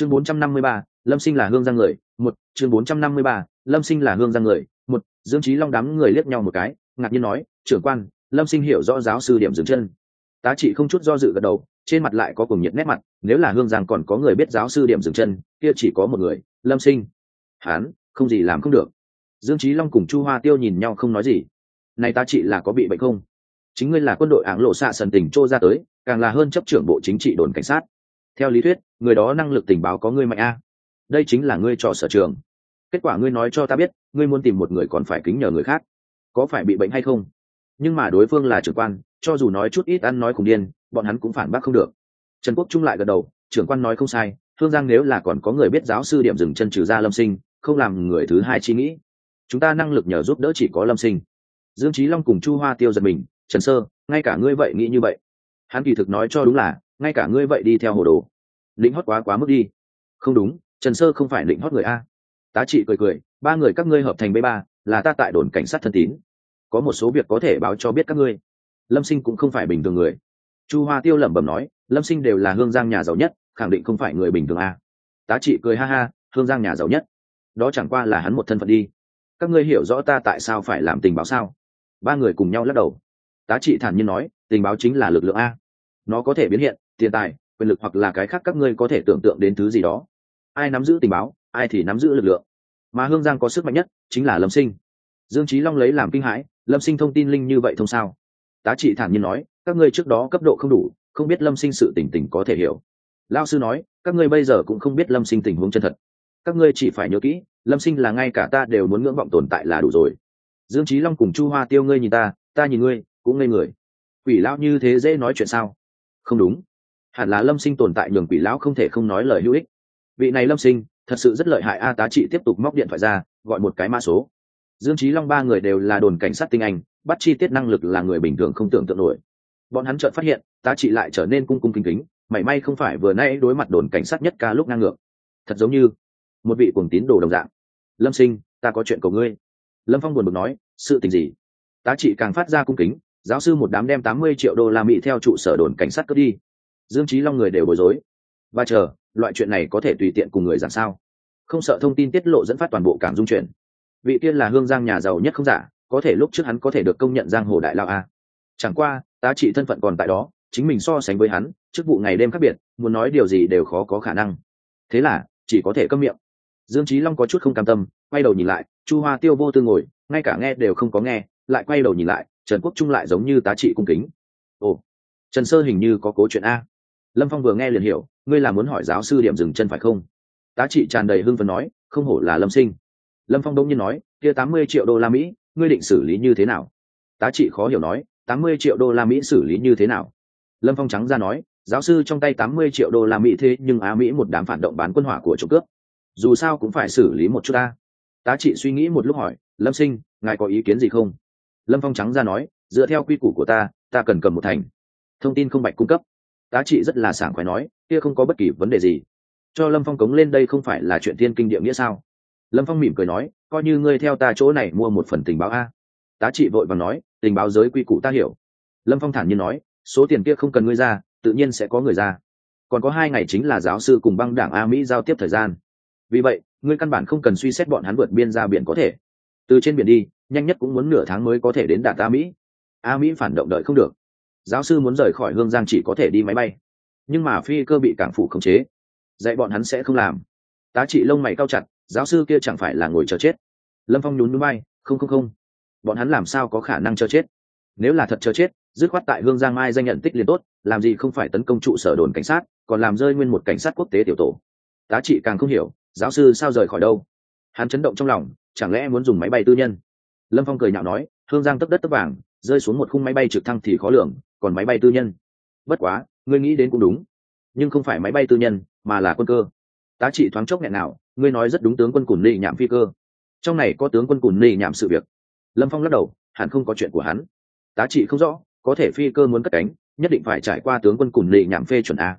chương 453, lâm sinh là hương giang người một chương 453, lâm sinh là hương giang người một dương trí long đám người liếc nhau một cái ngạc nhiên nói trưởng quan lâm sinh hiểu rõ giáo sư điểm dừng chân. Tá trị không chút do dự gật đầu trên mặt lại có cùng nhiệt nét mặt nếu là hương giang còn có người biết giáo sư điểm dừng chân kia chỉ có một người lâm sinh. Hán không gì làm không được. Dương trí long cùng chu hoa tiêu nhìn nhau không nói gì. Này tá trị là có bị bệnh không? Chính ngươi là quân đội áng lộ xạ sần tỉnh trô ra tới càng là hơn chấp trưởng bộ chính trị đồn cảnh sát theo lý thuyết, người đó năng lực tình báo có ngươi mạnh a. Đây chính là ngươi trò sở trường. Kết quả ngươi nói cho ta biết, ngươi muốn tìm một người còn phải kính nhờ người khác. Có phải bị bệnh hay không? Nhưng mà đối phương là trưởng quan, cho dù nói chút ít ăn nói cùng điên, bọn hắn cũng phản bác không được. Trần quốc trung lại gật đầu, trưởng quan nói không sai, thương giang nếu là còn có người biết giáo sư điểm dừng chân trừ ra lâm sinh, không làm người thứ hai chi nghĩ. Chúng ta năng lực nhờ giúp đỡ chỉ có lâm sinh. Dương trí long cùng chu hoa tiêu giật mình, trần sơ, ngay cả ngươi vậy nghĩ như vậy? Hắn kỳ thực nói cho đúng là ngay cả ngươi vậy đi theo hồ đồ. Lĩnh hót quá quá mức đi. Không đúng, trần sơ không phải lĩnh hót người a. Tá trị cười cười, ba người các ngươi hợp thành b ba, là ta tại đồn cảnh sát thân tín. Có một số việc có thể báo cho biết các ngươi. Lâm sinh cũng không phải bình thường người. Chu hoa tiêu lẩm bẩm nói, lâm sinh đều là hương giang nhà giàu nhất, khẳng định không phải người bình thường a. Tá trị cười ha ha, hương giang nhà giàu nhất. Đó chẳng qua là hắn một thân phận đi. Các ngươi hiểu rõ ta tại sao phải làm tình báo sao? Ba người cùng nhau lắc đầu. Tá trị thản nhiên nói, tình báo chính là lực lượng a. Nó có thể biến hiện tiền tài, quyền lực hoặc là cái khác các ngươi có thể tưởng tượng đến thứ gì đó. Ai nắm giữ tình báo, ai thì nắm giữ lực lượng. Mà hương giang có sức mạnh nhất chính là lâm sinh. Dương trí long lấy làm kinh hãi, lâm sinh thông tin linh như vậy thông sao? Tá trị thản nhiên nói, các ngươi trước đó cấp độ không đủ, không biết lâm sinh sự tỉnh tỉnh có thể hiểu. Lao sư nói, các ngươi bây giờ cũng không biết lâm sinh tình huống chân thật. Các ngươi chỉ phải nhớ kỹ, lâm sinh là ngay cả ta đều muốn ngưỡng vọng tồn tại là đủ rồi. Dương trí long cùng chu hoa tiêu ngươi nhìn ta ta nhìn ngươi, cũng ngây người. Quỷ lão như thế dễ nói chuyện sao? Không đúng hẳn là lâm sinh tồn tại nhường quỷ lão không thể không nói lời hữu ích. Vị này lâm sinh, thật sự rất lợi hại a, tá trị tiếp tục móc điện thoại ra, gọi một cái mã số. Dương trí long ba người đều là đồn cảnh sát tinh anh, bắt chi tiết năng lực là người bình thường không tưởng tượng nổi. Bọn hắn chợt phát hiện, tá trị lại trở nên cung cung kính kính, mảy may không phải vừa nay đối mặt đồn cảnh sát nhất ca lúc ngang ngược. Thật giống như một vị cuồng tín đồ đồng dạng. Lâm sinh, ta có chuyện cầu ngươi. Lâm phong buồn bực nói, sự tình gì? Tá trị càng phát ra cung kính, giáo sư một đám đem tám mươi triệu đô la mỹ theo trụ sở đồn cảnh sát cướp đi dương trí long người đều bối rối. Và chờ, loại chuyện này có thể tùy tiện cùng người giảng sao? Không sợ thông tin tiết lộ dẫn phát toàn bộ cảm dung chuyển vị tiên là hương giang nhà giàu nhất không giả, có thể lúc trước hắn có thể được công nhận giang hồ đại lao a. Chẳng qua, tá trị thân phận còn tại đó, chính mình so sánh với hắn, chức vụ ngày đêm khác biệt, muốn nói điều gì đều khó có khả năng. Thế là, chỉ có thể câm miệng. Dương trí long có chút không cam tâm, quay đầu nhìn lại, chu hoa tiêu vô tư ngồi, ngay cả nghe đều không có nghe, lại quay đầu nhìn lại, trần quốc trung lại giống như tá trị cung kính. Ồ, trần sơ hình như có cố chuyện a lâm phong vừa nghe liền hiểu, ngươi là muốn hỏi giáo sư điểm dừng chân phải không? Tá trị tràn đầy hưng phấn nói, không hổ là lâm sinh. Lâm phong đông nhiên nói, kia tám mươi triệu đô la mỹ, ngươi định xử lý như thế nào? Tá trị khó hiểu nói, tám mươi triệu đô la mỹ xử lý như thế nào? Lâm phong trắng ra nói, giáo sư trong tay tám mươi triệu đô la mỹ thế nhưng á mỹ một đám phản động bán quân hỏa của trộm cướp. Dù sao cũng phải xử lý một chút ta. Tá trị suy nghĩ một lúc hỏi, lâm sinh, ngài có ý kiến gì không? Lâm phong trắng ra nói, dựa theo quy củ của ta ta cần cầm một thành. Thông tin không bạch cung cấp tá trị rất là sảng khoái nói, kia không có bất kỳ vấn đề gì. Cho lâm phong cống lên đây không phải là chuyện thiên kinh địa nghĩa sao? Lâm phong mỉm cười nói, coi như ngươi theo ta chỗ này mua một phần tình báo a. Tá trị vội và nói, tình báo giới quy củ ta hiểu. Lâm phong thản nhiên nói, số tiền kia không cần ngươi ra, tự nhiên sẽ có người ra. Còn có hai ngày chính là giáo sư cùng băng đảng a mỹ giao tiếp thời gian. Vì vậy, ngươi căn bản không cần suy xét bọn hắn vượt biên ra biển có thể. Từ trên biển đi, nhanh nhất cũng muốn nửa tháng mới có thể đến đạt a mỹ. A mỹ phản động đợi không được giáo sư muốn rời khỏi hương giang chỉ có thể đi máy bay. Nhưng mà phi cơ bị cảng phủ khống chế. Dạy bọn hắn sẽ không làm. Tá trị lông mày cao chặt, giáo sư kia chẳng phải là ngồi chờ chết. Lâm phong nhún núi bay không không không. Bọn hắn làm sao có khả năng chờ chết? Nếu là thật chờ chết, dứt khoát tại hương giang mai danh nhận tích liền tốt, làm gì không phải tấn công trụ sở đồn cảnh sát, còn làm rơi nguyên một cảnh sát quốc tế tiểu tổ. Tá trị càng không hiểu, giáo sư sao rời khỏi đâu? Hắn chấn động trong lòng, chẳng lẽ muốn dùng máy bay tư nhân? Lâm phong cười nhạo nói, hương giang tấp đất tấp vàng, rơi xuống một khung máy bay trực thăng thì khó lường còn máy bay tư nhân. Bất quá, ngươi nghĩ đến cũng đúng. Nhưng không phải máy bay tư nhân, mà là quân cơ. Tá trị thoáng chốc nghẹn nào, ngươi nói rất đúng tướng quân cùn ly nhảm phi cơ. Trong này có tướng quân cùn ly nhảm sự việc. Lâm phong lắc đầu, hẳn không có chuyện của hắn. Tá trị không rõ, có thể phi cơ muốn cất cánh, nhất định phải trải qua tướng quân cùn ly nhảm phê chuẩn a.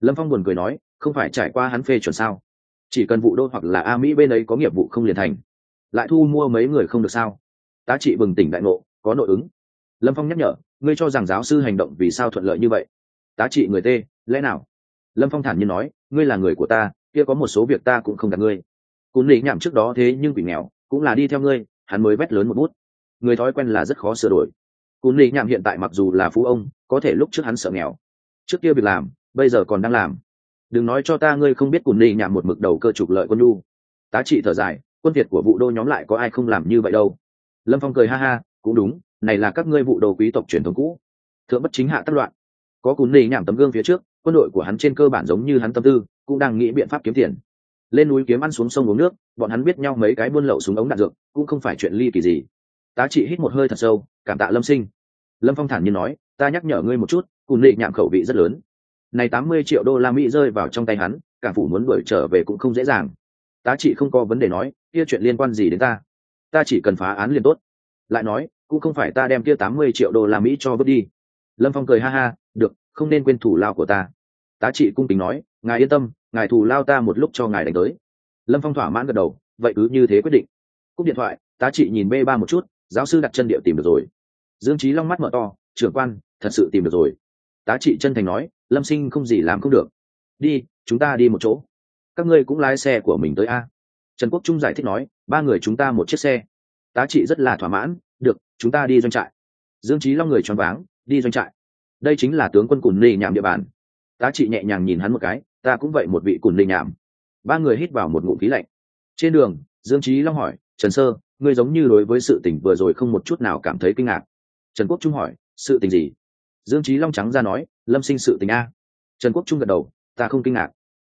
Lâm phong buồn cười nói, không phải trải qua hắn phê chuẩn sao? Chỉ cần vụ đô hoặc là a mỹ bên ấy có nghiệp vụ không liền thành. Lại thu mua mấy người không được sao? Tá trị bừng tỉnh đại ngộ, có nội ứng lâm phong nhắc nhở, ngươi cho rằng giáo sư hành động vì sao thuận lợi như vậy? Tá trị người tê, lẽ nào? Lâm phong thản nhiên nói, ngươi là người của ta, kia có một số việc ta cũng không đặt ngươi. Cún lý nhảm trước đó thế nhưng quỷ nghèo, cũng là đi theo ngươi, hắn mới vét lớn một bút. Người thói quen là rất khó sửa đổi. Cún lý nhảm hiện tại mặc dù là phú ông, có thể lúc trước hắn sợ nghèo. Trước kia việc làm, bây giờ còn đang làm. Đừng nói cho ta ngươi không biết cún lý nhảm một mực đầu cơ trục lợi quân lu tá trị thở dài, quân việt của vụ đô nhóm lại có ai không làm như vậy đâu? Lâm phong cười ha ha, cũng đúng này là các ngươi vụ đồ quý tộc truyền thống cũ. Thượng bất chính hạ tất loạn. Có cún lì nhảm tấm gương phía trước, quân đội của hắn trên cơ bản giống như hắn tâm tư, cũng đang nghĩ biện pháp kiếm tiền. Lên núi kiếm ăn xuống sông uống nước, bọn hắn biết nhau mấy cái buôn lậu súng ống đạn dược, cũng không phải chuyện ly kỳ gì. Tá trị hít một hơi thật sâu, cảm tạ lâm sinh. Lâm phong thản nhiên nói, ta nhắc nhở ngươi một chút cùn lì nhạm khẩu vị rất lớn. Này tám mươi triệu đô la mỹ rơi vào trong tay hắn cảng phủ muốn đuổi trở về cũng không dễ dàng. Tá trị không có vấn đề nói, kia chuyện liên quan gì đến ta? Ta chỉ cần phá án liền tốt. Lại nói cũng không phải ta đem kia tám mươi triệu đô la mỹ cho vứt đi. Lâm phong cười ha ha, được, không nên quên thủ lao của ta. Tá trị cung kính nói, ngài yên tâm, ngài thù lao ta một lúc cho ngài đánh tới. Lâm phong thỏa mãn gật đầu, vậy cứ như thế quyết định. Cúp điện thoại, tá trị nhìn b ba một chút, giáo sư đặt chân địa tìm được rồi. Dương trí long mắt mở to, trưởng quan, thật sự tìm được rồi. Tá trị chân thành nói, lâm sinh không gì làm không được. Đi, chúng ta đi một chỗ. Các ngươi cũng lái xe của mình tới a. Trần quốc trung giải thích nói, ba người chúng ta một chiếc xe. Tá trị rất là thỏa mãn chúng ta đi doanh trại. Dương trí long người choáng váng, đi doanh trại. Đây chính là tướng quân cùn nì nhảm địa bàn. Tá trị nhẹ nhàng nhìn hắn một cái, ta cũng vậy một vị cùn nì nhảm ba người hít vào một ngụm khí lạnh. Trên đường, dương trí long hỏi, trần sơ, ngươi giống như đối với sự tình vừa rồi không một chút nào cảm thấy kinh ngạc. Trần quốc trung hỏi, sự tình gì? Dương trí long trắng ra nói, lâm sinh sự tình a. Trần quốc trung gật đầu, ta không kinh ngạc.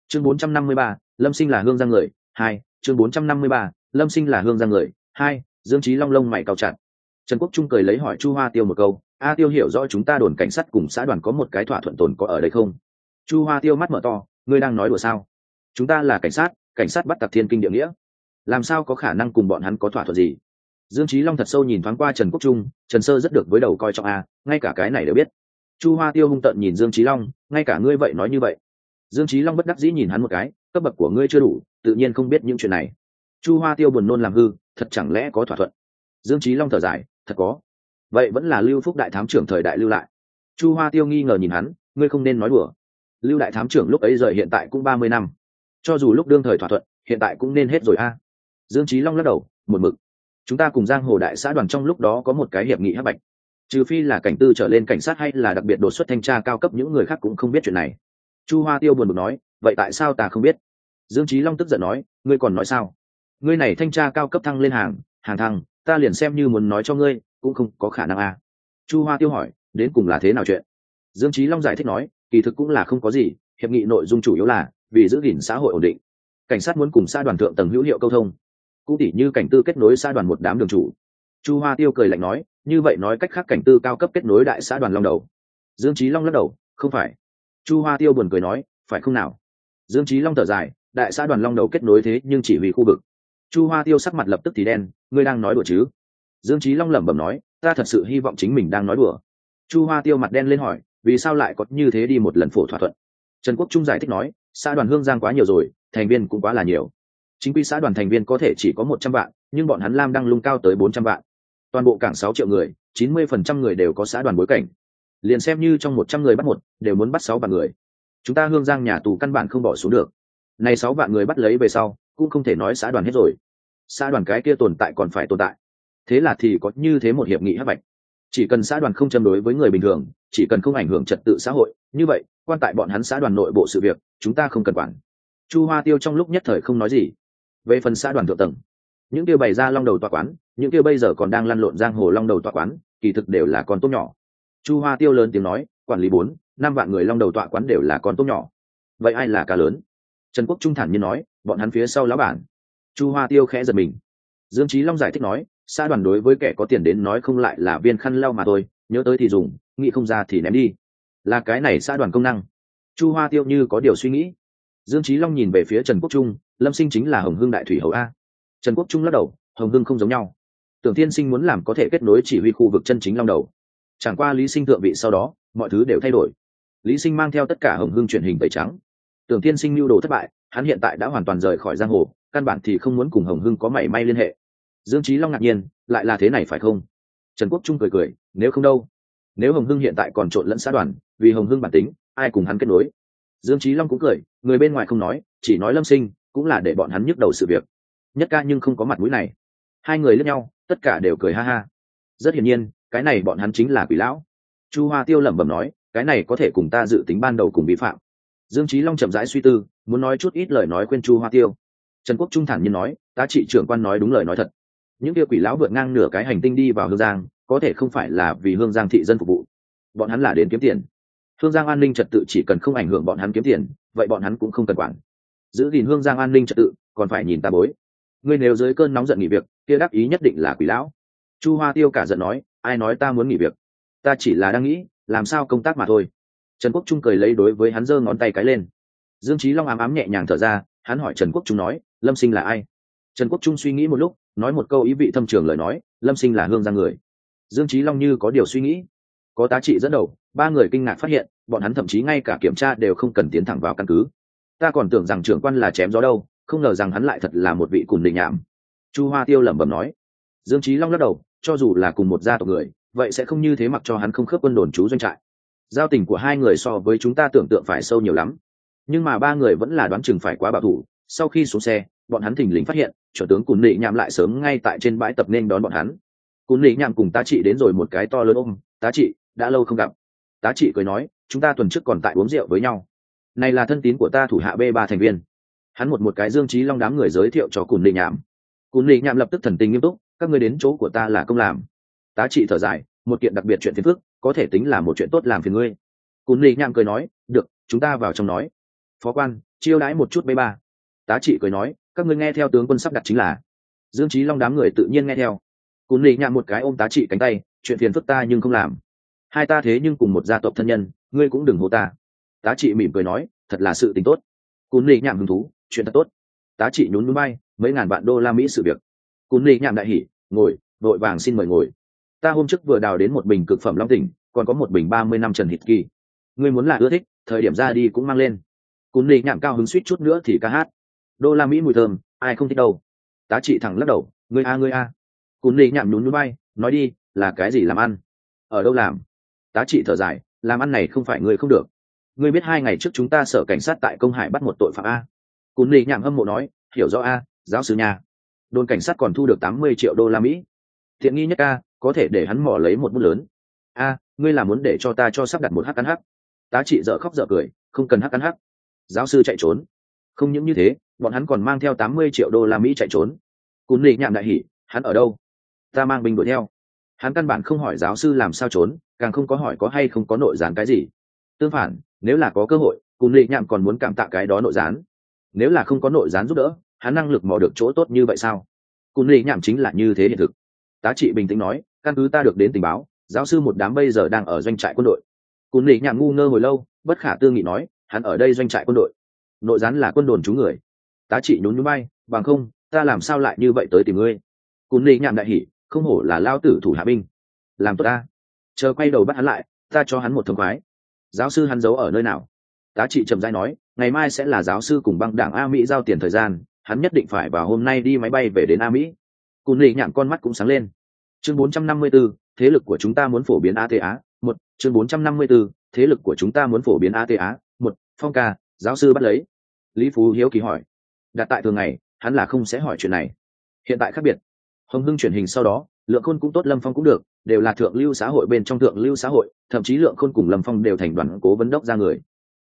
Chương bốn trăm năm mươi ba, lâm sinh là hương giang người, hai, chương bốn trăm năm mươi ba, lâm sinh là hương giang người, hai, dương trí long lông mày cao chặt trần quốc trung cười lấy hỏi chu hoa tiêu một câu, a tiêu hiểu rõ chúng ta đồn cảnh sát cùng xã đoàn có một cái thỏa thuận tồn có ở đây không? Chu hoa tiêu mắt mở to, ngươi đang nói đùa sao? Chúng ta là cảnh sát cảnh sát bắt tặc thiên kinh địa nghĩa. Làm sao có khả năng cùng bọn hắn có thỏa thuận gì? Dương trí long thật sâu nhìn thoáng qua trần quốc trung, trần sơ rất được với đầu coi trọng a, ngay cả cái này đều biết. Chu hoa tiêu hung tợn nhìn dương trí long, ngay cả ngươi vậy nói như vậy? Dương trí long bất đắc dĩ nhìn hắn một cái, cấp bậc của ngươi chưa đủ, tự nhiên không biết những chuyện này. Chu hoa tiêu buồn nôn làm hư, thật chẳng lẽ có thỏa thuận? Dương trí long thở dài thật có. Vậy vẫn là lưu phúc đại thám trưởng thời đại lưu lại. Chu hoa tiêu nghi ngờ nhìn hắn, ngươi không nên nói đùa. Lưu đại thám trưởng lúc ấy rời hiện tại cũng ba mươi năm. Cho dù lúc đương thời thỏa thuận, hiện tại cũng nên hết rồi a. Dương trí long lắc đầu, một mực. Chúng ta cùng giang hồ đại xã đoàn trong lúc đó có một cái hiệp nghị hấp bạch. Trừ phi là cảnh tư trở lên cảnh sát hay là đặc biệt đột xuất thanh tra cao cấp, những người khác cũng không biết chuyện này. Chu hoa tiêu buồn bực nói, vậy tại sao ta không biết? Dương trí long tức giận nói, ngươi còn nói sao? Ngươi này thanh tra cao cấp thăng lên hàng hàng thăng ta liền xem như muốn nói cho ngươi, cũng không có khả năng à. chu hoa tiêu hỏi, đến cùng là thế nào chuyện? Dương trí long giải thích nói, kỳ thực cũng là không có gì, hiệp nghị nội dung chủ yếu là, vì giữ gìn xã hội ổn định. Cảnh sát muốn cùng xã đoàn thượng tầng hữu hiệu câu thông. Cũng tỉ như cảnh tư kết nối xã đoàn một đám đường chủ. Chu hoa tiêu cười lạnh nói, như vậy nói cách khác cảnh tư cao cấp kết nối đại xã đoàn long đầu. Dương trí long lắc đầu, không phải. Chu hoa tiêu buồn cười nói, phải không nào? Dương trí long thở dài, đại xã đoàn long đầu kết nối thế nhưng chỉ vì khu vực chu hoa tiêu sắc mặt lập tức thì đen, ngươi đang nói đùa chứ? Dương trí long lẩm bẩm nói, ta thật sự hy vọng chính mình đang nói đùa. Chu hoa tiêu mặt đen lên hỏi, vì sao lại có như thế đi một lần phổ thỏa thuận? Trần quốc trung giải thích nói, xã đoàn hương giang quá nhiều rồi, thành viên cũng quá là nhiều. Chính quy xã đoàn thành viên có thể chỉ có một trăm vạn, nhưng bọn hắn lam đang lung cao tới bốn trăm vạn. Toàn bộ cảng sáu triệu người, chín mươi phần trăm người đều có xã đoàn bối cảnh. Liền xem như trong một trăm người bắt một, đều muốn bắt sáu vạn người. Chúng ta hương giang nhà tù căn bản không bỏ xuống được. Này sáu vạn người bắt lấy về sau cũng không thể nói xã đoàn hết rồi. Xã đoàn cái kia tồn tại còn phải tồn tại. Thế là thì có như thế một hiệp nghị hấp bạch. Chỉ cần xã đoàn không châm đối với người bình thường, chỉ cần không ảnh hưởng trật tự xã hội, như vậy, quan tại bọn hắn xã đoàn nội bộ sự việc, chúng ta không cần quản. Chu hoa tiêu trong lúc nhất thời không nói gì. Về phần xã đoàn thượng tầng, những kia bày ra long đầu tòa quán, những kia bây giờ còn đang lăn lộn giang hồ long đầu tòa quán, kỳ thực đều là con tốt nhỏ. Chu hoa tiêu lớn tiếng nói, quản lý bốn, năm vạn người long đầu tọa quán đều là con tốt nhỏ. Vậy ai là ca lớn? Trần quốc trung thản nhiên nói bọn hắn phía sau lão bản. Chu hoa tiêu khẽ giật mình. Dương trí long giải thích nói, xã đoàn đối với kẻ có tiền đến nói không lại là viên khăn lau mà thôi, nhớ tới thì dùng, nghĩ không ra thì ném đi. Là cái này xã đoàn công năng. Chu hoa tiêu như có điều suy nghĩ. Dương trí long nhìn về phía trần quốc trung, lâm sinh chính là hồng hưng đại thủy hầu a. Trần quốc trung lắc đầu, hồng hưng không giống nhau. Tưởng tiên sinh muốn làm có thể kết nối chỉ huy khu vực chân chính long đầu. Chẳng qua lý sinh thượng vị sau đó, mọi thứ đều thay đổi. Lý sinh mang theo tất cả hồng hưng truyền hình tẩy trắng. Tưởng tiên sinh mưu đồ thất bại hắn hiện tại đã hoàn toàn rời khỏi giang hồ, căn bản thì không muốn cùng hồng hưng có mảy may liên hệ. Dương trí long ngạc nhiên, lại là thế này phải không? Trần quốc trung cười cười, nếu không đâu? Nếu hồng hưng hiện tại còn trộn lẫn xã đoàn, vì hồng hưng bản tính, ai cùng hắn kết nối? Dương trí long cũng cười, người bên ngoài không nói, chỉ nói lâm sinh, cũng là để bọn hắn nhức đầu sự việc. Nhất ca nhưng không có mặt mũi này. Hai người lẫn nhau, tất cả đều cười ha ha. Rất hiển nhiên, cái này bọn hắn chính là quỷ lão. Chu hoa tiêu lẩm bẩm nói, cái này có thể cùng ta dự tính ban đầu cùng vi phạm dương trí long chậm rãi suy tư, muốn nói chút ít lời nói khuyên chu hoa tiêu. Trần quốc trung thản nhiên nói, tá trị trưởng quan nói đúng lời nói thật. Những kia quỷ lão vượt ngang nửa cái hành tinh đi vào hương giang, có thể không phải là vì hương giang thị dân phục vụ. Bọn hắn là đến kiếm tiền. Hương giang an ninh trật tự chỉ cần không ảnh hưởng bọn hắn kiếm tiền, vậy bọn hắn cũng không cần quản. Giữ gìn hương giang an ninh trật tự, còn phải nhìn ta bối. Ngươi nếu dưới cơn nóng giận nghỉ việc, kia Đắc ý nhất định là quỷ lão. Chu hoa tiêu cả giận nói, ai nói ta muốn nghỉ việc? Ta chỉ là đang nghĩ, làm sao công tác mà thôi trần quốc trung cười lấy đối với hắn giơ ngón tay cái lên. Dương trí long ám ám nhẹ nhàng thở ra, hắn hỏi trần quốc trung nói, lâm sinh là ai? Trần quốc trung suy nghĩ một lúc, nói một câu ý vị thâm trường lời nói, lâm sinh là hương giang người. Dương trí long như có điều suy nghĩ. Có tá trị dẫn đầu, ba người kinh ngạc phát hiện, bọn hắn thậm chí ngay cả kiểm tra đều không cần tiến thẳng vào căn cứ. Ta còn tưởng rằng trưởng quan là chém gió đâu, không ngờ rằng hắn lại thật là một vị cùn đình nhảm. Chu hoa tiêu lẩm bẩm nói. Dương trí long lắc đầu, cho dù là cùng một gia tộc người, vậy sẽ không như thế mặc cho hắn không khớp quân đồn chú doanh trại giao tình của hai người so với chúng ta tưởng tượng phải sâu nhiều lắm. Nhưng mà ba người vẫn là đoán chừng phải quá bảo thủ. Sau khi xuống xe, bọn hắn thình lình phát hiện, chuẩn tướng cùn nị nhạm lại sớm ngay tại trên bãi tập nên đón bọn hắn. Cùn nị nhạm cùng tá trị đến rồi một cái to lớn ôm, tá trị, đã lâu không gặp. Tá trị cười nói, chúng ta tuần trước còn tại uống rượu với nhau. Này là thân tín của ta thủ hạ b ba thành viên. Hắn một một cái dương trí long đám người giới thiệu cho cùn nị nhạm. Cùn nị nhạm lập tức thần tình nghiêm túc, các ngươi đến chỗ của ta là công làm. Tá trị thở dài, một kiện đặc biệt chuyện phiền phức có thể tính là một chuyện tốt làm phiền ngươi. Cún lì nhạm cười nói, được, chúng ta vào trong nói. Phó quan, chiêu đãi một chút bê ba. Tá trị cười nói, các ngươi nghe theo tướng quân sắp đặt chính là. Dương trí long đám người tự nhiên nghe theo. Cún lì nhạm một cái ôm tá trị cánh tay, chuyện phiền phức ta nhưng không làm. Hai ta thế nhưng cùng một gia tộc thân nhân, ngươi cũng đừng hô ta. Tá trị mỉm cười nói, thật là sự tính tốt. Cún lì nhạm hứng thú, chuyện thật tốt. Tá trị nhún núi bay, mấy ngàn vạn đô la mỹ sự việc. Cún lì nhạm đại hỉ, ngồi, đội vàng xin mời ngồi ta hôm trước vừa đào đến một bình cực phẩm long tỉnh, còn có một bình ba mươi năm trần hít kỳ. Ngươi muốn là ưa thích, thời điểm ra đi cũng mang lên. Cún lì nhảm cao hứng suýt chút nữa thì ca hát. Đô la mỹ mùi thơm, ai không thích đâu. Tá trị thẳng lắc đầu, ngươi a ngươi a. Cún lì nhảm nhún núi bay nói đi, là cái gì làm ăn? Ở đâu làm? Tá trị thở dài, làm ăn này không phải ngươi không được. Ngươi biết hai ngày trước chúng ta sở cảnh sát tại công hải bắt một tội phạm a. Cún lì nhảm hâm mộ nói, hiểu rõ a, giáo sư nhà. Đồn cảnh sát còn thu được tám mươi triệu đô la mỹ thiện nghi nhất ca, có thể để hắn mỏ lấy một bút lớn. A, ngươi là muốn để cho ta cho sắp đặt một hắc ăn hắc. Tá trị dợ khóc dợ cười, không cần hắc ăn hắc. Giáo sư chạy trốn. Không những như thế, bọn hắn còn mang theo tám mươi triệu đô la mỹ chạy trốn. Cún lì nhạm đại hỉ, hắn ở đâu? Ta mang binh đuổi theo. Hắn căn bản không hỏi giáo sư làm sao trốn, càng không có hỏi có hay không có nội gián cái gì. Tương phản, nếu là có cơ hội, cún lì nhạm còn muốn cảm tạ cái đó nội gián. Nếu là không có nội gián giúp đỡ, hắn năng lực mò được chỗ tốt như vậy sao? Cún lì nhạm chính là như thế hiện thực tá trị bình tĩnh nói, căn cứ ta được đến tình báo, giáo sư một đám bây giờ đang ở doanh trại quân đội. Cún lì nhạc ngu ngơ hồi lâu, bất khả tư nghị nói, hắn ở đây doanh trại quân đội. Nội gián là quân đồn chú người. Tá trị nhún nhún bay, bằng không, ta làm sao lại như vậy tới tìm ngươi? Cún lì nhạc đại hỉ, không hổ là lao tử thủ hạ binh. Làm tốt ta. Chờ quay đầu bắt hắn lại, ta cho hắn một thông khoái. Giáo sư hắn giấu ở nơi nào? Tá trị trầm dai nói, ngày mai sẽ là giáo sư cùng băng đảng a mỹ giao tiền thời gian, hắn nhất định phải vào hôm nay đi máy bay về đến a mỹ cún lì nhạn con mắt cũng sáng lên. Chương 454, thế lực của chúng ta muốn phổ biến ata một. Chương 454, thế lực của chúng ta muốn phổ biến ata một. Phong ca giáo sư bắt lấy. Lý phú hiếu kỳ hỏi. Đặt tại thường ngày hắn là không sẽ hỏi chuyện này. Hiện tại khác biệt. Hồng hưng truyền hình sau đó lượng khôn cũng tốt lâm phong cũng được đều là thượng lưu xã hội bên trong thượng lưu xã hội thậm chí lượng khôn cùng lâm phong đều thành đoàn cố vấn đốc ra người.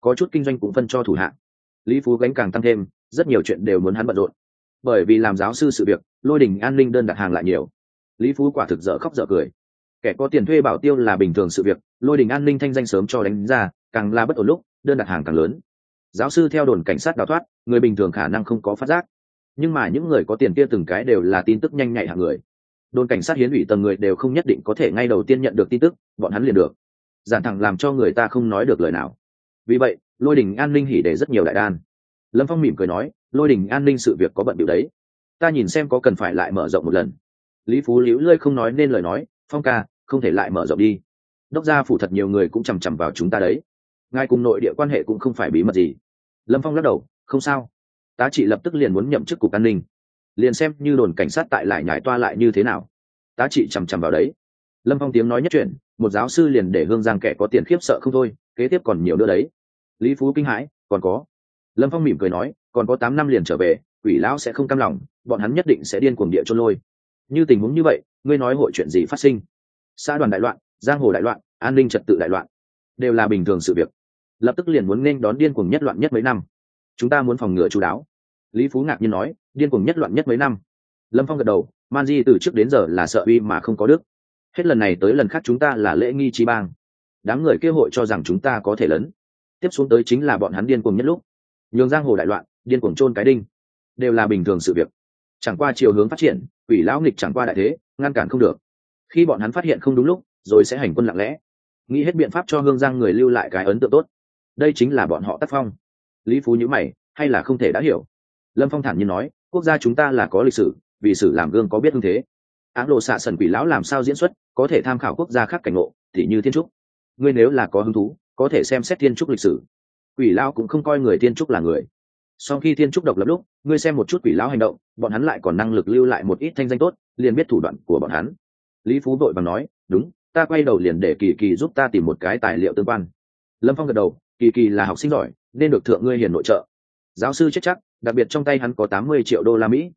Có chút kinh doanh cũng phân cho thủ hạ. lý phú gánh càng tăng thêm rất nhiều chuyện đều muốn hắn bận rộn bởi vì làm giáo sư sự việc, lôi đình an ninh đơn đặt hàng lại nhiều. Lý phú quả thực dở khóc dở cười. Kẻ có tiền thuê bảo tiêu là bình thường sự việc, lôi đình an ninh thanh danh sớm cho đánh ra, càng là bất ổn lúc, đơn đặt hàng càng lớn. Giáo sư theo đồn cảnh sát đào thoát, người bình thường khả năng không có phát giác. Nhưng mà những người có tiền kia từng cái đều là tin tức nhanh nhạy hạng người. Đồn cảnh sát hiến ủy tầng người đều không nhất định có thể ngay đầu tiên nhận được tin tức, bọn hắn liền được. Giản thẳng làm cho người ta không nói được lời nào. Vì vậy, lôi đình an ninh hỉ để rất nhiều đại đan lâm phong mỉm cười nói, lôi đình, an ninh sự việc có bận điều đấy. Ta nhìn xem có cần phải lại mở rộng một lần. Lý phú liễu lơi không nói nên lời nói, phong ca, không thể lại mở rộng đi. Đốc gia phủ thật nhiều người cũng chằm chằm vào chúng ta đấy. Ngài cùng nội địa quan hệ cũng không phải bí mật gì. Lâm phong lắc đầu, không sao. Tá trị lập tức liền muốn nhậm chức cục an ninh. Liền xem như đồn cảnh sát tại lại nhải toa lại như thế nào. Tá trị chằm chằm vào đấy. Lâm phong tiếng nói nhất chuyện một giáo sư liền để hương giang kẻ có tiền khiếp sợ không thôi, kế tiếp còn nhiều nữa đấy. Lý phú kinh hãi, còn có lâm phong mỉm cười nói, còn có tám năm liền trở về, quỷ lão sẽ không cam lòng, bọn hắn nhất định sẽ điên cuồng địa trôn lôi. Như tình huống như vậy, ngươi nói hội chuyện gì phát sinh? Xã đoàn đại loạn, giang hồ đại loạn, an ninh trật tự đại loạn, đều là bình thường sự việc. Lập tức liền muốn nên đón điên cuồng nhất loạn nhất mấy năm. Chúng ta muốn phòng ngừa chú đáo. Lý phú ngạc nhiên nói, điên cuồng nhất loạn nhất mấy năm? Lâm phong gật đầu, man di từ trước đến giờ là sợ uy mà không có đức. Hết lần này tới lần khác chúng ta là lễ nghi chi bang. Đám người kêu hội cho rằng chúng ta có thể lớn tiếp xuống tới chính là bọn hắn điên cuồng nhất lúc nhường giang hồ đại loạn, điên cuồng trôn cái đinh. Đều là bình thường sự việc. Chẳng qua chiều hướng phát triển, quỷ lão nghịch chẳng qua đại thế, ngăn cản không được. Khi bọn hắn phát hiện không đúng lúc, rồi sẽ hành quân lặng lẽ. Nghĩ hết biện pháp cho hương giang người lưu lại cái ấn tượng tốt. Đây chính là bọn họ tác phong. Lý phú nhữ mày, hay là không thể đã hiểu? Lâm phong thản nhiên nói, quốc gia chúng ta là có lịch sử, vì sử làm gương có biết hương thế. Áng lộ xạ sần quỷ lão làm sao diễn xuất, có thể tham khảo quốc gia khác cảnh ngộ, thì như thiên trúc. Ngươi nếu là có hứng thú, có thể xem xét thiên trúc lịch sử quỷ lão cũng không coi người thiên trúc là người. Sau khi thiên trúc độc lập lúc, ngươi xem một chút quỷ lão hành động, bọn hắn lại còn năng lực lưu lại một ít thanh danh tốt, liền biết thủ đoạn của bọn hắn. Lý phú vội bằng nói, đúng, ta quay đầu liền để kỳ kỳ giúp ta tìm một cái tài liệu tương quan. Lâm phong gật đầu, kỳ kỳ là học sinh giỏi, nên được thượng ngươi hiền nội trợ. Giáo sư chết chắc, đặc biệt trong tay hắn có tám mươi triệu đô la mỹ.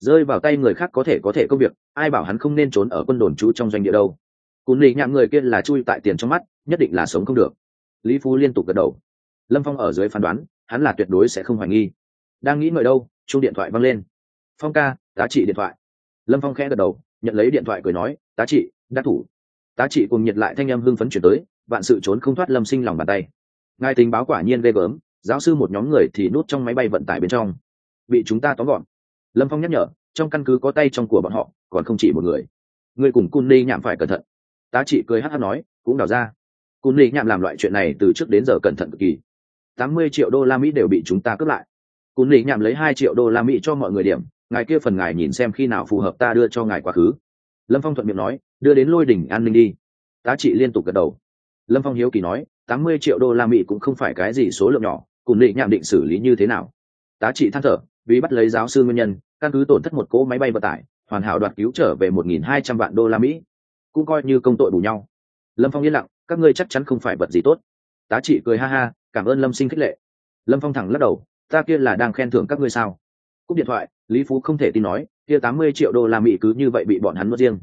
Rơi vào tay người khác có thể có thể công việc, ai bảo hắn không nên trốn ở quân đồn trú trong doanh địa đâu. Cún lì nhạm người kia là chui tại tiền trong mắt, nhất định là sống không được. Lý phú liên tục gật đầu lâm phong ở dưới phán đoán, hắn là tuyệt đối sẽ không hoài nghi. Đang nghĩ ngợi đâu chung điện thoại văng lên. Phong ca, tá trị điện thoại. Lâm phong khẽ gật đầu, nhận lấy điện thoại cười nói, tá trị, đắc thủ. Tá trị cùng nhiệt lại thanh em hưng phấn chuyển tới, vạn sự trốn không thoát lâm sinh lòng bàn tay. Ngài tình báo quả nhiên ghê gớm, giáo sư một nhóm người thì nút trong máy bay vận tải bên trong. Bị chúng ta tóm gọn. Lâm phong nhắc nhở, trong căn cứ có tay trong của bọn họ, còn không chỉ một người. Người cùng cun ly nhảm phải cẩn thận. Tá trị cười hát hát nói, cũng đào ra. Cun ly nhảm làm loại chuyện này từ trước đến giờ cẩn thận cực kỳ tám mươi triệu đô la mỹ đều bị chúng ta cướp lại. Cún ly nhảm lấy hai triệu đô la mỹ cho mọi người điểm, ngài kia phần ngài nhìn xem khi nào phù hợp ta đưa cho ngài quá khứ. Lâm phong thuận miệng nói, đưa đến lôi đỉnh an ninh đi. Tá trị liên tục gật đầu. Lâm phong hiếu kỳ nói, tám mươi triệu đô la mỹ cũng không phải cái gì số lượng nhỏ, cún định nhảm định xử lý như thế nào? Tá trị than thở, vì bắt lấy giáo sư nguyên nhân, căn cứ tổn thất một cỗ máy bay vận tải, hoàn hảo đoạt cứu trở về một nghìn hai trăm vạn đô la mỹ. Cũng coi như công tội bù nhau. Lâm phong yên lặng, các ngươi chắc chắn không phải vật gì tốt. Tá trị cười ha ha cảm ơn lâm sinh khích lệ. Lâm phong thẳng lắc đầu, ta kia là đang khen thưởng các ngươi sao? Cúp điện thoại, lý phú không thể tin nói, kia tám mươi triệu đô la mỹ cứ như vậy bị bọn hắn mất riêng.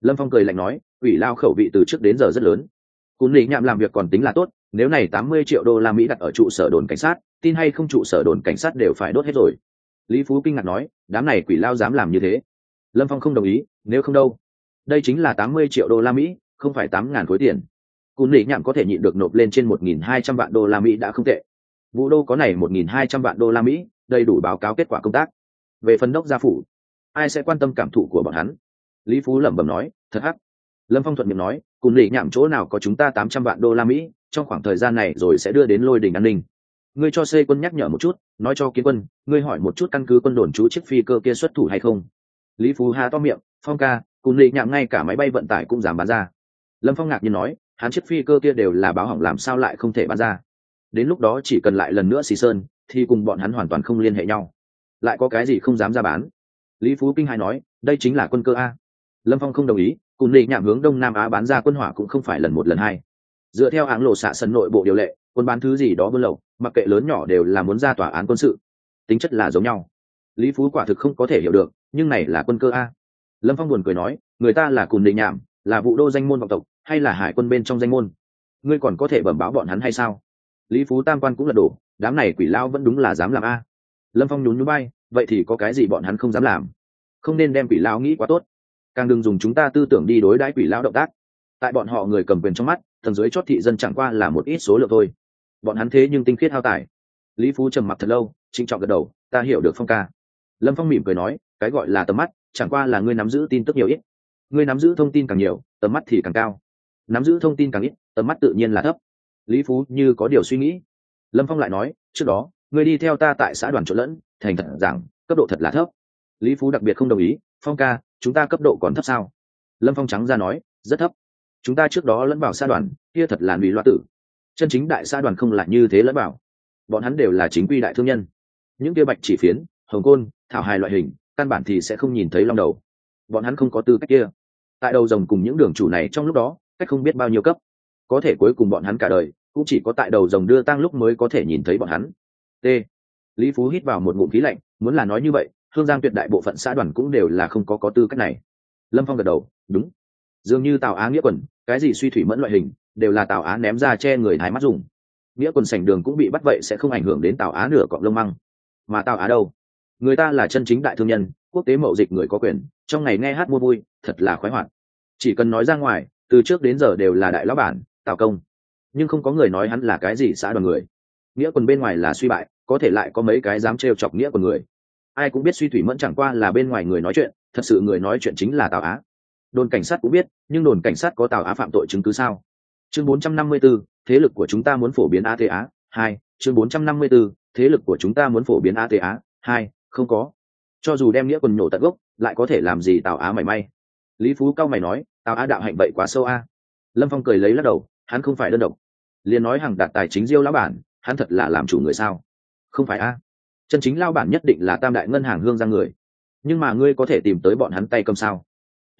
Lâm phong cười lạnh nói, ủy lao khẩu vị từ trước đến giờ rất lớn. Cún lý nhạm làm việc còn tính là tốt, nếu này tám mươi triệu đô la mỹ đặt ở trụ sở đồn cảnh sát, tin hay không trụ sở đồn cảnh sát đều phải đốt hết rồi. Lý phú kinh ngạc nói, đám này quỷ lao dám làm như thế? Lâm phong không đồng ý, nếu không đâu, đây chính là tám mươi triệu đô la mỹ, không phải tám ngàn khối tiền cún lý nhạm có thể nhịn được nộp lên trên một nghìn hai trăm vạn đô la mỹ đã không tệ. Vũ đô có này một nghìn hai trăm vạn đô la mỹ, đầy đủ báo cáo kết quả công tác. Về phần đốc gia phủ, ai sẽ quan tâm cảm thụ của bọn hắn? Lý phú lẩm bẩm nói, thật hắc. Lâm phong thuận miệng nói cùng lì nhảm chỗ nào có chúng ta tám trăm vạn đô la mỹ, trong khoảng thời gian này rồi sẽ đưa đến lôi đình an ninh. Ngươi cho xây quân nhắc nhở một chút, nói cho kiến quân, ngươi hỏi một chút căn cứ quân đồn chú chiếc phi cơ kia xuất thủ hay không. Lý phú hà to miệng, phong ca cùng lì nhảm ngay cả máy bay vận tải cũng dám bán ra. Lâm phong ngạc nhiên nói hắn chiếc phi cơ kia đều là báo hỏng làm sao lại không thể bán ra. Đến lúc đó chỉ cần lại lần nữa xì sơn, thì cùng bọn hắn hoàn toàn không liên hệ nhau. Lại có cái gì không dám ra bán? Lý phú kinh hai nói, đây chính là quân cơ a. Lâm phong không đồng ý, cùng lì nhảm hướng đông nam á bán ra quân hỏa cũng không phải lần một lần hai. Dựa theo áng lộ xạ sân nội bộ điều lệ, quân bán thứ gì đó buôn lậu, mặc kệ lớn nhỏ đều là muốn ra tòa án quân sự. Tính chất là giống nhau. Lý phú quả thực không có thể hiểu được, nhưng này là quân cơ a. Lâm phong buồn cười nói, người ta là cùng lì nhảm là vụ đô danh môn vọng tộc hay là hải quân bên trong danh môn? Ngươi còn có thể bẩm báo bọn hắn hay sao? Lý phú tam quan cũng lật đổ, đám này quỷ lao vẫn đúng là dám làm a. Lâm phong nhún nhún bay vậy thì có cái gì bọn hắn không dám làm? Không nên đem quỷ lao nghĩ quá tốt. Càng đừng dùng chúng ta tư tưởng đi đối đãi quỷ lao động tác. Tại bọn họ người cầm quyền trong mắt, thần dưới chót thị dân chẳng qua là một ít số lượng thôi. Bọn hắn thế nhưng tinh khiết hao tài. Lý phú trầm mặc thật lâu, trịnh trọng gật đầu, ta hiểu được phong ca. Lâm phong mỉm cười nói, cái gọi là tầm mắt, chẳng qua là ngươi nắm giữ tin tức nhiều ít. Ngươi nắm giữ thông tin càng nhiều, tầm mắt thì càng cao nắm giữ thông tin càng ít, tầm mắt tự nhiên là thấp. Lý phú như có điều suy nghĩ. Lâm phong lại nói, trước đó, người đi theo ta tại xã đoàn trộn lẫn, thành thật rằng, cấp độ thật là thấp. Lý phú đặc biệt không đồng ý, phong ca, chúng ta cấp độ còn thấp sao? Lâm phong trắng ra nói, rất thấp. Chúng ta trước đó lẫn vào xã đoàn, kia thật là lụy loa tử. Chân chính đại xã đoàn không là như thế lẫn vào. Bọn hắn đều là chính quy đại thương nhân. Những kia bạch chỉ phiến, hồng côn, thảo hài loại hình, căn bản thì sẽ không nhìn thấy long đầu. Bọn hắn không có tư cách kia. Tại đầu rồng cùng những đường chủ này trong lúc đó cách không biết bao nhiêu cấp. Có thể cuối cùng bọn hắn cả đời, cũng chỉ có tại đầu rồng đưa tang lúc mới có thể nhìn thấy bọn hắn. T. Lý phú hít vào một ngụm khí lạnh, muốn là nói như vậy hương giang tuyệt đại bộ phận xã đoàn cũng đều là không có có tư cách này. Lâm phong gật đầu, đúng. Dường như tào á nghĩa quần, cái gì suy thủy mẫn loại hình, đều là tào á ném ra che người thái mắt dùng. Nghĩa quần sảnh đường cũng bị bắt vậy sẽ không ảnh hưởng đến tào á nửa cọng lông măng. Mà tào á đâu? Người ta là chân chính đại thương nhân, quốc tế mậu dịch người có quyền, trong ngày nghe hát mua vui, thật là khoái hoạt. Chỉ cần nói ra ngoài từ trước đến giờ đều là đại lão bản tào công. Nhưng không có người nói hắn là cái gì xã đoàn người. Nghĩa quần bên ngoài là suy bại có thể lại có mấy cái dám trêu chọc nghĩa của người. Ai cũng biết suy thủy mẫn chẳng qua là bên ngoài người nói chuyện thật sự người nói chuyện chính là tào á. Đồn cảnh sát cũng biết nhưng đồn cảnh sát có tào á phạm tội chứng cứ sao? Chương 454, thế lực của chúng ta muốn phổ biến ata hai chương 454, thế lực của chúng ta muốn phổ biến ata hai không có. Cho dù đem nghĩa quần nhổ tận gốc lại có thể làm gì tào á mảy may? Lý phú cao mày nói tào a đạo hạnh vậy quá sâu a. Lâm phong cười lấy lắc đầu, hắn không phải đơn độc. Liền nói hàng đạt tài chính diêu lão bản, hắn thật là làm chủ người sao? Không phải a. Chân chính lao bản nhất định là tam đại ngân hàng hương giang người. Nhưng mà ngươi có thể tìm tới bọn hắn tay cầm sao?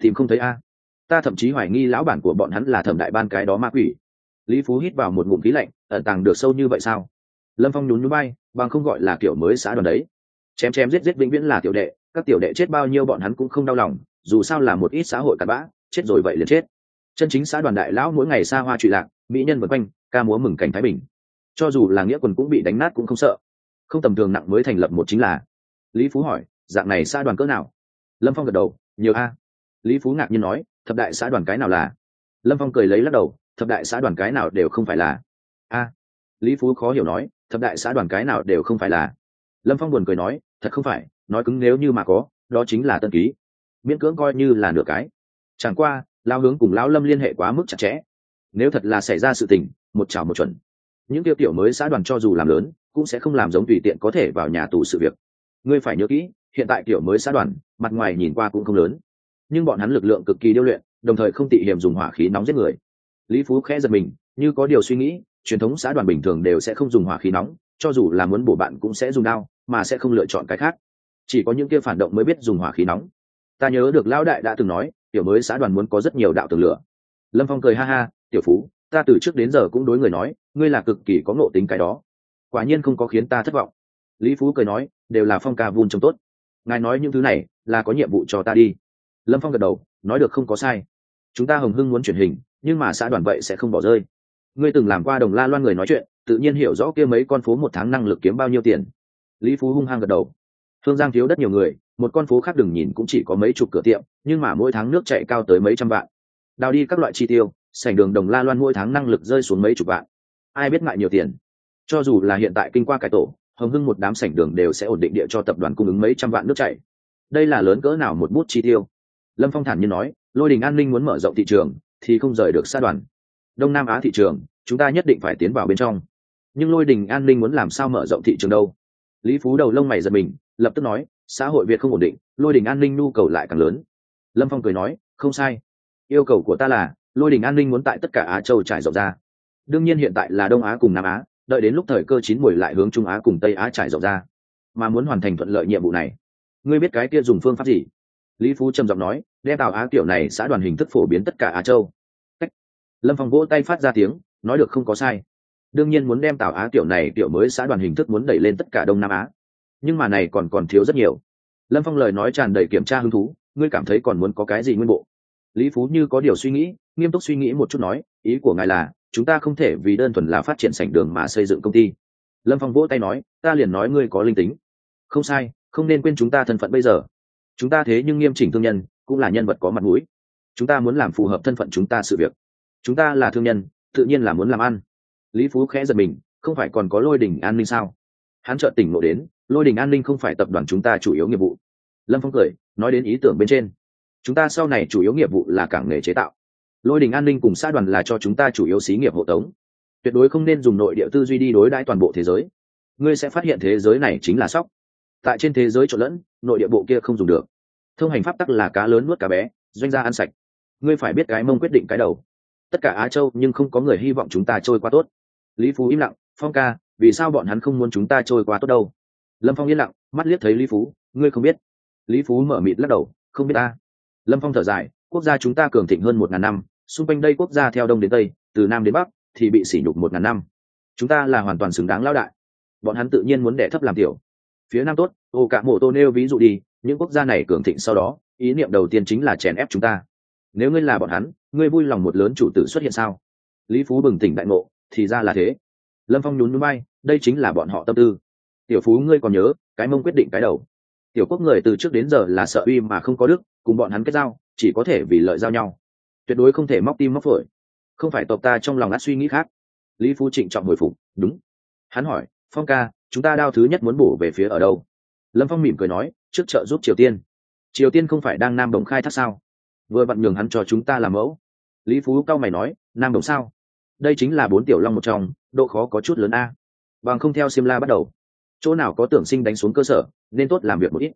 Tìm không thấy a. Ta thậm chí hoài nghi lão bản của bọn hắn là thẩm đại ban cái đó ma quỷ. Lý phú hít vào một ngụm khí lạnh, ẩn tàng được sâu như vậy sao? Lâm phong nhún nhún bay bằng không gọi là kiểu mới xã đoàn đấy. Chém chém giết giết vĩnh viễn là tiểu đệ, các tiểu đệ chết bao nhiêu bọn hắn cũng không đau lòng, dù sao là một ít xã hội cặn bã chết rồi vậy liền chết. Chân chính xã đoàn đại lão mỗi ngày xa hoa trụy lạc, mỹ nhân vân quanh, ca múa mừng cảnh thái bình. Cho dù là nghĩa quần cũng bị đánh nát cũng không sợ. Không tầm thường nặng mới thành lập một chính là. Lý phú hỏi, dạng này xã đoàn cỡ nào? Lâm phong gật đầu, nhiều a. Lý phú ngạc nhiên nói, thập đại xã đoàn cái nào là? Lâm phong cười lấy lắc đầu, thập đại xã đoàn cái nào đều không phải là. A. Lý phú khó hiểu nói, thập đại xã đoàn cái nào đều không phải là. Lâm phong buồn cười nói, thật không phải, nói cứng nếu như mà có, đó chính là tân ký. Miễn cưỡng coi như là nửa cái chẳng qua lao hướng cùng lão lâm liên hệ quá mức chặt chẽ. Nếu thật là xảy ra sự tình, một chảo một chuẩn. Những tiêu tiểu mới xã đoàn cho dù làm lớn, cũng sẽ không làm giống tùy tiện có thể vào nhà tù sự việc. Ngươi phải nhớ kỹ, hiện tại tiểu mới xã đoàn, mặt ngoài nhìn qua cũng không lớn. Nhưng bọn hắn lực lượng cực kỳ điêu luyện, đồng thời không tị hiểm dùng hỏa khí nóng giết người. Lý phú khẽ giật mình, như có điều suy nghĩ, truyền thống xã đoàn bình thường đều sẽ không dùng hỏa khí nóng, cho dù là muốn bổ bạn cũng sẽ dùng đao, mà sẽ không lựa chọn cái khác. Chỉ có những kia phản động mới biết dùng hỏa khí nóng. Ta nhớ được lão đại đã từng nói tiểu mới xã đoàn muốn có rất nhiều đạo tường lửa. Lâm phong cười ha ha, tiểu phú, ta từ trước đến giờ cũng đối người nói, ngươi là cực kỳ có ngộ tính cái đó. Quả nhiên không có khiến ta thất vọng. Lý phú cười nói, đều là phong ca vun trông tốt. Ngài nói những thứ này là có nhiệm vụ cho ta đi. Lâm phong gật đầu, nói được không có sai. Chúng ta hồng hưng muốn chuyển hình, nhưng mà xã đoàn vậy sẽ không bỏ rơi. Ngươi từng làm qua đồng la loan người nói chuyện, tự nhiên hiểu rõ kia mấy con phố một tháng năng lực kiếm bao nhiêu tiền. Lý phú hung hăng gật đầu. Thương giang thiếu đất nhiều người một con phố khác đừng nhìn cũng chỉ có mấy chục cửa tiệm, nhưng mà mỗi tháng nước chạy cao tới mấy trăm vạn. Đào đi các loại chi tiêu, sảnh đường đồng la loan mỗi tháng năng lực rơi xuống mấy chục vạn. Ai biết ngại nhiều tiền. Cho dù là hiện tại kinh qua cải tổ, hồng hưng một đám sảnh đường đều sẽ ổn định địa cho tập đoàn cung ứng mấy trăm vạn nước chảy. Đây là lớn cỡ nào một bút chi tiêu? Lâm phong thản nhiên nói, lôi đình an ninh muốn mở rộng thị trường, thì không rời được xa đoàn. Đông nam á thị trường, chúng ta nhất định phải tiến vào bên trong. Nhưng lôi đình an ninh muốn làm sao mở rộng thị trường đâu? Lý phú đầu lông mày giật mình, lập tức nói xã hội việt không ổn định, lôi đình an ninh nhu cầu lại càng lớn. Lâm phong cười nói, không sai. Yêu cầu của ta là, lôi đình an ninh muốn tại tất cả á châu trải rộng ra. Đương nhiên hiện tại là đông á cùng nam á, đợi đến lúc thời cơ chín mùi lại hướng trung á cùng tây á trải rộng ra. Mà muốn hoàn thành thuận lợi nhiệm vụ này, ngươi biết cái kia dùng phương pháp gì? Lý phú trầm giọng nói, đem tàu á kiểu này xã đoàn hình thức phổ biến tất cả á châu. Cách. lâm phong vỗ tay phát ra tiếng, nói được không có sai. Đương nhiên muốn đem tàu á kiểu này kiểu mới xã đoàn hình thức muốn đẩy lên tất cả đông nam á nhưng mà này còn còn thiếu rất nhiều. Lâm phong lời nói tràn đầy kiểm tra hứng thú, ngươi cảm thấy còn muốn có cái gì nguyên bộ? Lý phú như có điều suy nghĩ, nghiêm túc suy nghĩ một chút nói, ý của ngài là, chúng ta không thể vì đơn thuần là phát triển sảnh đường mà xây dựng công ty. Lâm phong vỗ tay nói, ta liền nói ngươi có linh tính. Không sai, không nên quên chúng ta thân phận bây giờ. Chúng ta thế nhưng nghiêm chỉnh thương nhân, cũng là nhân vật có mặt mũi. Chúng ta muốn làm phù hợp thân phận chúng ta sự việc. Chúng ta là thương nhân, tự nhiên là muốn làm ăn. Lý phú khẽ giật mình, không phải còn có lôi đình an ninh sao? Hắn chợt tỉnh ngộ đến lôi đình an ninh không phải tập đoàn chúng ta chủ yếu nghiệp vụ. Lâm phong cười, nói đến ý tưởng bên trên. Chúng ta sau này chủ yếu nghiệp vụ là cảng nghề chế tạo. Lôi đình an ninh cùng xã đoàn là cho chúng ta chủ yếu xí nghiệp hộ tống. Tuyệt đối không nên dùng nội địa tư duy đi đối đãi toàn bộ thế giới. Ngươi sẽ phát hiện thế giới này chính là sóc. Tại trên thế giới trộn lẫn, nội địa bộ kia không dùng được. Thông hành pháp tắc là cá lớn nuốt cá bé, doanh gia ăn sạch. Ngươi phải biết cái mông quyết định cái đầu. Tất cả á châu nhưng không có người hy vọng chúng ta trôi qua tốt. Lý phú im lặng, phong ca, vì sao bọn hắn không muốn chúng ta trôi qua tốt đâu? Lâm phong yên lặng, mắt liếc thấy lý phú. Ngươi không biết? Lý phú mở mịt lắc đầu. Không biết ta. Lâm phong thở dài. Quốc gia chúng ta cường thịnh hơn một ngàn năm. Xung quanh đây quốc gia theo đông đến tây, từ nam đến bắc thì bị sỉ nhục một ngàn năm. Chúng ta là hoàn toàn xứng đáng lao đại. Bọn hắn tự nhiên muốn đẻ thấp làm tiểu. Phía nam tốt, ô cả mộ tô nêu ví dụ đi. Những quốc gia này cường thịnh sau đó, ý niệm đầu tiên chính là chèn ép chúng ta. Nếu ngươi là bọn hắn, ngươi vui lòng một lớn chủ tử xuất hiện sao? Lý phú bừng tỉnh đại ngộ, thì ra là thế. Lâm phong nhún núi bay, đây chính là bọn họ tâm tư tiểu phú ngươi còn nhớ, cái mông quyết định cái đầu. Tiểu quốc người từ trước đến giờ là sợ uy mà không có đức, cùng bọn hắn kết giao, chỉ có thể vì lợi giao nhau. Tuyệt đối không thể móc tim móc phổi. Không phải tộc ta trong lòng át suy nghĩ khác. Lý phú trịnh trọng hồi phục, đúng. Hắn hỏi, phong ca, chúng ta đao thứ nhất muốn bổ về phía ở đâu? Lâm phong mỉm cười nói, trước trợ giúp triều tiên. Triều tiên không phải đang nam đồng khai thác sao? Vừa vặn nhường hắn cho chúng ta làm mẫu. Lý phú cao mày nói, nam đồng sao? Đây chính là bốn tiểu long một trong, độ khó có chút lớn a. Bằng không theo xiêm la bắt đầu chỗ nào có tưởng sinh đánh xuống cơ sở, nên tốt làm việc một ít.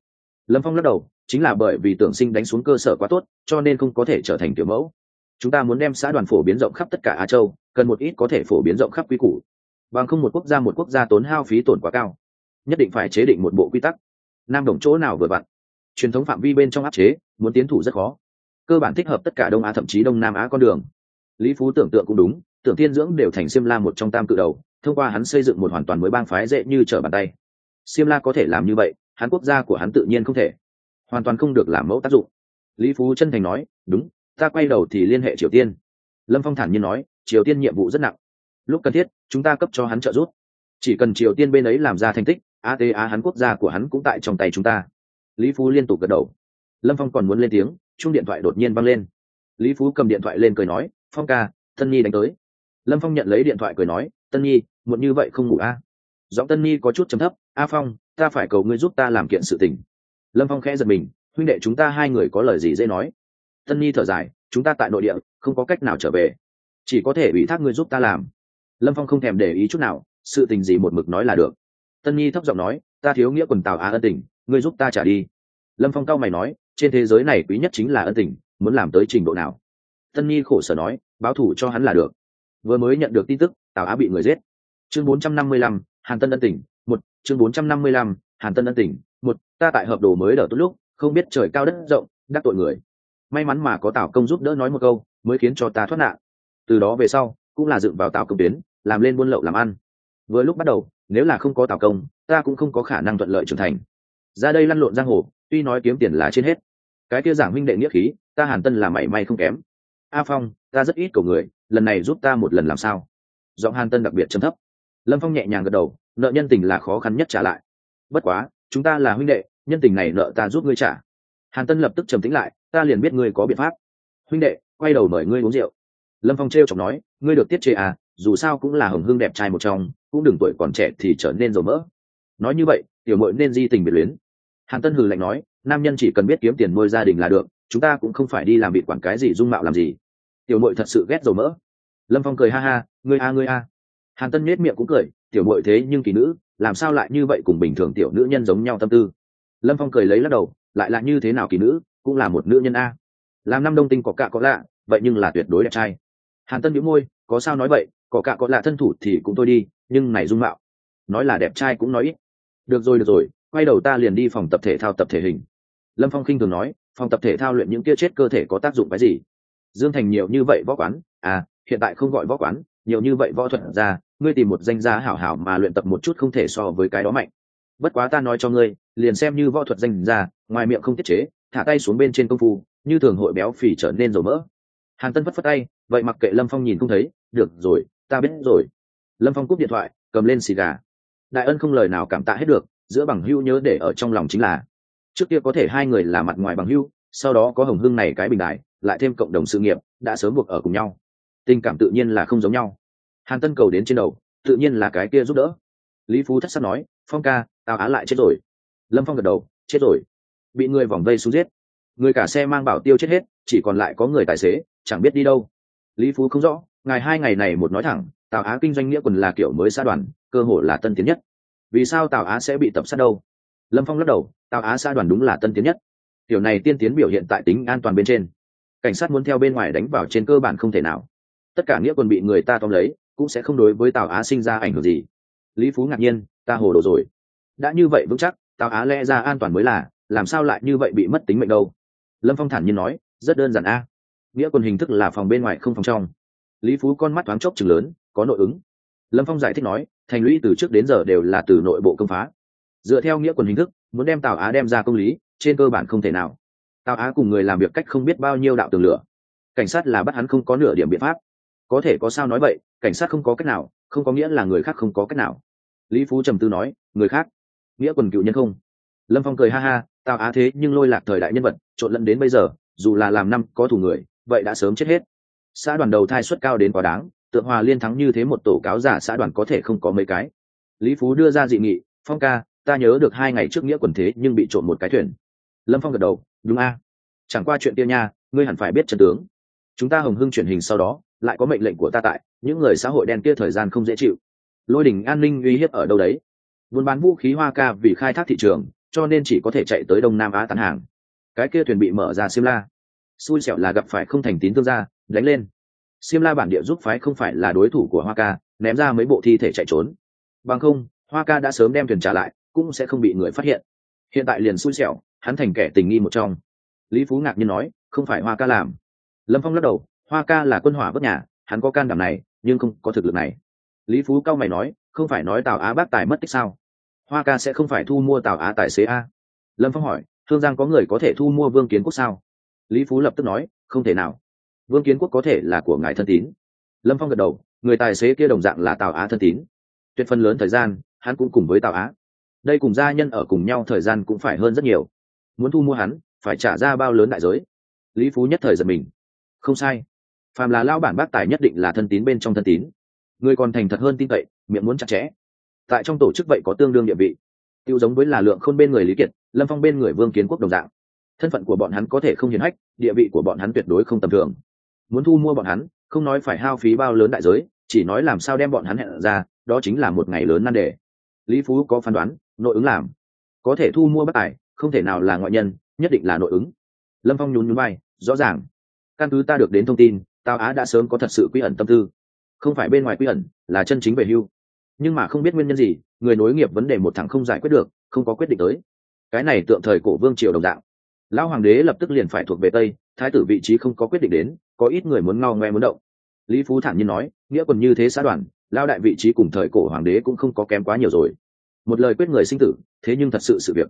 Lâm phong lắc đầu, chính là bởi vì tưởng sinh đánh xuống cơ sở quá tốt, cho nên không có thể trở thành kiểu mẫu. Chúng ta muốn đem xã đoàn phổ biến rộng khắp tất cả á châu, cần một ít có thể phổ biến rộng khắp quy củ. Bằng không một quốc gia một quốc gia tốn hao phí tổn quá cao. Nhất định phải chế định một bộ quy tắc. Nam đồng chỗ nào vừa vặn? Truyền thống phạm vi bên trong áp chế, muốn tiến thủ rất khó. Cơ bản thích hợp tất cả đông á thậm chí đông nam á con đường. Lý phú tưởng tượng cũng đúng, tưởng tiên dưỡng đều thành xiêm la một trong tam cự đầu thông qua hắn xây dựng một hoàn toàn mới bang phái dễ như trở bàn tay. Siêm la có thể làm như vậy, hắn quốc gia của hắn tự nhiên không thể. Hoàn toàn không được làm mẫu tác dụng. Lý phú chân thành nói, đúng, ta quay đầu thì liên hệ triều tiên. Lâm phong thản nhiên nói, triều tiên nhiệm vụ rất nặng. Lúc cần thiết, chúng ta cấp cho hắn trợ giúp. Chỉ cần triều tiên bên ấy làm ra thành tích ata hắn quốc gia của hắn cũng tại trong tay chúng ta. Lý phú liên tục gật đầu. Lâm phong còn muốn lên tiếng chung điện thoại đột nhiên văng lên. Lý phú cầm điện thoại lên cười nói, phong ca, thân nhi đánh tới lâm phong nhận lấy điện thoại cười nói, tân nhi, muộn như vậy không ngủ a à? giọng tân nhi có chút chấm thấp, a phong, ta phải cầu ngươi giúp ta làm kiện sự tình. Lâm phong khẽ giật mình, huynh đệ chúng ta hai người có lời gì dễ nói? Tân nhi thở dài, chúng ta tại nội địa, không có cách nào trở về. Chỉ có thể ủy thác ngươi giúp ta làm. Lâm phong không thèm để ý chút nào, sự tình gì một mực nói là được. Tân nhi thấp giọng nói, ta thiếu nghĩa quần tào á ân tình, ngươi giúp ta trả đi. Lâm phong cao mày nói, trên thế giới này quý nhất chính là ân tình, muốn làm tới trình độ nào? Tân nhi khổ sở nói, báo thủ cho hắn là được vừa mới nhận được tin tức tào á bị người giết. Chương 455, hàn tân ân tỉnh một chương 455, hàn tân ân tỉnh một ta tại hợp đồ mới đỡ tốt lúc không biết trời cao đất rộng đắc tội người. May mắn mà có tào công giúp đỡ nói một câu mới khiến cho ta thoát nạn. Từ đó về sau cũng là dựng vào tào công tuyến làm lên buôn lậu làm ăn. Vừa lúc bắt đầu nếu là không có tào công ta cũng không có khả năng thuận lợi trưởng thành. Ra đây lăn lộn giang hồ tuy nói kiếm tiền là trên hết. Cái kia giảng minh đệ nghĩa khí ta hàn tân là mảy may không kém. A phong ta rất ít cầu người lần này giúp ta một lần làm sao? Giọng hàn tân đặc biệt trầm thấp. Lâm phong nhẹ nhàng gật đầu, nợ nhân tình là khó khăn nhất trả lại. Bất quá, chúng ta là huynh đệ, nhân tình này nợ ta giúp ngươi trả. Hàn tân lập tức trầm tính lại, ta liền biết ngươi có biện pháp. Huynh đệ, quay đầu mời ngươi uống rượu. Lâm phong t r e o chọc nói, ngươi được tiết chế à dù sao cũng là hồng hương đẹp trai một trong, cũng đừng tuổi còn trẻ thì trở nên dầu mỡ. Nói như vậy, tiểu mội nên di tình biệt luyến. Hàn tân hừ lạnh nói, nam nhân chỉ cần biết kiếm tiền nuôi gia đình là được, chúng ta cũng không phải đi làm bị quản cái gì dung mạo làm gì. Tiểu mội thật sự ghét dầu mỡ lâm phong cười ha ha, ngươi a ngươi a. Hàn tân nết miệng cũng cười, tiểu mội thế nhưng kỳ nữ, làm sao lại như vậy cùng bình thường tiểu nữ nhân giống nhau tâm tư? Lâm phong cười lấy lắc đầu, lại là như thế nào kỳ nữ, cũng là một nữ nhân a. Làm năm đông tinh có cạ có lạ, vậy nhưng là tuyệt đối đẹp trai. Hàn tân nhíu môi, có sao nói vậy, có cạ có lạ thân thủ thì cũng thôi đi, nhưng này dung mạo, nói là đẹp trai cũng nói ít. Được rồi được rồi, quay đầu ta liền đi phòng tập thể thao tập thể hình. Lâm phong khinh thường nói, phòng tập thể thao luyện những kia chết cơ thể có tác dụng cái gì? Dương thành nhiều như vậy võ quán à hiện tại không gọi võ quán nhiều như vậy võ thuật ra ngươi tìm một danh gia hảo hảo mà luyện tập một chút không thể so với cái đó mạnh. Bất quá ta nói cho ngươi liền xem như võ thuật danh gia, ngoài miệng không tiết chế thả tay xuống bên trên công phu như thường hội béo phì trở nên dầu mỡ. Hàn tân phất phất tay vậy mặc kệ lâm phong nhìn không thấy được rồi ta biết rồi. Lâm phong cúp điện thoại cầm lên xì gà. Đại ân không lời nào cảm tạ hết được giữa bằng hưu nhớ để ở trong lòng chính là trước kia có thể hai người là mặt ngoài bằng hưu sau đó có hồng hưng này cái bình đại lại thêm cộng đồng sự nghiệp đã sớm buộc ở cùng nhau tình cảm tự nhiên là không giống nhau. Hàn tân cầu đến trên đầu, tự nhiên là cái kia giúp đỡ. Lý phú thất sắc nói, phong ca tào á lại chết rồi. Lâm phong gật đầu, chết rồi. Bị người vòng vây xuống giết. Người cả xe mang bảo tiêu chết hết, chỉ còn lại có người tài xế, chẳng biết đi đâu. Lý phú không rõ, ngài hai ngày này một nói thẳng, tào á kinh doanh nghĩa quần là kiểu mới xã đoàn, cơ hội là tân tiến nhất. Vì sao tào á sẽ bị tập sát đâu? Lâm phong lắc đầu, tào á xã đoàn đúng là tân tiến nhất. Tiểu này tiên tiến biểu hiện tại tính an toàn bên trên. Cảnh sát muốn theo bên ngoài đánh vào trên cơ bản không thể nào tất cả nghĩa quân bị người ta tóm lấy, cũng sẽ không đối với tào á sinh ra ảnh hưởng gì. Lý phú ngạc nhiên, ta hồ đồ rồi. Đã như vậy vững chắc, tào á lẽ ra an toàn mới là, làm sao lại như vậy bị mất tính mệnh đâu? Lâm phong thản nhiên nói, rất đơn giản a. Nghĩa quân hình thức là phòng bên ngoài không phòng trong. Lý phú con mắt thoáng chốc chừng lớn, có nội ứng. Lâm phong giải thích nói, thành lũy từ trước đến giờ đều là từ nội bộ công phá. Dựa theo nghĩa quân hình thức, muốn đem tào á đem ra công lý, trên cơ bản không thể nào. Tào á cùng người làm việc cách không biết bao nhiêu đạo tường lửa. Cảnh sát là bắt hắn không có nửa điểm biện pháp có thể có sao nói vậy, cảnh sát không có cách nào, không có nghĩa là người khác không có cách nào. Lý phú trầm tư nói, người khác? Nghĩa quần cựu nhân không? Lâm phong cười ha ha tào á thế nhưng lôi lạc thời đại nhân vật, trộn lẫn đến bây giờ, dù là làm năm có thủ người, vậy đã sớm chết hết. Xã đoàn đầu thai suất cao đến quá đáng, tượng hòa liên thắng như thế một tổ cáo giả xã đoàn có thể không có mấy cái. Lý phú đưa ra dị nghị, phong ca, ta nhớ được hai ngày trước nghĩa quần thế nhưng bị trộn một cái thuyền. Lâm phong gật đầu, đúng a. Chẳng qua chuyện kia nha, ngươi hẳn phải biết trận tướng. Chúng ta hồng hưng truyền hình sau đó lại có mệnh lệnh của ta tại, những người xã hội đen kia thời gian không dễ chịu. Lôi đỉnh an ninh uy hiếp ở đâu đấy? Buôn bán vũ khí hoa ca vì khai thác thị trường, cho nên chỉ có thể chạy tới đông nam á tán hàng. Cái kia thuyền bị mở ra simla xui xẻo là gặp phải không thành tín thương gia, đánh lên. Simla bản địa giúp phái không phải là đối thủ của hoa ca, ném ra mấy bộ thi thể chạy trốn. Bằng không, hoa ca đã sớm đem thuyền trả lại, cũng sẽ không bị người phát hiện. Hiện tại liền xui xẻo, hắn thành kẻ tình nghi một trong. Lý phú ngạc nhiên nói, không phải hoa ca làm. Lâm phong lắc đầu hoa ca là quân hỏa bất nhà hắn có can đảm này, nhưng không có thực lực này. Lý phú cao mày nói, không phải nói tào á bác tài mất tích sao? Hoa ca sẽ không phải thu mua tào á tài xế a. Lâm phong hỏi, thương giang có người có thể thu mua vương kiến quốc sao? Lý phú lập tức nói, không thể nào. Vương kiến quốc có thể là của ngài thân tín. Lâm phong gật đầu, người tài xế kia đồng dạng là tào á thân tín. Tuyệt phần lớn thời gian, hắn cũng cùng với tào á. Đây cùng gia nhân ở cùng nhau thời gian cũng phải hơn rất nhiều. Muốn thu mua hắn, phải trả ra bao lớn đại giới? Lý phú nhất thời giật mình. Không sai phàm là lao bản bác tài nhất định là thân tín bên trong thân tín. Người còn thành thật hơn tin cậy, miệng muốn chặt chẽ. Tại trong tổ chức vậy có tương đương địa vị. Tiêu giống với là lượng khôn bên người lý kiệt, lâm phong bên người vương kiến quốc đồng dạng. Thân phận của bọn hắn có thể không hiền hách, địa vị của bọn hắn tuyệt đối không tầm thường. Muốn thu mua bọn hắn, không nói phải hao phí bao lớn đại giới, chỉ nói làm sao đem bọn hắn hẹn ra, đó chính là một ngày lớn nan đề. Lý phú có phán đoán, nội ứng làm. Có thể thu mua bất tài, không thể nào là ngoại nhân, nhất định là nội ứng. Lâm phong nhún nhún vai, rõ ràng. Căn cứ ta được đến thông tin tào á đã sớm có thật sự quy ẩn tâm tư. Không phải bên ngoài quy ẩn, là chân chính về hưu. Nhưng mà không biết nguyên nhân gì, người nối nghiệp vấn đề một thằng không giải quyết được, không có quyết định tới. Cái này tượng thời cổ vương triều đồng dạng. Lão hoàng đế lập tức liền phải thuộc về tây, thái tử vị trí không có quyết định đến, có ít người muốn ngao ngoe muốn động. Lý phú thản nhiên nói, nghĩa còn như thế xã đoàn lao đại vị trí cùng thời cổ hoàng đế cũng không có kém quá nhiều rồi. Một lời quyết người sinh tử, thế nhưng thật sự sự việc.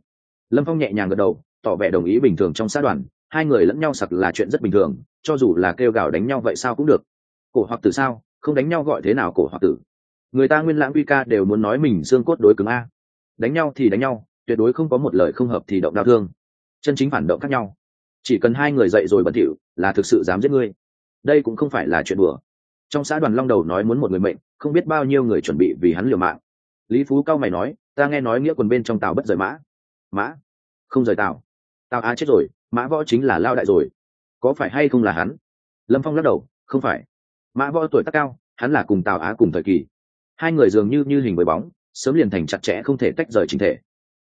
Lâm phong nhẹ nhàng gật đầu, tỏ vẻ đồng ý bình thường trong xã đoàn hai người lẫn nhau sặc là chuyện rất bình thường, cho dù là kêu gào đánh nhau vậy sao cũng được. Cổ hoặc tử sao? Không đánh nhau gọi thế nào cổ hoặc tử? Người ta nguyên lãng uy ca đều muốn nói mình xương cốt đối cứng a. Đánh nhau thì đánh nhau, tuyệt đối không có một lời không hợp thì động đau thương. Chân chính phản động khác nhau. Chỉ cần hai người dậy rồi bẩn thỉu là thực sự dám giết ngươi. Đây cũng không phải là chuyện bừa trong xã đoàn long đầu nói muốn một người mệnh, không biết bao nhiêu người chuẩn bị vì hắn liều mạng. Lý phú cao mày nói, ta nghe nói nghĩa quần bên trong tàu bất rời mã. Mã? Không rời tàu tàu á chết rồi mã võ chính là lao đại rồi. Có phải hay không là hắn? Lâm phong lắc đầu, không phải. Mã võ tuổi tác cao, hắn là cùng tào á cùng thời kỳ. Hai người dường như như hình với bóng, sớm liền thành chặt chẽ không thể tách rời chính thể.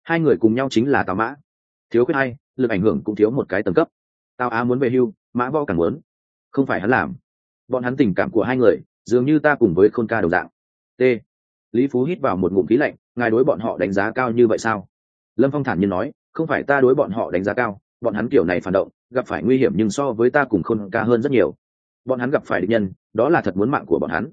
Hai người cùng nhau chính là tào mã. Thiếu khuyết hai, lực ảnh hưởng cũng thiếu một cái tầng cấp. Tào á muốn về hưu, mã võ càng muốn. Không phải hắn làm. Bọn hắn tình cảm của hai người, dường như ta cùng với khôn ca đồng dạng. T. Lý phú hít vào một ngụm khí lạnh, ngài đối bọn họ đánh giá cao như vậy sao? Lâm phong thản nhiên nói, không phải ta đối bọn họ đánh giá cao bọn hắn kiểu này phản động, gặp phải nguy hiểm nhưng so với ta cùng khôn ca hơn rất nhiều. Bọn hắn gặp phải địch nhân, đó là thật muốn mạng của bọn hắn.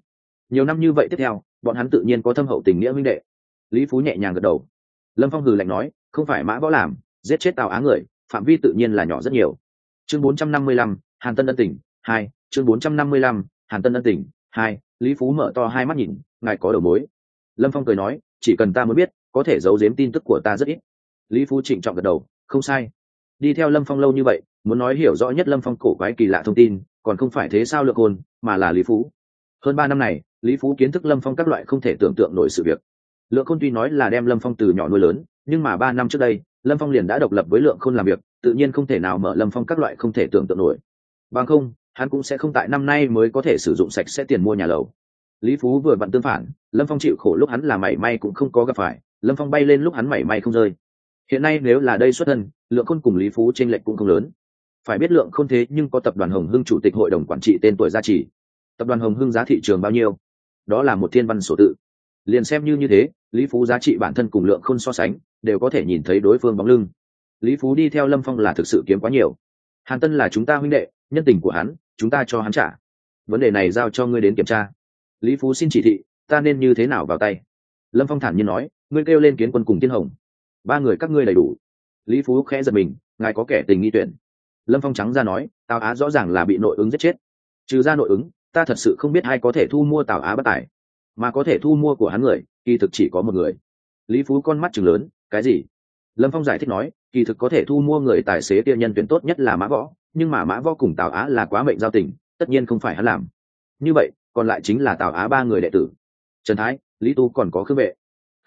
Nhiều năm như vậy tiếp theo, bọn hắn tự nhiên có thâm hậu tình nghĩa minh đệ. Lý phú nhẹ nhàng gật đầu. Lâm phong hừ lạnh nói, không phải mã võ làm, giết chết tào á người, phạm vi tự nhiên là nhỏ rất nhiều. Chương bốn trăm năm mươi lăm, hàn tân ân tỉnh hai, chương bốn trăm năm mươi lăm, hàn tân ân tỉnh hai, lý phú mở to hai mắt nhìn, ngài có đầu mối. Lâm phong cười nói, chỉ cần ta mới biết, có thể giấu giếm tin tức của ta rất ít. Lý phú trịnh trọng gật đầu, không sai đi theo lâm phong lâu như vậy, muốn nói hiểu rõ nhất lâm phong cổ quái kỳ lạ thông tin, còn không phải thế sao lượng hồn, mà là lý phú. Hơn ba năm này, lý phú kiến thức lâm phong các loại không thể tưởng tượng nổi sự việc. Lượng khôn tuy nói là đem lâm phong từ nhỏ nuôi lớn, nhưng mà ba năm trước đây, lâm phong liền đã độc lập với lượng khôn làm việc, tự nhiên không thể nào mở lâm phong các loại không thể tưởng tượng nổi. Bằng không, hắn cũng sẽ không tại năm nay mới có thể sử dụng sạch sẽ tiền mua nhà lầu. Lý phú vừa vặn tương phản, lâm phong chịu khổ lúc hắn là mảy may cũng không có gặp phải, lâm phong bay lên lúc hắn mảy may không rơi hiện nay nếu là đây xuất thân, lượng khôn cùng lý phú t r ê n lệch cũng không lớn. Phải biết lượng khôn thế nhưng có tập đoàn hồng hưng chủ tịch hội đồng quản trị tên tuổi gia trì. Tập đoàn hồng hưng giá thị trường bao nhiêu? Đó là một thiên văn sổ tự. Liền xem như như thế, lý phú giá trị bản thân cùng lượng khôn so sánh, đều có thể nhìn thấy đối phương bóng lưng. Lý phú đi theo lâm phong là thực sự kiếm quá nhiều. Hàn tân là chúng ta huynh đệ, nhân tình của hắn, chúng ta cho hắn trả. Vấn đề này giao cho ngươi đến kiểm tra. Lý phú xin chỉ thị, ta nên như thế nào vào tay? Lâm phong thản nhiên nói, ngươi kêu lên kiến quân cùng tiên hồng ba người các ngươi đầy đủ. Lý phú khẽ giật mình, ngài có kẻ tình nghi tuyển. Lâm phong trắng ra nói, tào á rõ ràng là bị nội ứng giết chết. Trừ ra nội ứng, ta thật sự không biết ai có thể thu mua tào á bất tài. Mà có thể thu mua của hắn người, kỳ thực chỉ có một người. Lý phú con mắt chừng lớn, cái gì? Lâm phong giải thích nói, kỳ thực có thể thu mua người tài xế kia nhân tuyển tốt nhất là mã võ, nhưng mà mã võ cùng tào á là quá mệnh giao tình, tất nhiên không phải hắn làm. Như vậy, còn lại chính là tào á ba người đệ tử. Trần thái, lý tu còn có khương vệ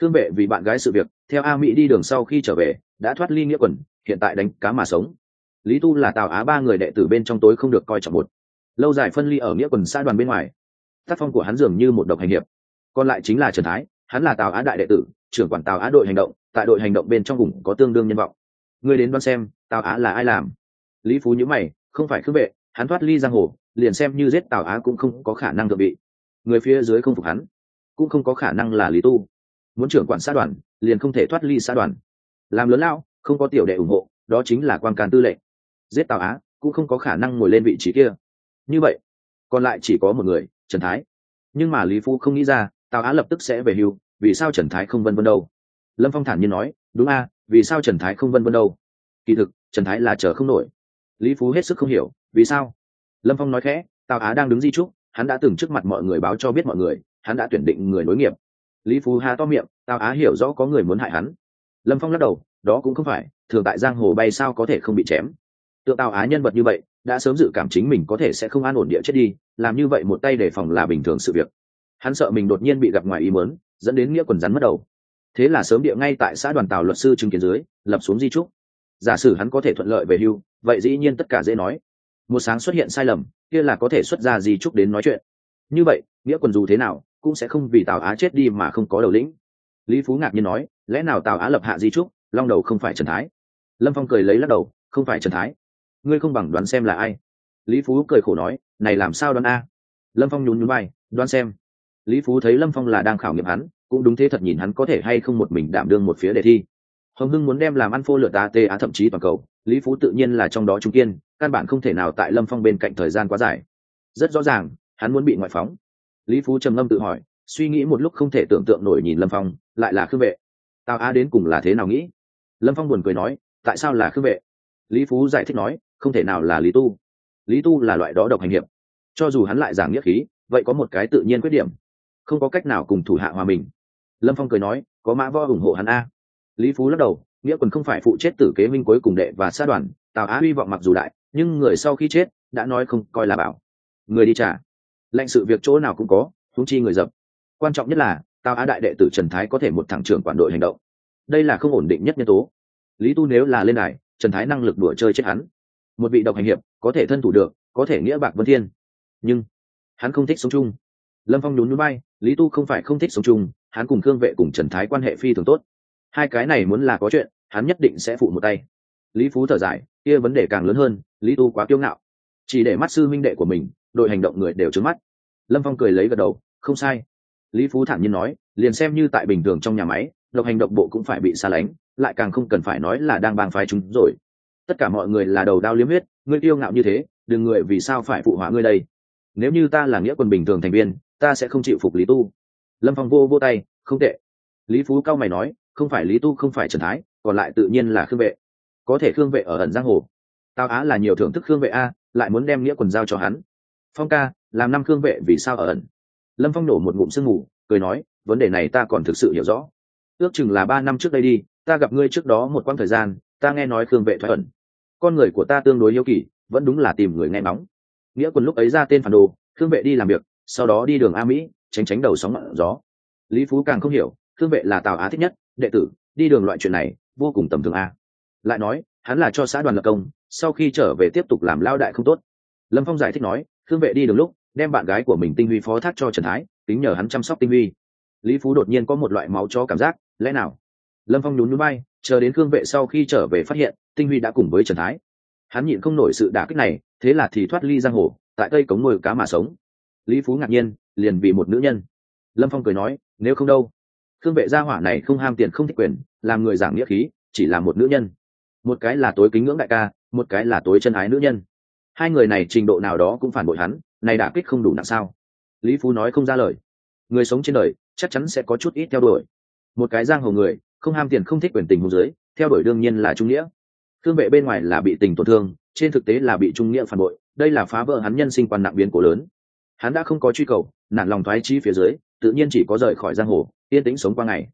khương vệ vì bạn gái sự việc, theo a mỹ đi đường sau khi trở về, đã thoát ly nghĩa quần, hiện tại đánh cá mà sống. Lý tu là tào á ba người đệ tử bên trong tối không được coi trọng một. Lâu dài phân ly ở nghĩa quần xã đoàn bên ngoài. Tác phong của hắn dường như một độc hành hiệp. Còn lại chính là trần thái, hắn là tào á đại đệ tử, trưởng quản tào á đội hành động, tại đội hành động bên trong vùng có tương đương nhân vọng. Ngươi đến đoán xem, tào á là ai làm. Lý phú nhữ mày, không phải khước vệ, hắn thoát ly giang hồ, liền xem như giết tào á cũng không có khả năng thượng vị. Người phía dưới không phục hắn, cũng không có khả năng là lý tu muốn trưởng quản xã đoàn, liền không thể thoát ly xã đoàn. Làm lớn lao, không có tiểu đệ ủng hộ, đó chính là quan can tư lệnh. Giết tào á, cũng không có khả năng ngồi lên vị trí kia. Như vậy, còn lại chỉ có một người, trần thái. Nhưng mà lý phu không nghĩ ra, tào á lập tức sẽ về hưu, vì sao trần thái không vân vân đâu? Lâm phong thản nhiên nói, đúng a, vì sao trần thái không vân vân đâu? Kỳ thực, trần thái là chờ không nổi. Lý phú hết sức không hiểu, vì sao? Lâm phong nói khẽ, tào á đang đứng di trúc, hắn đã từng trước mặt mọi người báo cho biết mọi người, hắn đã tuyển định người nối nghiệp lý phú hà to miệng tào á hiểu rõ có người muốn hại hắn. Lâm phong lắc đầu, đó cũng không phải, thường tại giang hồ bay sao có thể không bị chém. Tượng tào á nhân vật như vậy, đã sớm dự cảm chính mình có thể sẽ không an ổn địa chết đi, làm như vậy một tay đề phòng là bình thường sự việc. Hắn sợ mình đột nhiên bị gặp ngoài ý mớn dẫn đến nghĩa quần rắn mất đầu. Thế là sớm địa ngay tại xã đoàn tào luật sư chứng kiến dưới, lập xuống di trúc. Giả sử hắn có thể thuận lợi về hưu, vậy dĩ nhiên tất cả dễ nói. Một sáng xuất hiện sai lầm, kia là có thể xuất ra di trúc đến nói chuyện. Như vậy, nghĩa quần dù thế nào cũng sẽ không vì tào á chết đi mà không có đầu lĩnh. Lý phú ngạc nhiên nói, lẽ nào tào á lập hạ di trúc, long đầu không phải trần thái? Lâm phong cười lấy lắc đầu, không phải trần thái. Ngươi không bằng đoán xem là ai. Lý phú cười khổ nói, này làm sao đoán a? Lâm phong nhún nhún bay đoán xem. Lý phú thấy lâm phong là đang khảo nghiệm hắn, cũng đúng thế thật nhìn hắn có thể hay không một mình đảm đương một phía đề thi. Hồng hưng muốn đem làm ăn phô lựa ta tê á thậm chí toàn cầu, lý phú tự nhiên là trong đó trung kiên, căn bản không thể nào tại lâm phong bên cạnh thời gian quá dài. Rất rõ ràng, hắn muốn bị ngoại phóng lý phú trầm ngâm tự hỏi, suy nghĩ một lúc không thể tưởng tượng nổi nhìn lâm phong, lại là khương vệ. Tào á đến cùng là thế nào nghĩ? Lâm phong buồn cười nói, tại sao là khương vệ? Lý phú giải thích nói, không thể nào là lý tu. Lý tu là loại đó độc hành hiệp. Cho dù hắn lại giảng nghĩa khí, vậy có một cái tự nhiên khuyết điểm. Không có cách nào cùng thủ hạ hòa mình. Lâm phong cười nói, có mã vo ủng hộ hắn a. Lý phú lắc đầu, nghĩa quần không phải phụ chết tử kế minh cuối cùng đệ và sát đoàn, tào á hy vọng mặc dù đại, nhưng người sau khi chết, đã nói không coi là bảo. Người đi trả lệnh sự việc chỗ nào cũng có thúng chi người dập. Quan trọng nhất là tào á đại đệ tử trần thái có thể một thẳng trưởng quản đội hành động. Đây là không ổn định nhất nhân tố. Lý tu nếu là lên đài, trần thái năng lực đùa chơi chết hắn. Một vị độc hành hiệp, có thể thân thủ được, có thể nghĩa bạc vân thiên. Nhưng, hắn không thích sống chung. Lâm phong nhún núi bay lý tu không phải không thích sống chung, hắn cùng thương vệ cùng trần thái quan hệ phi thường tốt. Hai cái này muốn là có chuyện, hắn nhất định sẽ phụ một tay. Lý phú thở dài, kia vấn đề càng lớn hơn, lý tu quá kiêu ngạo. Chỉ để mắt sư minh đệ của mình đội hành động người đều trứng mắt. Lâm phong cười lấy gật đầu, không sai. Lý phú thản nhiên nói, liền xem như tại bình thường trong nhà máy, độc hành động bộ cũng phải bị xa lánh, lại càng không cần phải nói là đang bang phái chúng rồi. Tất cả mọi người là đầu đao liếm huyết, ngươi yêu ngạo như thế, đừng người vì sao phải phụ họa ngươi đây. Nếu như ta là nghĩa quân bình thường thành viên, ta sẽ không chịu phục lý tu. Lâm phong vô vô tay, không tệ. Lý phú cao mày nói, không phải lý tu không phải trần thái, còn lại tự nhiên là khương vệ. Có thể khương vệ ở ẩn giang hồ. Tao á là nhiều thưởng thức khương vệ a, lại muốn đem nghĩa quần giao cho hắn phong ca, làm năm khương vệ vì sao ở ẩn? Lâm phong nổ một ngụm sương ngủ cười nói, vấn đề này ta còn thực sự hiểu rõ. Ước chừng là ba năm trước đây đi, ta gặp ngươi trước đó một quãng thời gian, ta nghe nói khương vệ thoái ẩn. Con người của ta tương đối yêu kỳ, vẫn đúng là tìm người nghe nóng nghĩa quân lúc ấy ra tên phản đồ, khương vệ đi làm việc, sau đó đi đường a mỹ, tránh tránh đầu sóng ngọn gió. Lý phú càng không hiểu, khương vệ là tào á thích nhất, đệ tử, đi đường loại chuyện này, vô cùng tầm thường a. Lại nói, hắn là cho xã đoàn lập công, sau khi trở về tiếp tục làm lao đại không tốt. Lâm phong giải thích nói khương vệ đi đường lúc, đem bạn gái của mình tinh huy phó thác cho trần thái tính nhờ hắn chăm sóc tinh huy lý phú đột nhiên có một loại máu cho cảm giác, lẽ nào? Lâm phong nhún núi bay chờ đến khương vệ sau khi trở về phát hiện, tinh huy đã cùng với trần thái. Hắn nhịn không nổi sự đả kích này, thế là thì thoát ly giang hồ, tại cây cống ngồi cá mà sống. Lý phú ngạc nhiên, liền bị một nữ nhân. Lâm phong cười nói, nếu không đâu? Khương vệ gia hỏa này không ham tiền không thích quyền, làm người giảng nghĩa khí, chỉ là một nữ nhân. Một cái là tối kính ngưỡng đại ca, một cái là tối chân ái nữ nhân hai người này trình độ nào đó cũng phản bội hắn, này đả kích không đủ nặng sao? Lý phú nói không ra lời. Người sống trên đời, chắc chắn sẽ có chút ít theo đuổi. Một cái giang hồ người, không ham tiền không thích quyền tình hồ dưới theo đuổi đương nhiên là trung nghĩa. Thương vệ bên ngoài là bị tình tổn thương, trên thực tế là bị trung nghĩa phản bội, đây là phá vỡ hắn nhân sinh quan nặng biến cố lớn. Hắn đã không có truy cầu, nản lòng thoái chi phía dưới, tự nhiên chỉ có rời khỏi giang hồ, yên tĩnh sống qua ngày.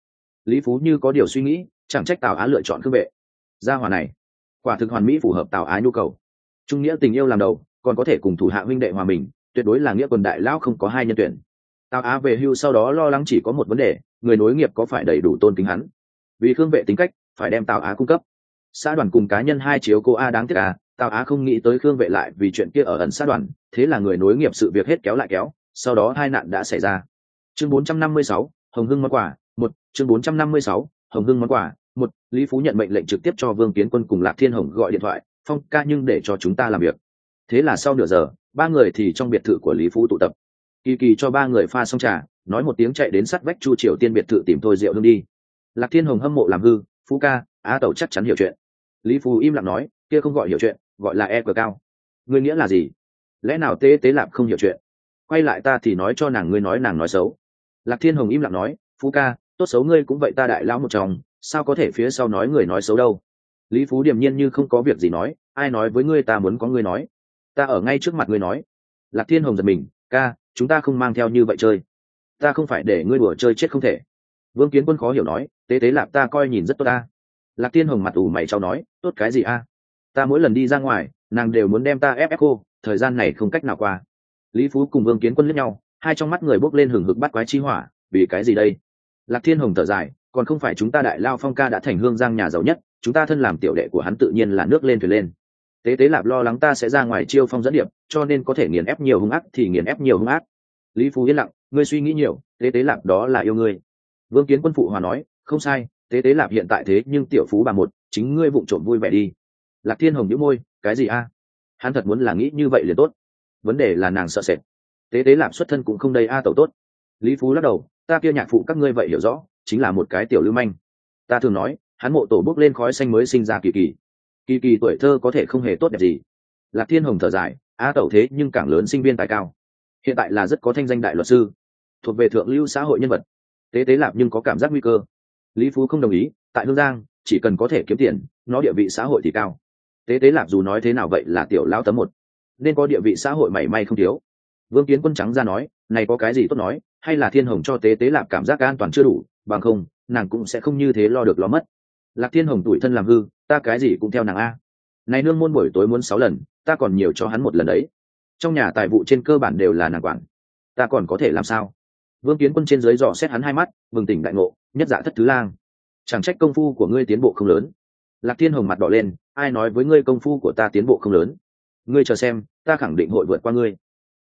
Lý phú như có điều suy nghĩ, chẳng trách tào á lựa chọn cương vệ. Gia hòa này, quả thực hoàn mỹ phù hợp tào á nhu cầu trung nghĩa tình yêu làm đầu còn có thể cùng thủ hạ huynh đệ hòa mình tuyệt đối là nghĩa quân đại lão không có hai nhân tuyển. Tào á về hưu sau đó lo lắng chỉ có một vấn đề người nối nghiệp có phải đầy đủ tôn kính hắn? Vì khương vệ tính cách phải đem tào á cung cấp. Xã đoàn cùng cá nhân hai chiếu cô a đáng tiếc à tào á không nghĩ tới khương vệ lại vì chuyện kia ở ẩn xã đoàn thế là người nối nghiệp sự việc hết kéo lại kéo sau đó hai nạn đã xảy ra. Chương 456, hồng hưng món quà một chương 456, hồng hưng món quà một lý phú nhận mệnh lệnh trực tiếp cho vương kiến quân cùng lạc thiên hồng gọi điện thoại phong ca nhưng để cho chúng ta làm việc. Thế là sau nửa giờ, ba người thì trong biệt thự của lý phú tụ tập. Kỳ kỳ cho ba người pha xong trà, nói một tiếng chạy đến sát vách chu triều tiên biệt thự tìm thôi rượu hương đi. Lạc thiên hồng hâm mộ làm hư, phú ca, á tẩu chắc chắn hiểu chuyện. Lý phú im lặng nói, kia không gọi hiểu chuyện, gọi là e cờ cao. Ngươi nghĩa là gì? Lẽ nào tế tế lạp không hiểu chuyện? Quay lại ta thì nói cho nàng ngươi nói nàng nói xấu. Lạc thiên hồng im lặng nói, phú ca, tốt xấu ngươi cũng vậy ta đại lão một chồng, sao có thể phía sau nói người nói xấu đâu? Lý phú điềm nhiên như không có việc gì nói, ai nói với ngươi ta muốn có ngươi nói? Ta ở ngay trước mặt ngươi nói. Lạc thiên hồng giật mình, ca, chúng ta không mang theo như vậy chơi. Ta không phải để ngươi đùa chơi chết không thể. Vương kiến quân khó hiểu nói, tế tế lạp ta coi nhìn rất tốt ta. Lạc thiên hồng mặt ủ mày trao nói, tốt cái gì a? Ta mỗi lần đi ra ngoài, nàng đều muốn đem ta ép ép cô, thời gian này không cách nào qua. Lý phú cùng vương kiến quân lướt nhau, hai trong mắt người bốc lên hừng hực bắt quái chi hỏa, vì cái gì đây? Lạc thiên hồng thở dài, còn không phải chúng ta đại lao phong ca đã thành hương giang nhà giàu nhất chúng ta thân làm tiểu đệ của hắn tự nhiên là nước lên thuyền lên. Tế tế lạp lo lắng ta sẽ ra ngoài chiêu phong dẫn điệp, cho nên có thể nghiền ép nhiều hung ác thì nghiền ép nhiều hung ác. Lý phú yên lặng, ngươi suy nghĩ nhiều, tế tế lạp đó là yêu ngươi. Vương kiến quân phụ hòa nói, không sai, tế tế lạp hiện tại thế nhưng tiểu phú bà một, chính ngươi vụng trộm vui vẻ đi. Lạc thiên hồng nhíu môi, cái gì a? Hắn thật muốn là nghĩ như vậy liền tốt. Vấn đề là nàng sợ sệt. Tế tế lạp xuất thân cũng không đầy a, tẩu tốt. Lý phú lắc đầu, ta kia nhạc phụ các ngươi vậy hiểu rõ, chính là một cái tiểu lưu manh. Ta thường nói hắn mộ tổ bước lên khói xanh mới sinh ra kỳ kỳ. Kỳ kỳ tuổi thơ có thể không hề tốt đẹp gì. Lạc thiên hồng thở dài, a tẩu thế nhưng càng lớn sinh viên tài cao. Hiện tại là rất có thanh danh đại luật sư, thuộc về thượng lưu xã hội nhân vật. Tế tế lạp nhưng có cảm giác nguy cơ. Lý phú không đồng ý, tại hương giang, chỉ cần có thể kiếm tiền, nó địa vị xã hội thì cao. Tế tế lạp dù nói thế nào vậy là tiểu lao tấm một. Nên có địa vị xã hội mảy may không thiếu. Vương kiến quân trắng ra nói, này có cái gì tốt nói, hay là thiên hồng cho tế tế lạp cảm giác an toàn chưa đủ, bằng không, nàng cũng sẽ không như thế lo được lo mất lạc thiên hồng tuổi thân làm hư, ta cái gì cũng theo nàng a. Này nương môn buổi tối muốn sáu lần, ta còn nhiều cho hắn một lần đấy. Trong nhà tài vụ trên cơ bản đều là nàng quản. Ta còn có thể làm sao? Vương kiến quân trên dưới dò xét hắn hai mắt mừng tỉnh đại ngộ, nhất dạ thất thứ lang. Chẳng trách công phu của ngươi tiến bộ không lớn. Lạc thiên hồng mặt đỏ lên, ai nói với ngươi công phu của ta tiến bộ không lớn? Ngươi chờ xem, ta khẳng định hội vượt qua ngươi.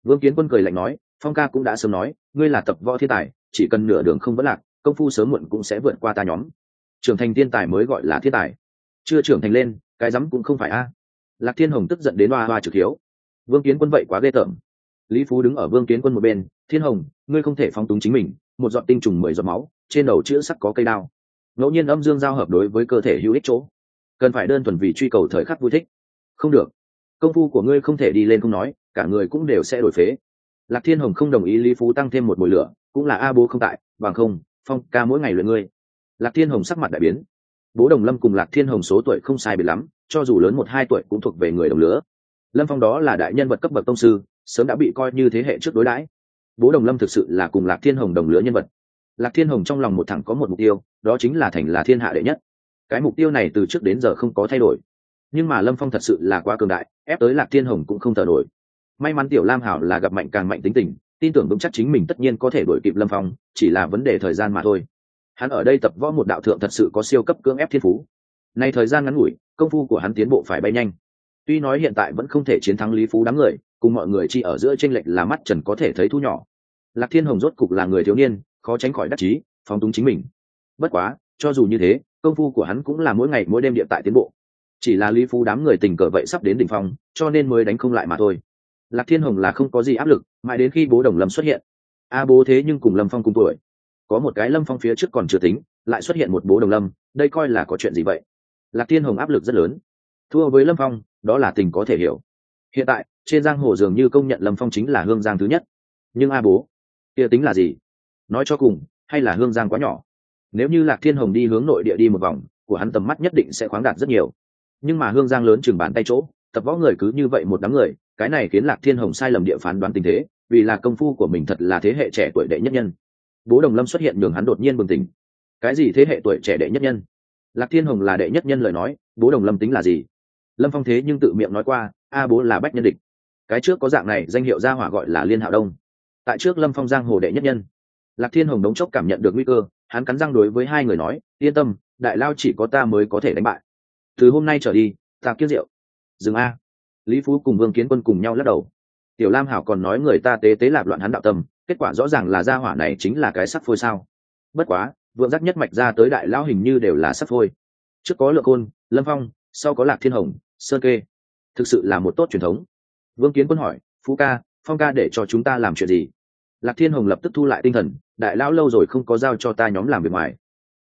Vương kiến quân cười lạnh nói, phong ca cũng đã sớm nói, ngươi là tập võ thiên tài, chỉ cần nửa đường không vẫn lạc, công phu sớm muộn cũng sẽ vượt qua ta nhóm trưởng thành thiên tài mới gọi là thiên tài. Chưa trưởng thành lên, cái rắm cũng không phải a. Lạc thiên hồng tức giận đến hoa hoa trực hiếu. Vương kiến quân vậy quá ghê tởm. Lý phú đứng ở vương kiến quân một bên, thiên hồng, ngươi không thể phóng túng chính mình, một giọt tinh trùng mười giọt máu, trên đầu chữ sắc có cây đao. Ngẫu nhiên âm dương giao hợp đối với cơ thể hữu ích chỗ. Cần phải đơn thuần vì truy cầu thời khắc vui thích. Không được. Công phu của ngươi không thể đi lên không nói, cả người cũng đều sẽ đổi phế. Lạc thiên hồng không đồng ý lý phú tăng thêm một mùi lửa, cũng là a bố không tại, bằng không, phong ca mỗi ngày luyện ngươi lạc thiên hồng sắc mặt đại biến. Bố đồng lâm cùng lạc thiên hồng số tuổi không sai biệt lắm, cho dù lớn một hai tuổi cũng thuộc về người đồng lứa. Lâm phong đó là đại nhân vật cấp bậc tông sư, sớm đã bị coi như thế hệ trước đối đãi. Bố đồng lâm thực sự là cùng lạc thiên hồng đồng lứa nhân vật. Lạc thiên hồng trong lòng một thẳng có một mục tiêu, đó chính là thành là thiên hạ đệ nhất. Cái mục tiêu này từ trước đến giờ không có thay đổi. Nhưng mà lâm phong thật sự là quá cường đại, ép tới lạc thiên hồng cũng không thờ nổi. May mắn tiểu lam hảo là gặp mạnh càng mạnh tính tình, tin tưởng vững chắc chính mình tất nhiên có thể đuổi kịp lâm phong, chỉ là vấn đề thời gian mà thôi hắn ở đây tập võ một đạo thượng thật sự có siêu cấp cưỡng ép thiên phú. Nay thời gian ngắn ngủi, công phu của hắn tiến bộ phải bay nhanh. Tuy nói hiện tại vẫn không thể chiến thắng lý phú đám người, cùng mọi người chỉ ở giữa tranh lệch là mắt trần có thể thấy thu nhỏ. Lạc thiên hồng rốt cục là người thiếu niên, khó tránh khỏi đắc chí, phóng túng chính mình. Bất quá, cho dù như thế, công phu của hắn cũng là mỗi ngày mỗi đêm địa tại tiến bộ. Chỉ là lý phú đám người tình cờ vậy sắp đến đỉnh phong, cho nên mới đánh không lại mà thôi. Lạc thiên hồng là không có gì áp lực, mãi đến khi bố đồng lâm xuất hiện. A bố thế nhưng cùng lâm phong cùng tuổi có một cái lâm phong phía trước còn chưa tính, lại xuất hiện một bố đồng lâm, đây coi là có chuyện gì vậy? Lạc thiên hồng áp lực rất lớn. Thua với lâm phong, đó là tình có thể hiểu. Hiện tại, trên giang hồ dường như công nhận lâm phong chính là hương giang thứ nhất. Nhưng a bố, kia tính là gì? Nói cho cùng, hay là hương giang quá nhỏ? Nếu như lạc thiên hồng đi hướng nội địa đi một vòng, của hắn tầm mắt nhất định sẽ khoáng đạt rất nhiều. Nhưng mà hương giang lớn chừng bàn tay chỗ, tập võ người cứ như vậy một đám người, cái này khiến lạc thiên hồng sai lầm địa phán đoán tình thế, vì là công phu của mình thật là thế hệ trẻ tuổi đệ nhất nhân bố đồng lâm xuất hiện nhường hắn đột nhiên bừng tỉnh. Cái gì thế hệ tuổi trẻ đệ nhất nhân? Lạc thiên hồng là đệ nhất nhân lời nói, bố đồng lâm tính là gì? Lâm phong thế nhưng tự miệng nói qua, a bố là bách nhân địch. Cái trước có dạng này, danh hiệu gia hỏa gọi là liên hạo đông. Tại trước lâm phong giang hồ đệ nhất nhân, lạc thiên hồng đống chốc cảm nhận được nguy cơ, hắn cắn răng đối với hai người nói, yên tâm, đại lao chỉ có ta mới có thể đánh bại. Từ hôm nay trở đi, ta kiết rượu. Dừng a. Lý phú cùng vương kiến quân cùng nhau lắc đầu. Tiểu lam hảo còn nói người ta tế tế lạp loạn hắn đạo tâm kết quả rõ ràng là gia hỏa này chính là cái sắc phôi sao. Bất quá, vượng giác nhất mạch ra tới đại lão hình như đều là sắc phôi. Trước có lượng côn, lâm phong, sau có lạc thiên hồng, sơn kê. Thực sự là một tốt truyền thống. Vương kiến quân hỏi, phú ca, phong ca để cho chúng ta làm chuyện gì? Lạc thiên hồng lập tức thu lại tinh thần, đại lão lâu rồi không có giao cho ta nhóm làm việc ngoài.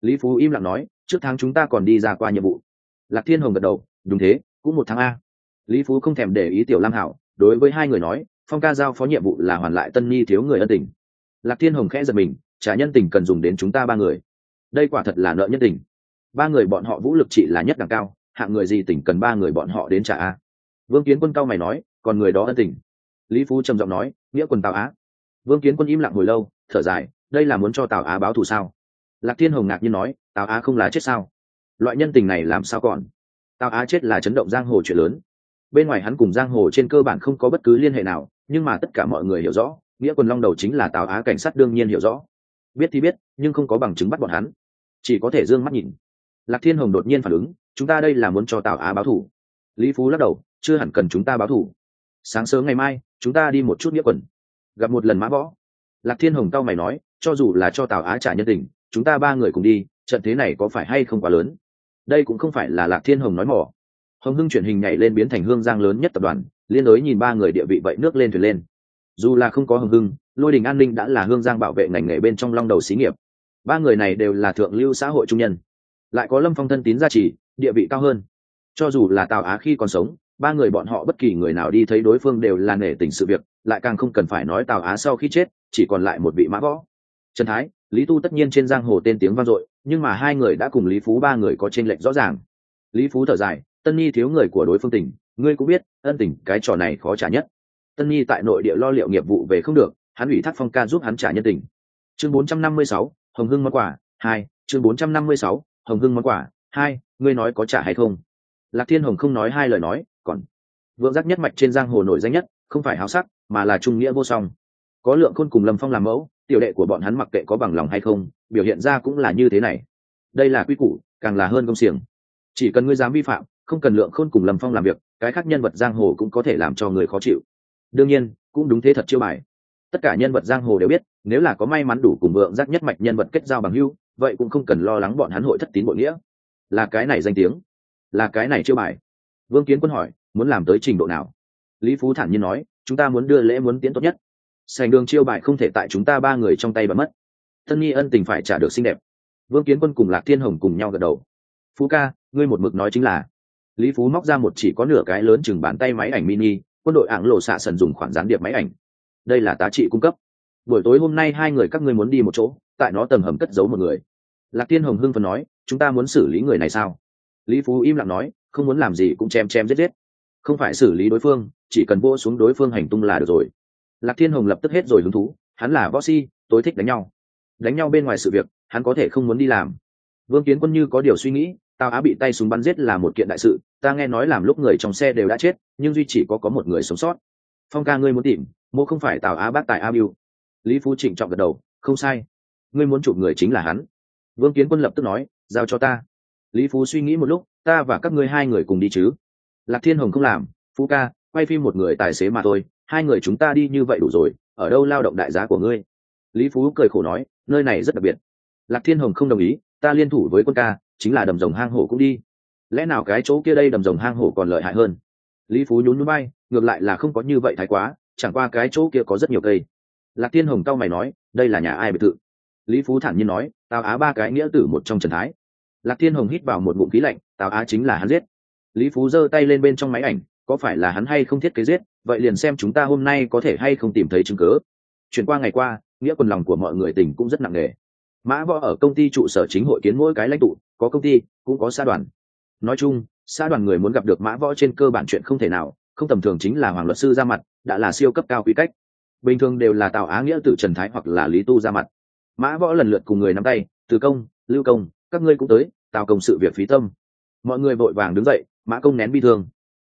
Lý phú im lặng nói, trước tháng chúng ta còn đi ra qua nhiệm vụ. Lạc thiên hồng gật đầu, đúng thế, cũng một tháng a. Lý phú không thèm để ý tiểu lam hảo, đối với hai người nói phong ca giao phó nhiệm vụ là hoàn lại tân nhi thiếu người ân tình. Lạc thiên hồng khẽ giật mình, trả nhân tình cần dùng đến chúng ta ba người. Đây quả thật là nợ nhân tình. Ba người bọn họ vũ lực trị là nhất đẳng cao, hạng người gì tỉnh cần ba người bọn họ đến trả a vương kiến quân cao mày nói, còn người đó ân tình. Lý phú trầm giọng nói, nghĩa quần tào á. Vương kiến quân im lặng hồi lâu, thở dài, đây là muốn cho tào á báo thù sao? Lạc thiên hồng ngạc nhiên nói, tào á không là chết sao? Loại nhân tình này làm sao còn? Tào á chết là chấn động giang hồ chuyện lớn. Bên ngoài hắn cùng giang hồ trên cơ bản không có bất cứ liên hệ nào nhưng mà tất cả mọi người hiểu rõ, nghĩa quần long đầu chính là tào á cảnh sát đương nhiên hiểu rõ. Biết thì biết, nhưng không có bằng chứng bắt bọn hắn. Chỉ có thể d ư ơ n g mắt nhìn. Lạc thiên hồng đột nhiên phản ứng, chúng ta đây là muốn cho tào á báo thủ lý phú lắc đầu, chưa hẳn cần chúng ta báo thủ sáng sớm ngày mai, chúng ta đi một chút nghĩa quần gặp một lần mã võ. Lạc thiên hồng cao mày nói, cho dù là cho tào á trả nhân tình, chúng ta ba người cùng đi, trận thế này có phải hay không quá lớn? Đây cũng không phải là lạc thiên hồng nói mỏ. Hồng hưng chuyển hình nhảy lên biến thành hương giang lớn nhất tập đoàn liên đối nhìn ba người địa vị vậy nước lên thuyền lên. Dù là không có hồng hưng, lôi đình an ninh đã là hương giang bảo vệ ngành nghề bên trong long đầu xí nghiệp. Ba người này đều là thượng lưu xã hội trung nhân. Lại có lâm phong thân tín gia trì, địa vị cao hơn. Cho dù là tào á khi còn sống, ba người bọn họ bất kỳ người nào đi thấy đối phương đều là nể tình sự việc, lại càng không cần phải nói tào á sau khi chết, chỉ còn lại một vị mã võ. Trần thái, lý tu tất nhiên trên giang hồ tên tiếng vang dội, nhưng mà hai người đã cùng lý phú ba người có tranh lệch rõ ràng. Lý phú thở dài, tân nhi thiếu người của đối phương tỉnh ngươi cũng biết ân tình cái trò này khó trả nhất. Tân nhi tại nội địa lo liệu nghiệp vụ về không được hắn ủy thác phong ca giúp hắn trả nhân tình. Chương 456, hồng hưng món quà hai chương 456, hồng hưng món quà hai ngươi nói có trả hay không? Lạc thiên hồng không nói hai lời nói còn vượng giác nhất mạch trên giang hồ nổi danh nhất không phải háo sắc mà là trung nghĩa vô song. Có lượng khôn cùng lâm phong làm mẫu tiểu đệ của bọn hắn mặc kệ có bằng lòng hay không biểu hiện ra cũng là như thế này. Đây là quy củ càng là hơn công xiềng. Chỉ cần ngươi dám vi phạm không cần lượng khôn cùng lâm phong làm việc cái khác nhân vật giang hồ cũng có thể làm cho người khó chịu. Đương nhiên, cũng đúng thế thật chiêu bài. Tất cả nhân vật giang hồ đều biết, nếu là có may mắn đủ cùng vượng giác nhất mạch nhân vật kết giao bằng hưu vậy cũng không cần lo lắng bọn hắn hội thất tín bội nghĩa. Là cái này danh tiếng, là cái này chiêu bài. Vương kiến quân hỏi, muốn làm tới trình độ nào? Lý phú thản nhiên nói, chúng ta muốn đưa lễ muốn tiến tốt nhất. Sành đường chiêu bài không thể tại chúng ta ba người trong tay bật mất. Thân nhi ân tình phải trả được xinh đẹp. Vương kiến quân cùng lạc thiên hồng cùng nhau gật đầu. Phú ca, ngươi một mực nói chính là lý phú móc ra một chỉ có nửa cái lớn chừng bàn tay máy ảnh mini, quân đội ảng lộ xạ sần dùng khoản gián điệp máy ảnh. Đây là tá trị cung cấp. Buổi tối hôm nay hai người các ngươi muốn đi một chỗ, tại nó tầng hầm cất giấu một người. Lạc tiên hồng hưng phần nói, chúng ta muốn xử lý người này sao? Lý phú im lặng nói, không muốn làm gì cũng chém chém giết giết. Không phải xử lý đối phương, chỉ cần vô xuống đối phương hành tung là được rồi. Lạc thiên hồng lập tức hết rồi hứng thú, hắn là võ si tối thích đánh nhau. Đánh nhau bên ngoài sự việc, hắn có thể không muốn đi làm. Vương kiến quân như có điều suy nghĩ tao á bị tay súng bắn giết là một kiện đại sự, ta nghe nói làm lúc người trong xe đều đã chết, nhưng duy chỉ có có một người sống sót. Phong ca ngươi muốn tìm, mô không phải tào á bác tại a biu. Lý phú trịnh trọng gật đầu, không sai. Ngươi muốn chụp người chính là hắn. Vương kiến quân lập tức nói, giao cho ta. Lý phú suy nghĩ một lúc, ta và các ngươi hai người cùng đi chứ. Lạc thiên hồng không làm, phú ca, quay phim một người tài xế mà thôi, hai người chúng ta đi như vậy đủ rồi, ở đâu lao động đại giá của ngươi? Lý phú cười khổ nói, nơi này rất đặc biệt. Lạc thiên hồng không đồng ý, ta liên thủ với quân ca chính là đầm rồng hang hổ cũng đi. Lẽ nào cái chỗ kia đây đầm rồng hang hổ còn lợi hại hơn? Lý phú nhún nhún bay ngược lại là không có như vậy thái quá, chẳng qua cái chỗ kia có rất nhiều cây. Lạc tiên hồng cao mày nói, đây là nhà ai biệt thự? Lý phú thản nhiên nói, tào á ba cái nghĩa tử một trong trần thái. Lạc tiên hồng hít vào một bụng khí lạnh, tào á chính là hắn giết. Lý phú giơ tay lên bên trong máy ảnh, có phải là hắn hay không thiết kế giết, vậy liền xem chúng ta hôm nay có thể hay không tìm thấy chứng cớ chuyển qua ngày qua, nghĩa quần lòng của mọi người tình cũng rất nặng nề. Mã võ ở công ty trụ sở chính hội kiến mỗi cái lãnh tụ có công ty, cũng có xã đoàn. Nói chung, xã đoàn người muốn gặp được mã võ trên cơ bản chuyện không thể nào, không tầm thường chính là hoàng luật sư ra mặt, đã là siêu cấp cao quy cách. Bình thường đều là tào á nghĩa tự trần thái hoặc là lý tu ra mặt. Mã võ lần lượt cùng người nắm tay, từ công, lưu công, các ngươi cũng tới, tào công sự việc phí tâm. Mọi người vội vàng đứng dậy, mã công nén bi thương.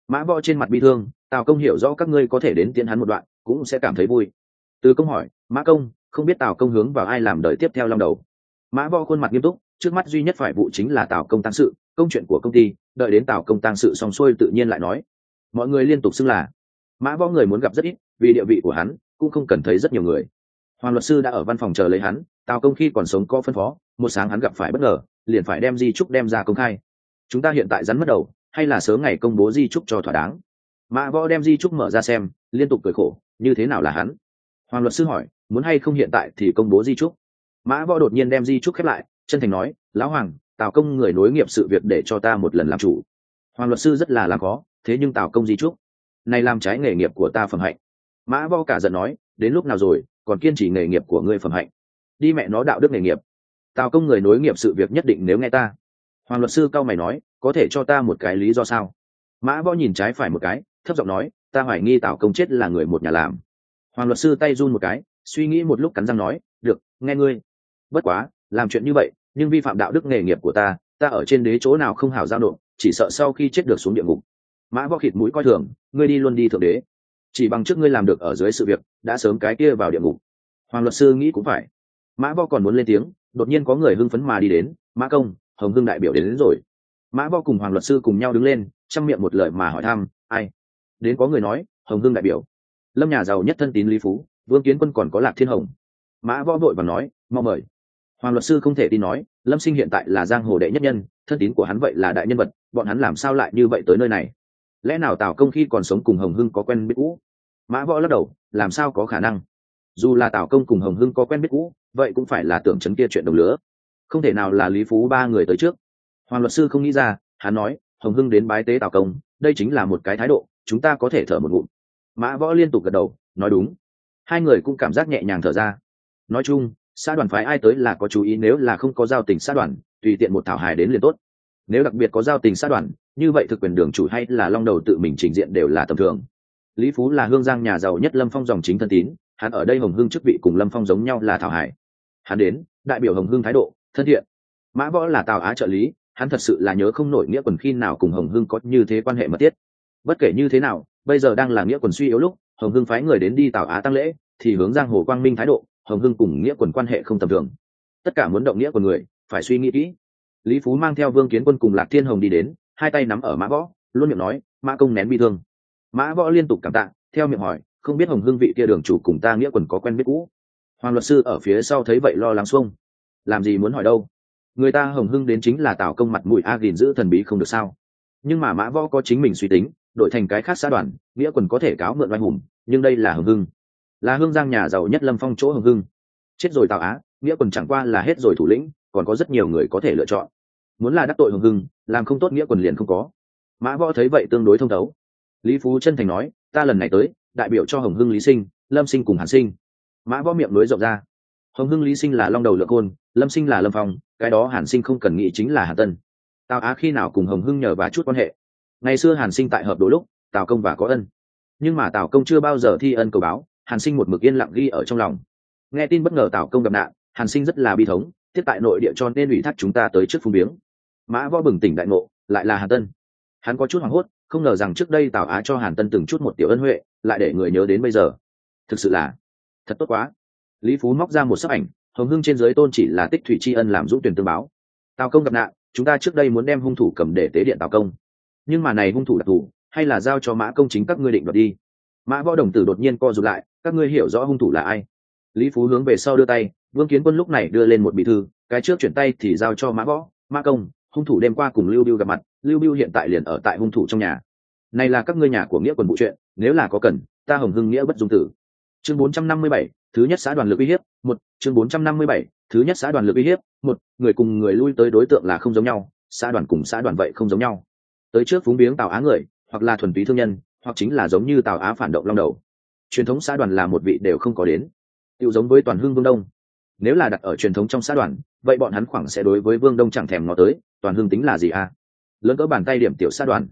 Mã võ trên mặt bi thương, tào công hiểu rõ các ngươi có thể đến tiến hắn một đoạn, cũng sẽ cảm thấy vui. Từ công hỏi, mã công, không biết tào công hướng vào ai làm đời tiếp theo long đầu? Mã võ khuôn mặt nghiêm túc trước mắt duy nhất phải vụ chính là tào công tăng sự, công chuyện của công ty, đợi đến tào công tăng sự xong xuôi tự nhiên lại nói. Mọi người liên tục xưng là. Mã võ người muốn gặp rất ít, vì địa vị của hắn, cũng không cần thấy rất nhiều người. Hoàng luật sư đã ở văn phòng chờ lấy hắn, tào công khi còn sống có phân phó, một sáng hắn gặp phải bất ngờ, liền phải đem di trúc đem ra công khai. Chúng ta hiện tại rắn mất đầu, hay là sớm ngày công bố di trúc cho thỏa đáng? Mã võ đem di trúc mở ra xem, liên tục cười khổ, như thế nào là hắn? Hoàng luật sư hỏi, muốn hay không hiện tại thì công bố di trúc? Mã võ đột nhiên đem di trúc khép lại chân thành nói, lão hoàng, tào công người nối nghiệp sự việc để cho ta một lần làm chủ. Hoàng luật sư rất là làm khó, thế nhưng tào công di trúc này làm trái nghề nghiệp của ta phẩm hạnh. Mã vo cả giận nói, đến lúc nào rồi, còn kiên trì nghề nghiệp của ngươi phẩm hạnh? Đi mẹ nó đạo đức nghề nghiệp. Tào công người nối nghiệp sự việc nhất định nếu nghe ta. Hoàng luật sư cao mày nói, có thể cho ta một cái lý do sao? Mã võ nhìn trái phải một cái, thấp giọng nói, ta hoài nghi tào công chết là người một nhà làm. Hoàng luật sư tay run một cái, suy nghĩ một lúc cắn răng nói, được, nghe ngươi. Bất quá làm chuyện như vậy nhưng vi phạm đạo đức nghề nghiệp của ta ta ở trên đế chỗ nào không hảo giao nộp chỉ sợ sau khi chết được xuống địa ngục. Mã võ khịt mũi coi thường ngươi đi luôn đi thượng đế. Chỉ bằng trước ngươi làm được ở dưới sự việc đã sớm cái kia vào địa ngục. Hoàng luật sư nghĩ cũng phải. Mã võ còn muốn lên tiếng đột nhiên có người hưng phấn mà đi đến mã công hồng hưng đại biểu đến, đến rồi. Mã võ cùng hoàng luật sư cùng nhau đứng lên chăm miệng một lời mà hỏi thăm ai? Đến có người nói hồng hưng đại biểu. Lâm nhà giàu nhất thân tín lý phú vương kiến quân còn có lạc thiên hồng. Mã võ vội và nói mau mời hoàng luật sư không thể tin nói, lâm sinh hiện tại là giang hồ đệ nhất nhân, thân tín của hắn vậy là đại nhân vật, bọn hắn làm sao lại như vậy tới nơi này? Lẽ nào tào công khi còn sống cùng hồng hưng có quen biết cũ? Mã võ lắc đầu, làm sao có khả năng? Dù là tào công cùng hồng hưng có quen biết cũ, vậy cũng phải là tưởng chấn kia chuyện đồng lứa không thể nào là lý phú ba người tới trước. Hoàng luật sư không nghĩ ra, hắn nói, hồng hưng đến bái tế tào công, đây chính là một cái thái độ, chúng ta có thể thở một ngụm. Mã võ liên tục gật đầu, nói đúng. Hai người cũng cảm giác nhẹ nhàng thở ra. Nói chung xã đoàn phái ai tới là có chú ý, nếu là không có giao tình xã đoàn, tùy tiện một thảo hài đến liền tốt. Nếu đặc biệt có giao tình xã đoàn, như vậy thực quyền đường chủ hay là long đầu tự mình trình diện đều là tầm thường. Lý phú là hương giang nhà giàu nhất lâm phong dòng chính thân tín, hắn ở đây hồng Hương chức vị cùng lâm phong giống nhau là thảo hải hắn đến, đại biểu hồng Hương thái độ, thân thiện. Mã võ là tào á trợ lý, hắn thật sự là nhớ không nổi nghĩa quần khi nào cùng hồng Hương có như thế quan hệ mật thiết. Bất kể như thế nào, bây giờ đang là nghĩa quần suy yếu lúc, hồng Hương phái người đến đi tào á tăng lễ, thì hướng giang hồ quang minh thái độ hồng hưng cùng nghĩa quần quan hệ không tầm thường. Tất cả muốn động nghĩa của người, phải suy nghĩ kỹ. Lý phú mang theo vương kiến quân cùng lạc thiên hồng đi đến, hai tay nắm ở mã võ, luôn miệng nói, mã công nén bi thương. Mã võ liên tục cảm tạ, theo miệng hỏi, không biết hồng hưng vị kia đường chủ cùng ta nghĩa quần có quen biết cũ? Hoàng luật sư ở phía sau thấy vậy lo lắng xuông. Làm gì muốn hỏi đâu? Người ta hồng hưng đến chính là tạo công mặt mũi a gìn giữ thần bí không được sao? Nhưng mà mã võ có chính mình suy tính, đổi thành cái khác xã đoàn, nghĩa quần có thể cáo mượn oai hùng, nhưng đây là hồng hưng là hương giang nhà giàu nhất lâm phong chỗ hồng hưng. Chết rồi tào á, nghĩa quần chẳng qua là hết rồi thủ lĩnh, còn có rất nhiều người có thể lựa chọn. Muốn là đắc tội hồng hưng, làm không tốt nghĩa quần liền không có. Mã võ thấy vậy tương đối thông thấu. Lý phú chân thành nói, ta lần này tới, đại biểu cho hồng hưng lý sinh, lâm sinh cùng hàn sinh. Mã võ miệng nối rộng ra. Hồng hưng lý sinh là long đầu lượng côn, lâm sinh là lâm phong, cái đó hàn sinh không cần nghĩ chính là hà tân. Tào á khi nào cùng hồng hưng nhờ và chút quan hệ? Ngày xưa hàn sinh tại hợp đôi lúc, tào công và có ân. Nhưng mà tào công chưa bao giờ thi ân cầu báo hàn sinh một mực yên lặng ghi ở trong lòng. Nghe tin bất ngờ tào công gặp nạn, hàn sinh rất là bi thống, thiết tại nội địa cho nên ủy thác chúng ta tới trước phung biếng mã võ bừng tỉnh đại ngộ, lại là hàn tân. Hắn có chút hoảng hốt, không ngờ rằng trước đây tào á cho hàn tân từng chút một tiểu ân huệ, lại để người nhớ đến bây giờ. Thực sự là thật tốt quá. Lý phú móc ra một sấp ảnh, hồng hưng trên giới tôn chỉ là tích thủy tri ân làm dũng tuyển tương báo. Tào công gặp nạn, chúng ta trước đây muốn đem hung thủ cầm để tế điện tào công. Nhưng mà này hung thủ đặc thù, hay là giao cho mã công chính các ngươi định đoạt đi. Mã võ đồng tử đột nhiên co rụt lại các ngươi hiểu rõ hung thủ là ai? Lý phú hướng về sau đưa tay vương kiến quân lúc này đưa lên một bí thư cái trước chuyển tay thì giao cho mã võ mã công hung thủ đêm qua cùng lưu biêu gặp mặt lưu biêu hiện tại liền ở tại hung thủ trong nhà. Này là các ngươi nhà của nghĩa quần vụ chuyện nếu là có cần ta hồng hưng nghĩa bất dung tử. Chương 457, thứ nhất xã đoàn lực uy hiếp một chương 457, thứ nhất xã đoàn lực uy hiếp một người cùng người lui tới đối tượng là không giống nhau xã đoàn cùng xã đoàn vậy không giống nhau. Tới trước phúng biếng tào á người hoặc là thuần túy thương nhân hoặc chính là giống như tào á phản động long đầu truyền thống xã đoàn là một vị đều không có đến. Tự giống với toàn hương vương đông. Nếu là đặt ở truyền thống trong xã đoàn, vậy bọn hắn khoảng sẽ đối với vương đông chẳng thèm ngó tới, toàn hương tính là gì à? Lớn cỡ bàn tay điểm tiểu xã đoàn.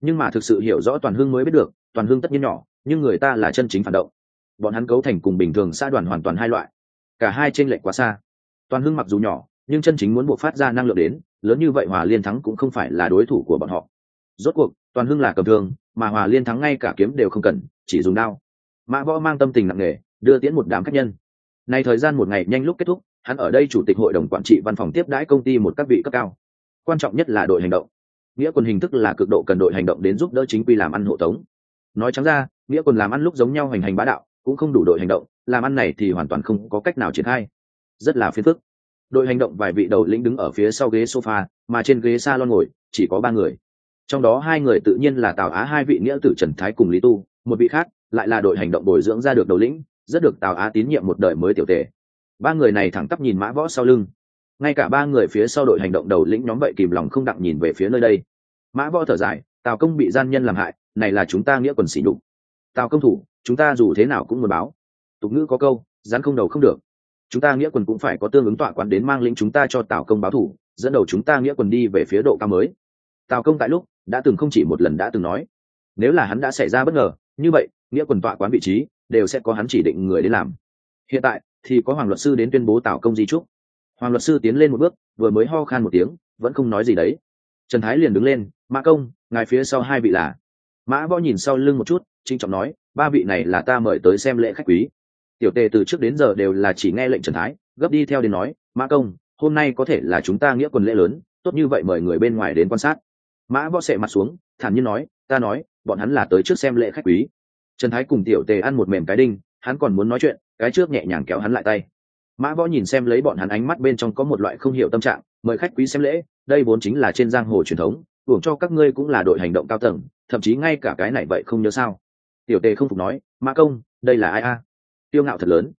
Nhưng mà thực sự hiểu rõ toàn hương mới biết được, toàn hương tất nhiên nhỏ, nhưng người ta là chân chính phản động. Bọn hắn cấu thành cùng bình thường xã đoàn hoàn toàn hai loại. Cả hai t r ê n lệch quá xa. Toàn hương mặc dù nhỏ, nhưng chân chính muốn buộc phát ra năng lượng đến, lớn như vậy hòa liên thắng cũng không phải là đối thủ của bọn họ. Rốt cuộc, toàn hưng là cầm thường mà hòa liên thắng ngay cả kiếm đều không cần, chỉ dùng đao mã võ mang tâm tình nặng nề, đưa tiễn một đám khách nhân. Này thời gian một ngày nhanh lúc kết thúc, hắn ở đây chủ tịch hội đồng quản trị văn phòng tiếp đãi công ty một các vị cấp cao. Quan trọng nhất là đội hành động. Nghĩa quân hình thức là cực độ cần đội hành động đến giúp đỡ chính quy làm ăn hộ tống. Nói trắng ra, nghĩa quân làm ăn lúc giống nhau hành hành bá đạo, cũng không đủ đội hành động, làm ăn này thì hoàn toàn không có cách nào triển khai. Rất là phiền phức. Đội hành động vài vị đầu lĩnh đứng ở phía sau ghế sofa, mà trên ghế salon ngồi, chỉ có ba người. Trong đó hai người tự nhiên là tào á, hai vị nghĩa tử trần thái cùng lý tu, một vị khác lại là đội hành động bồi dưỡng ra được đầu lĩnh, rất được tào á tín nhiệm một đời mới tiểu tề. Ba người này thẳng tắp nhìn mã võ sau lưng. Ngay cả ba người phía sau đội hành động đầu lĩnh nhóm vậy kìm lòng không đặng nhìn về phía nơi đây. Mã võ thở dài, tào công bị gian nhân làm hại, này là chúng ta nghĩa quần xỉ nhục. Tào công thủ, chúng ta dù thế nào cũng muốn báo. Tục ngữ có câu, rắn không đầu không được. Chúng ta nghĩa quần cũng phải có tương ứng tọa quán đến mang lĩnh chúng ta cho tào công báo thủ, dẫn đầu chúng ta nghĩa quần đi về phía độ cao mới. Tào công tại lúc, đã từng không chỉ một lần đã từng nói. Nếu là hắn đã xảy ra bất ngờ, như vậy nghĩa quần tọa quán vị trí, đều sẽ có hắn chỉ định người đến làm. Hiện tại, thì có hoàng luật sư đến tuyên bố tạo công di trúc. Hoàng luật sư tiến lên một bước, vừa mới ho khan một tiếng, vẫn không nói gì đấy. Trần thái liền đứng lên, mã công, ngài phía sau hai vị là? Mã võ nhìn sau lưng một chút, trinh trọng nói, ba vị này là ta mời tới xem lễ khách quý. Tiểu tề từ trước đến giờ đều là chỉ nghe lệnh trần thái, gấp đi theo đến nói, mã công, hôm nay có thể là chúng ta nghĩa quân lễ lớn, tốt như vậy mời người bên ngoài đến quan sát. Mã võ sệ mặt xuống, thản nhiên nói, ta nói, bọn hắn là tới trước xem lễ khách quý trần thái cùng tiểu tề ăn một mềm cái đinh, hắn còn muốn nói chuyện, cái trước nhẹ nhàng kéo hắn lại tay. Mã võ nhìn xem lấy bọn hắn ánh mắt bên trong có một loại không hiểu tâm trạng, mời khách quý xem lễ, đây vốn chính là trên giang hồ truyền thống, hưởng cho các ngươi cũng là đội hành động cao tầng, thậm chí ngay cả cái này vậy không nhớ sao. Tiểu tề không phục nói, mã công, đây là ai a? Tiêu ngạo thật lớn.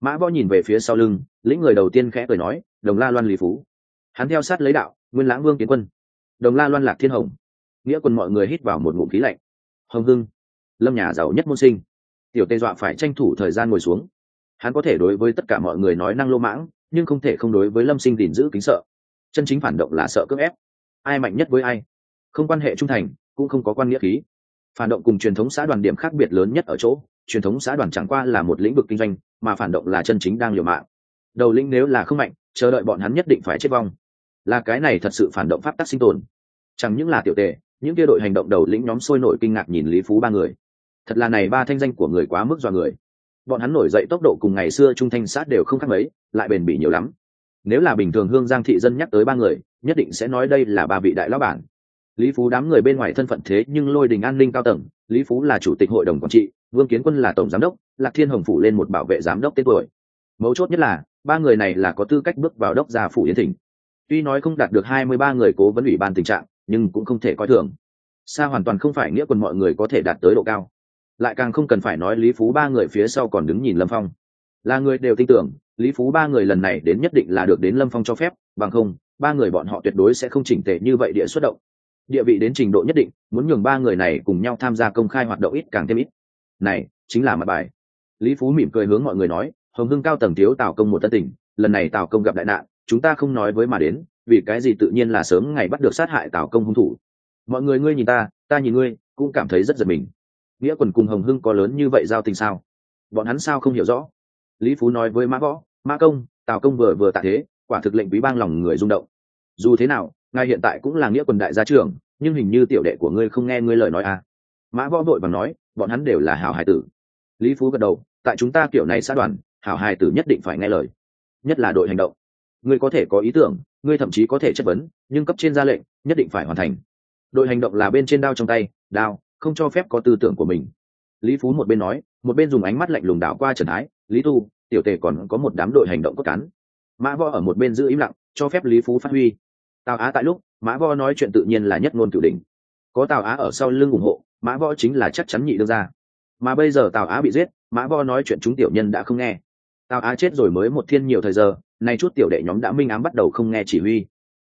Mã võ nhìn về phía sau lưng, lĩnh người đầu tiên khẽ cười nói, đồng la loan lý phú. Hắn theo sát lấy đạo, nguyên lãng vương kiến quân. Đồng la loan lạc thiên hồng. Nghĩa quân mọi người hít vào một ngụm khí lạnh. Hồng hưng lâm nhà giàu nhất môn sinh. Tiểu tê dọa phải tranh thủ thời gian ngồi xuống. Hắn có thể đối với tất cả mọi người nói năng lô mãng, nhưng không thể không đối với lâm sinh gìn giữ kính sợ. Chân chính phản động là sợ cưỡng ép. Ai mạnh nhất với ai? Không quan hệ trung thành, cũng không có quan nghĩa khí. Phản động cùng truyền thống xã đoàn điểm khác biệt lớn nhất ở chỗ, truyền thống xã đoàn chẳng qua là một lĩnh vực kinh doanh, mà phản động là chân chính đang liều mạng. Đầu lĩnh nếu là không mạnh, chờ đợi bọn hắn nhất định phải chết vong. Là cái này thật sự phản động pháp tắc sinh tồn. Chẳng những là tiểu tệ những kia đội hành động đầu lĩnh nhóm sôi nổi kinh ngạc nhìn lý phú ba người thật là này ba thanh danh của người quá mức dọa người. Bọn hắn nổi dậy tốc độ cùng ngày xưa trung thanh sát đều không khác mấy, lại bền bỉ nhiều lắm. Nếu là bình thường hương giang thị dân nhắc tới ba người, nhất định sẽ nói đây là ba vị đại lão bản. Lý phú đám người bên ngoài thân phận thế nhưng lôi đình an ninh cao tầng, lý phú là chủ tịch hội đồng quản trị, vương kiến quân là tổng giám đốc, lạc thiên hồng phủ lên một bảo vệ giám đốc tên tuổi. Mấu chốt nhất là, ba người này là có tư cách bước vào đốc gia phủ yến thỉnh tuy nói không đạt được hai mươi ba người cố vấn ủy ban tình trạng, nhưng cũng không thể coi thường. Xa hoàn toàn không phải nghĩa quân mọi người có thể đạt tới độ cao lại càng không cần phải nói lý phú ba người phía sau còn đứng nhìn lâm phong. Là người đều tin tưởng, lý phú ba người lần này đến nhất định là được đến lâm phong cho phép, bằng không, ba người bọn họ tuyệt đối sẽ không chỉnh tệ như vậy địa xuất động. Địa vị đến trình độ nhất định, muốn nhường ba người này cùng nhau tham gia công khai hoạt động ít càng thêm ít. Này, chính là mặt bài. Lý phú mỉm cười hướng mọi người nói, hồng hưng cao tầng thiếu tào công một tân tình lần này tào công gặp đại nạn, chúng ta không nói với mà đến, vì cái gì tự nhiên là sớm ngày bắt được sát hại tào công hung thủ. Mọi người ngươi nhìn ta ta nhìn ngươi, cũng cảm thấy rất giật mình nghĩa quần cùng hồng hưng có lớn như vậy giao tình sao? Bọn hắn sao không hiểu rõ? Lý phú nói với mã võ, mã công, tào công vừa vừa tạ thế, quả thực lệnh quý bang lòng người rung động. Dù thế nào, ngài hiện tại cũng là nghĩa quần đại gia trưởng, nhưng hình như tiểu đệ của ngươi không nghe ngươi lời nói à? Mã võ vội bằng nói, bọn hắn đều là hảo hài tử. Lý phú gật đầu, tại chúng ta kiểu này xã đoàn, hảo hài tử nhất định phải nghe lời, nhất là đội hành động. Ngươi có thể có ý tưởng, ngươi thậm chí có thể chất vấn, nhưng cấp trên ra lệnh, nhất định phải hoàn thành. Đội hành động là bên trên đao trong tay, đao không cho phép có tư tưởng của mình. Lý phú một bên nói, một bên dùng ánh mắt lạnh lùng đảo qua trần thái lý tu, tiểu tề còn có một đám đội hành động cốt cán. Mã võ ở một bên giữ im lặng, cho phép lý phú phát huy. Tào á tại lúc, mã võ nói chuyện tự nhiên là nhất ngôn cửu đình có tào á ở sau lưng ủng hộ, mã võ chính là chắc chắn nhị đương ra mà bây giờ tào á bị giết, mã võ nói chuyện chúng tiểu nhân đã không nghe. Tào á chết rồi mới một thiên nhiều thời giờ, nay chút tiểu đệ nhóm đã minh ám bắt đầu không nghe chỉ huy.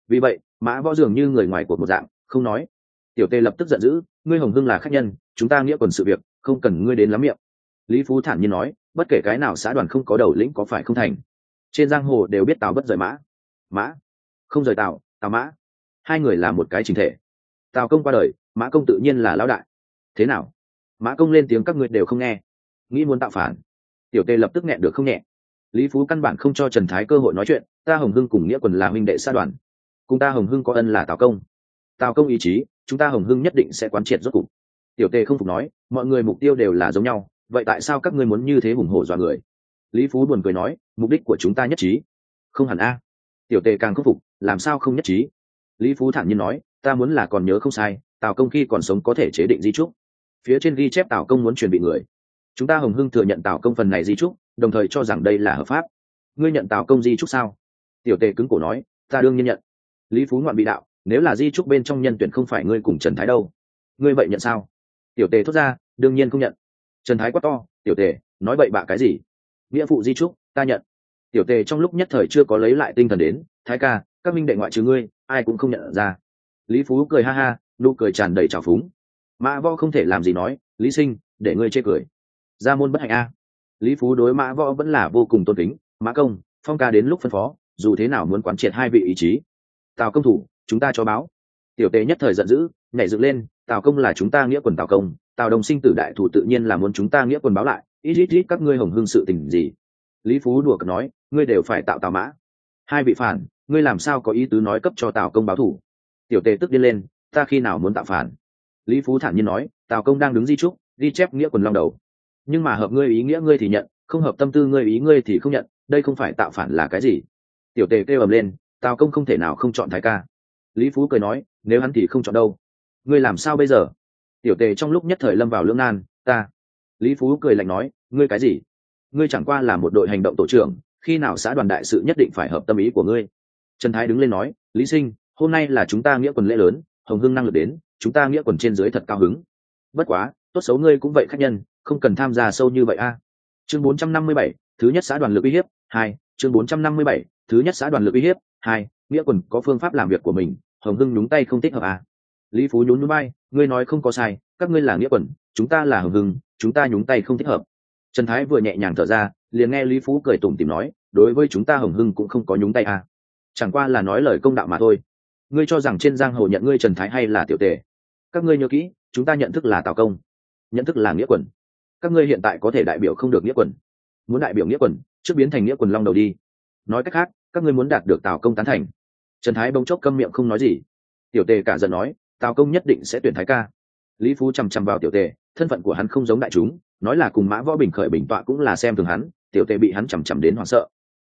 Vì vậy, mã võ dường như người ngoài cuộc một dạng, không nói tiểu tề lập tức giận dữ, ngươi hồng hưng là khách nhân, chúng ta nghĩa quần sự việc, không cần ngươi đến lắm miệng. Lý phú thản nhiên nói, bất kể cái nào xã đoàn không có đầu lĩnh có phải không thành. Trên giang hồ đều biết tào bất rời mã. Mã? Không rời tào tào mã. Hai người là một cái chính thể. Tào công qua đời, mã công tự nhiên là lão đại. Thế nào? Mã công lên tiếng các ngươi đều không nghe. Nghĩ muốn tạo phản. Tiểu tề lập tức nghẹn được không nhẹ. Lý phú căn bản không cho trần thái cơ hội nói chuyện, ta hồng hưng cùng nghĩa quần là huynh đệ xã đoàn. Cùng ta hồng hưng có ân là tào công. Tào công ý chí chúng ta hồng hưng nhất định sẽ quán triệt rốt cục. Tiểu tề không phục nói, mọi người mục tiêu đều là giống nhau, vậy tại sao các ngươi muốn như thế hùng hổ dọa người? Lý phú buồn cười nói, mục đích của chúng ta nhất trí. Không hẳn a. Tiểu tề càng không phục, làm sao không nhất trí? Lý phú thản nhiên nói, ta muốn là còn nhớ không sai, tào công khi còn sống có thể chế định di trúc. Phía trên ghi chép tào công muốn truyền bị người. Chúng ta hồng hưng thừa nhận tào công phần này di trúc, đồng thời cho rằng đây là hợp pháp. Ngươi nhận tào công di trúc sao? Tiểu tề cứng cổ nói, ta đương nhiên nhận. Lý phú ngoạn bị đạo nếu là di trúc bên trong nhân tuyển không phải ngươi cùng trần thái đâu, ngươi vậy nhận sao? Tiểu tề thốt ra, đương nhiên không nhận. Trần thái quá to, tiểu tề, nói bậy bạ cái gì? Nghĩa phụ di trúc, ta nhận. Tiểu tề trong lúc nhất thời chưa có lấy lại tinh thần đến, thái ca, các minh đệ ngoại trừ ngươi, ai cũng không nhận ra. Lý phú cười ha ha, nụ cười tràn đầy trào phúng. Mã võ không thể làm gì nói, lý sinh, để ngươi chê cười. Ra môn bất hạnh a. Lý phú đối mã võ vẫn là vô cùng tôn kính, mã công, phong ca đến lúc phân phó, dù thế nào muốn quán triệt hai vị ý chí, tào công thủ chúng ta cho báo. Tiểu tề nhất thời giận dữ, nhảy dựng lên, tào công là chúng ta nghĩa quần tào công, tào đồng sinh tử đại thủ tự nhiên là muốn chúng ta nghĩa quần báo lại, ít ít ít các ngươi hồng hưng sự tình gì? Lý phú đùa cợt nói, ngươi đều phải tạo tào mã. Hai vị phản, ngươi làm sao có ý tứ nói cấp cho tào công báo thủ? Tiểu tề tức điên lên, ta khi nào muốn tạo phản? Lý phú thản nhiên nói, tào công đang đứng di trúc, ghi chép nghĩa quần long đầu. Nhưng mà hợp ngươi ý nghĩa ngươi thì nhận, không hợp tâm tư ngươi ý ngươi thì không nhận, đây không phải tạo phản là cái gì? Tiểu tề kêu ầm lên, tào công không thể nào không chọn thái ca lý phú cười nói nếu hắn thì không chọn đâu. Ngươi làm sao bây giờ? Tiểu tề trong lúc nhất thời lâm vào lưỡng nan ta. Lý phú cười lạnh nói ngươi cái gì? Ngươi chẳng qua là một đội hành động tổ trưởng khi nào xã đoàn đại sự nhất định phải hợp tâm ý của ngươi. Trần thái đứng lên nói lý sinh hôm nay là chúng ta nghĩa quần lễ lớn hồng hưng năng lực đến chúng ta nghĩa quần trên dưới thật cao hứng. Bất quá tốt xấu ngươi cũng vậy khách nhân không cần tham gia sâu như vậy a. Chương 457, thứ nhất xã đoàn lực uy hiếp hai chương 457, thứ nhất xã đoàn lực uy hiếp hai nghĩa quần có phương pháp làm việc của mình, hồng hưng nhúng tay không thích hợp à? lý phú nhún núi bay ngươi nói không có sai, các ngươi là nghĩa quần, chúng ta là hồng hưng, chúng ta nhúng tay không thích hợp. Trần thái vừa nhẹ nhàng thở ra, liền nghe lý phú cười tủm tìm nói, đối với chúng ta hồng hưng cũng không có nhúng tay à? chẳng qua là nói lời công đạo mà thôi. Ngươi cho rằng trên giang hồ nhận ngươi trần thái hay là tiểu tề? Các ngươi nhớ kỹ, chúng ta nhận thức là tào công, nhận thức là nghĩa quần. Các ngươi hiện tại có thể đại biểu không được nghĩa quần. Muốn đại biểu nghĩa quần, trước biến thành nghĩa quần long đầu đi. Nói cách khác, các ngươi muốn đạt được tào công tán thành trần thái bỗng chốc câm miệng không nói gì. Tiểu tề cả giận nói, tào công nhất định sẽ tuyển thái ca. Lý phú chằm chằm vào tiểu tề, thân phận của hắn không giống đại chúng, nói là cùng mã võ bình khởi bình tọa cũng là xem thường hắn, tiểu tề bị hắn chằm chằm đến hoảng sợ.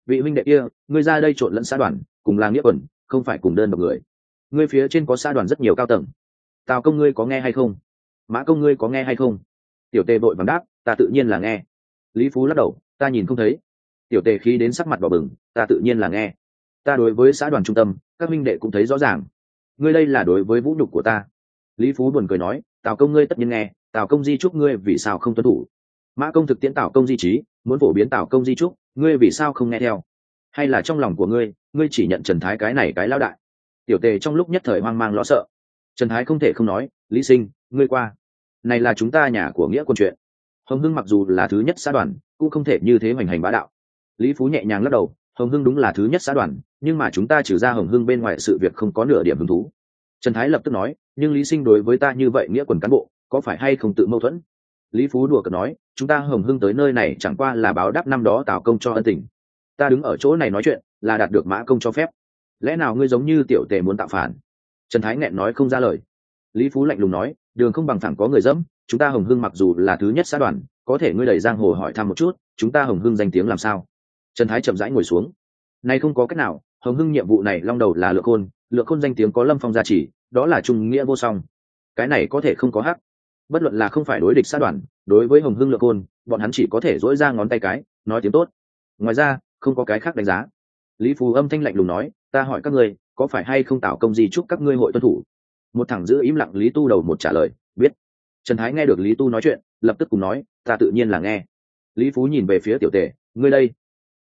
Vị huynh đệ kia, ngươi ra đây trộn lẫn xã đoàn, cùng là nghĩa quần, không phải cùng đơn độc người. Ngươi phía trên có xã đoàn rất nhiều cao tầng. Tào công ngươi có nghe hay không? Mã công ngươi có nghe hay không? Tiểu tề vội vàng đáp, ta tự nhiên là nghe. Lý phú lắc đầu, ta nhìn không thấy. Tiểu tề khí đến sắc mặt vào bừng, ta tự nhiên là nghe ta đối với xã đoàn trung tâm, các minh đệ cũng thấy rõ ràng. Ngươi đây là đối với vũ nhục của ta. Lý phú buồn cười nói, tào công ngươi tất nhiên nghe, tào công di trúc ngươi vì sao không tuân thủ? Mã công thực tiễn tào công di trí, muốn phổ biến tào công di trúc, ngươi vì sao không nghe theo? Hay là trong lòng của ngươi ngươi chỉ nhận trần thái cái này cái lão đại? Tiểu tề trong lúc nhất thời hoang mang lo sợ. Trần thái không thể không nói, lý sinh, ngươi qua. Này là chúng ta nhà của nghĩa quân chuyện. Hồng hưng mặc dù là thứ nhất xã đoàn, cũng không thể như thế hoành hành bá đạo. Lý phú nhẹ nhàng lắc đầu hồng hưng đúng là thứ nhất xã đoàn, nhưng mà chúng ta trừ ra hồng hưng bên ngoài sự việc không có nửa điểm hứng thú. Trần thái lập tức nói, nhưng lý sinh đối với ta như vậy nghĩa quần cán bộ, có phải hay không tự mâu thuẫn? Lý phú đùa cợt nói, chúng ta hồng hưng tới nơi này chẳng qua là báo đáp năm đó tào công cho ân tình. Ta đứng ở chỗ này nói chuyện, là đạt được mã công cho phép. Lẽ nào ngươi giống như tiểu tề muốn tạo phản? Trần thái nghẹn nói không ra lời. Lý phú lạnh lùng nói, đường không bằng thẳng có người dẫm, chúng ta hồng hưng mặc dù là thứ nhất xã đoàn, có thể ngươi đẩy giang hồ hỏi thăm một chút, chúng ta hồng hưng danh tiếng làm sao? Trần thái chậm rãi ngồi xuống. Nay không có cách nào, hồng hưng nhiệm vụ này long đầu là lượng khôn lượng khôn danh tiếng có lâm phong gia trì, đó là trung nghĩa vô song. Cái này có thể không có hắc. Bất luận là không phải đối địch sát đoàn, đối với hồng hưng lượng khôn, bọn hắn chỉ có thể dỗi ra ngón tay cái, nói tiếng tốt. Ngoài ra, không có cái khác đánh giá. Lý phù âm thanh lạnh lùng nói, ta hỏi các ngươi, có phải hay không tạo công gì chúc các ngươi hội tuân thủ? Một thằng giữ im lặng lý tu đầu một trả lời, biết. Trần thái nghe được lý tu nói chuyện, lập tức cùng nói, ta tự nhiên là nghe. Lý phú nhìn về phía tiểu tề, ngươi đây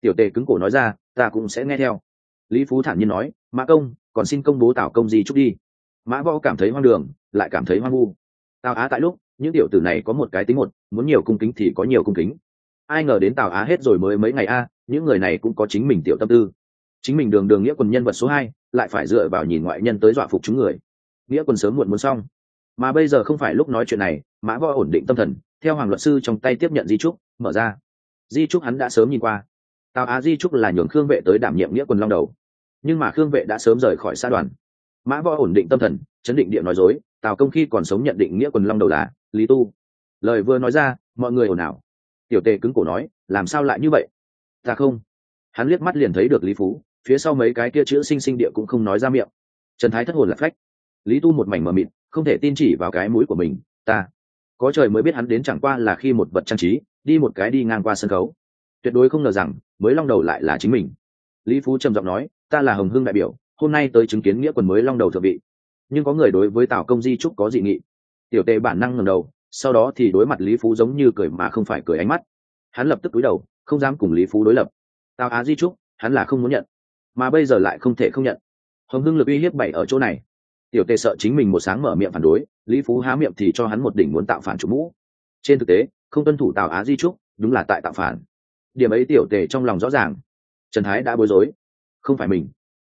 tiểu tề cứng cổ nói ra, ta cũng sẽ nghe theo. Lý phú thản nhiên nói, mã công, còn xin công bố tảo công gì chúc đi. Mã võ cảm thấy hoang đường, lại cảm thấy hoang vu. Tào á tại lúc, những tiểu tử này có một cái tính một, muốn nhiều cung kính thì có nhiều cung kính. Ai ngờ đến tào á hết rồi mới mấy ngày a, những người này cũng có chính mình tiểu tâm tư. Chính mình đường đường nghĩa quần nhân vật số hai, lại phải dựa vào nhìn ngoại nhân tới dọa phục chúng người. Nghĩa quần sớm muộn muốn xong. Mà bây giờ không phải lúc nói chuyện này, mã võ ổn định tâm thần, theo hoàng luật sư trong tay tiếp nhận di trúc, mở ra. Di trúc hắn đã sớm nhìn qua tào á di trúc là nhường khương vệ tới đảm nhiệm nghĩa quân long đầu. Nhưng mà khương vệ đã sớm rời khỏi xã đoàn. Mã võ ổn định tâm thần, chấn định điện nói dối, tào công khi còn sống nhận định nghĩa quân long đầu là lý tu. Lời vừa nói ra, mọi người ồn ào. Tiểu tề cứng cổ nói, làm sao lại như vậy? Ta không. Hắn liếc mắt liền thấy được lý phú, phía sau mấy cái kia chữ sinh sinh địa cũng không nói ra miệng. Trần thái thất hồn là phách. Lý tu một mảnh mờ mịt, không thể tin chỉ vào cái mũi của mình, ta. Có trời mới biết hắn đến chẳng qua là khi một vật trang trí, đi một cái đi ngang qua sân khấu tuyệt đối không ngờ rằng, mới long đầu lại là chính mình. Lý phú trầm giọng nói, ta là hồng hưng đại biểu, hôm nay tới chứng kiến nghĩa quần mới long đầu thượng vị. Nhưng có người đối với tào công di trúc có dị nghị. Tiểu tề bản năng ngẩng đầu, sau đó thì đối mặt lý phú giống như cười mà không phải cười ánh mắt. Hắn lập tức cúi đầu, không dám cùng lý phú đối lập. Tào á di trúc, hắn là không muốn nhận, mà bây giờ lại không thể không nhận. Hồng hưng lực uy hiếp bảy ở chỗ này. Tiểu tề sợ chính mình một sáng mở miệng phản đối, lý phú há miệng thì cho hắn một đỉnh muốn tạo phản chủ mũ. Trên thực tế, không tuân thủ tào á di trúc, đúng là tại tạo phản điểm ấy tiểu tề trong lòng rõ ràng. Trần thái đã bối rối. Không phải mình.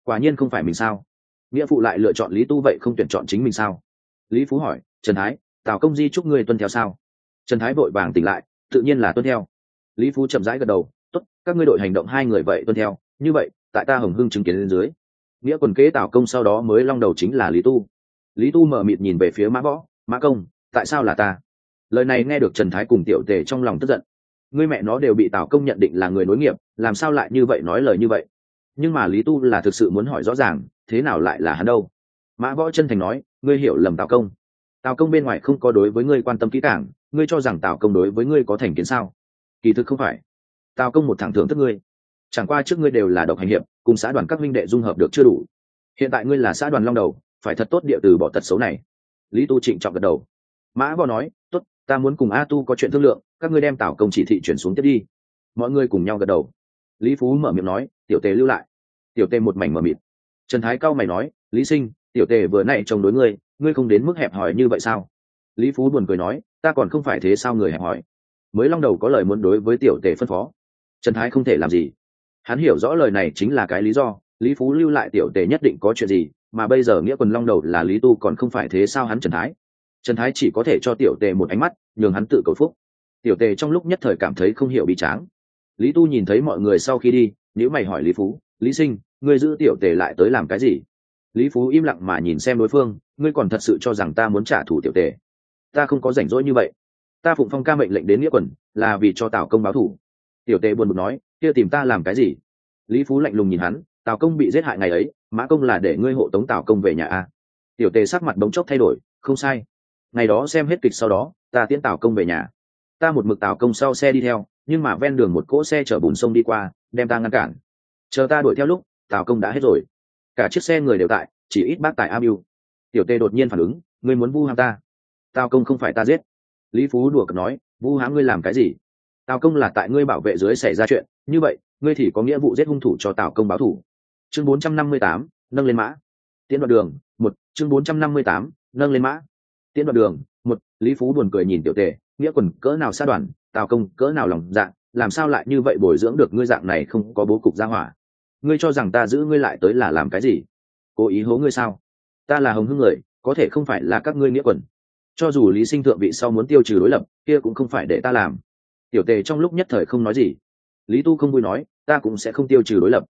Quả nhiên không phải mình sao? Nghĩa phụ lại lựa chọn lý tu vậy không tuyển chọn chính mình sao? Lý phú hỏi, trần thái, tào công di chúc ngươi tuân theo sao? Trần thái vội vàng tỉnh lại, tự nhiên là tuân theo. Lý phú chậm rãi gật đầu, tốt, các ngươi đội hành động hai người vậy tuân theo. Như vậy, tại ta hồng hưng chứng kiến lên dưới, nghĩa quần kế tào công sau đó mới long đầu chính là lý tu. Lý tu mở mịt nhìn về phía mã võ, mã công, tại sao là ta? Lời này nghe được trần thái cùng tiểu tề trong lòng tức giận ngươi mẹ nó đều bị tào công nhận định là người nối nghiệp, làm sao lại như vậy nói lời như vậy? Nhưng mà lý tu là thực sự muốn hỏi rõ ràng, thế nào lại là hắn đâu? Mã võ chân thành nói, ngươi hiểu lầm tào công. Tào công bên ngoài không có đối với ngươi quan tâm kỹ cảng ngươi cho rằng tào công đối với ngươi có thành kiến sao? Kỳ thực không phải. Tào công một thẳng thưởng thức ngươi. Chẳng qua trước ngươi đều là độc hành hiệp, cùng xã đoàn các minh đệ dung hợp được chưa đủ. Hiện tại ngươi là xã đoàn long đầu, phải thật tốt địa từ bỏ tật xấu này. Lý tu trịnh trọng gật đầu. Mã võ nói, tốt ta muốn cùng a tu có chuyện thương lượng, các ngươi đem tảo công chỉ thị chuyển xuống tiếp đi. Mọi người cùng nhau gật đầu. Lý phú mở miệng nói, tiểu tề lưu lại. Tiểu tề một mảnh mờ mịt. Trần thái cao mày nói, lý sinh, tiểu tề vừa nay chống đối ngươi ngươi không đến mức hẹp hòi như vậy sao? Lý phú buồn cười nói, ta còn không phải thế sao người hẹp hòi? Mới long đầu có lời muốn đối với tiểu tề phân phó. Trần thái không thể làm gì. Hắn hiểu rõ lời này chính là cái lý do, lý phú lưu lại tiểu tề nhất định có chuyện gì, mà bây giờ nghĩa quần long đầu là lý tu còn không phải thế sao hắn trần thái? Trần thái chỉ có thể cho tiểu tề một ánh mắt, nhường hắn tự cầu phúc. Tiểu tề trong lúc nhất thời cảm thấy không hiểu bị tráng. Lý tu nhìn thấy mọi người sau khi đi nếu mày hỏi lý phú, lý sinh, ngươi giữ tiểu tề lại tới làm cái gì? Lý phú im lặng mà nhìn xem đối phương, ngươi còn thật sự cho rằng ta muốn trả thù tiểu tề? Ta không có rảnh rỗi như vậy. Ta phụng phong ca mệnh lệnh đến nghĩa quần, là vì cho tào công báo thù. Tiểu tề buồn bực nói, kia tìm ta làm cái gì? Lý phú lạnh lùng nhìn hắn, tào công bị giết hại ngày ấy, mã công là để ngươi hộ tống tào công về nhà a tiểu tề sắc mặt bỗng chốc thay đổi, không sai ngày đó xem hết kịch sau đó ta tiễn tào công về nhà. Ta một mực tào công sau xe đi theo nhưng mà ven đường một cỗ xe chở bùn sông đi qua đem ta ngăn cản. Chờ ta đuổi theo lúc tào công đã hết rồi. Cả chiếc xe người đều tại chỉ ít bác tại a mưu tiểu tê đột nhiên phản ứng ngươi muốn vu hãm ta? Tào công không phải ta giết. Lý phú đùa cợt nói vu hãm ngươi làm cái gì? Tào công là tại ngươi bảo vệ dưới xảy ra chuyện như vậy ngươi thì có nghĩa vụ giết hung thủ cho tào công báo thủ chương 458, nâng lên mã. Tiến đoạn đường một chương 458, nâng lên mã tiến đoạn đường, một, lý phú buồn cười nhìn tiểu tề, nghĩa quần cỡ nào xa đoàn, tào công cỡ nào lòng dạ làm sao lại như vậy bồi dưỡng được ngươi dạng này không có bố cục gia hỏa? Ngươi cho rằng ta giữ ngươi lại tới là làm cái gì? Cố ý hố ngươi sao? Ta là hồng hưng người, có thể không phải là các ngươi nghĩa quần. Cho dù lý sinh thượng vị sau muốn tiêu trừ đối lập, kia cũng không phải để ta làm. Tiểu tề trong lúc nhất thời không nói gì. Lý tu không vui nói, ta cũng sẽ không tiêu trừ đối lập.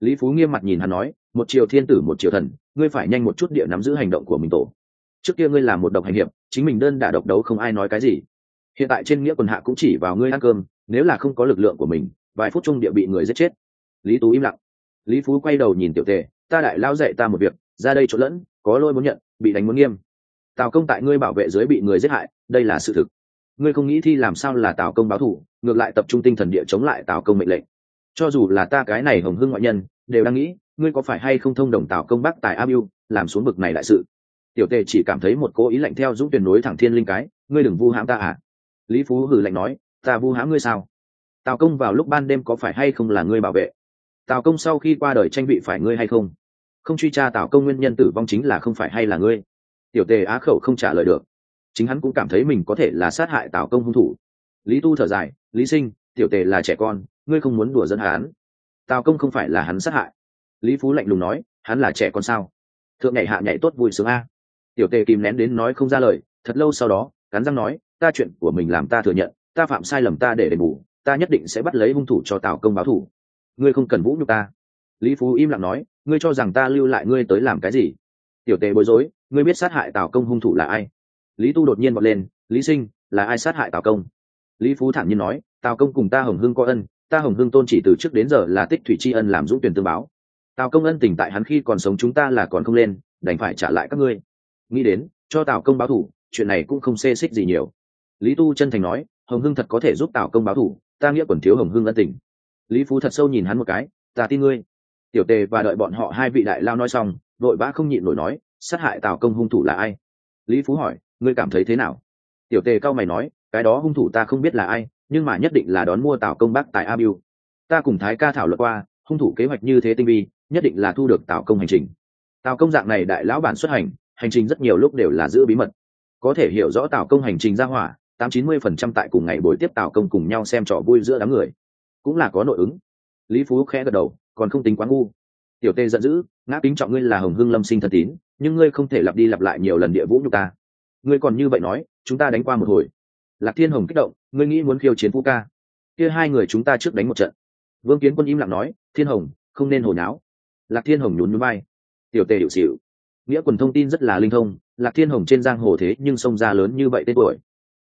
Lý phú nghiêm mặt nhìn hắn nói, một triều thiên tử, một triều thần, ngươi phải nhanh một chút địa nắm giữ hành động của mình tổ trước kia ngươi là một độc hành hiệp, chính mình đơn đả độc đấu không ai nói cái gì. Hiện tại trên nghĩa quần hạ cũng chỉ vào ngươi ăn cơm, nếu là không có lực lượng của mình, vài phút chung địa bị người giết chết. Lý tú im lặng. Lý phú quay đầu nhìn tiểu tề, ta đại lao dạy ta một việc, ra đây chỗ lẫn, có lôi muốn nhận, bị đánh muốn nghiêm. Tào công tại ngươi bảo vệ dưới bị người giết hại, đây là sự thực. Ngươi không nghĩ thi làm sao là tào công báo thù, ngược lại tập trung tinh thần địa chống lại tào công mệnh lệnh. Cho dù là ta cái này hồng hưng ngoại nhân, đều đang nghĩ, ngươi có phải hay không thông đồng tào công bắc tài am yêu làm xuống bực này đại sự? Tiểu tề chỉ cảm thấy một cố ý lạnh theo dũng tuyển nối thẳng thiên linh cái, ngươi đừng vu hãm ta à? Lý phú hử lạnh nói, ta vu hãm ngươi sao? Tào công vào lúc ban đêm có phải hay không là ngươi bảo vệ? Tào công sau khi qua đời tranh vị phải ngươi hay không? Không truy tra tào công nguyên nhân tử vong chính là không phải hay là ngươi? Tiểu tề á khẩu không trả lời được. Chính hắn cũng cảm thấy mình có thể là sát hại tào công hung thủ. Lý tu thở dài, lý sinh, tiểu tề là trẻ con, ngươi không muốn đùa dẫn hắn. Tào công không phải là hắn sát hại. Lý phú lạnh lùng nói, hắn là trẻ con sao? Thượng nhảy hạ nhảy tốt vui sướng a tiểu tề kìm nén đến nói không ra lời, thật lâu sau đó, cắn răng nói, ta chuyện của mình làm ta thừa nhận, ta phạm sai lầm ta để đền bù, ta nhất định sẽ bắt lấy hung thủ cho tào công báo thủ. Ngươi không cần vũ nhục ta. Lý phú im lặng nói, ngươi cho rằng ta lưu lại ngươi tới làm cái gì? Tiểu tề bối rối, ngươi biết sát hại tào công hung thủ là ai? Lý tu đột nhiên bật lên, lý sinh, là ai sát hại tào công? Lý phú thản nhiên nói, tào công cùng ta hồng hưng có ân, ta hồng hưng tôn chỉ từ trước đến giờ là tích thủy tri ân làm dũng tuyển tương báo. Tào công ân tình tại hắn khi còn sống chúng ta là còn không lên, đành phải trả lại các ngươi nghĩ đến, cho tào công báo thủ, chuyện này cũng không xê xích gì nhiều. Lý tu chân thành nói, hồng hưng thật có thể giúp tào công báo thủ, ta nghĩa quần thiếu hồng hưng ân tình. Lý phú thật sâu nhìn hắn một cái, ta tin ngươi. Tiểu tề và đợi bọn họ hai vị đại lao nói xong, vội vã không nhịn nổi nói, sát hại tào công hung thủ là ai? Lý phú hỏi, ngươi cảm thấy thế nào? Tiểu tề cao mày nói, cái đó hung thủ ta không biết là ai, nhưng mà nhất định là đón mua tào công bác tại a biu ta cùng thái ca thảo luận qua, hung thủ kế hoạch như thế tinh vi, nhất định là thu được tào công hành trình. Tào công dạng này đại lão bản xuất hành hành trình rất nhiều lúc đều là giữ bí mật. Có thể hiểu rõ tào công hành trình ra hỏa, tám chín mươi phần trăm tại cùng ngày buổi tiếp tào công cùng nhau xem trò vui giữa đám người. Cũng là có nội ứng. Lý phú khẽ gật đầu, còn không tính quá ngu. Tiểu tê giận dữ, ngã kính trọng ngươi là hồng hưng lâm sinh thân tín, nhưng ngươi không thể lặp đi lặp lại nhiều lần địa vũ nhục ta. Ngươi còn như vậy nói, chúng ta đánh qua một hồi. Lạc thiên hồng kích động, ngươi nghĩ muốn khiêu chiến phú ca. Kia hai người chúng ta trước đánh một trận. Vương kiến quân im lặng nói, thiên hồng, không nên hồi náo. Lạc thiên hồng nhún núi bay tiểu tề hiệu xịu nghĩa quần thông tin rất là linh thông, lạc thiên hồng trên giang hồ thế nhưng sông ra lớn như vậy tên tuổi.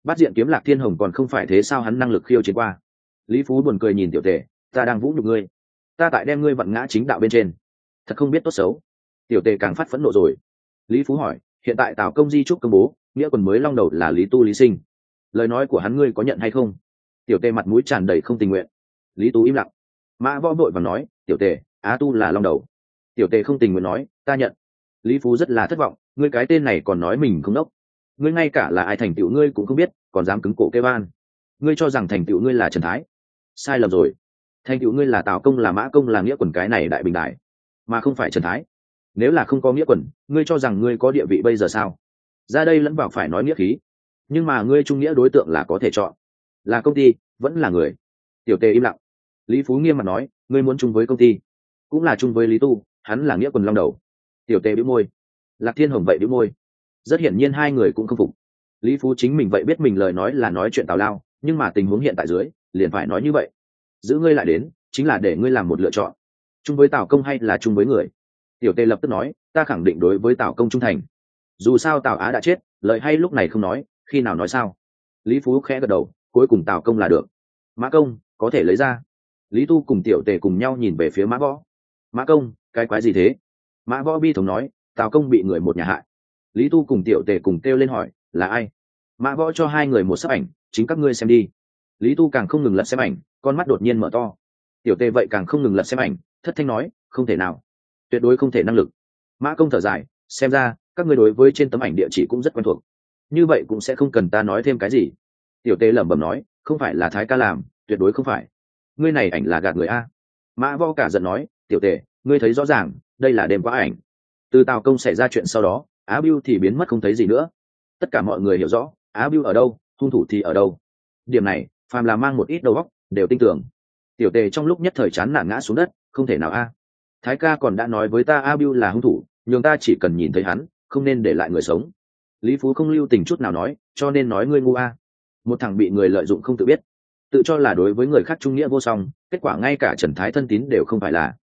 Bắt diện kiếm lạc thiên hồng còn không phải thế sao hắn năng lực khiêu chiến qua. Lý phú buồn cười nhìn tiểu tề, ta đang vũ nhục ngươi. Ta tại đem ngươi vặn ngã chính đạo bên trên. Thật không biết tốt xấu. Tiểu tề càng phát phẫn nộ rồi. Lý phú hỏi, hiện tại tào công di trúc công bố, nghĩa quần mới long đầu là lý tu lý sinh. Lời nói của hắn ngươi có nhận hay không? Tiểu tề mặt mũi tràn đầy không tình nguyện. Lý tú im lặng. Mã võ vội và nói, tiểu tề, á tu là long đầu. Tiểu tề không tình nguyện nói, ta nhận lý phú rất là thất vọng, ngươi cái tên này còn nói mình không đốc. Ngươi ngay cả là ai thành tựu ngươi cũng không biết, còn dám cứng cổ kêu an. Ngươi cho rằng thành tựu ngươi là trần thái. Sai lầm rồi. Thành tựu ngươi là tào công, là mã công, là nghĩa quần cái này đại bình đại, mà không phải trần thái. Nếu là không có nghĩa quần, ngươi cho rằng ngươi có địa vị bây giờ sao? Ra đây lẫn vào phải nói nghĩa khí. Nhưng mà ngươi trung nghĩa đối tượng là có thể chọn. Là công ty, vẫn là người. Tiểu tề im lặng. Lý phú nghiêm mặt nói, ngươi muốn chung với công ty, cũng là chung với lý tu, hắn là nghĩa quần long đầu tiểu tề bĩu môi. Lạc thiên hồng vậy bĩu môi. Rất hiển nhiên hai người cũng không phục. Lý phú chính mình vậy biết mình lời nói là nói chuyện tào lao, nhưng mà tình huống hiện tại dưới, liền phải nói như vậy. Giữ ngươi lại đến, chính là để ngươi làm một lựa chọn. Chung với tào công hay là chung với người? Tiểu tề lập tức nói, ta khẳng định đối với tào công trung thành. Dù sao tào á đã chết lợi hay lúc này không nói, khi nào nói sao? Lý phú khẽ gật đầu, cuối cùng tào công là được. Mã công, có thể lấy ra. Lý tu cùng tiểu tề cùng nhau nhìn về phía mã võ. Mã công, cái quái gì thế? Mã võ bi thống nói, tào công bị người một nhà hại. Lý tu cùng tiểu tề cùng kêu lên hỏi, là ai? Mã võ cho hai người một sấp ảnh, chính các ngươi xem đi. Lý tu càng không ngừng lật xem ảnh, con mắt đột nhiên mở to. Tiểu tề vậy càng không ngừng lật xem ảnh, thất thanh nói, không thể nào. Tuyệt đối không thể năng lực. Mã công thở dài, xem ra, các ngươi đối với trên tấm ảnh địa chỉ cũng rất quen thuộc. Như vậy cũng sẽ không cần ta nói thêm cái gì. Tiểu tề lẩm bẩm nói, không phải là thái ca làm, tuyệt đối không phải. Ngươi này ảnh là gạt người a. Mã võ cả giận nói, tiểu tề ngươi thấy rõ ràng, đây là đêm quá ảnh. Từ tào công xảy ra chuyện sau đó, á Biêu thì biến mất không thấy gì nữa. Tất cả mọi người hiểu rõ, á Biêu ở đâu, hung thủ thì ở đâu. Điểm này, phàm là mang một ít đầu óc, đều tin tưởng. Tiểu tề trong lúc nhất thời chán nản ngã xuống đất, không thể nào a. Thái ca còn đã nói với ta a biu là hung thủ, nhường ta chỉ cần nhìn thấy hắn, không nên để lại người sống. Lý phú không lưu tình chút nào nói, cho nên nói ngươi ngu a. Một thằng bị người lợi dụng không tự biết. Tự cho là đối với người khác trung nghĩa vô song, kết quả ngay cả trần thái thân tín đều không phải là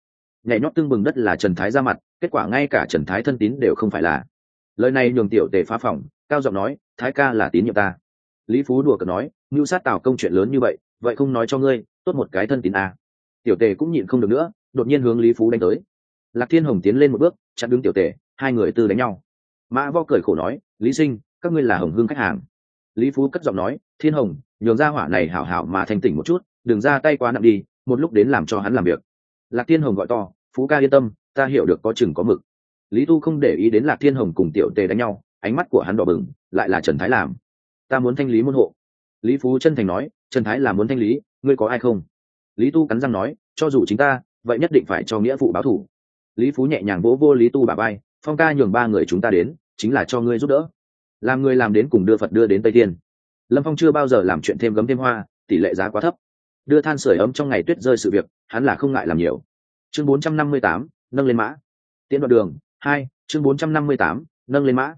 nhảy nhót tương bừng đất là trần thái ra mặt, kết quả ngay cả trần thái thân tín đều không phải là. Lời này nhường tiểu tề phá phòng, cao giọng nói, thái ca là tín nhiệm ta. Lý phú đùa cợt nói, ngưu sát tào công chuyện lớn như vậy vậy không nói cho ngươi, tốt một cái thân tín à? tiểu tề cũng nhịn không được nữa, đột nhiên hướng lý phú đánh tới. Lạc thiên hồng tiến lên một bước, chặn đứng tiểu tề, hai người tư đánh nhau. Mã vo cười khổ nói, lý sinh, các ngươi là hồng hương khách hàng. Lý phú cất giọng nói, thiên hồng, nhường ra hỏa này hảo hảo mà thanh tỉnh một chút, đừng ra tay quá nặng đi, một lúc đến làm cho hắn làm việc lạc thiên hồng gọi to, phú ca yên tâm, ta hiểu được có chừng có mực. Lý tu không để ý đến lạc thiên hồng cùng tiểu tề đánh nhau, ánh mắt của hắn đỏ bừng, lại là trần thái làm. Ta muốn thanh lý môn hộ. Lý phú chân thành nói, trần thái là muốn thanh lý, ngươi có ai không? Lý tu cắn răng nói, cho dù chính ta, vậy nhất định phải cho nghĩa vụ báo thủ. Lý phú nhẹ nhàng vỗ vô lý tu bà bay phong ca nhường ba người chúng ta đến, chính là cho ngươi giúp đỡ. Làm người làm đến cùng đưa phật đưa đến tây tiên lâm phong chưa bao giờ làm chuyện thêm gấm thêm hoa, tỷ lệ giá quá thấp đưa than sửa ấm trong ngày tuyết rơi sự việc hắn là không ngại làm nhiều. Chương 458, nâng lên mã. Tiến đoạn đường hai chương 458, nâng lên mã.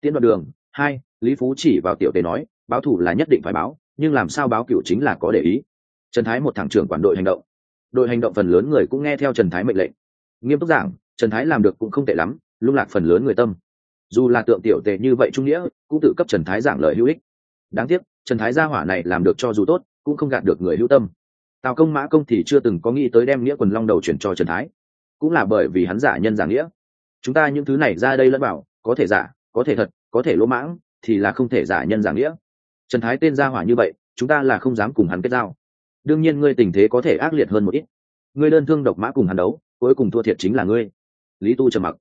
Tiến đoạn đường hai lý phú chỉ vào tiểu tề nói báo thủ là nhất định phải báo nhưng làm sao báo cựu chính là có để ý. Trần thái một thằng trưởng quản đội hành động. Đội hành động phần lớn người cũng nghe theo trần thái mệnh lệnh. Nghiêm túc giảng trần thái làm được cũng không tệ lắm lung lạc phần lớn người tâm. Dù là tượng tiểu tề như vậy trung nghĩa cũng tự cấp trần thái giảng lời hữu ích. Đáng tiếc trần thái gia hỏa này làm được cho dù tốt cũng không gạt được người hữu tâm. Tào công mã công thì chưa từng có nghĩ tới đem nghĩa quần long đầu chuyển cho trần thái. Cũng là bởi vì hắn giả nhân giả nghĩa. Chúng ta những thứ này ra đây lẫn bảo có thể giả, có thể thật, có thể lỗ mãng, thì là không thể giả nhân giả nghĩa. Trần thái tên gia hỏa như vậy, chúng ta là không dám cùng hắn kết giao. Đương nhiên ngươi tình thế có thể ác liệt hơn một ít. Ngươi đơn thương độc mã cùng hắn đấu, cuối cùng thua thiệt chính là ngươi. Lý tu trầm mặc.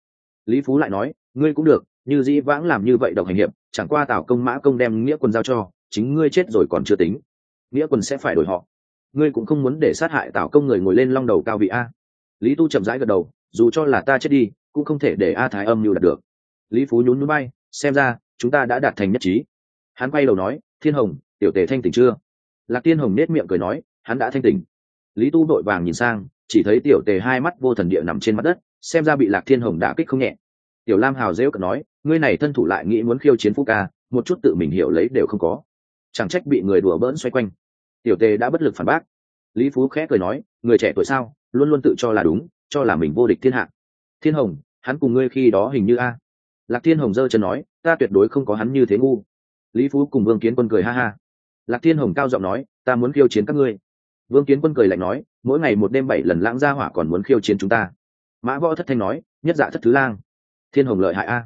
Lý phú lại nói, ngươi cũng được, như dĩ vãng làm như vậy độc hành hiệp, chẳng qua tào công mã công đem nghĩa quân giao cho, chính ngươi chết rồi còn chưa tính nghĩa quân sẽ phải đổi họ. Ngươi cũng không muốn để sát hại tạo công người ngồi lên long đầu cao vị a. Lý tu chậm rãi gật đầu, dù cho là ta chết đi, cũng không thể để a thái âm mưu đạt được. Lý phú nhún núi bay, xem ra, chúng ta đã đạt thành nhất trí. Hắn quay đầu nói, thiên hồng, tiểu tề thanh tỉnh chưa? Lạc tiên hồng nết miệng cười nói, hắn đã thanh tỉnh. Lý tu đội vàng nhìn sang, chỉ thấy tiểu tề hai mắt vô thần địa nằm trên mặt đất, xem ra bị lạc thiên hồng đã kích không nhẹ. Tiểu lam hào dễ cận nói, ngươi này thân thủ lại nghĩ muốn khiêu chiến phú ca một chút tự mình hiểu lấy đều không có. Chẳng trách bị người đùa bỡn xoay quanh tiểu tề đã bất lực phản bác. Lý phú khẽ cười nói, người trẻ tuổi sao, luôn luôn tự cho là đúng, cho là mình vô địch thiên hạ. Thiên hồng, hắn cùng ngươi khi đó hình như a. Lạc thiên hồng giơ chân nói, ta tuyệt đối không có hắn như thế ngu. Lý phú cùng vương kiến quân cười ha ha. Lạc thiên hồng cao giọng nói, ta muốn khiêu chiến các ngươi. Vương kiến quân cười lạnh nói, mỗi ngày một đêm bảy lần lãng ra hỏa còn muốn khiêu chiến chúng ta. Mã võ thất thanh nói, nhất dạ thất thứ lang. Thiên hồng lợi hại a.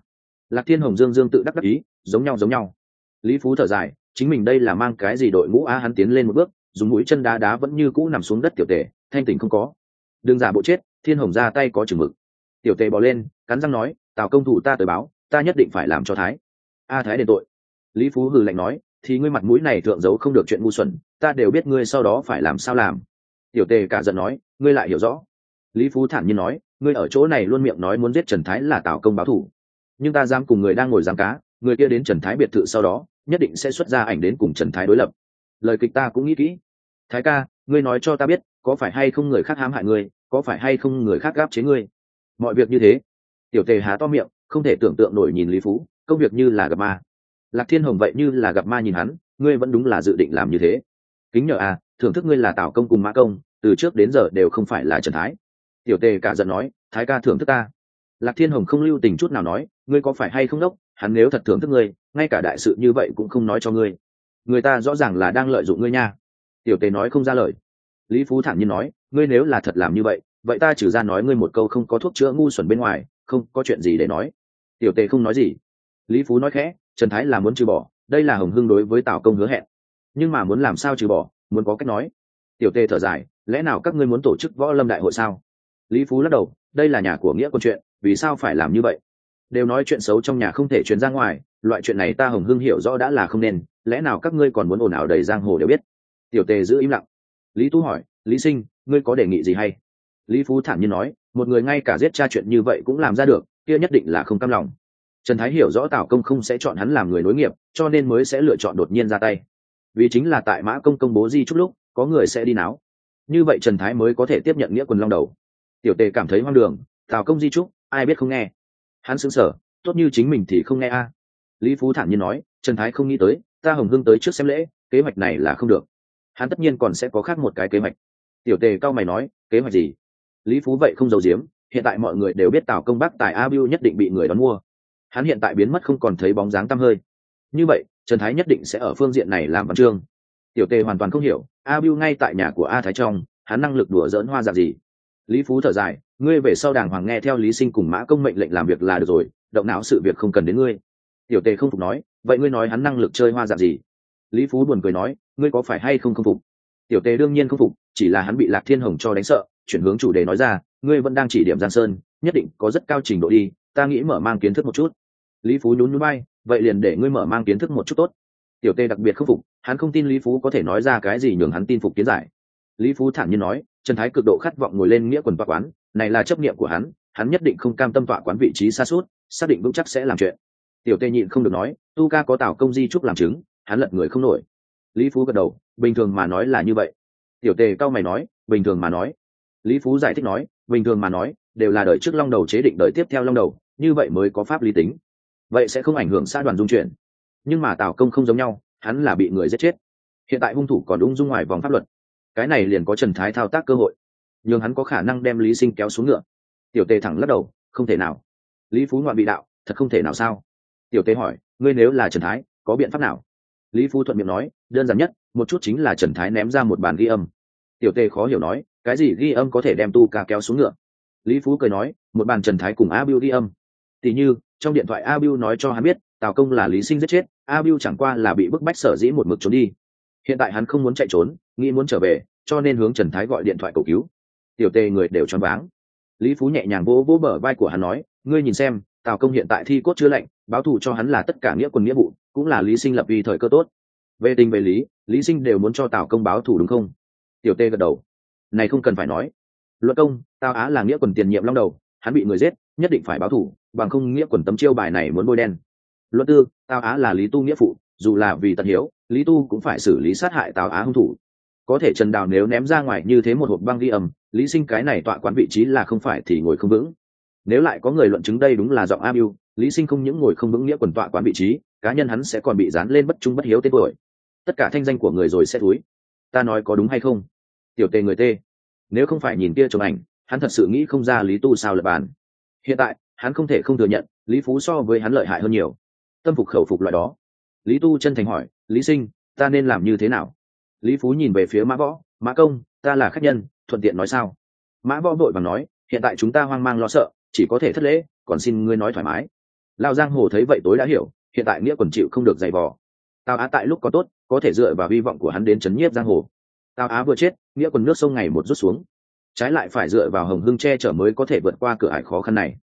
Lạc thiên hồng dương dương tự đắc đắc ý, giống nhau giống nhau. Lý phú thở dài chính mình đây là mang cái gì đội ngũ a hắn tiến lên một bước, dùng mũi chân đá đá vẫn như cũ nằm xuống đất tiểu tề, thanh tỉnh không có. Đừng giả bộ chết, thiên hồng ra tay có chừng mực. Tiểu tề bỏ lên, cắn răng nói, tào công thủ ta tới báo, ta nhất định phải làm cho thái. A thái đền tội. Lý phú hừ lạnh nói, thì ngươi mặt mũi này thượng giấu không được chuyện ngu xuẩn, ta đều biết ngươi sau đó phải làm sao làm. Tiểu tề cả giận nói, ngươi lại hiểu rõ. Lý phú thản nhiên nói, ngươi ở chỗ này luôn miệng nói muốn giết trần thái là tào công báo thủ. Nhưng ta dám cùng người đang ngồi giám cá, người kia đến trần thái biệt thự sau đó nhất định sẽ xuất ra ảnh đến cùng trần thái đối lập. Lời kịch ta cũng nghĩ kỹ. Thái ca, ngươi nói cho ta biết, có phải hay không người khác hãm hại ngươi, có phải hay không người khác gáp chế ngươi? Mọi việc như thế. Tiểu tề há to miệng, không thể tưởng tượng nổi nhìn lý phú, công việc như là gặp ma. Lạc thiên hồng vậy như là gặp ma nhìn hắn, ngươi vẫn đúng là dự định làm như thế. Kính nhờ à thưởng thức ngươi là tào công cùng mã công, từ trước đến giờ đều không phải là trần thái. Tiểu tề cả giận nói, thái ca thưởng thức ta. Lạc thiên hồng không lưu tình chút nào nói, ngươi có phải hay không đốc? Hắn nếu thật thưởng thức ngươi, ngay cả đại sự như vậy cũng không nói cho ngươi. Người ta rõ ràng là đang lợi dụng ngươi nha. Tiểu tề nói không ra lời. Lý phú thản nhiên nói, ngươi nếu là thật làm như vậy vậy ta trừ ra nói ngươi một câu không có thuốc chữa ngu xuẩn bên ngoài, không có chuyện gì để nói. Tiểu tề không nói gì. Lý phú nói khẽ, trần thái là muốn trừ bỏ, đây là hồng hưng đối với tào công hứa hẹn. Nhưng mà muốn làm sao trừ bỏ, muốn có cách nói. Tiểu tề thở dài, lẽ nào các ngươi muốn tổ chức võ lâm đại hội sao? Lý phú lắc đầu, đây là nhà của nghĩa con chuyện, vì sao phải làm như vậy? Đều nói chuyện xấu trong nhà không thể truyền ra ngoài, loại chuyện này ta hồng hưng hiểu rõ đã là không nên, lẽ nào các ngươi còn muốn ồn ào đầy giang hồ đều biết? Tiểu tề giữ im lặng. Lý tú hỏi, lý sinh, ngươi có đề nghị gì hay? Lý phú thản nhiên nói, một người ngay cả giết cha chuyện như vậy cũng làm ra được, kia nhất định là không cam lòng. Trần thái hiểu rõ tào công không sẽ chọn hắn làm người nối nghiệp, cho nên mới sẽ lựa chọn đột nhiên ra tay. Vì chính là tại mã công công bố di chúc lúc, có người sẽ đi náo. Như vậy trần thái mới có thể tiếp nhận nghĩa quần long đầu. Tiểu tề cảm thấy hoang đường, tào công di trúc ai biết không nghe? Hắn sững sờ, tốt như chính mình thì không nghe a. Lý phú thản nhiên nói trần thái không nghĩ tới ta hồng hưng tới trước xem lễ kế hoạch này là không được. Hắn tất nhiên còn sẽ có khác một cái kế hoạch. Tiểu tề cao mày nói kế hoạch gì? Lý phú vậy không giấu giếm hiện tại mọi người đều biết tào công bác tại a biu nhất định bị người đón mua. Hắn hiện tại biến mất không còn thấy bóng dáng tăm hơi. Như vậy trần thái nhất định sẽ ở phương diện này làm văn chương. Tiểu tề hoàn toàn không hiểu a biu ngay tại nhà của a thái trong hắn năng lực đùa dỡn hoa dạng gì? Lý phú thở dài ngươi về sau đàng hoàng nghe theo lý sinh cùng mã công mệnh lệnh làm việc là được rồi, động não sự việc không cần đến ngươi. Tiểu tề không phục nói, vậy ngươi nói hắn năng lực chơi hoa dạng gì? Lý phú buồn cười nói, ngươi có phải hay không không phục? Tiểu tề đương nhiên không phục, chỉ là hắn bị lạc thiên hồng cho đánh sợ, chuyển hướng chủ đề nói ra, ngươi vẫn đang chỉ điểm giang sơn, nhất định có rất cao trình độ đi, ta nghĩ mở mang kiến thức một chút. Lý phú nhún nhún bay vậy liền để ngươi mở mang kiến thức một chút tốt. Tiểu tề đặc biệt không phục, hắn không tin lý phú có thể nói ra cái gì nhường hắn tin phục kiến giải. Lý phú thản nhiên nói, trần thái cực độ khát vọng ngồi lên nghĩa quần tọa quán này là chấp niệm của hắn hắn nhất định không cam tâm tọa quán vị trí xa suốt, xác định vững chắc sẽ làm chuyện. Tiểu tề nhịn không được nói, tu ca có tào công di trúc làm chứng, hắn lật người không nổi. Lý phú gật đầu, bình thường mà nói là như vậy. Tiểu tề cao mày nói, bình thường mà nói. Lý phú giải thích nói, bình thường mà nói, đều là đợi trước long đầu chế định đợi tiếp theo long đầu, như vậy mới có pháp lý tính. Vậy sẽ không ảnh hưởng xã đoàn dung chuyển. Nhưng mà tào công không giống nhau, hắn là bị người giết chết. Hiện tại hung thủ còn ung dung ngoài vòng pháp luật. Cái này liền có trần thái thao tác cơ hội nhưng hắn có khả năng đem lý sinh kéo xuống ngựa. Tiểu tề thẳng lắc đầu, không thể nào. Lý phú ngoại bị đạo, thật không thể nào sao? Tiểu tề hỏi, ngươi nếu là trần thái, có biện pháp nào? Lý phú thuận miệng nói, đơn giản nhất, một chút chính là trần thái ném ra một bàn ghi âm. Tiểu tề khó hiểu nói, cái gì ghi âm có thể đem tu ca kéo xuống ngựa? Lý phú cười nói, một bàn trần thái cùng a biu ghi âm. Tỉ như, trong điện thoại a biu nói cho hắn biết, tào công là lý sinh giết chết, a biu chẳng qua là bị bức bách sở dĩ một mực trốn đi. Hiện tại hắn không muốn chạy trốn, nghĩ muốn trở về, cho nên hướng trần thái gọi điện thoại cầu cứu tiểu tề người đều choáng váng. Lý phú nhẹ nhàng vỗ vỗ bờ vai của hắn nói, ngươi nhìn xem, tào công hiện tại thi cốt chưa lạnh báo thù cho hắn là tất cả nghĩa quân nghĩa vụ, cũng là lý sinh lập vì thời cơ tốt. Về tình về lý lý sinh đều muốn cho tào công báo thù đúng không? Tiểu tê gật đầu. Này không cần phải nói. Luật công, tào á là nghĩa quần tiền nhiệm long đầu, hắn bị người giết, nhất định phải báo thù, bằng không nghĩa quần tấm chiêu bài này muốn bôi đen. Luật tư, tào á là lý tu nghĩa phụ, dù là vì tận hiếu, lý tu cũng phải xử lý sát hại tào á hung thủ. Có thể trần đào nếu ném ra ngoài như thế một hộp băng ghi âm lý sinh cái này tọa quán vị trí là không phải thì ngồi không vững. Nếu lại có người luận chứng đây đúng là giọng a mưu lý sinh không những ngồi không vững nghĩa quần tọa quán vị trí, cá nhân hắn sẽ còn bị dán lên bất trung bất hiếu tên tuổi. Tất cả thanh danh của người rồi sẽ thúi. Ta nói có đúng hay không? Tiểu tề người tê. Nếu không phải nhìn kia chụp ảnh, hắn thật sự nghĩ không ra lý tu sao lập bàn. Hiện tại, hắn không thể không thừa nhận, lý phú so với hắn lợi hại hơn nhiều. Tâm phục khẩu phục loại đó. Lý tu chân thành hỏi, lý sinh, ta nên làm như thế nào? Lý phú nhìn về phía mã võ, mã công, ta là khách nhân thuận tiện nói sao? Mã võ vội và nói hiện tại chúng ta hoang mang lo sợ chỉ có thể thất lễ còn xin ngươi nói thoải mái. Lao giang hồ thấy vậy tối đã hiểu hiện tại nghĩa quần chịu không được giày vò. Tào á tại lúc có tốt có thể dựa vào hy vọng của hắn đến chấn nhiếp giang hồ. Tào á vừa chết nghĩa quần nước sông ngày một rút xuống. Trái lại phải dựa vào hồng hưng che chở mới có thể vượt qua cửa ải khó khăn này.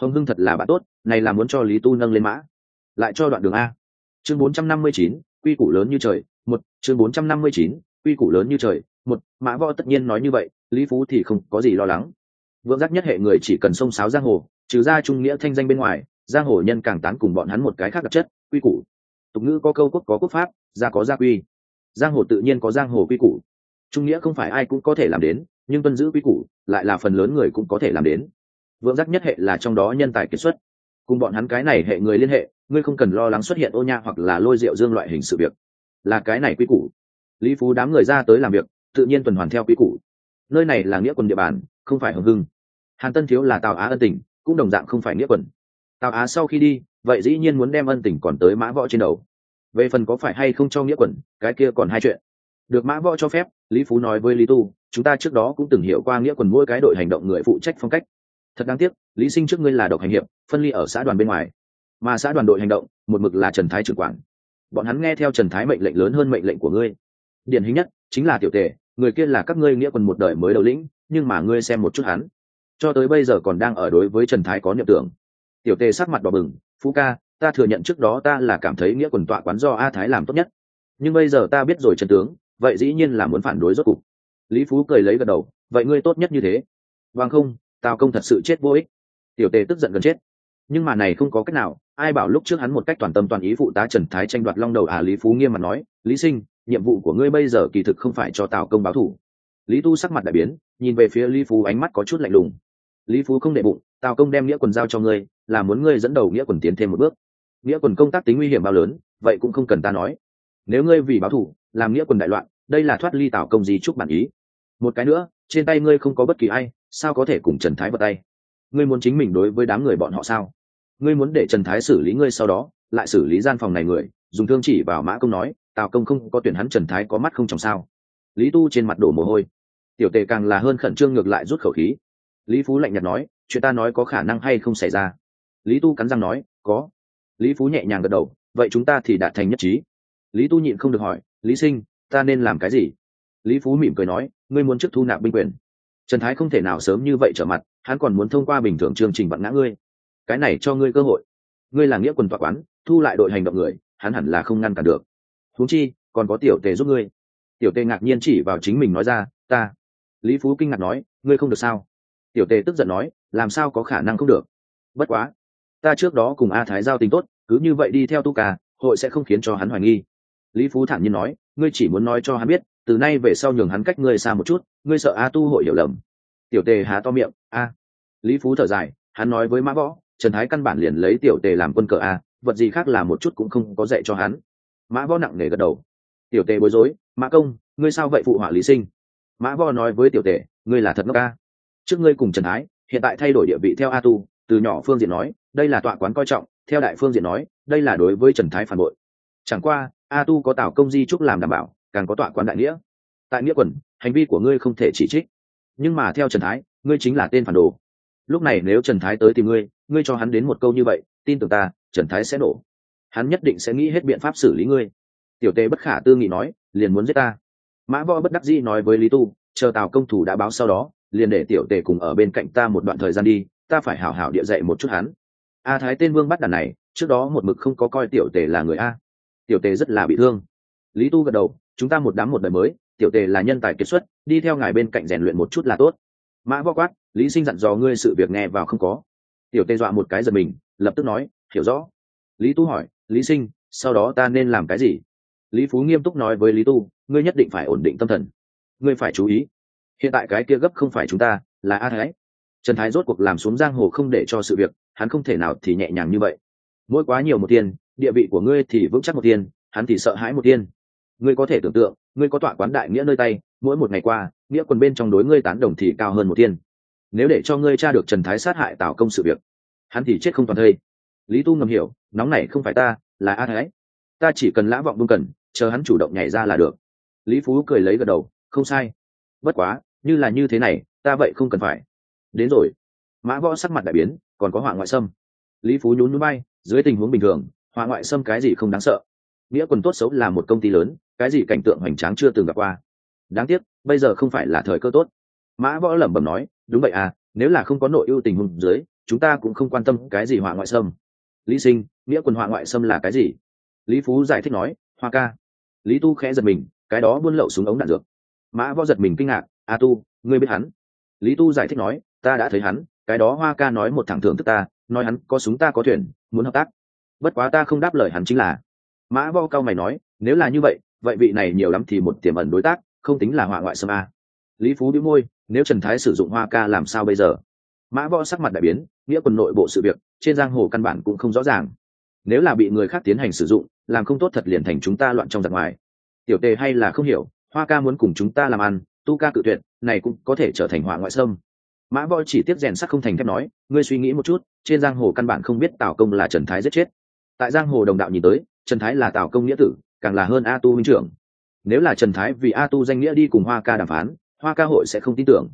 Hồng hưng thật là bạn tốt này là muốn cho lý tu nâng lên mã. Lại cho đoạn đường a. Chương 459, quy củ lớn như trời một chương 459, quy củ lớn như trời một, mã võ tất nhiên nói như vậy, lý phú thì không có gì lo lắng. Vượng giác nhất hệ người chỉ cần xông sáo giang hồ, trừ ra trung nghĩa thanh danh bên ngoài, giang hồ nhân càng tán cùng bọn hắn một cái khác đặc chất, quy củ. Tục ngữ có câu quốc có quốc pháp, gia có gia quy. Giang hồ tự nhiên có giang hồ quy củ. Trung nghĩa không phải ai cũng có thể làm đến, nhưng tuân giữ quy củ, lại là phần lớn người cũng có thể làm đến. Vượng giác nhất hệ là trong đó nhân tài kiệt xuất. Cùng bọn hắn cái này hệ người liên hệ, ngươi không cần lo lắng xuất hiện ô nha hoặc là lôi rượu dương loại hình sự việc. Là cái này quy củ. Lý phú đám người ra tới làm việc tự nhiên tuần hoàn theo quy củ. Nơi này là nghĩa quân địa bàn, không phải hồng hưng. Hàn tân thiếu là tào á ân tình, cũng đồng dạng không phải nghĩa quần. Tào á sau khi đi, vậy dĩ nhiên muốn đem ân tình còn tới mã võ trên đầu. Về phần có phải hay không cho nghĩa quần, cái kia còn hai chuyện. Được mã võ cho phép, lý phú nói với lý tu, chúng ta trước đó cũng từng hiểu qua nghĩa quần mỗi cái đội hành động người phụ trách phong cách. Thật đáng tiếc, lý sinh trước ngươi là độc hành hiệp, phân ly ở xã đoàn bên ngoài. Mà xã đoàn đội hành động, một mực là trần thái trưởng quản. Bọn hắn nghe theo trần thái mệnh lệnh lớn hơn mệnh lệnh của ngươi. Điển hình nhất, chính là tiểu tề người kia là các ngươi nghĩa quần một đời mới đầu lĩnh, nhưng mà ngươi xem một chút hắn. Cho tới bây giờ còn đang ở đối với trần thái có niệm tưởng. Tiểu tề sắc mặt đỏ bừng, phú ca, ta thừa nhận trước đó ta là cảm thấy nghĩa quần tọa quán do a thái làm tốt nhất. Nhưng bây giờ ta biết rồi trần tướng, vậy dĩ nhiên là muốn phản đối rốt cục. Lý phú cười lấy gật đầu, vậy ngươi tốt nhất như thế. Vâng không, tào công thật sự chết vô ích. Tiểu tề tức giận gần chết. Nhưng mà này không có cách nào, ai bảo lúc trước hắn một cách toàn tâm toàn ý phụ tá trần thái tranh đoạt long đầu à lý phú nghiêm mặt nói, lý sinh nhiệm vụ của ngươi bây giờ kỳ thực không phải cho tào công báo thủ. Lý tu sắc mặt đại biến, nhìn về phía lý phú, ánh mắt có chút lạnh lùng. Lý phú không đệ bụng, tào công đem nghĩa quần giao cho ngươi, là muốn ngươi dẫn đầu nghĩa quần tiến thêm một bước. Nghĩa quần công tác tính nguy hiểm bao lớn, vậy cũng không cần ta nói. Nếu ngươi vì báo thủ, làm nghĩa quần đại loạn, đây là thoát ly tào công gì chúc bản ý. Một cái nữa, trên tay ngươi không có bất kỳ ai, sao có thể cùng trần thái vào tay? Ngươi muốn chính mình đối với đám người bọn họ sao? Ngươi muốn để trần thái xử lý ngươi sau đó, lại xử lý gian phòng này người, dùng thương chỉ vào mã công nói tào công không có tuyển hắn trần thái có mắt không trồng sao? Lý tu trên mặt đổ mồ hôi. Tiểu tề càng là hơn khẩn trương ngược lại rút khẩu khí. Lý phú lạnh nhạt nói, chuyện ta nói có khả năng hay không xảy ra? Lý tu cắn răng nói, có. Lý phú nhẹ nhàng gật đầu, vậy chúng ta thì đạt thành nhất trí. Lý tu nhịn không được hỏi, lý sinh, ta nên làm cái gì? Lý phú mỉm cười nói, ngươi muốn trước thu nạp binh quyền. Trần thái không thể nào sớm như vậy trở mặt, hắn còn muốn thông qua bình thường chương trình vặn ngã ngươi. Cái này cho ngươi cơ hội. Ngươi là nghĩa quân tọa quán, thu lại đội hành động người, hắn hẳn là không ngăn cản được huống chi, còn có tiểu tề giúp ngươi. Tiểu tề ngạc nhiên chỉ vào chính mình nói ra, ta. Lý phú kinh ngạc nói, ngươi không được sao? Tiểu tề tức giận nói, làm sao có khả năng không được? Bất quá, ta trước đó cùng a thái giao tình tốt, cứ như vậy đi theo tu ca, hội sẽ không khiến cho hắn hoài nghi. Lý phú thản nhiên nói, ngươi chỉ muốn nói cho hắn biết, từ nay về sau nhường hắn cách ngươi xa một chút, ngươi sợ a tu hội hiểu lầm. Tiểu tề há to miệng, a. Lý phú thở dài, hắn nói với mã võ, trần thái căn bản liền lấy tiểu tề làm quân cờ a, vật gì khác là một chút cũng không có dạy cho hắn mã võ nặng nề gật đầu. Tiểu tề bối rối, mã công, ngươi sao vậy phụ họa lý sinh? Mã võ nói với tiểu tề, ngươi là thật ngốc ca. trước ngươi cùng trần thái hiện tại thay đổi địa vị theo a tu, từ nhỏ phương diện nói, đây là tọa quán coi trọng, theo đại phương diện nói, đây là đối với trần thái phản bội. Chẳng qua, a tu có tạo công di trúc làm đảm bảo, càng có tọa quán đại nghĩa. Tại nghĩa quần, hành vi của ngươi không thể chỉ trích. Nhưng mà theo trần thái, ngươi chính là tên phản đồ. Lúc này nếu trần thái tới tìm ngươi ngươi cho hắn đến một câu như vậy, tin tưởng ta, trần thái sẽ nổ hắn nhất định sẽ nghĩ hết biện pháp xử lý ngươi. Tiểu tề bất khả tư nghị nói, liền muốn giết ta. Mã võ bất đắc dĩ nói với lý tu, chờ tào công thủ đã báo sau đó, liền để tiểu tề cùng ở bên cạnh ta một đoạn thời gian đi, ta phải hảo hảo địa dạy một chút hắn. A thái tên vương bắt đàn này, trước đó một mực không có coi tiểu tề là người a. Tiểu tề rất là bị thương. Lý tu gật đầu, chúng ta một đám một đời mới, tiểu tề là nhân tài kiệt xuất, đi theo ngài bên cạnh rèn luyện một chút là tốt. Mã võ quát, lý sinh dặn dò ngươi sự việc nghe vào không có. Tiểu tề dọa một cái giật mình, lập tức nói, hiểu rõ. Lý tu hỏi lý sinh, sau đó ta nên làm cái gì? Lý phú nghiêm túc nói với lý tu, ngươi nhất định phải ổn định tâm thần. Ngươi phải chú ý. Hiện tại cái kia gấp không phải chúng ta, là a thái. Trần thái rốt cuộc làm xuống giang hồ không để cho sự việc, hắn không thể nào thì nhẹ nhàng như vậy. Mỗi quá nhiều một tiền, địa vị của ngươi thì vững chắc một tiền, hắn thì sợ hãi một tiền. Ngươi có thể tưởng tượng, ngươi có tọa quán đại nghĩa nơi tay, mỗi một ngày qua, nghĩa quần bên trong đối ngươi tán đồng thì cao hơn một tiền. Nếu để cho ngươi tra được trần thái sát hại tạo công sự việc, hắn thì chết không toàn thây lý tu ngầm hiểu, nóng này không phải ta, là a thái. Ta chỉ cần lã vọng bưng cần, chờ hắn chủ động nhảy ra là được. Lý phú cười lấy gật đầu, không sai. Bất quá, như là như thế này, ta vậy không cần phải. Đến rồi. Mã võ sắc mặt đại biến, còn có họa ngoại xâm lý phú nhún núi bay, dưới tình huống bình thường, họa ngoại xâm cái gì không đáng sợ. Nghĩa quần tốt xấu là một công ty lớn, cái gì cảnh tượng hoành tráng chưa từng gặp qua. Đáng tiếc, bây giờ không phải là thời cơ tốt. Mã võ lẩm bẩm nói, đúng vậy à nếu là không có nội ưu tình huống dưới, chúng ta cũng không quan tâm cái gì họa ngoại xâm lý sinh, nghĩa quần họa ngoại xâm là cái gì? Lý phú giải thích nói, hoa ca. Lý tu khẽ giật mình, cái đó buôn lậu súng ống đạn dược. Mã võ giật mình kinh ngạc, a tu, ngươi biết hắn? Lý tu giải thích nói, ta đã thấy hắn, cái đó hoa ca nói một thẳng thưởng thức ta, nói hắn có súng ta có thuyền, muốn hợp tác. Bất quá ta không đáp lời hắn chính là. Mã võ cao mày nói, nếu là như vậy vậy vị này nhiều lắm thì một tiềm ẩn đối tác, không tính là họa ngoại xâm a. Lý phú đĩu môi, nếu trần thái sử dụng hoa ca làm sao bây giờ? Mã võ sắc mặt đại biến nghĩa quân nội bộ sự việc, trên giang hồ căn bản cũng không rõ ràng. Nếu là bị người khác tiến hành sử dụng, làm không tốt thật liền thành chúng ta loạn trong giặc ngoài. Tiểu tề hay là không hiểu, hoa ca muốn cùng chúng ta làm ăn, tu ca cự tuyệt, này cũng có thể trở thành họa ngoại sâm mã voi chỉ tiếp rèn sắc không thành thép nói, ngươi suy nghĩ một chút, trên giang hồ căn bản không biết tào công là trần thái giết chết. Tại giang hồ đồng đạo nhìn tới, trần thái là tào công nghĩa tử, càng là hơn a tu huynh trưởng. Nếu là trần thái vì a tu danh nghĩa đi cùng hoa ca đàm phán, hoa ca hội sẽ không tin tưởng.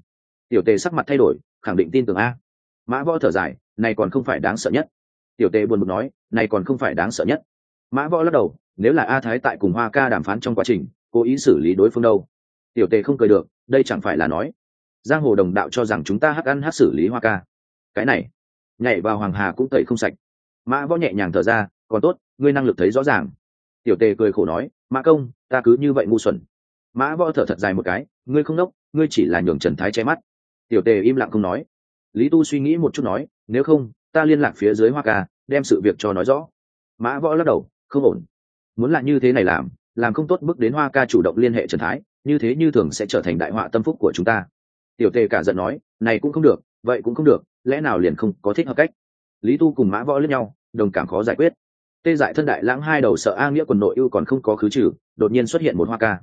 Tiểu tề sắc mặt thay đổi, khẳng định tin tưởng a mã võ thở dài, này còn không phải đáng sợ nhất. Tiểu tề buồn bực nói, này còn không phải đáng sợ nhất. Mã võ lắc đầu, nếu là a thái tại cùng hoa ca đàm phán trong quá trình, cố ý xử lý đối phương đâu? Tiểu tề không cười được, đây chẳng phải là nói, giang hồ đồng đạo cho rằng chúng ta hắc ăn hắc xử lý hoa ca. Cái này, nhảy vào hoàng hà cũng tẩy không sạch. Mã võ nhẹ nhàng thở ra, còn tốt, ngươi năng lực thấy rõ ràng. Tiểu tề cười khổ nói, mã công, ta cứ như vậy ngu xuẩn. Mã võ thở thật dài một cái, ngươi không đốc, ngươi chỉ là nhường trần thái che mắt. Tiểu tề im lặng không nói lý tu suy nghĩ một chút nói, nếu không, ta liên lạc phía dưới hoa ca, đem sự việc cho nói rõ. Mã võ lắc đầu, không ổn. Muốn là như thế này làm làm không tốt bước đến hoa ca chủ động liên hệ trần thái, như thế như thường sẽ trở thành đại họa tâm phúc của chúng ta. Tiểu tề cả giận nói, này cũng không được, vậy cũng không được, lẽ nào liền không có thích hợp cách? Lý tu cùng mã võ lẫn nhau, đồng cảm khó giải quyết. Tê dại thân đại lãng hai đầu sợ a nghĩa quần nội ưu còn không có khứ trừ, đột nhiên xuất hiện một hoa ca.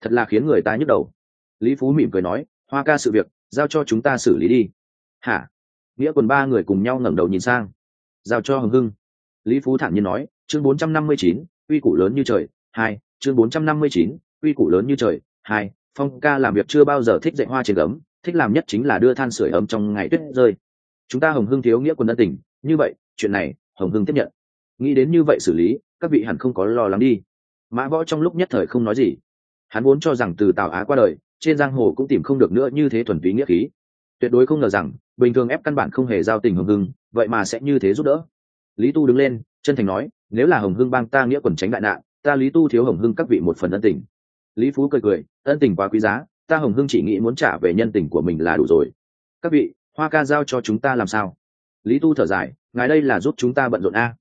Thật là khiến người ta nhức đầu. Lý phú mỉm cười nói, hoa ca sự việc, giao cho chúng ta xử lý đi hả? Nghĩa quần ba người cùng nhau ngẩng đầu nhìn sang. Giao cho hồng hưng. Lý phú thản nhiên nói, chương bốn trăm năm mươi chín uy củ lớn như trời, hai, chương bốn trăm năm mươi chín uy củ lớn như trời, hai, phong ca làm việc chưa bao giờ thích dạy hoa trên gấm, thích làm nhất chính là đưa than sửa ấm trong ngày tuyết rơi. Chúng ta hồng hưng thiếu nghĩa quân ân tình, như vậy, chuyện này, hồng hưng tiếp nhận. Nghĩ đến như vậy xử lý, các vị hẳn không có lo lắng đi. Mã võ trong lúc nhất thời không nói gì. Hắn vốn cho rằng từ tào á qua đời, trên giang hồ cũng tìm không được nữa như thế thuần túy nghĩa khí. Tuyệt đối không ngờ rằng bình thường ép căn bản không hề giao tình hồng hưng, vậy mà sẽ như thế giúp đỡ. Lý tu đứng lên, chân thành nói, nếu là hồng hưng bang ta nghĩa quần tránh đại nạn, ta lý tu thiếu hồng hưng các vị một phần ân tình. Lý phú cười cười, ân tình quá quý giá, ta hồng hưng chỉ nghĩ muốn trả về nhân tình của mình là đủ rồi. Các vị, hoa ca giao cho chúng ta làm sao? Lý tu thở dài, ngài đây là giúp chúng ta bận rộn a.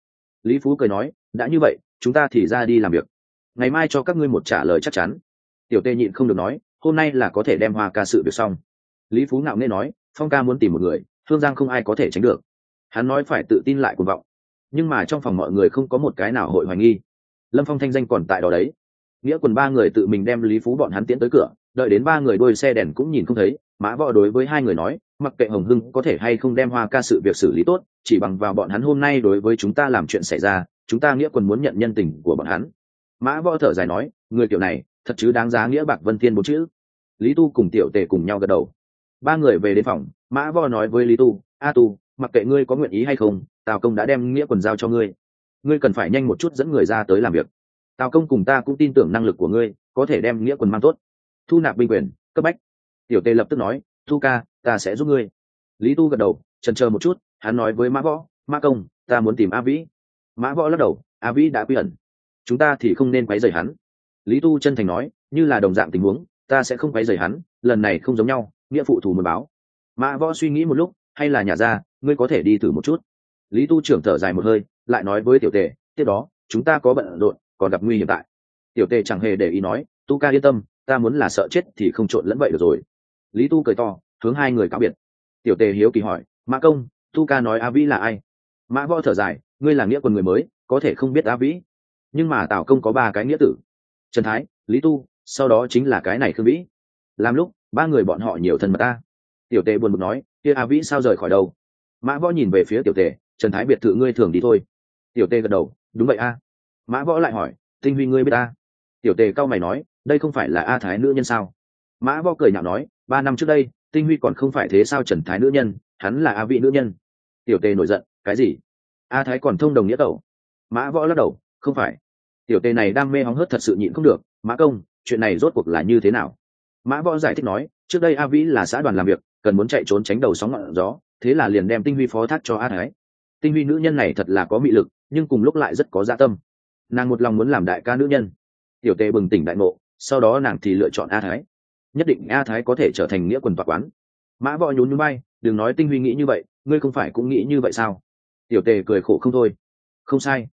Lý phú cười nói, đã như vậy, chúng ta thì ra đi làm việc. Ngày mai cho các ngươi một trả lời chắc chắn. Tiểu tê nhịn không được nói, hôm nay là có thể đem hoa ca sự việc xong. Lý phú ngạo nghe nói phong ca muốn tìm một người thương giang không ai có thể tránh được. Hắn nói phải tự tin lại cuồng vọng. Nhưng mà trong phòng mọi người không có một cái nào hội hoài nghi. Lâm phong thanh danh còn tại đó đấy. Nghĩa quần ba người tự mình đem lý phú bọn hắn tiến tới cửa, đợi đến ba người đôi xe đèn cũng nhìn không thấy, mã võ đối với hai người nói, mặc kệ hồng hưng có thể hay không đem hoa ca sự việc xử lý tốt, chỉ bằng vào bọn hắn hôm nay đối với chúng ta làm chuyện xảy ra, chúng ta nghĩa quần muốn nhận nhân tình của bọn hắn. Mã võ thở dài nói, người kiểu này, thật chứ đáng giá nghĩa bạc vân thiên bốn chữ. Lý tu cùng tiểu tề cùng nhau gật đầu ba người về đến phòng, mã võ nói với lý tu, a tu, mặc kệ ngươi có nguyện ý hay không, tào công đã đem nghĩa quần giao cho ngươi. Ngươi cần phải nhanh một chút dẫn người ra tới làm việc. Tào công cùng ta cũng tin tưởng năng lực của ngươi, có thể đem nghĩa quần mang tốt. Thu nạp binh quyền, cấp bách. Tiểu tề lập tức nói, thu ca, ta sẽ giúp ngươi. Lý tu gật đầu trần chờ một chút, hắn nói với mã võ mã công, ta muốn tìm a vĩ. Mã võ lắc đầu, a vĩ đã quy ẩn. Chúng ta thì không nên quấy rầy hắn. Lý tu chân thành nói, như là đồng dạng tình huống, ta sẽ không quấy rầy hắn, lần này không giống nhau nghĩa phụ thủ muốn báo. Mã võ suy nghĩ một lúc, hay là nhà ra ngươi có thể đi thử một chút. Lý tu trưởng thở dài một hơi, lại nói với tiểu tề, tiếp đó, chúng ta có bận rộn, còn gặp nguy hiểm tại. Tiểu tề chẳng hề để ý nói, tu ca yên tâm, ta muốn là sợ chết thì không trộn lẫn vậy được rồi. Lý tu cười to, hướng hai người cáo biệt. Tiểu tề hiếu kỳ hỏi, mã công, tu ca nói a vĩ là ai? Mã võ thở dài, ngươi là nghĩa quân người mới, có thể không biết a vĩ. Nhưng mà tào công có ba cái nghĩa tử. Trần thái, lý tu, sau đó chính là cái này khương vĩ. Làm lúc ba người bọn họ nhiều thân mật ta. Tiểu tề buồn bực nói, kia a vĩ sao rời khỏi đâu? Mã võ nhìn về phía tiểu tề, trần thái biệt thự ngươi thường đi thôi. Tiểu tề gật đầu, đúng vậy a. Mã võ lại hỏi, tinh huy ngươi biết ta? Tiểu tề cao mày nói, đây không phải là a thái nữ nhân sao? Mã võ cười nhạo nói, ba năm trước đây, tinh huy còn không phải thế sao trần thái nữ nhân, hắn là a vị nữ nhân. Tiểu tề nổi giận, cái gì? A thái còn thông đồng nghĩa tẩu mã võ lắc đầu, không phải. Tiểu tề này đam mê hóng hớt thật sự nhịn không được, mã công, chuyện này rốt cuộc là như thế nào? Mã võ giải thích nói, trước đây a vĩ là xã đoàn làm việc, cần muốn chạy trốn tránh đầu sóng ngọn gió, thế là liền đem tinh huy phó thác cho a thái. Tinh huy nữ nhân này thật là có mị lực, nhưng cùng lúc lại rất có dạ tâm. Nàng một lòng muốn làm đại ca nữ nhân. Tiểu tề bừng tỉnh đại ngộ, sau đó nàng thì lựa chọn a thái. Nhất định a thái có thể trở thành nghĩa quần tọa quán. Mã võ nhún nhún bay đừng nói tinh huy nghĩ như vậy, ngươi không phải cũng nghĩ như vậy sao? Tiểu tề cười khổ không thôi. Không sai.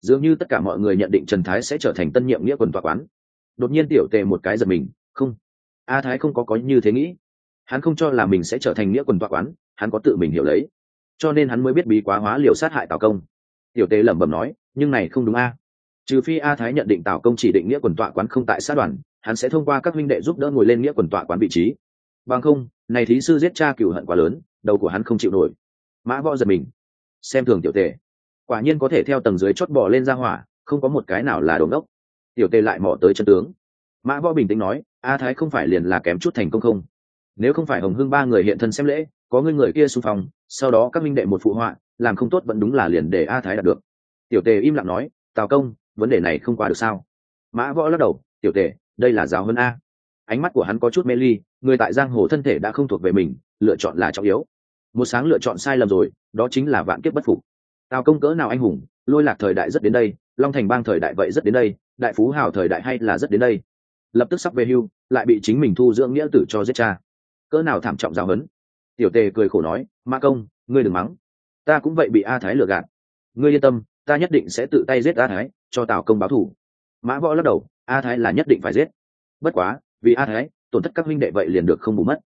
Dường như tất cả mọi người nhận định trần thái sẽ trở thành tân nhiệm nghĩa quần tọa quán. Đột nhiên tiểu tề một cái giật mình, không a thái không có có như thế nghĩ. Hắn không cho là mình sẽ trở thành nghĩa quần tọa quán hắn có tự mình hiểu lấy. Cho nên hắn mới biết bí quá hóa liều sát hại tào công. Tiểu tề lẩm bẩm nói, nhưng này không đúng a. Trừ phi a thái nhận định tào công chỉ định nghĩa quần tọa quán không tại sát đoàn, hắn sẽ thông qua các huynh đệ giúp đỡ ngồi lên nghĩa quần tọa quán vị trí. Bằng không, này thí sư giết cha cựu hận quá lớn, đầu của hắn không chịu nổi. Mã võ giật mình. Xem thường tiểu tề quả nhiên có thể theo tầng dưới chót bỏ lên ra hỏa, không có một cái nào là đồn đốc tiểu tề lại mò tới chân tướng. Mã võ bình tĩnh nói a thái không phải liền là kém chút thành công không? Nếu không phải hồng hưng ba người hiện thân xem lễ, có người người kia xung phong sau đó các minh đệ một phụ họa, làm không tốt vẫn đúng là liền để a thái đạt được. Tiểu tề im lặng nói, tào công, vấn đề này không qua được sao? Mã võ lắc đầu, tiểu tề, đây là giáo hơn a. Ánh mắt của hắn có chút mê ly, người tại giang hồ thân thể đã không thuộc về mình, lựa chọn là trọng yếu. Một sáng lựa chọn sai lầm rồi, đó chính là vạn kiếp bất phục. Tào công cỡ nào anh hùng, lôi lạc thời đại rất đến đây, long thành bang thời đại vậy rất đến đây, đại phú hào thời đại hay là rất đến đây? Lập tức sắp về hưu, lại bị chính mình thu dưỡng nghĩa tử cho giết cha. Cỡ nào thảm trọng giáo hấn tiểu tề cười khổ nói, ma công, ngươi đừng mắng. Ta cũng vậy bị a thái lừa gạt. Ngươi yên tâm, ta nhất định sẽ tự tay giết a thái, cho tào công báo thù. Mã võ lắc đầu, a thái là nhất định phải giết. Bất quá, vì a thái, tổn thất các huynh đệ vậy liền được không bù mất.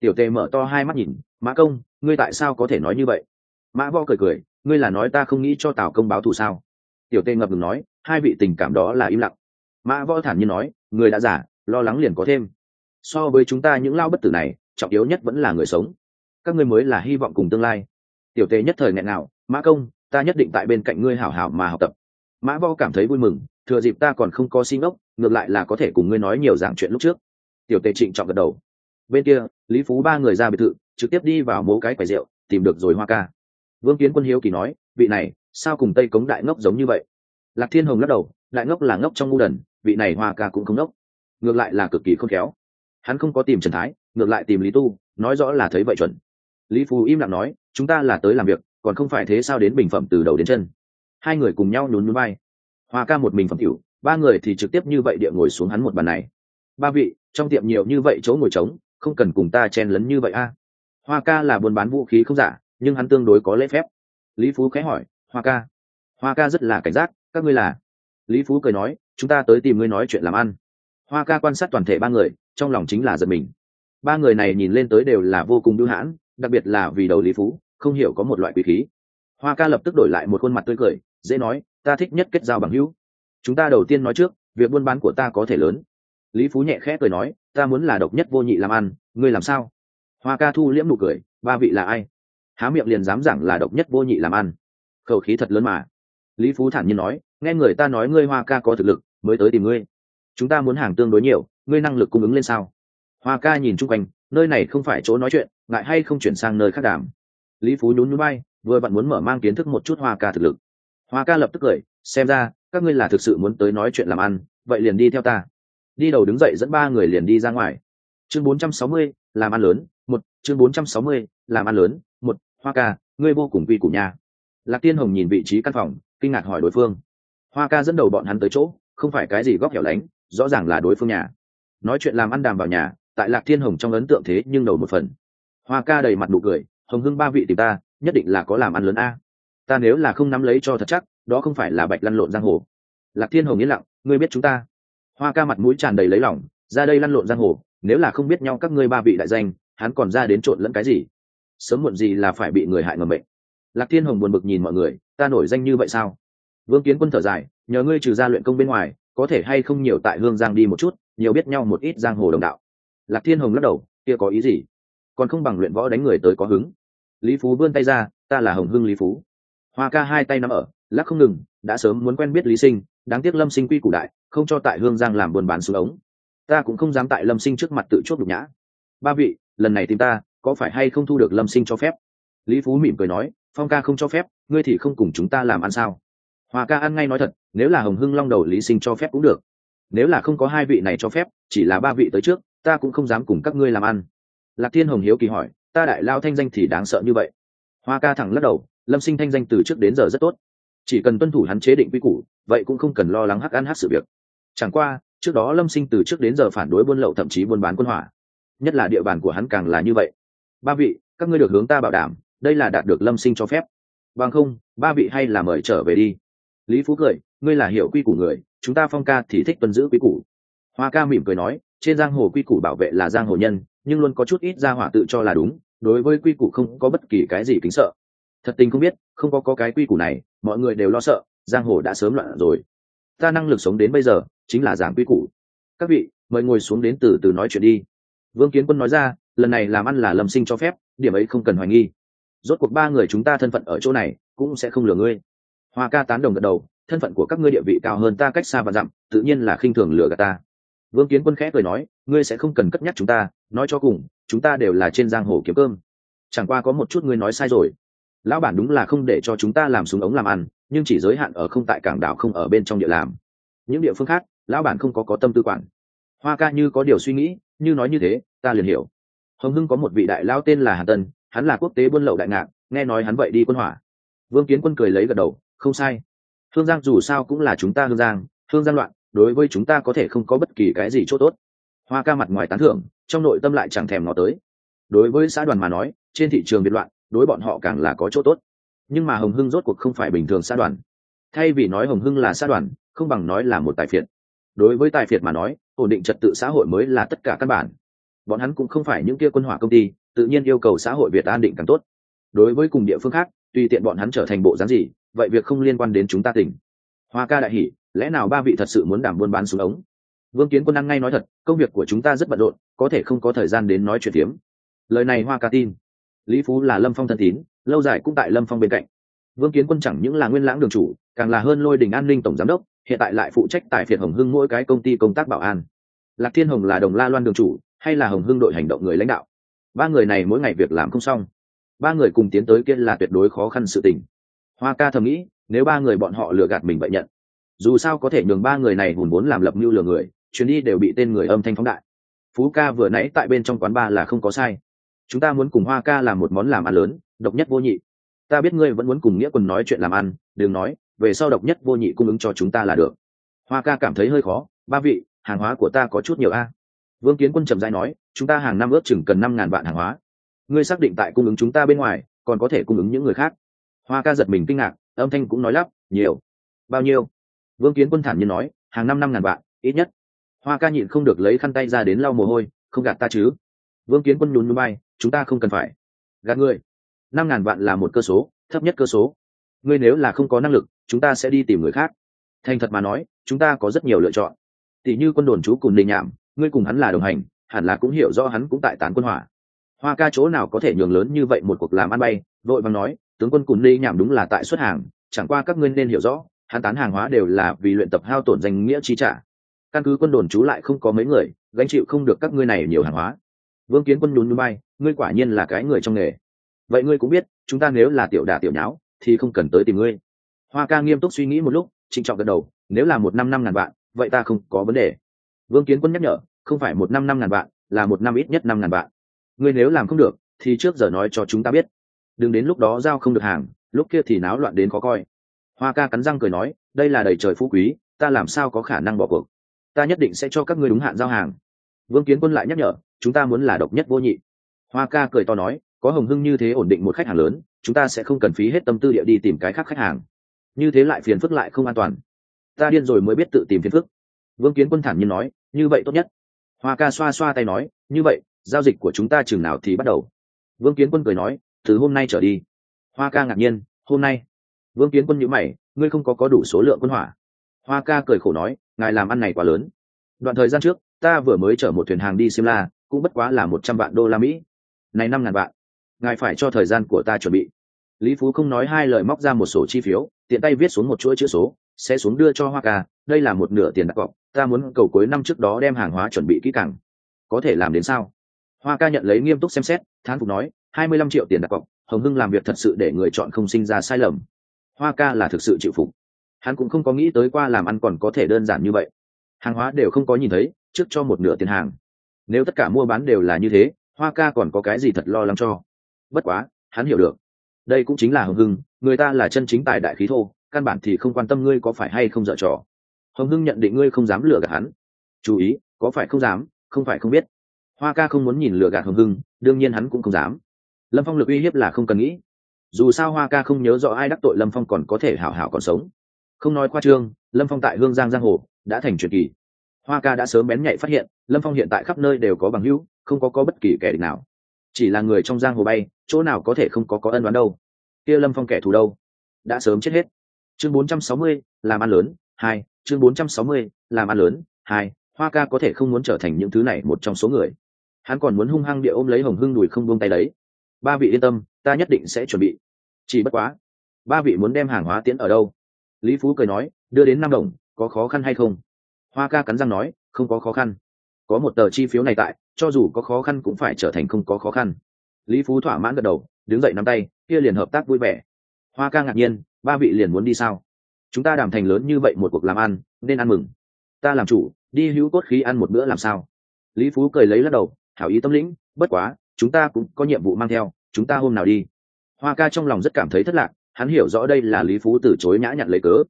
Tiểu tề mở to hai mắt nhìn, mã công, ngươi tại sao có thể nói như vậy? Mã võ cười cười, ngươi là nói ta không nghĩ cho tào công báo thù sao? Tiểu tề ngập ngừng nói, hai vị tình cảm đó là im lặng. Mã võ thản nhiên nói người đã giả lo lắng liền có thêm. So với chúng ta những lao bất tử này, trọng yếu nhất vẫn là người sống. Các ngươi mới là hy vọng cùng tương lai. Tiểu tề nhất thời nghẹn nào mã công, ta nhất định tại bên cạnh ngươi hảo hảo mà học tập. Mã vo cảm thấy vui mừng, thừa dịp ta còn không có xin ốc, ngược lại là có thể cùng ngươi nói nhiều dạng chuyện lúc trước. Tiểu tề trịnh trọng gật đầu. Bên kia, lý phú ba người ra biệt thự, trực tiếp đi vào mố cái quầy rượu, tìm được rồi hoa ca. Vương kiến quân hiếu kỳ nói, vị này, sao cùng tây cống đại ngốc giống như vậy? Lạc thiên hồng lắc đầu, đại ngốc là ngốc trong ngu đần vị này hoa ca cũng không đốc. Ngược lại là cực kỳ khôn khéo. Hắn không có tìm trần thái, ngược lại tìm lý tu, nói rõ là thấy vậy chuẩn. Lý phú im lặng nói, chúng ta là tới làm việc, còn không phải thế sao đến bình phẩm từ đầu đến chân? Hai người cùng nhau nhún nhún bay hoa ca một mình phẩm tiểu, ba người thì trực tiếp như vậy địa ngồi xuống hắn một bàn này. Ba vị, trong tiệm nhiều như vậy chỗ ngồi trống, không cần cùng ta chen lấn như vậy a. Hoa ca là buôn bán vũ khí không giả, nhưng hắn tương đối có lễ phép. Lý phú khẽ hỏi, hoa ca hoa ca rất là cảnh giác, các ngươi là lý phú cười nói, chúng ta tới tìm ngươi nói chuyện làm ăn. Hoa ca quan sát toàn thể ba người, trong lòng chính là giật mình. Ba người này nhìn lên tới đều là vô cùng đưu hãn, đặc biệt là vì đầu lý phú, không hiểu có một loại quý khí. Hoa ca lập tức đổi lại một khuôn mặt tươi cười, dễ nói, ta thích nhất kết giao bằng hữu. Chúng ta đầu tiên nói trước, việc buôn bán của ta có thể lớn. Lý phú nhẹ khẽ cười nói, ta muốn là độc nhất vô nhị làm ăn, ngươi làm sao? Hoa ca thu liễm nụ cười, ba vị là ai? Há miệng liền dám rằng là độc nhất vô nhị làm ăn. Khẩu khí thật lớn mà. Lý phú thản nhiên nói nghe người ta nói ngươi hoa ca có thực lực mới tới tìm ngươi. Chúng ta muốn hàng tương đối nhiều ngươi năng lực cung ứng lên sao? Hoa ca nhìn chung quanh nơi này không phải chỗ nói chuyện ngại hay không chuyển sang nơi khác đàm? Lý phú nhún nhún bay vừa bạn muốn mở mang kiến thức một chút hoa ca thực lực. Hoa ca lập tức cười xem ra các ngươi là thực sự muốn tới nói chuyện làm ăn vậy liền đi theo ta. Đi đầu đứng dậy dẫn ba người liền đi ra ngoài. Chương 460, làm ăn lớn một chương 460, làm ăn lớn một hoa ca ngươi vô cùng quy củ nhà lạc tiên hồng nhìn vị trí căn phòng kinh ngạc hỏi đối phương hoa ca dẫn đầu bọn hắn tới chỗ, không phải cái gì góc hẻo lánh, rõ ràng là đối phương nhà. Nói chuyện làm ăn đàm vào nhà, tại lạc thiên hồng trong ấn tượng thế nhưng đầu một phần. Hoa ca đầy mặt nụ cười, hồng hưng ba vị tìm ta, nhất định là có làm ăn lớn a. Ta nếu là không nắm lấy cho thật chắc, đó không phải là bạch lăn lộn giang hồ. Lạc thiên hồng yên lặng, ngươi biết chúng ta. Hoa ca mặt mũi tràn đầy lấy lỏng ra đây lăn lộn giang hồ, nếu là không biết nhau các ngươi ba vị đại danh, hắn còn ra đến trộn lẫn cái gì? Sớm muộn gì là phải bị người hại ngầm bệnh. Lạc thiên hồng buồn bực nhìn mọi người, ta nổi danh như vậy sao? Vương kiến quân thở dài, nhờ ngươi trừ ra luyện công bên ngoài, có thể hay không nhiều tại hương giang đi một chút, nhiều biết nhau một ít giang hồ đồng đạo. Lạc thiên hồng lắc đầu, kia có ý gì? Còn không bằng luyện võ đánh người tới có hứng. Lý phú vươn tay ra, ta là hồng hưng lý phú. Hoa ca hai tay nắm ở, lắc không ngừng, đã sớm muốn quen biết lý sinh, đáng tiếc lâm sinh quy củ đại, không cho tại hương giang làm buôn bán xuống ống. Ta cũng không dám tại lâm sinh trước mặt tự chốt đục nhã. Ba vị, lần này tìm ta, có phải hay không thu được lâm sinh cho phép? Lý phú mỉm cười nói, phong ca không cho phép, ngươi thì không cùng chúng ta làm ăn sao? Hoa ca ăn ngay nói thật, nếu là hồng hưng long đầu lý sinh cho phép cũng được. Nếu là không có hai vị này cho phép, chỉ là ba vị tới trước, ta cũng không dám cùng các ngươi làm ăn. Lạc thiên hồng hiếu kỳ hỏi, ta đại lao thanh danh thì đáng sợ như vậy? Hoa ca thẳng lắc đầu, lâm sinh thanh danh từ trước đến giờ rất tốt. Chỉ cần tuân thủ hắn chế định quy củ, vậy cũng không cần lo lắng hắc ăn hắc sự việc. Chẳng qua, trước đó lâm sinh từ trước đến giờ phản đối buôn lậu thậm chí buôn bán quân hỏa. Nhất là địa bàn của hắn càng là như vậy. Ba vị, các ngươi được hướng ta bảo đảm, đây là đạt được lâm sinh cho phép. Bằng không, ba vị hay là mời trở về đi lý phú cười ngươi là hiểu quy củ người chúng ta phong ca thì thích tuân giữ quy củ. Hoa ca mỉm cười nói trên giang hồ quy củ bảo vệ là giang hồ nhân nhưng luôn có chút ít gia hỏa tự cho là đúng đối với quy củ không có bất kỳ cái gì kính sợ. Thật tình không biết không có, có cái quy củ này mọi người đều lo sợ giang hồ đã sớm loạn rồi. Ta năng lực sống đến bây giờ chính là giảng quy củ. Các vị mời ngồi xuống đến từ từ nói chuyện đi. Vương kiến quân nói ra lần này làm ăn là lâm sinh cho phép điểm ấy không cần hoài nghi. Rốt cuộc ba người chúng ta thân phận ở chỗ này cũng sẽ không lừa ngươi hoa ca tán đồng gật đầu, thân phận của các ngươi địa vị cao hơn ta cách xa và dặm, tự nhiên là khinh thường lừa gạt ta. Vương kiến quân khẽ cười nói, ngươi sẽ không cần cất nhắc chúng ta, nói cho cùng, chúng ta đều là trên giang hồ kiếm cơm. Chẳng qua có một chút ngươi nói sai rồi. Lão bản đúng là không để cho chúng ta làm súng ống làm ăn, nhưng chỉ giới hạn ở không tại cảng đảo không ở bên trong địa làm. Những địa phương khác, lão bản không có có tâm tư quản. Hoa ca như có điều suy nghĩ, như nói như thế, ta liền hiểu. Hồng hưng có một vị đại lao tên là hà tân, hắn là quốc tế buôn lậu đại ngạn, nghe nói hắn vậy đi quân hỏa. Vương kiến quân cười lấy gật đầu không sai. Hương giang dù sao cũng là chúng ta hương giang hương giang loạn, đối với chúng ta có thể không có bất kỳ cái gì c h ỗ t ố t hoa ca mặt ngoài tán thưởng, trong nội tâm lại chẳng thèm nó tới. Đối với xã đoàn mà nói, trên thị trường biệt loạn, đối bọn họ càng là có chỗ tốt. Nhưng mà hồng hưng rốt cuộc không phải bình thường xã đoàn. Thay vì nói hồng hưng là xã đoàn, không bằng nói là một tài phiệt. Đối với tài phiệt mà nói, ổn định trật tự xã hội mới là tất cả căn bản. Bọn hắn cũng không phải những kia quân hỏa công ty, tự nhiên yêu cầu xã hội việt an định càng tốt. Đối với cùng địa phương khác, tùy tiện bọn hắn trở thành bộ dáng gì vậy việc không liên quan đến chúng ta tỉnh. Hoa ca đại hỷ lẽ nào ba vị thật sự muốn đảm buôn bán xuống ống? Vương kiến quân ăn ngay nói thật, công việc của chúng ta rất bận rộn, có thể không có thời gian đến nói chuyện tiếm lời này hoa ca tin. Lý phú là lâm phong thân tín, lâu dài cũng tại lâm phong bên cạnh. Vương kiến quân chẳng những là nguyên lãng đường chủ, càng là hơn lôi đình an ninh tổng giám đốc, hiện tại lại phụ trách tại phiệt hồng hưng mỗi cái công ty công tác bảo an. Lạc thiên hồng là đồng la loan đường chủ, hay là hồng hưng đội hành động người lãnh đạo? Ba người này mỗi ngày việc làm không xong. Ba người cùng tiến tới kia là tuyệt đối khó khăn sự tình hoa ca thầm nghĩ, nếu ba người bọn họ lừa gạt mình vậy nhận. Dù sao có thể nhường ba người này hùn vốn làm lập mưu lừa người, chuyến đi đều bị tên người âm thanh phóng đại. Phú ca vừa nãy tại bên trong quán ba là không có sai. Chúng ta muốn cùng hoa ca làm một món làm ăn lớn, độc nhất vô nhị. Ta biết ngươi vẫn muốn cùng nghĩa quân nói chuyện làm ăn, đừng nói, về sau độc nhất vô nhị cung ứng cho chúng ta là được. Hoa ca cảm thấy hơi khó, ba vị, hàng hóa của ta có chút nhiều a. Vương kiến quân trầm dai nói, chúng ta hàng năm ước chừng cần năm ngàn vạn hàng hóa. Ngươi xác định tại cung ứng chúng ta bên ngoài, còn có thể cung ứng những người khác hoa ca giật mình kinh ngạc, âm thanh cũng nói lắp, nhiều. Bao nhiêu? Vương kiến quân thản nhiên nói, hàng năm năm ngàn vạn, ít nhất. Hoa ca nhịn không được lấy khăn tay ra đến lau mồ hôi, không gạt ta chứ? Vương kiến quân nhún núi bay chúng ta không cần phải. Gạt người. năm ngàn vạn là một cơ số, thấp nhất cơ số. Ngươi nếu là không có năng lực, chúng ta sẽ đi tìm người khác. Thành thật mà nói, chúng ta có rất nhiều lựa chọn. Tỷ như quân đồn chú cùng đình nhảm ngươi cùng hắn là đồng hành, hẳn là cũng hiểu rõ hắn cũng tại tán quân hỏa. Hoa ca chỗ nào có thể nhường lớn như vậy một cuộc làm ăn bay, vội vàng nói tướng quân cùng ni nhảm đúng là tại xuất hàng, chẳng qua các ngươi nên hiểu rõ, hắn tán hàng hóa đều là vì luyện tập hao tổn danh nghĩa chi trả. Căn cứ quân đồn trú lại không có mấy người, gánh chịu không được các ngươi này nhiều hàng hóa. Vương kiến quân nhún núi bay ngươi quả nhiên là cái người trong nghề. Vậy ngươi cũng biết, chúng ta nếu là tiểu đà tiểu nháo, thì không cần tới tìm ngươi. Hoa ca nghiêm túc suy nghĩ một lúc, trịnh trọng gật đầu, nếu là một năm năm ngàn vạn, vậy ta không có vấn đề. Vương kiến quân nhắc nhở, không phải một năm năm ngàn vạn, là một năm ít nhất năm ngàn vạn. Ngươi nếu làm không được, thì trước giờ nói cho chúng ta biết đừng đến lúc đó giao không được hàng, lúc kia thì náo loạn đến khó coi. Hoa ca cắn răng cười nói, đây là đầy trời phú quý, ta làm sao có khả năng bỏ cuộc? Ta nhất định sẽ cho các ngươi đúng hạn giao hàng. Vương kiến quân lại nhắc nhở, chúng ta muốn là độc nhất vô nhị. Hoa ca cười to nói, có hồng hưng như thế ổn định một khách hàng lớn, chúng ta sẽ không cần phí hết tâm tư địa đi tìm cái khác khách hàng. Như thế lại phiền phức lại không an toàn. Ta điên rồi mới biết tự tìm phiền phức. Vương kiến quân thản nhiên nói, như vậy tốt nhất. Hoa ca xoa xoa tay nói, như vậy, giao dịch của chúng ta chừng nào thì bắt đầu. Vương kiến quân cười nói từ hôm nay trở đi. Hoa ca ngạc nhiên, hôm nay? Vương kiến quân nhữ mày, ngươi không có có đủ số lượng quân hỏa. Hoa ca cười khổ nói, ngài làm ăn này quá lớn. Đoạn thời gian trước, ta vừa mới chở một thuyền hàng đi simla, cũng bất quá là một trăm vạn đô la mỹ. Này năm ngàn vạn, ngài phải cho thời gian của ta chuẩn bị. Lý phú không nói hai lời móc ra một sổ chi phiếu, tiện tay viết xuống một chuỗi chữ số, sẽ xuống đưa cho hoa ca, đây là một nửa tiền đặt cọc, ta muốn cầu cuối năm trước đó đem hàng hóa chuẩn bị kỹ càng. Có thể làm đến sao? Hoa ca nhận lấy nghiêm túc xem xét, thán phục nói hai mươi lăm triệu tiền đặt cọc, hồng hưng làm việc thật sự để người chọn không sinh ra sai lầm. Hoa ca là thực sự chịu phục. Hắn cũng không có nghĩ tới qua làm ăn còn có thể đơn giản như vậy. Hàng hóa đều không có nhìn thấy, trước cho một nửa tiền hàng. Nếu tất cả mua bán đều là như thế, hoa ca còn có cái gì thật lo lắng cho? Bất quá, hắn hiểu được. Đây cũng chính là hồng hưng, người ta là chân chính tài đại khí thô, căn bản thì không quan tâm ngươi có phải hay không dở trò. Hồng hưng nhận định ngươi không dám lừa gạt hắn. Chú ý, có phải không dám, không phải không biết. Hoa ca không muốn nhìn lừa gạt hồng hưng, đương nhiên hắn cũng không dám lâm phong lực uy hiếp là không cần nghĩ. Dù sao hoa ca không nhớ rõ ai đắc tội lâm phong còn có thể hảo hảo còn sống. Không nói khoa trương lâm phong tại hương giang giang hồ đã thành truyền kỳ. Hoa ca đã sớm bén nhạy phát hiện lâm phong hiện tại khắp nơi đều có bằng hữu không có có bất kỳ kẻ địch nào. Chỉ là người trong giang hồ bay chỗ nào có thể không có có ân đoán đâu. Kia lâm phong kẻ thù đâu? Đã sớm chết hết. Chương 460, làm ăn lớn hai chương 460, làm ăn lớn hai hoa ca có thể không muốn trở thành những thứ này một trong số người. Hắn còn muốn hung hăng địa ôm lấy hồng hưng đùi không buông tay đấy ba vị yên tâm, ta nhất định sẽ chuẩn bị. Chỉ bất quá, ba vị muốn đem hàng hóa tiến ở đâu? Lý phú cười nói, đưa đến năm đồng, có khó khăn hay không? Hoa ca cắn răng nói, không có khó khăn. Có một tờ chi phiếu này tại, cho dù có khó khăn cũng phải trở thành không có khó khăn. Lý phú thỏa mãn gật đầu, đứng dậy nắm tay, kia liền hợp tác vui vẻ. Hoa ca ngạc nhiên, ba vị liền muốn đi sao? Chúng ta đàm thành lớn như vậy một cuộc làm ăn, nên ăn mừng. Ta làm chủ, đi hữu cốt khí ăn một bữa làm sao? Lý phú cười lấy lắc đầu, hảo ý tâm lĩnh, bất quá chúng ta cũng có nhiệm vụ mang theo, chúng ta hôm nào đi. Hoa ca trong lòng rất cảm thấy thất lạc, hắn hiểu rõ đây là lý phú từ chối nhã nhặn lấy cớ.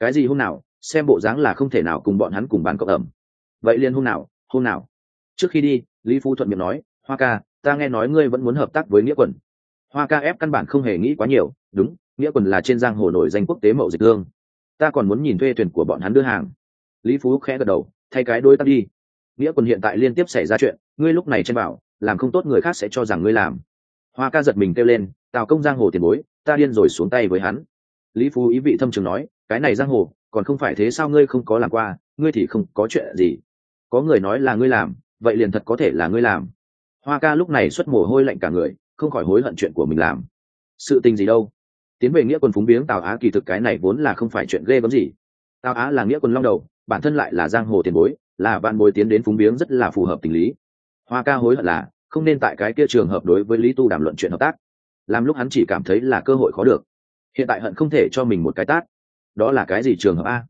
Cái gì hôm nào, xem bộ dáng là không thể nào cùng bọn hắn cùng bán cộng ẩm. Vậy liền hôm nào hôm nào. Trước khi đi, lý phú thuận miệng nói, hoa ca, ta nghe nói ngươi vẫn muốn hợp tác với nghĩa quần. Hoa ca ép căn bản không hề nghĩ quá nhiều, đúng, nghĩa quần là trên giang hồ nổi danh quốc tế mậu dịch thương. Ta còn muốn nhìn thuê thuyền của bọn hắn đưa hàng. Lý phú khẽ gật đầu, thay cái đôi tắt đi. Nghĩa quần hiện tại liên tiếp xảy ra chuyện, ngươi lúc này trên bảo làm không tốt người khác sẽ cho rằng ngươi làm. Hoa ca giật mình kêu lên, tào công giang hồ tiền bối, ta điên rồi xuống tay với hắn. Lý phú ý vị thâm trường nói, cái này giang hồ, còn không phải thế sao ngươi không có làm qua, ngươi thì không có chuyện gì. Có người nói là ngươi làm, vậy liền thật có thể là ngươi làm. Hoa ca lúc này xuất mồ hôi lạnh cả người, không khỏi hối hận chuyện của mình làm. Sự tình gì đâu? Tiến về nghĩa quân phúng biếng tào á kỳ thực cái này vốn là không phải chuyện ghê gớm gì. Tào á là nghĩa quân long đầu, bản thân lại là giang hồ tiền bối, là bạn bối tiến đến phúng biếng rất là phù hợp tình lý. Hoa ca hối hận là không nên tại cái kia trường hợp đối với lý tu đàm luận chuyện hợp tác. Làm lúc hắn chỉ cảm thấy là cơ hội khó được. Hiện tại hận không thể cho mình một cái tát. Đó là cái gì trường hợp a?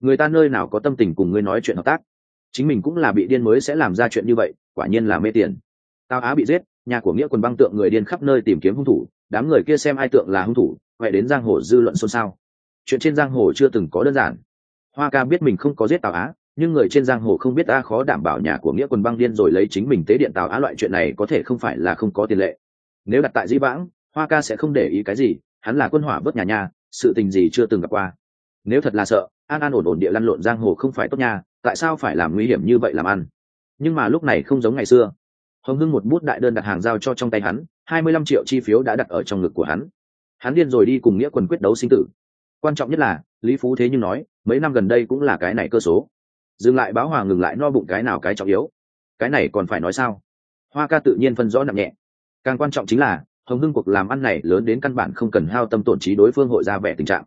Người ta nơi nào có tâm tình cùng ngươi nói chuyện hợp tác? Chính mình cũng là bị điên mới sẽ làm ra chuyện như vậy, quả nhiên là mê tiền. Tao á bị giết, nhà của nghĩa quân băng tượng người điên khắp nơi tìm kiếm hung thủ, đám người kia xem ai tượng là hung thủ vậy đến giang hồ dư luận xôn xao. Chuyện trên giang hồ chưa từng có đơn giản. Hoa ca biết mình không có giết tào á nhưng người trên giang hồ không biết a khó đảm bảo nhà của nghĩa quân băng điên rồi lấy chính mình tế điện tào á loại chuyện này có thể không phải là không có tiền lệ. Nếu đặt tại di vãng, hoa ca sẽ không để ý cái gì, hắn là quân hỏa vớt nhà nhà sự tình gì chưa từng gặp qua. Nếu thật là sợ, an an ổn ổn địa lăn lộn giang hồ không phải tốt nha, tại sao phải làm nguy hiểm như vậy làm ăn? Nhưng mà lúc này không giống ngày xưa. Hồng hưng một bút đại đơn đặt hàng giao cho trong tay hắn, hai mươi lăm triệu chi phiếu đã đặt ở trong ngực của hắn. Hắn điên rồi đi cùng nghĩa quần quyết đấu sinh tử. Quan trọng nhất là, lý phú thế nhưng nói, mấy năm gần đây cũng là cái này cơ số dừng lại báo hòa ngừng lại no bụng cái nào cái trọng yếu. Cái này còn phải nói sao? Hoa ca tự nhiên phân rõ nặng nhẹ. Càng quan trọng chính là, hồng hưng cuộc làm ăn này lớn đến căn bản không cần hao tâm tổn trí đối phương hội ra vẻ tình trạng.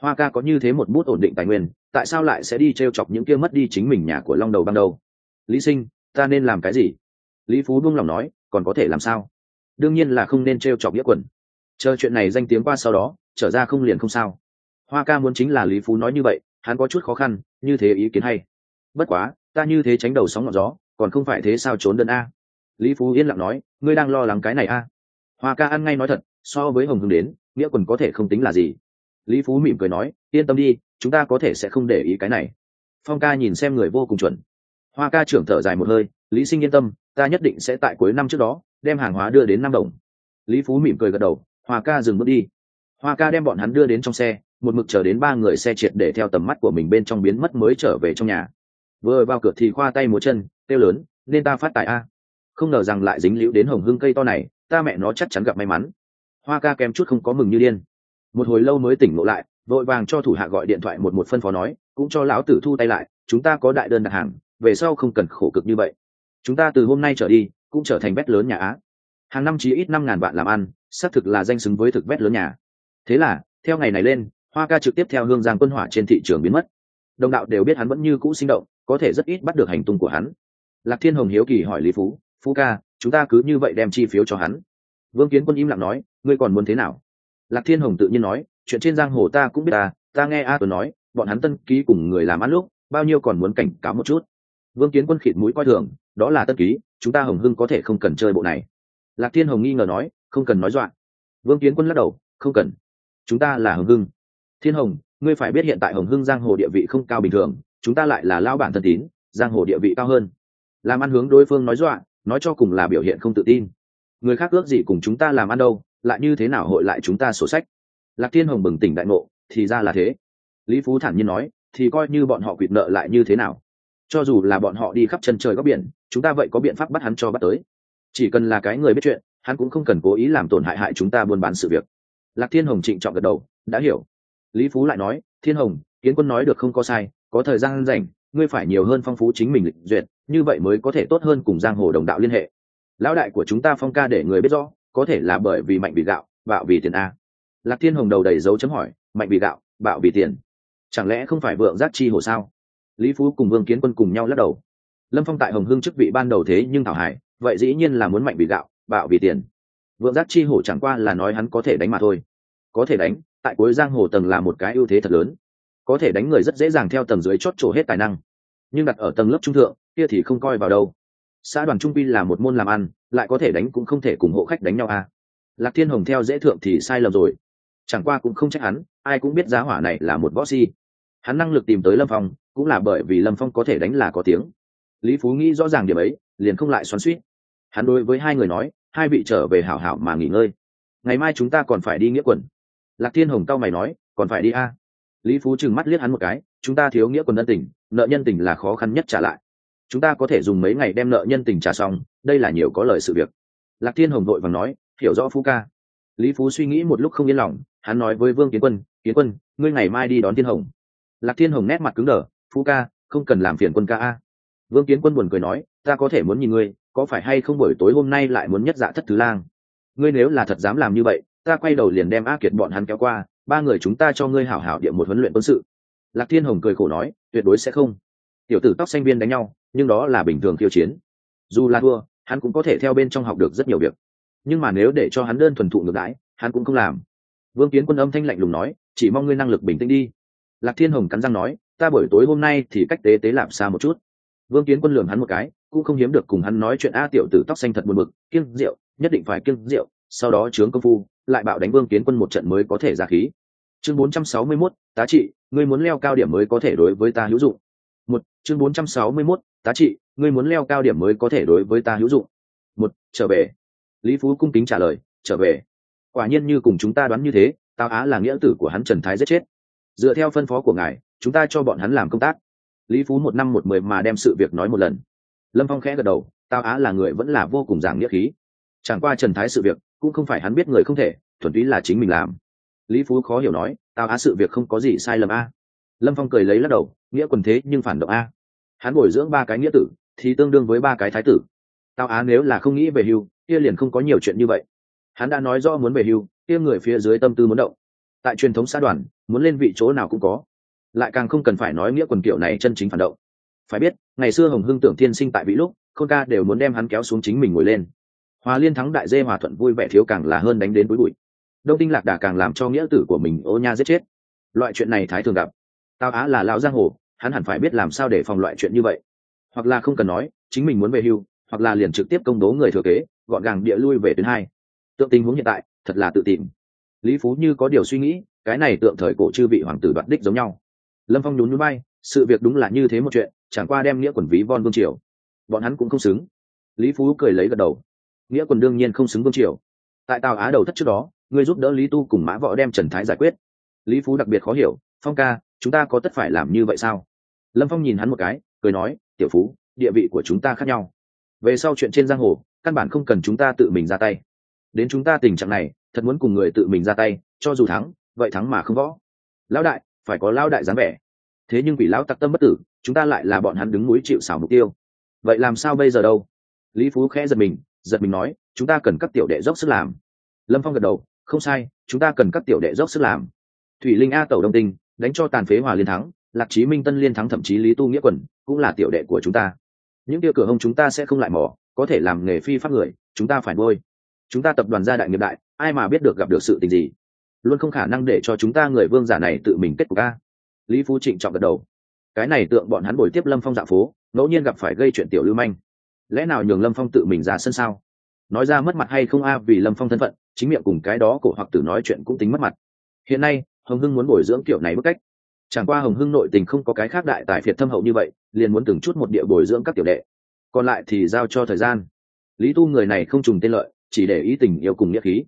Hoa ca có như thế một bút ổn định tài nguyên, tại sao lại sẽ đi t r e o chọc những kia mất đi chính mình nhà của long đầu ban đầu? Lý sinh, ta nên làm cái gì? Lý phú buông lòng nói, còn có thể làm sao? Đương nhiên là không nên t r e o chọc nghĩa quần. Chờ chuyện này danh tiếng qua sau đó, trở ra không liền không sao. Hoa ca muốn chính là lý phú nói như vậy, hắn có chút khó khăn, như thế ý kiến hay bất quá, ta như thế tránh đầu sóng ngọn gió, còn không phải thế sao trốn đơn a? Lý phú yên lặng nói, ngươi đang lo lắng cái này a? Hoa ca ăn ngay nói thật, so với hồng hưng đến, nghĩa quần có thể không tính là gì. Lý phú mỉm cười nói, yên tâm đi, chúng ta có thể sẽ không để ý cái này. Phong ca nhìn xem người vô cùng chuẩn. Hoa ca trưởng thở dài một hơi, lý sinh yên tâm, ta nhất định sẽ tại cuối năm trước đó, đem hàng hóa đưa đến năm đồng. Lý phú mỉm cười gật đầu, hoa ca dừng bước đi. Hoa ca đem bọn hắn đưa đến trong xe, một mực chờ đến ba người xe triệt để theo tầm mắt của mình bên trong biến mất mới trở về trong nhà vừa vào cửa thì khoa tay múa chân, kêu lớn, nên ta phát tài a? Không ngờ rằng lại dính liễu đến hồng hưng cây to này, ta mẹ nó chắc chắn gặp may mắn. Hoa ca kém chút không có mừng như điên. Một hồi lâu mới tỉnh ngộ lại, vội vàng cho thủ hạ gọi điện thoại một một phân phó nói, cũng cho lão tử thu tay lại, chúng ta có đại đơn đặt hàng, về sau không cần khổ cực như vậy. Chúng ta từ hôm nay trở đi, cũng trở thành vét lớn nhà á. Hàng năm chỉ ít năm ngàn vạn làm ăn, xác thực là danh xứng với thực vét lớn nhà. Thế là, theo ngày này lên, hoa ca trực tiếp theo hương giang quân hỏa trên thị trường biến mất. Đồng đạo đều biết hắn vẫn như cũ sinh động có thể rất ít bắt được hành tung của hắn. Lạc thiên hồng hiếu kỳ hỏi lý phú phú ca, chúng ta cứ như vậy đem chi phiếu cho hắn. Vương kiến quân im lặng nói, ngươi còn muốn thế nào? Lạc thiên hồng tự nhiên nói, chuyện trên giang hồ ta cũng biết ta ta nghe a tuấn nói, bọn hắn tân ký cùng người làm ăn lúc, bao nhiêu còn muốn cảnh cáo một chút. Vương kiến quân khịt mũi coi thường, đó là tân ký, chúng ta hồng hưng có thể không cần chơi bộ này. Lạc thiên hồng nghi ngờ nói, không cần nói dọa. Vương kiến quân lắc đầu, không cần. Chúng ta là hồng hưng. Thiên hồng, ngươi phải biết hiện tại hồng hưng giang hồ địa vị không cao bình thường chúng ta lại là lao bản thân tín, giang hồ địa vị cao hơn. Làm ăn hướng đối phương nói dọa, nói cho cùng là biểu hiện không tự tin. Người khác ước gì cùng chúng ta làm ăn đâu, lại như thế nào hội lại chúng ta sổ sách? Lạc thiên hồng bừng tỉnh đại ngộ, thì ra là thế. Lý phú thản nhiên nói, thì coi như bọn họ quỵt nợ lại như thế nào? Cho dù là bọn họ đi khắp chân trời góc biển, chúng ta vậy có biện pháp bắt hắn cho bắt tới? Chỉ cần là cái người biết chuyện, hắn cũng không cần cố ý làm tổn hại hại chúng ta buôn bán sự việc. Lạc thiên hồng trịnh trọng gật đầu, đã hiểu. Lý phú lại nói, thiên hồng, kiến quân nói được không có sai có thời gian rảnh, ngươi phải nhiều hơn phong phú chính mình lịch duyệt, như vậy mới có thể tốt hơn cùng giang hồ đồng đạo liên hệ. Lão đại của chúng ta phong ca để người biết rõ, có thể là bởi vì mạnh vì gạo, bạo vì tiền a. Lạc thiên hồng đầu đầy dấu chấm hỏi, mạnh vì gạo, bạo vì tiền? Chẳng lẽ không phải vượng giác chi hồ sao? Lý phú cùng vương kiến quân cùng nhau lắc đầu. Lâm phong tại hồng hưng chức vị ban đầu thế nhưng thảo hải vậy dĩ nhiên là muốn mạnh vì gạo, bạo vì tiền. Vượng giác chi hổ chẳng qua là nói hắn có thể đánh mà thôi. Có thể đánh, tại cuối giang hồ tầng là một cái ưu thế thật lớn có thể đánh người rất dễ dàng theo tầng dưới chót trổ hết tài năng. Nhưng đặt ở tầng lớp trung thượng, kia thì không coi vào đâu. Xã đoàn trung pi là một môn làm ăn, lại có thể đánh cũng không thể cùng hộ khách đánh nhau à. lạc thiên hồng theo dễ thượng thì sai lầm rồi. Chẳng qua cũng không trách hắn, ai cũng biết giá hỏa này là một võ si. Hắn năng lực tìm tới lâm phong, cũng là bởi vì lâm phong có thể đánh là có tiếng. Lý phú nghĩ rõ ràng điểm ấy, liền không lại xoắn suýt. Hắn đối với hai người nói, hai vị trở về hảo hảo mà nghỉ ngơi. Ngày mai chúng ta còn phải đi nghĩa quần lạc thiên hồng cao mày nói, còn phải đi a à? Lý phú trừng mắt liếc hắn một cái, chúng ta thiếu nghĩa quần ân tình, nợ nhân tình là khó khăn nhất trả lại. Chúng ta có thể dùng mấy ngày đem nợ nhân tình trả xong, đây là nhiều có lời sự việc. Lạc thiên hồng vội và nói, hiểu rõ phú ca. Lý phú suy nghĩ một lúc không yên lòng, hắn nói với vương kiến quân kiến quân, ngươi ngày mai đi đón thiên hồng. Lạc thiên hồng nét mặt cứng đờ, phú ca, không cần làm phiền quân ca a. Vương kiến quân buồn cười nói, ta có thể muốn nhìn ngươi, có phải hay không buổi tối hôm nay lại muốn nhất dạ thất thứ lang? Ngươi nếu là thật dám làm như vậy, ta quay đầu liền đem a kiệt bọn hắn kéo qua ba người chúng ta cho ngươi hảo hảo địa một huấn luyện quân sự. Lạc thiên hồng cười khổ nói, tuyệt đối sẽ không. Tiểu tử tóc xanh viên đánh nhau, nhưng đó là bình thường khiêu chiến. Dù là thua, hắn cũng có thể theo bên trong học được rất nhiều việc. Nhưng mà nếu để cho hắn đơn thuần thụ ngược đãi, hắn cũng không làm. Vương kiến quân âm thanh lạnh lùng nói, chỉ mong ngươi năng lực bình tĩnh đi. Lạc thiên hồng cắn răng nói, ta buổi tối hôm nay thì cách tế tế làm xa một chút. Vương kiến quân lường hắn một cái, cũng không hiếm được cùng hắn nói chuyện, a, tiểu tử tóc xanh thật buồn bực, kiêng rượu, nhất định phải kiêng rượu, sau đó chướng công phu lại bạo đánh vương kiến quân một trận mới có thể ra khí. Chương 461, tá trị ngươi muốn leo cao điểm mới có thể đối với ta hữu dụng. Một chương 461, tá trị ngươi muốn leo cao điểm mới có thể đối với ta hữu dụng. Một trở về. Lý phú cung kính trả lời trở về. Quả nhiên như cùng chúng ta đoán như thế tào á là nghĩa tử của hắn trần thái giết chết. Dựa theo phân phó của ngài chúng ta cho bọn hắn làm công tác. Lý phú một năm một mười mà đem sự việc nói một lần. Lâm phong khẽ gật đầu tào á là người vẫn là vô cùng giảng nghĩa khí. Chẳng qua trần thái sự việc cũng không phải hắn biết người không thể, thuần túy là chính mình làm. Lý phú khó hiểu nói, tao á sự việc không có gì sai lầm a. Lâm phong cười lấy lắc đầu, nghĩa quần thế nhưng phản động a. Hắn bồi dưỡng ba cái nghĩa tử, thì tương đương với ba cái thái tử. Tao á nếu là không nghĩ về hưu, kia liền không có nhiều chuyện như vậy. Hắn đã nói rõ muốn về hưu, kia người phía dưới tâm tư muốn động. Tại truyền thống xã đoàn, muốn lên vị chỗ nào cũng có. Lại càng không cần phải nói nghĩa quần kiểu này chân chính phản động. Phải biết, ngày xưa hồng hưng tưởng thiên sinh tại vị lúc khôn ca đều muốn đem hắn kéo xuống chính mình ngồi lên hòa liên thắng đại dê hòa thuận vui vẻ thiếu càng là hơn đánh đến bối bụi. Đông tinh lạc đà càng làm cho nghĩa tử của mình ô nha giết chết. Loại chuyện này thái thường gặp. Tao á là lão giang hồ, hắn hẳn phải biết làm sao để phòng loại chuyện như vậy. Hoặc là không cần nói, chính mình muốn về hưu, hoặc là liền trực tiếp công bố người thừa kế, gọn gàng địa lui về tuyến hai. Tượng tình huống hiện tại, thật là tự tìm. Lý phú như có điều suy nghĩ, cái này tượng thời cổ chư vị hoàng tử đoạt đích giống nhau. Lâm phong nhún núi bay sự việc đúng là như thế một chuyện, chẳng qua đem nghĩa quần ví von vương triều. Bọn hắn cũng không xứng. Lý phú cười lấy gật đầu nghĩa quân đương nhiên không xứng vương triều. Tại tàu á đầu thất trước đó, ngươi giúp đỡ lý tu cùng mã võ đem trần thái giải quyết. Lý phú đặc biệt khó hiểu, phong ca, chúng ta có tất phải làm như vậy sao? Lâm phong nhìn hắn một cái, cười nói, tiểu phú, địa vị của chúng ta khác nhau. Về sau chuyện trên giang hồ, căn bản không cần chúng ta tự mình ra tay. Đến chúng ta tình trạng này, thật muốn cùng người tự mình ra tay, cho dù thắng, vậy thắng mà không võ. Lão đại, phải có lão đại dáng vẻ. Thế nhưng vì lão tặc tâm bất tử, chúng ta lại là bọn hắn đứng núi chịu xảo mục tiêu. Vậy làm sao bây giờ đâu? Lý phú khẽ giật mình giật mình nói, chúng ta cần các tiểu đệ dốc sức làm. Lâm phong gật đầu, không sai, chúng ta cần các tiểu đệ dốc sức làm. Thủy linh a tẩu đông tinh, đánh cho tàn phế hòa liên thắng, lạc chí minh tân liên thắng thậm chí lý tu nghĩa quần, cũng là tiểu đệ của chúng ta. Những tia cửa hông chúng ta sẽ không lại mỏ có thể làm nghề phi pháp người, chúng ta phải nuôi. Chúng ta tập đoàn gia đại nghiệp đại, ai mà biết được gặp được sự tình gì? Luôn không khả năng để cho chúng ta người vương giả này tự mình kết cục a. Lý phú trịnh trọng gật đầu. Cái này tượng bọn hắn bồi tiếp lâm phong dạ phố, ngẫu nhiên gặp phải gây chuyện tiểu lưu manh lẽ nào nhường lâm phong tự mình ra sân sao? Nói ra mất mặt hay không a, vì lâm phong thân phận, chính miệng cùng cái đó cổ hoặc tử nói chuyện cũng tính mất mặt. Hiện nay, hồng hưng muốn bồi dưỡng kiểu này bức cách. Chẳng qua hồng hưng nội tình không có cái khác đại tài phiệt thâm hậu như vậy, liền muốn từng chút một địa bồi dưỡng các tiểu đệ. Còn lại thì giao cho thời gian. Lý tu người này không trùng tên lợi, chỉ để ý tình yêu cùng nghĩa khí.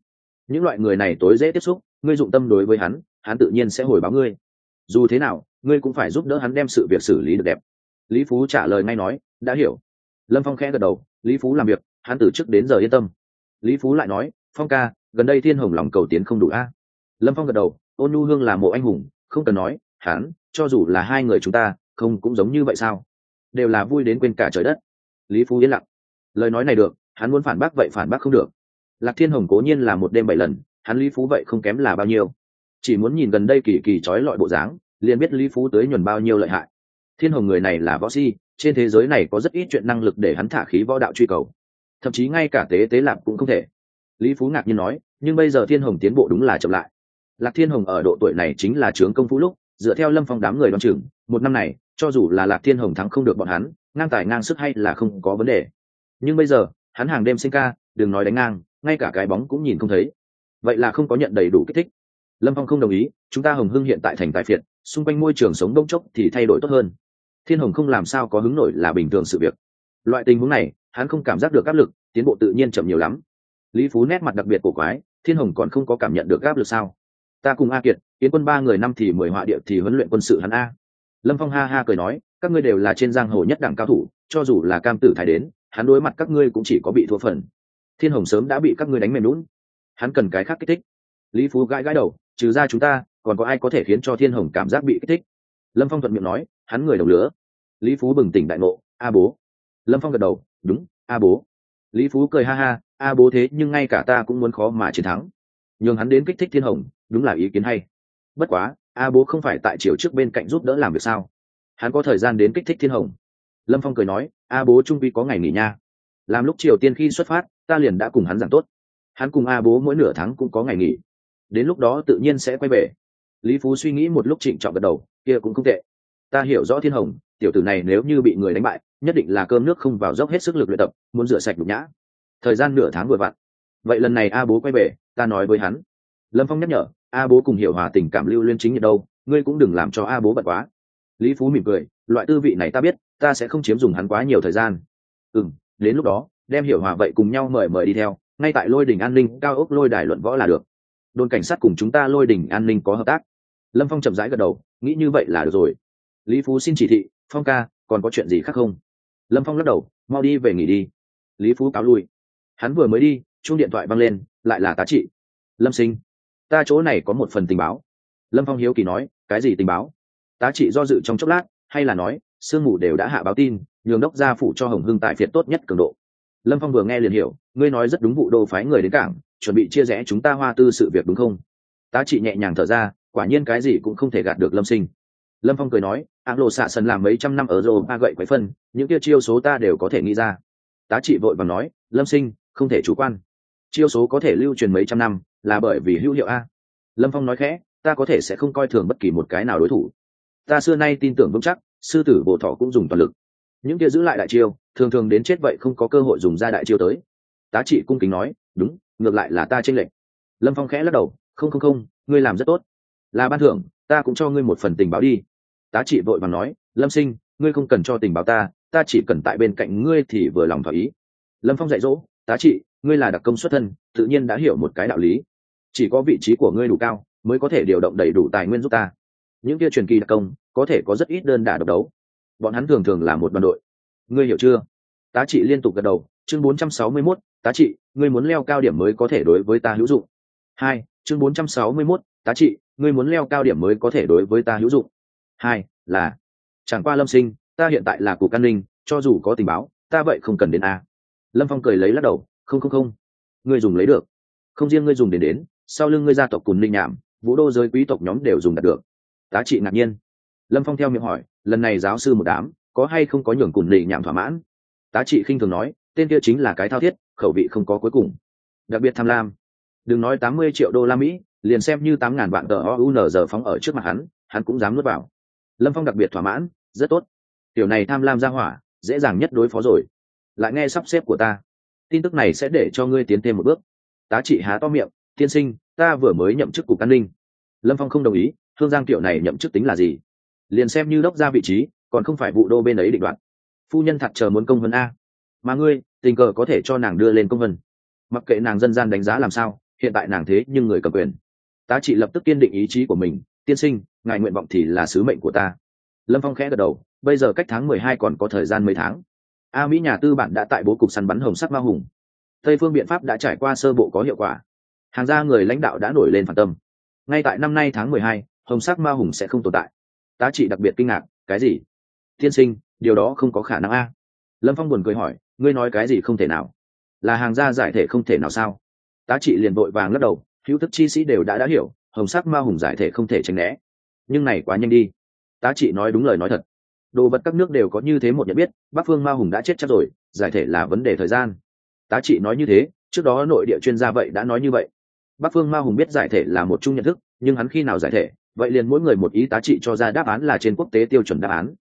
Những loại người này tối dễ tiếp xúc, ngươi dụng tâm đối với hắn hắn tự nhiên sẽ hồi báo ngươi. Dù thế nào, ngươi cũng phải giúp đỡ hắn đem sự việc xử lý được đẹp. Lý phú trả lời ngay nói, đã hiểu lâm phong khẽ gật đầu, lý phú làm việc, hắn từ trước đến giờ yên tâm. Lý phú lại nói, phong ca, gần đây thiên hồng lòng cầu tiến không đủ a. Lâm phong gật đầu, ôn nhu hương là mộ anh hùng, không cần nói, hắn, cho dù là hai người chúng ta, không cũng giống như vậy sao? Đều là vui đến quên cả trời đất. Lý phú yên lặng. Lời nói này được, hắn muốn phản bác vậy phản bác không được. Lạc thiên hồng cố nhiên là một đêm bảy lần, hắn lý phú vậy không kém là bao nhiêu. Chỉ muốn nhìn gần đây kỳ kỳ trói lọi bộ dáng, liền biết lý phú tới nhuần bao nhiêu lợi hại. Thiên hồng người này là võ si trên thế giới này có rất ít chuyện năng lực để hắn thả khí võ đạo truy cầu. Thậm chí ngay cả tế tế lạp cũng không thể. Lý phú ngạc nhiên nói, nhưng bây giờ thiên hồng tiến bộ đúng là chậm lại. Lạc thiên hồng ở độ tuổi này chính là trướng công phu lúc, dựa theo lâm phong đám người đ o á n chừng, một năm này, cho dù là lạc thiên hồng thắng không được bọn hắn, ngang tài ngang sức hay là không có vấn đề. Nhưng bây giờ, hắn hàng đêm sinh ca, đừng nói đánh ngang, ngay cả cái bóng cũng nhìn không thấy. Vậy là không có nhận đầy đủ kích thích. Lâm phong không đồng ý, chúng ta hồng hưng hiện tại thành tài phiệt, xung quanh môi trường sống đông chốc thì thay đổi tốt hơn thiên hồng không làm sao có hứng nổi là bình thường sự việc. Loại tình huống này, hắn không cảm giác được áp lực, tiến bộ tự nhiên chậm nhiều lắm. Lý phú nét mặt đặc biệt cổ quái, thiên hồng còn không có cảm nhận được áp lực sao? Ta cùng a kiệt, tiến quân ba người năm thì mười họa địa thì huấn luyện quân sự hắn a. Lâm phong ha ha cười nói, các ngươi đều là trên giang hồ nhất đẳng cao thủ, cho dù là cam tử thái đến, hắn đối mặt các ngươi cũng chỉ có bị thua phần. Thiên hồng sớm đã bị các ngươi đánh mềm lún hắn cần cái khác kích thích. Lý phú gãi gãi đầu, trừ ra chúng ta, còn có ai có thể khiến cho thiên hồng cảm giác bị kích thích? Lâm phong thuận miệng nói hắn người đồng lứa. Lý phú bừng tỉnh đại ngộ, a bố. Lâm phong gật đầu, đúng, a bố. Lý phú cười ha ha, a bố thế nhưng ngay cả ta cũng muốn khó mà chiến thắng. Nhường hắn đến kích thích thiên hồng, đúng là ý kiến hay. Bất quá, a bố không phải tại triều trước bên cạnh giúp đỡ làm việc sao? Hắn có thời gian đến kích thích thiên hồng. Lâm phong cười nói, a bố trung vi có ngày nghỉ nha. Làm lúc triều tiên khi xuất phát, ta liền đã cùng hắn giảng tốt. Hắn cùng a bố mỗi nửa tháng cũng có ngày nghỉ. Đến lúc đó tự nhiên sẽ quay về. Lý phú suy nghĩ một lúc trịnh trọng gật đầu, kia cũng không tệ ta hiểu rõ thiên hồng, tiểu tử này nếu như bị người đánh bại, nhất định là cơm nước không vào dốc hết sức lực luyện tập, muốn rửa sạch nhục nhã. Thời gian nửa tháng vừa vặn. Vậy lần này a bố quay về, ta nói với hắn. Lâm phong nhắc nhở, a bố cùng hiểu hòa tình cảm lưu liên chính nhiệt đâu, ngươi cũng đừng làm cho a bố bật quá. Lý phú mỉm cười, loại tư vị này ta biết, ta sẽ không chiếm dùng hắn quá nhiều thời gian. Ừ m đến lúc đó, đem hiểu hòa vậy cùng nhau mời mời đi theo, ngay tại lôi đình an ninh, cao ốc lôi đài luận võ là được. Đồn cảnh sát cùng chúng ta lôi đình an ninh có hợp tác. Lâm phong chậm rãi gật đầu, nghĩ như vậy là được rồi lý phú xin chỉ thị, phong ca, còn có chuyện gì khác không? Lâm phong lắc đầu, mau đi về nghỉ đi. Lý phú cáo lui. Hắn vừa mới đi, chuông điện thoại băng lên, lại là tá trị. Lâm sinh, ta chỗ này có một phần tình báo. Lâm phong hiếu kỳ nói, cái gì tình báo? Tá trị do dự trong chốc lát, hay là nói, sương mù đều đã hạ báo tin, nhường đốc gia phủ cho hồng hưng tại phiệt tốt nhất cường độ. Lâm phong vừa nghe liền hiểu, ngươi nói rất đúng vụ đô phái người đến cảng, chuẩn bị chia rẽ chúng ta hoa tư sự việc đúng không? Tá trị nhẹ nhàng thở ra, quả nhiên cái gì cũng không thể gạt được lâm sinh lâm phong cười nói, áng lộ xạ sần làm mấy trăm năm ở rô ba gậy quấy phân, những kia chiêu số ta đều có thể nghĩ ra. Tá trị vội và nói, lâm sinh, không thể chủ quan. Chiêu số có thể lưu truyền mấy trăm năm, là bởi vì hữu hiệu a. Lâm phong nói khẽ, ta có thể sẽ không coi thường bất kỳ một cái nào đối thủ. Ta xưa nay tin tưởng vững chắc, sư tử bộ thọ cũng dùng toàn lực. Những kia giữ lại đại chiêu, thường thường đến chết vậy không có cơ hội dùng ra đại chiêu tới. Tá trị cung kính nói, đúng, ngược lại là ta tranh lệch. Lâm phong khẽ lắc đầu, không không không, ngươi làm rất tốt. Là ban thưởng, ta cũng cho ngươi một phần tình báo đi tá trị vội vàng nói lâm sinh ngươi không cần cho tình báo ta ta chỉ cần tại bên cạnh ngươi thì vừa lòng thỏa ý. Lâm phong dạy dỗ tá trị ngươi là đặc công xuất thân tự nhiên đã hiểu một cái đạo lý. Chỉ có vị trí của ngươi đủ cao mới có thể điều động đầy đủ tài nguyên giúp ta. Những kia truyền kỳ đặc công có thể có rất ít đơn đả độc đấu. Bọn hắn thường thường là một đoàn đội. Ngươi hiểu chưa? Tá trị liên tục gật đầu chương 461, tá trị ngươi muốn leo cao điểm mới có thể đối với ta hữu dụng. Hai chương 461, tá trị ngươi muốn leo cao điểm mới có thể đối với ta hữu dụng hai, là, chẳng qua lâm sinh, ta hiện tại là cục an ninh, cho dù có tình báo, ta vậy không cần đến a. Lâm phong cười lấy lắc đầu, không không không. Ngươi dùng lấy được. Không riêng ngươi dùng đến đến, sau lưng ngươi gia tộc cùng linh nhảm, vũ đô giới quý tộc nhóm đều dùng đạt được. Tá trị ngạc nhiên. Lâm phong theo miệng hỏi, lần này giáo sư một đám, có hay không có nhường cùng lì nhảm thỏa mãn? Tá trị khinh thường nói, tên kia chính là cái thao thiết, khẩu vị không có cuối cùng. Đặc biệt tham lam. Đừng nói tám mươi triệu đô la mỹ, liền xem như tám ngàn vạn tờ o giờ phóng ở trước mặt hắn hắn cũng dám nuốt vào lâm phong đặc biệt thỏa mãn, rất tốt. Tiểu này tham lam ra hỏa, dễ dàng nhất đối phó rồi. Lại nghe sắp xếp của ta. Tin tức này sẽ để cho ngươi tiến thêm một bước. Tá trị há to miệng, tiên sinh, ta vừa mới nhậm chức cục an ninh. Lâm phong không đồng ý, thương giang tiểu này nhậm chức tính là gì? Liền xem như đốc ra vị trí, còn không phải vụ đô bên ấy định đoạt. Phu nhân thật chờ muốn công vân a. Mà ngươi, tình cờ có thể cho nàng đưa lên công vân. Mặc kệ nàng dân gian đánh giá làm sao, hiện tại nàng thế nhưng người cầm quyền. Tá trị lập tức kiên định ý chí của mình, tiên sinh ngài nguyện vọng thì là sứ mệnh của ta. Lâm phong khẽ gật đầu, bây giờ cách tháng mười hai còn có thời gian mấy tháng. A mỹ nhà tư bản đã tại bố cục săn bắn hồng sắc ma hùng. Tây phương biện pháp đã trải qua sơ bộ có hiệu quả. Hàng gia người lãnh đạo đã nổi lên phản tâm. Ngay tại năm nay tháng mười hai, hồng sắc ma hùng sẽ không tồn tại. Tá trị đặc biệt kinh ngạc, cái gì? Tiên sinh, điều đó không có khả năng a. Lâm phong buồn cười hỏi, ngươi nói cái gì không thể nào? Là hàng gia giải thể không thể nào sao? Tá trị liền vội vàng lắc đầu, hữu thức chi sĩ đều đã đã hiểu, hồng sắc ma hùng giải thể không thể tránh né nhưng này quá nhanh đi. Tá trị nói đúng lời nói thật. Đồ vật các nước đều có như thế một nhận biết, bắc phương ma hùng đã chết chắc rồi, giải thể là vấn đề thời gian. Tá trị nói như thế, trước đó nội địa chuyên gia vậy đã nói như vậy. Bắc phương ma hùng biết giải thể là một chung nhận thức, nhưng hắn khi nào giải thể, vậy liền mỗi người một ý tá trị cho ra đáp án là trên quốc tế tiêu chuẩn đáp án.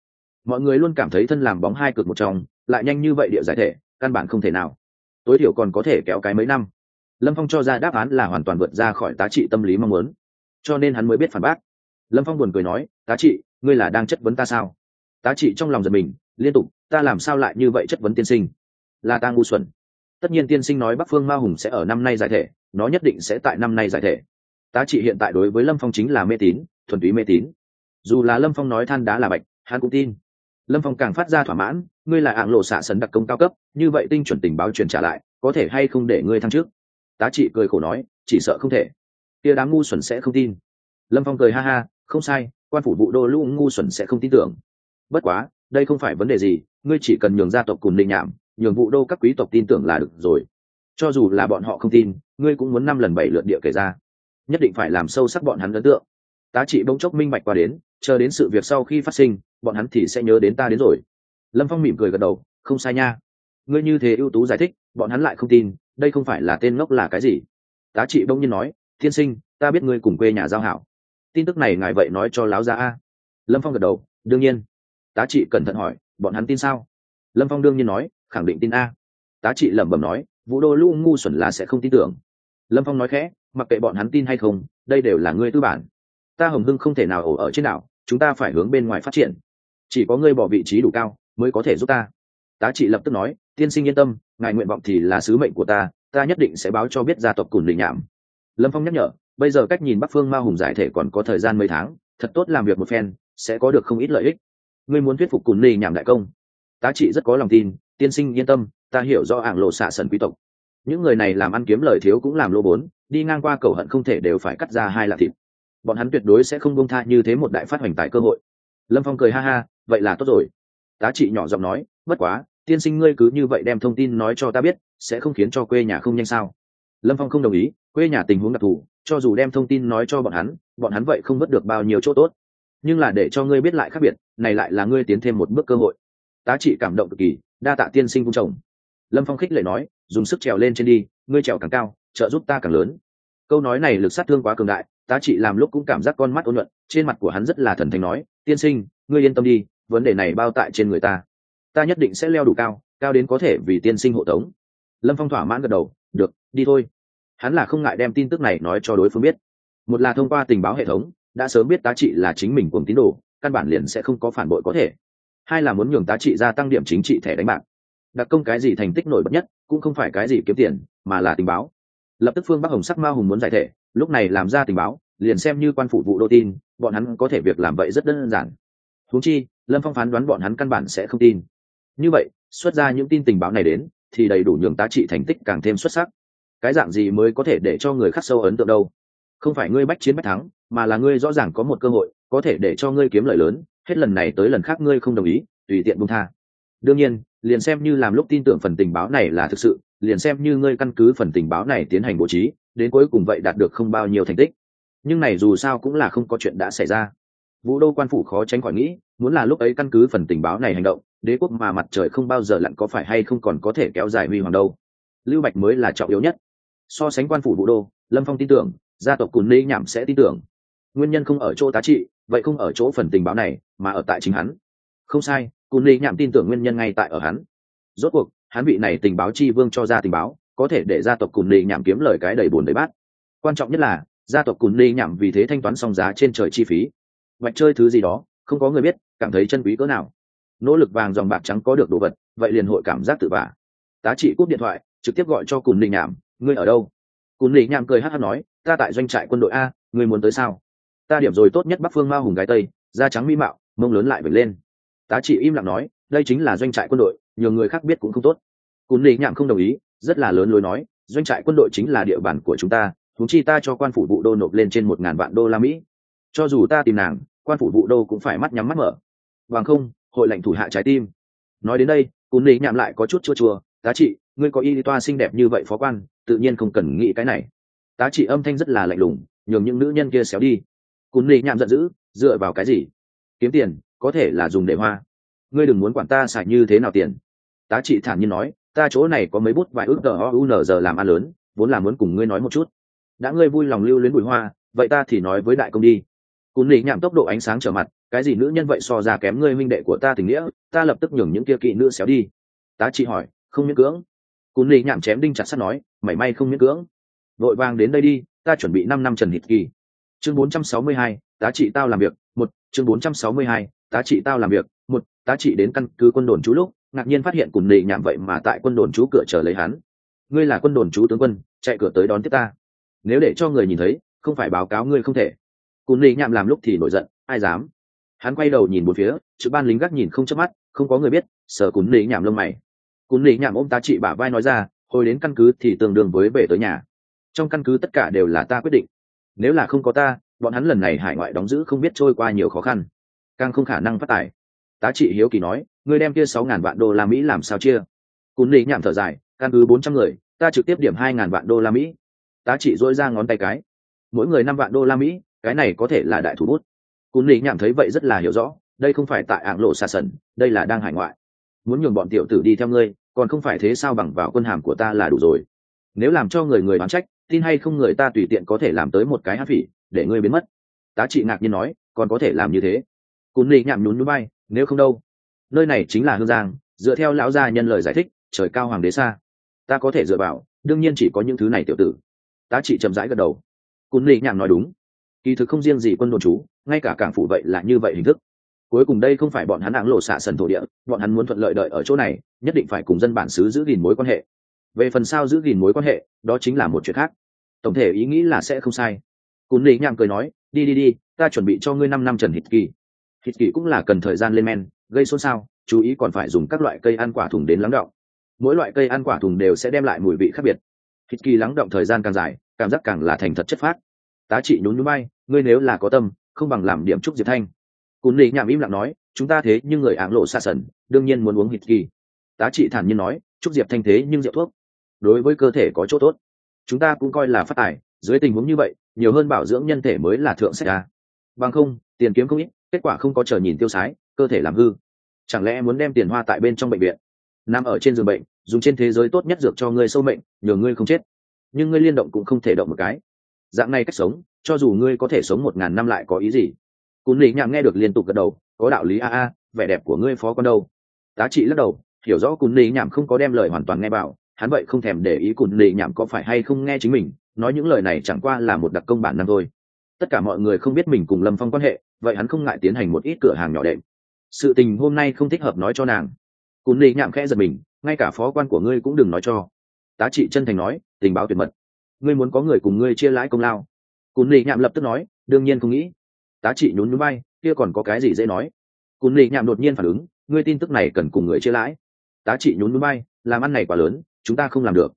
Mọi người luôn cảm thấy thân làm bóng hai cực một trong, lại nhanh như vậy địa giải thể, căn bản không thể nào. Tối thiểu còn có thể kéo cái mấy năm. Lâm phong cho ra đáp án là hoàn toàn vượt ra khỏi tá trị tâm lý mong muốn. Cho nên hắn mới biết phản bác lâm phong buồn cười nói, tá trị, ngươi là đang chất vấn ta sao? Tá trị trong lòng giật mình, liên tục, ta làm sao lại như vậy chất vấn tiên sinh? Là ta ngu xuẩn. Tất nhiên tiên sinh nói bắc phương ma hùng sẽ ở năm nay giải thể, nó nhất định sẽ tại năm nay giải thể. Tá trị hiện tại đối với lâm phong chính là mê tín, thuần túy mê tín. Dù là lâm phong nói than đá là bạch, hắn cũng tin. Lâm phong càng phát ra thỏa mãn, ngươi là ạng lộ xạ sấn đặc công cao cấp, như vậy tinh chuẩn tình báo truyền trả lại, có thể hay không để ngươi thăng trước tá trị cười khổ nói, chỉ sợ không thể. Kia đám ngu xuẩn sẽ không tin. Lâm phong cười ha ha không sai, quan phủ vụ đô lũ ngu xuẩn sẽ không tin tưởng. Bất quá, đây không phải vấn đề gì, ngươi chỉ cần nhường gia tộc cùng định nhảm, nhường vụ đô các quý tộc tin tưởng là được rồi. Cho dù là bọn họ không tin, ngươi cũng muốn năm lần bảy lượt địa kể ra. Nhất định phải làm sâu sắc bọn hắn ấn tượng. Tá trị bỗng chốc minh bạch qua đến, chờ đến sự việc sau khi phát sinh, bọn hắn thì sẽ nhớ đến ta đến rồi. Lâm phong mỉm cười gật đầu, không sai nha. Ngươi như thế ưu tú giải thích, bọn hắn lại không tin, đây không phải là tên ngốc là cái gì. Tá trị bỗng nhiên nói, tiên sinh, ta biết ngươi cùng quê nhà giao hảo tin tức này ngài vậy nói cho láo ra a. Lâm phong gật đầu, đương nhiên. Tá trị cẩn thận hỏi, bọn hắn tin sao? Lâm phong đương nhiên nói, khẳng định tin a. Tá trị lẩm bẩm nói, vũ đô lũ ngu xuẩn là sẽ không tin tưởng. Lâm phong nói khẽ, mặc kệ bọn hắn tin hay không, đây đều là ngươi tư bản. Ta hồng hưng không thể nào ổ ở trên đảo, chúng ta phải hướng bên ngoài phát triển. Chỉ có ngươi bỏ vị trí đủ cao, mới có thể giúp ta. Tá trị lập tức nói, tiên sinh yên tâm, ngài nguyện vọng thì là sứ mệnh của ta ta nhất định sẽ báo cho biết gia tộc cùn đình nhảm lâm phong nhắc nhở bây giờ cách nhìn bắc phương ma hùng giải thể còn có thời gian mấy tháng, thật tốt làm việc một phen, sẽ có được không ít lợi ích. Ngươi muốn thuyết phục cùn ly nhảm đại công. Tá trị rất có lòng tin, tiên sinh yên tâm, ta hiểu do ảng lộ xạ sần quý tộc. Những người này làm ăn kiếm lời thiếu cũng làm lô bốn, đi ngang qua cầu hận không thể đều phải cắt ra hai lạc thịt. Bọn hắn tuyệt đối sẽ không bông tha như thế một đại phát hoành tại cơ hội. Lâm phong cười ha ha, vậy là tốt rồi. Tá trị nhỏ giọng nói, bất quá, tiên sinh ngươi cứ như vậy đem thông tin nói cho ta biết, sẽ không khiến cho quê nhà không nhanh sao? Lâm phong không đồng ý quê nhà tình huống đặc thù, cho dù đem thông tin nói cho bọn hắn bọn hắn vậy không mất được bao nhiêu chỗ tốt. Nhưng là để cho ngươi biết lại khác biệt, này lại là ngươi tiến thêm một bước cơ hội. Tá trị cảm động cực kỳ, đa tạ tiên sinh vung chồng. Lâm phong khích lệ nói, dùng sức trèo lên trên đi, ngươi trèo càng cao, trợ giúp ta càng lớn. Câu nói này lực sát thương quá cường đại, tá trị làm lúc cũng cảm giác con mắt ôn nhuận, trên mặt của hắn rất là thần thánh nói, tiên sinh, ngươi yên tâm đi, vấn đề này bao tại trên người ta. Ta nhất định sẽ leo đủ cao cao đến có thể vì tiên sinh hộ tống. Lâm phong thỏa mãn gật đầu, được, đi thôi hắn là không ngại đem tin tức này nói cho đối phương biết. Một là thông qua tình báo hệ thống, đã sớm biết tá trị là chính mình cùng tín đồ, căn bản liền sẽ không có phản bội có thể. Hai là muốn nhường tá trị gia tăng điểm chính trị thẻ đánh bạc. Đặc công cái gì thành tích nổi bật nhất, cũng không phải cái gì kiếm tiền, mà là tình báo. Lập tức phương bắc hồng sắc ma hùng muốn giải thể, lúc này làm ra tình báo, liền xem như quan phủ vụ đô tin, bọn hắn có thể việc làm vậy rất đơn giản. Huống chi, lâm phong phán đoán bọn hắn căn bản sẽ không tin. Như vậy, xuất ra những tin tình báo này đến, thì đầy đủ nhường tá trị thành tích càng thêm xuất sắc cái dạng gì mới có thể để cho người khác sâu ấn tượng đâu? Không phải ngươi bách chiến bách thắng, mà là ngươi rõ ràng có một cơ hội, có thể để cho ngươi kiếm lợi lớn, hết lần này tới lần khác ngươi không đồng ý, tùy tiện bung tha. Đương nhiên, liền xem như làm lúc tin tưởng phần tình báo này là thực sự, liền xem như ngươi căn cứ phần tình báo này tiến hành bố trí, đến cuối cùng vậy đạt được không bao nhiêu thành tích. Nhưng này dù sao cũng là không có chuyện đã xảy ra. Vũ đô quan phủ khó tránh khỏi nghĩ, muốn là lúc ấy căn cứ phần tình báo này hành động, đế quốc mà mặt trời không bao giờ lặn có phải hay không còn có thể kéo dài huy hoàng đâu. Lưu bạch mới là trọng yếu nhất so sánh quan phủ vũ đô, lâm phong tin tưởng, gia tộc cùn ni nhảm sẽ tin tưởng. Nguyên nhân không ở chỗ tá trị, vậy không ở chỗ phần tình báo này, mà ở tại chính hắn. Không sai, cùn ni nhảm tin tưởng nguyên nhân ngay tại ở hắn. Rốt cuộc, hắn vị này tình báo chi vương cho ra tình báo, có thể để gia tộc cùn ni nhảm kiếm lời cái đầy bùn đầy bát. Quan trọng nhất là, gia tộc cùn ni nhảm vì thế thanh toán xong giá trên trời chi phí. Vạch chơi thứ gì đó, không có người biết, cảm thấy chân quý cỡ nào. Nỗ lực vàng dòng bạc trắng có được đồ vật, vậy liền hội cảm giác tự vả. Tá trị cúp điện thoại, trực tiếp gọi cho cùn ni nhảm ngươi ở đâu? Cún lì nhảm cười hát hát nói, ta tại doanh trại quân đội a, ngươi muốn tới sao? Ta điểm rồi tốt nhất bắc phương ma hùng gái tây, da trắng mỹ mạo, mông lớn lại vểnh lên. Tá trị im lặng nói, đây chính là doanh trại quân đội, nhiều người khác biết cũng không tốt. Cún lì nhảm không đồng ý, rất là lớn lối nói, doanh trại quân đội chính là địa bàn của chúng ta thúng chi ta cho quan phủ vụ đô nộp lên trên một ngàn vạn đô la mỹ. Cho dù ta tìm nàng, quan phủ vụ đô cũng phải mắt nhắm mắt mở. Bằng không, hội lệnh thủ hạ trái tim. Nói đến đây, cún lì nhạm lại có chút chua chua, tá trị, ngươi có y toa xinh đẹp như vậy phó quan tự nhiên không cần nghĩ cái này. Tá trị âm thanh rất là lạnh lùng, nhường những nữ nhân kia xéo đi. Cún lì nhạm giận dữ, dựa vào cái gì? Kiếm tiền, có thể là dùng để hoa. Ngươi đừng muốn quản ta xài như thế nào tiền. Tá trị thản nhiên nói, ta chỗ này có mấy bút vài ước tờ o u n giờ làm ăn lớn, vốn là muốn cùng ngươi nói một chút. Đã ngươi vui lòng lưu luyến bụi hoa, vậy ta thì nói với đại công đi. Cún lì nhạm tốc độ ánh sáng trở mặt, cái gì nữ nhân vậy so ra kém ngươi minh đệ của ta tình nghĩa, ta lập tức nhường những kia kỵ nữ xéo đi. Tá trị hỏi, không miễn cưỡng cún lì nhạm chém đinh chặt sắt nói mảy may không miễn cưỡng. Vội vàng đến đây đi ta chuẩn bị năm năm trần thịt kỳ. Chương 462, tá trị tao làm việc một. Chương 462, tá trị tao làm việc một. Tá trị đến căn cứ quân đồn chú lúc ngạc nhiên phát hiện cùng lì nhạm vậy mà tại quân đồn chú cửa chờ lấy hắn. Ngươi là quân đồn chú tướng quân chạy cửa tới đón tiếp ta. Nếu để cho người nhìn thấy không phải báo cáo ngươi không thể. Cùng lì nhạm làm lúc thì nổi giận ai dám? Hắn quay đầu nhìn một phía chữ ban lính gác nhìn không chớp mắt không có người biết sợ Cún li nhảm lông mày. Cún lý nhảm ôm tá trị bả vai nói ra, hồi đến căn cứ thì tương đương với về tới nhà. Trong căn cứ tất cả đều là ta quyết định. Nếu là không có ta, bọn hắn lần này hải ngoại đóng giữ không biết trôi qua nhiều khó khăn. Càng không khả năng phát tài. Tá trị hiếu kỳ nói, ngươi đem kia sáu ngàn vạn đô la mỹ làm sao chia? Cún lý nhảm thở dài, căn cứ bốn trăm người, ta trực tiếp điểm hai ngàn vạn đô la mỹ. Tá trị dỗi ra ngón tay cái, mỗi người năm vạn đô la mỹ, cái này có thể là đại thủ bút. Cún lý nhảm thấy vậy rất là hiểu rõ, đây không phải tại ảng lộ xa sần, đây là đang hải ngoại. Muốn nhường bọn tiểu tử đi theo ngươi còn không phải thế sao bằng vào quân hàm của ta là đủ rồi. Nếu làm cho người người đoán trách, tin hay không người ta tùy tiện có thể làm tới một cái hát phỉ, để ngươi biến mất. Tá trị ngạc nhiên nói, còn có thể làm như thế. Cún lì nhảm nhún núi bay, nếu không đâu. Nơi này chính là hương giang, dựa theo lão gia nhân lời giải thích, trời cao hoàng đế xa. Ta có thể dựa vào, đương nhiên chỉ có những thứ này tiểu tử. Tá trị chậm rãi gật đầu. Cún lì nhạm nói đúng. Kỳ thực không riêng gì quân đồn chú ngay cả cảng phủ vậy là như vậy hình thức cuối cùng đây không phải bọn hắn áng lộ xạ sần thổ địa, bọn hắn muốn thuận lợi đợi ở chỗ này, nhất định phải cùng dân bản xứ giữ gìn mối quan hệ. Về phần sao giữ gìn mối quan hệ, đó chính là một chuyện khác. Tổng thể ý nghĩ là sẽ không sai. Cún lý nham cười nói, đi đi đi, ta chuẩn bị cho ngươi năm năm trần hít kỳ. Thịt kỳ cũng là cần thời gian lên men, gây xôn xao, chú ý còn phải dùng các loại cây ăn quả thùng đến lắng động. Mỗi loại cây ăn quả thùng đều sẽ đem lại mùi vị khác biệt. Thịt kỳ lắng động thời gian càng dài, cảm giác càng là thành thật chất phát. Tá trị nhún nhún bay, ngươi nếu là có tâm, không bằng làm điểm trúc diệp thanh cún lì nhảm im lặng nói, chúng ta thế nhưng người áng lộ xa sần, đương nhiên muốn uống hít kỳ. Tá trị thản nhiên nói chúc diệp thanh thế nhưng rượu thuốc. Đối với cơ thể có chỗ tốt. Chúng ta cũng coi là phát tài, dưới tình huống như vậy, nhiều hơn bảo dưỡng nhân thể mới là thượng sách ra bằng không, tiền kiếm không ít, kết quả không có chờ nhìn tiêu sái, cơ thể làm hư. Chẳng lẽ muốn đem tiền hoa tại bên trong bệnh viện? Nằm ở trên giường bệnh, dùng trên thế giới tốt nhất dược cho ngươi sâu mệnh, nhờ ngươi không chết. Nhưng ngươi liên động cũng không thể động một cái. Dạng này cách sống, cho dù ngươi có thể sống một ngàn năm lại có ý gì? Cún lý nhạc nghe được liên tục gật đầu, có đạo lý a a, vẻ đẹp của ngươi phó con đâu. Tá trị lắc đầu, hiểu rõ cún lý nhảm không có đem lời hoàn toàn nghe vào, hắn vậy không thèm để ý cún lý nhảm có phải hay không nghe chính mình, nói những lời này chẳng qua là một đặc công bản năng thôi. Tất cả mọi người không biết mình cùng lâm phong quan hệ, vậy hắn không ngại tiến hành một ít cửa hàng nhỏ đệm. Sự tình hôm nay không thích hợp nói cho nàng. Cún lý nhảm khẽ giật mình, ngay cả phó quan của ngươi cũng đừng nói cho. Tá trị chân thành nói, tình báo tuyệt mật. Ngươi muốn có người cùng ngươi chia lãi công lao. Cún lý nhảm lập tức nói, đương nhiên không nghĩ tá trị nhún núi bay kia còn có cái gì dễ nói? Cún lì nhảm đột nhiên phản ứng, ngươi tin tức này cần cùng người chia lãi. Tá trị nhún núi bay làm ăn này quá lớn, chúng ta không làm được.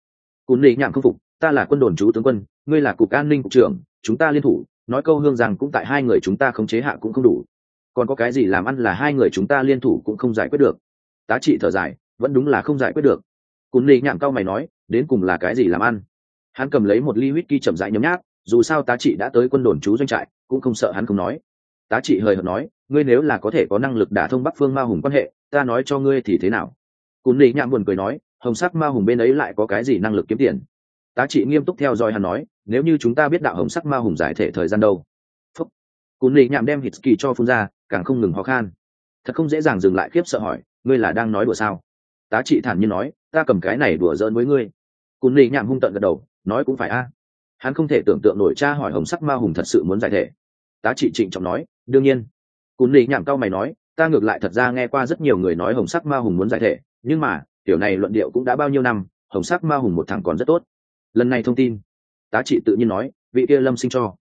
Cún lì nhảm không phục, ta là quân đồn chú tướng quân, ngươi là cục an ninh cục trưởng, chúng ta liên thủ, nói câu hương rằng cũng tại hai người chúng ta không chế hạ cũng không đủ. Còn có cái gì làm ăn là hai người chúng ta liên thủ cũng không giải quyết được. Tá trị thở dài, vẫn đúng là không giải quyết được. Cún lì nhảm cao mày nói, đến cùng là cái gì làm ăn? Hắn cầm lấy một ly whisky chậm rãi nhấm nháp dù sao tá trị đã tới quân đồn chú doanh trại, cũng không sợ hắn không nói. Tá trị hời hợt nói, ngươi nếu là có thể có năng lực đả thông bắc phương ma hùng quan hệ, ta nói cho ngươi thì thế nào? Cún lý nhạm buồn cười nói, hồng sắc ma hùng bên ấy lại có cái gì năng lực kiếm tiền? Tá trị nghiêm túc theo dõi hắn nói, nếu như chúng ta biết đạo hồng sắc ma hùng giải thể thời gian đâu? Phúc. Cún lý nhạm đem hít kỳ cho phun ra, càng không ngừng ho khan. Thật không dễ dàng dừng lại khiếp sợ hỏi, ngươi là đang nói đùa sao? Tá trị thản nhiên nói, ta cầm cái này đùa giỡn với ngươi. Cún lý nhạm hung tận gật đầu, nói, cũng phải a hắn không thể tưởng tượng nổi cha hỏi hồng sắc ma hùng thật sự muốn giải thể. Tá trị trịnh trọng nói, đương nhiên. Cún lý nhảm cao mày nói, ta ngược lại thật ra nghe qua rất nhiều người nói hồng sắc ma hùng muốn giải thể, nhưng mà kiểu này luận điệu cũng đã bao nhiêu năm, hồng sắc ma hùng một thằng còn rất tốt. Lần này thông tin, tá trị tự nhiên nói, vị kia lâm sinh cho.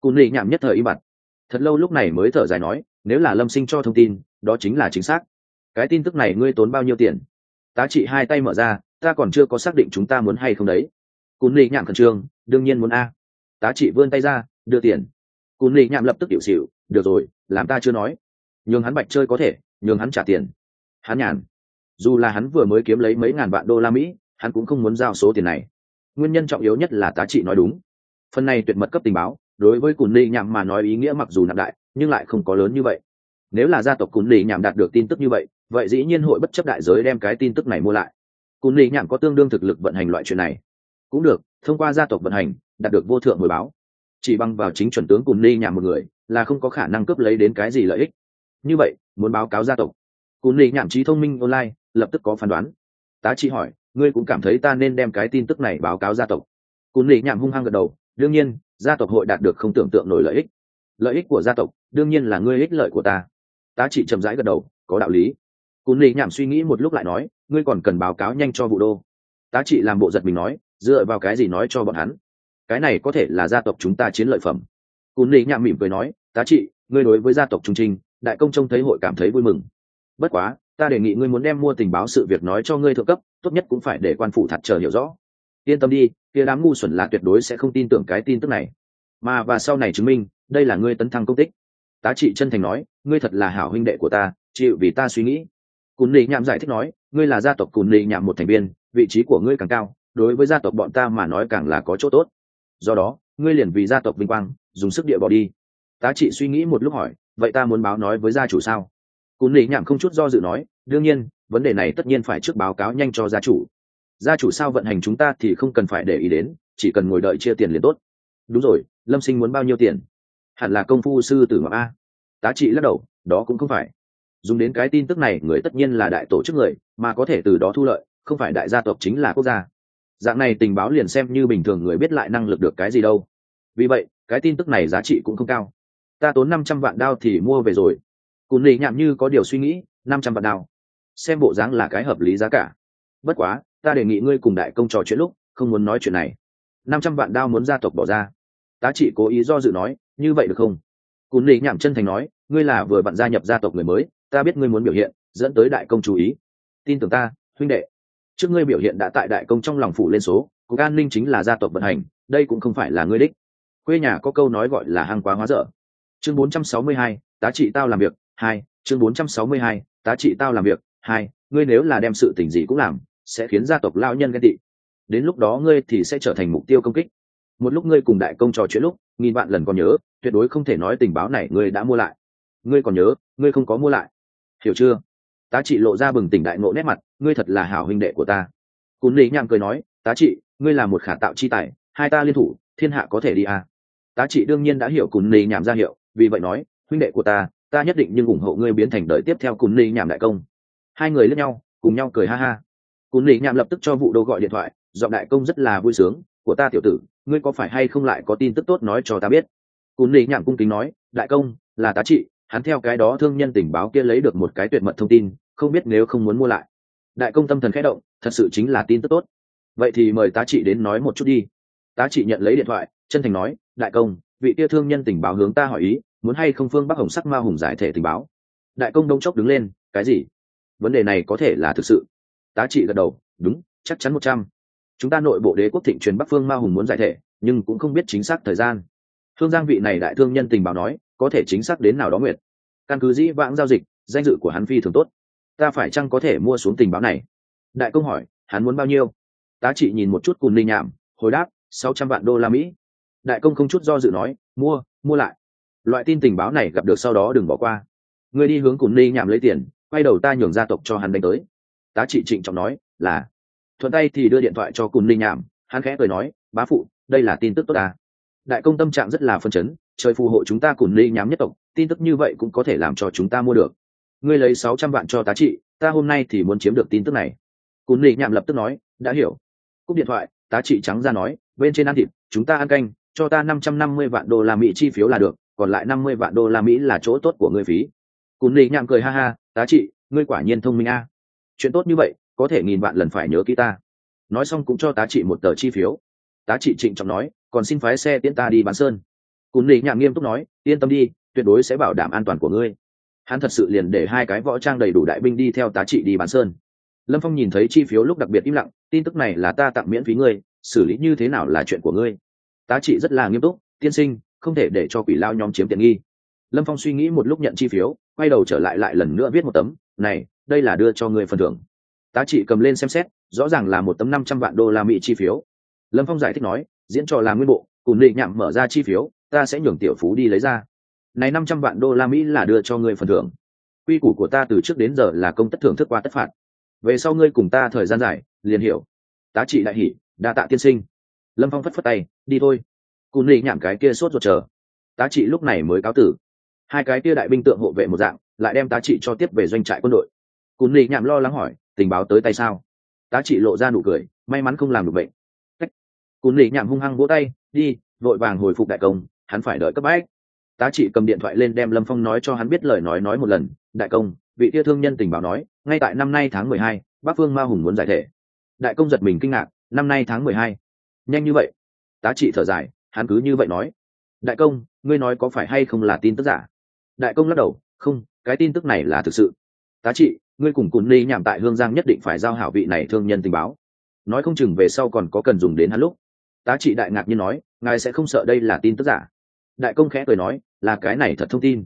Cún lý nhảm nhất thời im bặt. Thật lâu lúc này mới thở dài nói, nếu là lâm sinh cho thông tin, đó chính là chính xác. Cái tin tức này ngươi tốn bao nhiêu tiền? Tá trị hai tay mở ra, ta còn chưa có xác định chúng ta muốn hay không đấy cún lì nhảm khẩn trương, đương nhiên muốn a. Tá trị vươn tay ra, đưa tiền. Cún lì nhảm lập tức tiểu xịu được rồi, làm ta chưa nói. Nhường hắn bạch chơi có thể, nhường hắn trả tiền. Hắn nhàn. Dù là hắn vừa mới kiếm lấy mấy ngàn vạn đô la mỹ, hắn cũng không muốn giao số tiền này. Nguyên nhân trọng yếu nhất là tá trị nói đúng. Phần này tuyệt mật cấp tình báo, đối với cún lì nhảm mà nói ý nghĩa mặc dù nặng đại, nhưng lại không có lớn như vậy. Nếu là gia tộc cún lì nhảm đạt được tin tức như vậy vậy dĩ nhiên hội bất chấp đại giới đem cái tin tức này mua lại. Cún lì nhảm có tương đương thực lực vận hành loại chuyện này cũng được, thông qua gia tộc vận hành, đạt được vô thượng hồi báo. Chỉ bằng vào chính chuẩn tướng cùng ni nhà một người, là không có khả năng cướp lấy đến cái gì lợi ích. Như vậy, muốn báo cáo gia tộc. Cùng ni nhảm trí thông minh online, lập tức có phán đoán. Tá trị hỏi, ngươi cũng cảm thấy ta nên đem cái tin tức này báo cáo gia tộc? Cùng ni nhảm hung hăng gật đầu, đương nhiên, gia tộc hội đạt được không tưởng tượng nổi lợi ích. Lợi ích của gia tộc, đương nhiên là ngươi ích lợi của ta. Tá trị chậm rãi gật đầu, có đạo lý. Cùng ni nhảm suy nghĩ một lúc lại nói, ngươi còn cần báo cáo nhanh cho vụ đô. Tá trị làm bộ giật mình nói dựa vào cái gì nói cho bọn hắn? Cái này có thể là gia tộc chúng ta chiến lợi phẩm. Cún lý nhạm mỉm cười nói, tá trị, ngươi đối với gia tộc trung trinh, đại công trông thấy hội cảm thấy vui mừng. Bất quá, ta đề nghị ngươi muốn đem mua tình báo sự việc nói cho ngươi thượng cấp, tốt nhất cũng phải để quan phủ thật chờ hiểu rõ. Yên tâm đi, kia đám ngu xuẩn là tuyệt đối sẽ không tin tưởng cái tin tức này. Mà và sau này chứng minh, đây là ngươi tấn thăng công tích. Tá trị chân thành nói, ngươi thật là hảo huynh đệ của ta, chịu vì ta suy nghĩ. Cún lý nhạm giải thích nói, ngươi là gia tộc cún lý nhạm một thành viên, vị trí của ngươi càng cao đối với gia tộc bọn ta mà nói càng là có chỗ tốt. Do đó, ngươi liền vì gia tộc vinh quang, dùng sức địa bỏ đi. Tá trị suy nghĩ một lúc hỏi, vậy ta muốn báo nói với gia chủ sao? Cún lý nhảm không chút do dự nói, đương nhiên, vấn đề này tất nhiên phải trước báo cáo nhanh cho gia chủ. Gia chủ sao vận hành chúng ta thì không cần phải để ý đến, chỉ cần ngồi đợi chia tiền liền tốt. Đúng rồi, lâm sinh muốn bao nhiêu tiền? Hẳn là công phu sư tử ngọc a. Tá trị lắc đầu, đó cũng không phải. Dùng đến cái tin tức này, người tất nhiên là đại tổ chức người, mà có thể từ đó thu lợi, không phải đại gia tộc chính là quốc gia dạng này tình báo liền xem như bình thường người biết lại năng lực được cái gì đâu. Vì vậy, cái tin tức này giá trị cũng không cao. Ta tốn năm trăm vạn đao thì mua về rồi. Cùn lì nhạm như có điều suy nghĩ, năm trăm vạn đao. Xem bộ dáng là cái hợp lý giá cả. Bất quá, ta đề nghị ngươi cùng đại công trò chuyện lúc, không muốn nói chuyện này. năm trăm vạn đao muốn gia tộc bỏ ra. Tá trị cố ý do dự nói, như vậy được không? Cún lì nhảm chân thành nói, ngươi là vừa bạn gia nhập gia tộc người mới, ta biết ngươi muốn biểu hiện, dẫn tới đại công chú ý. Tin tưởng ta, huynh đệ trước ngươi biểu hiện đã tại đại công trong lòng phủ lên số cục an ninh chính là gia tộc vận hành đây cũng không phải là ngươi đích. Quê nhà có câu nói gọi là hàng quá hóa dở. Chương 462, tá trị tao làm việc hai chương 462, tá trị tao làm việc hai ngươi nếu là đem sự tình gì cũng làm sẽ khiến gia tộc lao nhân ghen tị. Đến lúc đó ngươi thì sẽ trở thành mục tiêu công kích. Một lúc ngươi cùng đại công trò chuyện lúc nghìn vạn lần còn nhớ tuyệt đối không thể nói tình báo này ngươi đã mua lại. Ngươi còn nhớ ngươi không có mua lại. Hiểu chưa? Tá trị lộ ra bừng tỉnh đại ngộ nét mặt ngươi thật là hảo huynh đệ của ta. Cún lý nhàng cười nói, tá trị, ngươi là một khả tạo chi tài, hai ta liên thủ, thiên hạ có thể đi à. tá trị đương nhiên đã hiểu cún lý nhảm ra hiệu, vì vậy nói, huynh đệ của ta ta nhất định nhưng ủng hộ ngươi biến thành đời tiếp theo cún lý nhảm đại công. Hai người lẫn nhau, cùng nhau cười ha ha. Cún lý nhảm lập tức cho vụ đô gọi điện thoại, giọng đại công rất là vui sướng, của ta tiểu tử, ngươi có phải hay không lại có tin tức tốt nói cho ta biết? Cún lý nhảm cung kính nói, đại công, là tá trị, hắn theo cái đó thương nhân tình báo kia lấy được một cái tuyệt mật thông tin, không biết nếu không muốn mua lại đại công tâm thần khẽ động, thật sự chính là tin tức tốt. Vậy thì mời tá trị đến nói một chút đi. Tá trị nhận lấy điện thoại, chân thành nói, đại công, vị tia thương nhân tình báo hướng ta hỏi ý, muốn hay không phương bắc hồng sắc ma hùng giải thể tình báo? Đại công đông chốc đứng lên, cái gì? Vấn đề này có thể là thực sự? Tá trị gật đầu, đúng, chắc chắn một trăm. Chúng ta nội bộ đế quốc thịnh truyền bắc phương ma hùng muốn giải thể, nhưng cũng không biết chính xác thời gian. Thương giang vị này đại thương nhân tình báo nói, có thể chính xác đến nào đó nguyệt căn cứ dĩ vãng giao dịch, danh dự của hắn phi thường tốt ta phải chăng có thể mua xuống tình báo này? Đại công hỏi, hắn muốn bao nhiêu? Tá trị nhìn một chút cùng linh nhảm hồi đáp, sáu trăm vạn đô la mỹ. Đại công không chút do dự nói, mua mua lại. Loại tin tình báo này gặp được sau đó đừng bỏ qua. Người đi hướng cùng linh nhảm lấy tiền, quay đầu ta nhường gia tộc cho hắn đánh tới. Tá trị trịnh trọng nói, là. Thuận tay thì đưa điện thoại cho cùng linh nhảm hắn khẽ cười nói, bá phụ, đây là tin tức tốt ta. Đại công tâm trạng rất là phân chấn, trời phù hộ chúng ta cùng Linh nhám nhất tộc, tin tức như vậy cũng có thể làm cho chúng ta mua được ngươi lấy sáu trăm vạn cho tá trị, ta hôm nay thì muốn chiếm được tin tức này. Cún lì nhạm lập tức nói, đã hiểu. Cúp điện thoại, tá trị trắng ra nói, bên trên ăn thịt, chúng ta ăn canh, cho ta năm trăm năm mươi vạn đô la mỹ chi phiếu là được, còn lại năm mươi vạn đô la mỹ là chỗ tốt của ngươi phí. Cún lì nhạm cười ha ha, tá trị, ngươi quả nhiên thông minh a. Chuyện tốt như vậy, có thể nghìn vạn lần phải nhớ kỹ ta. Nói xong cũng cho tá trị một tờ chi phiếu. Tá trị trịnh trọng nói, còn xin phái xe tiễn ta đi bán sơn. Cún lì nhạm nghiêm túc nói, yên tâm đi, tuyệt đối sẽ bảo đảm an toàn của ngươi hắn thật sự liền để hai cái võ trang đầy đủ đại binh đi theo tá trị đi bán sơn. Lâm phong nhìn thấy chi phiếu lúc đặc biệt im lặng, tin tức này là ta tặng miễn phí ngươi, xử lý như thế nào là chuyện của ngươi. Tá trị rất là nghiêm túc, tiên sinh, không thể để cho quỷ lao nhóm chiếm tiện nghi. Lâm phong suy nghĩ một lúc nhận chi phiếu, quay đầu trở lại lại lần nữa viết một tấm, này, đây là đưa cho ngươi phần thưởng. Tá trị cầm lên xem xét, rõ ràng là một tấm năm trăm vạn đô la mỹ chi phiếu. Lâm phong giải thích nói, diễn trò là nguyên bộ, cùng định nhạm mở ra chi phiếu, ta sẽ nhường tiểu phú đi lấy ra này năm trăm vạn đô la mỹ là đưa cho ngươi phần thưởng. Quy củ của ta từ trước đến giờ là công tất thưởng thức qua tất phạt. Về sau ngươi cùng ta thời gian dài, liền hiểu. Tá trị đại hỷ, đa tạ tiên sinh. Lâm phong phất phất tay, đi thôi. Cún lì nhảm cái kia sốt ruột chờ. Tá trị lúc này mới cáo tử. Hai cái kia đại binh tượng hộ vệ một dạng, lại đem tá trị cho tiếp về doanh trại quân đội. Cún lì nhảm lo lắng hỏi, tình báo tới tay sao? Tá trị lộ ra nụ cười, may mắn không làm được bệnh. Cún lì nhảm hung hăng vỗ tay, đi, vội vàng hồi phục đại công, hắn phải đợi cấp bách tá trị cầm điện thoại lên đem lâm phong nói cho hắn biết lời nói nói một lần, đại công, vị tia thương nhân tình báo nói, ngay tại năm nay tháng mười hai, bắc phương ma hùng muốn giải thể. Đại công giật mình kinh ngạc, năm nay tháng mười hai? Nhanh như vậy? Tá trị thở dài, hắn cứ như vậy nói. Đại công, ngươi nói có phải hay không là tin tức giả? Đại công lắc đầu, không, cái tin tức này là thực sự. Tá trị ngươi cùng cùn ly nhảm tại hương giang nhất định phải giao hảo vị này thương nhân tình báo. Nói không chừng về sau còn có cần dùng đến hắn lúc. Tá trị đại ngạc nhiên nói, ngài sẽ không sợ đây là tin tức giả? Đại công khẽ cười nói, là cái này thật thông tin.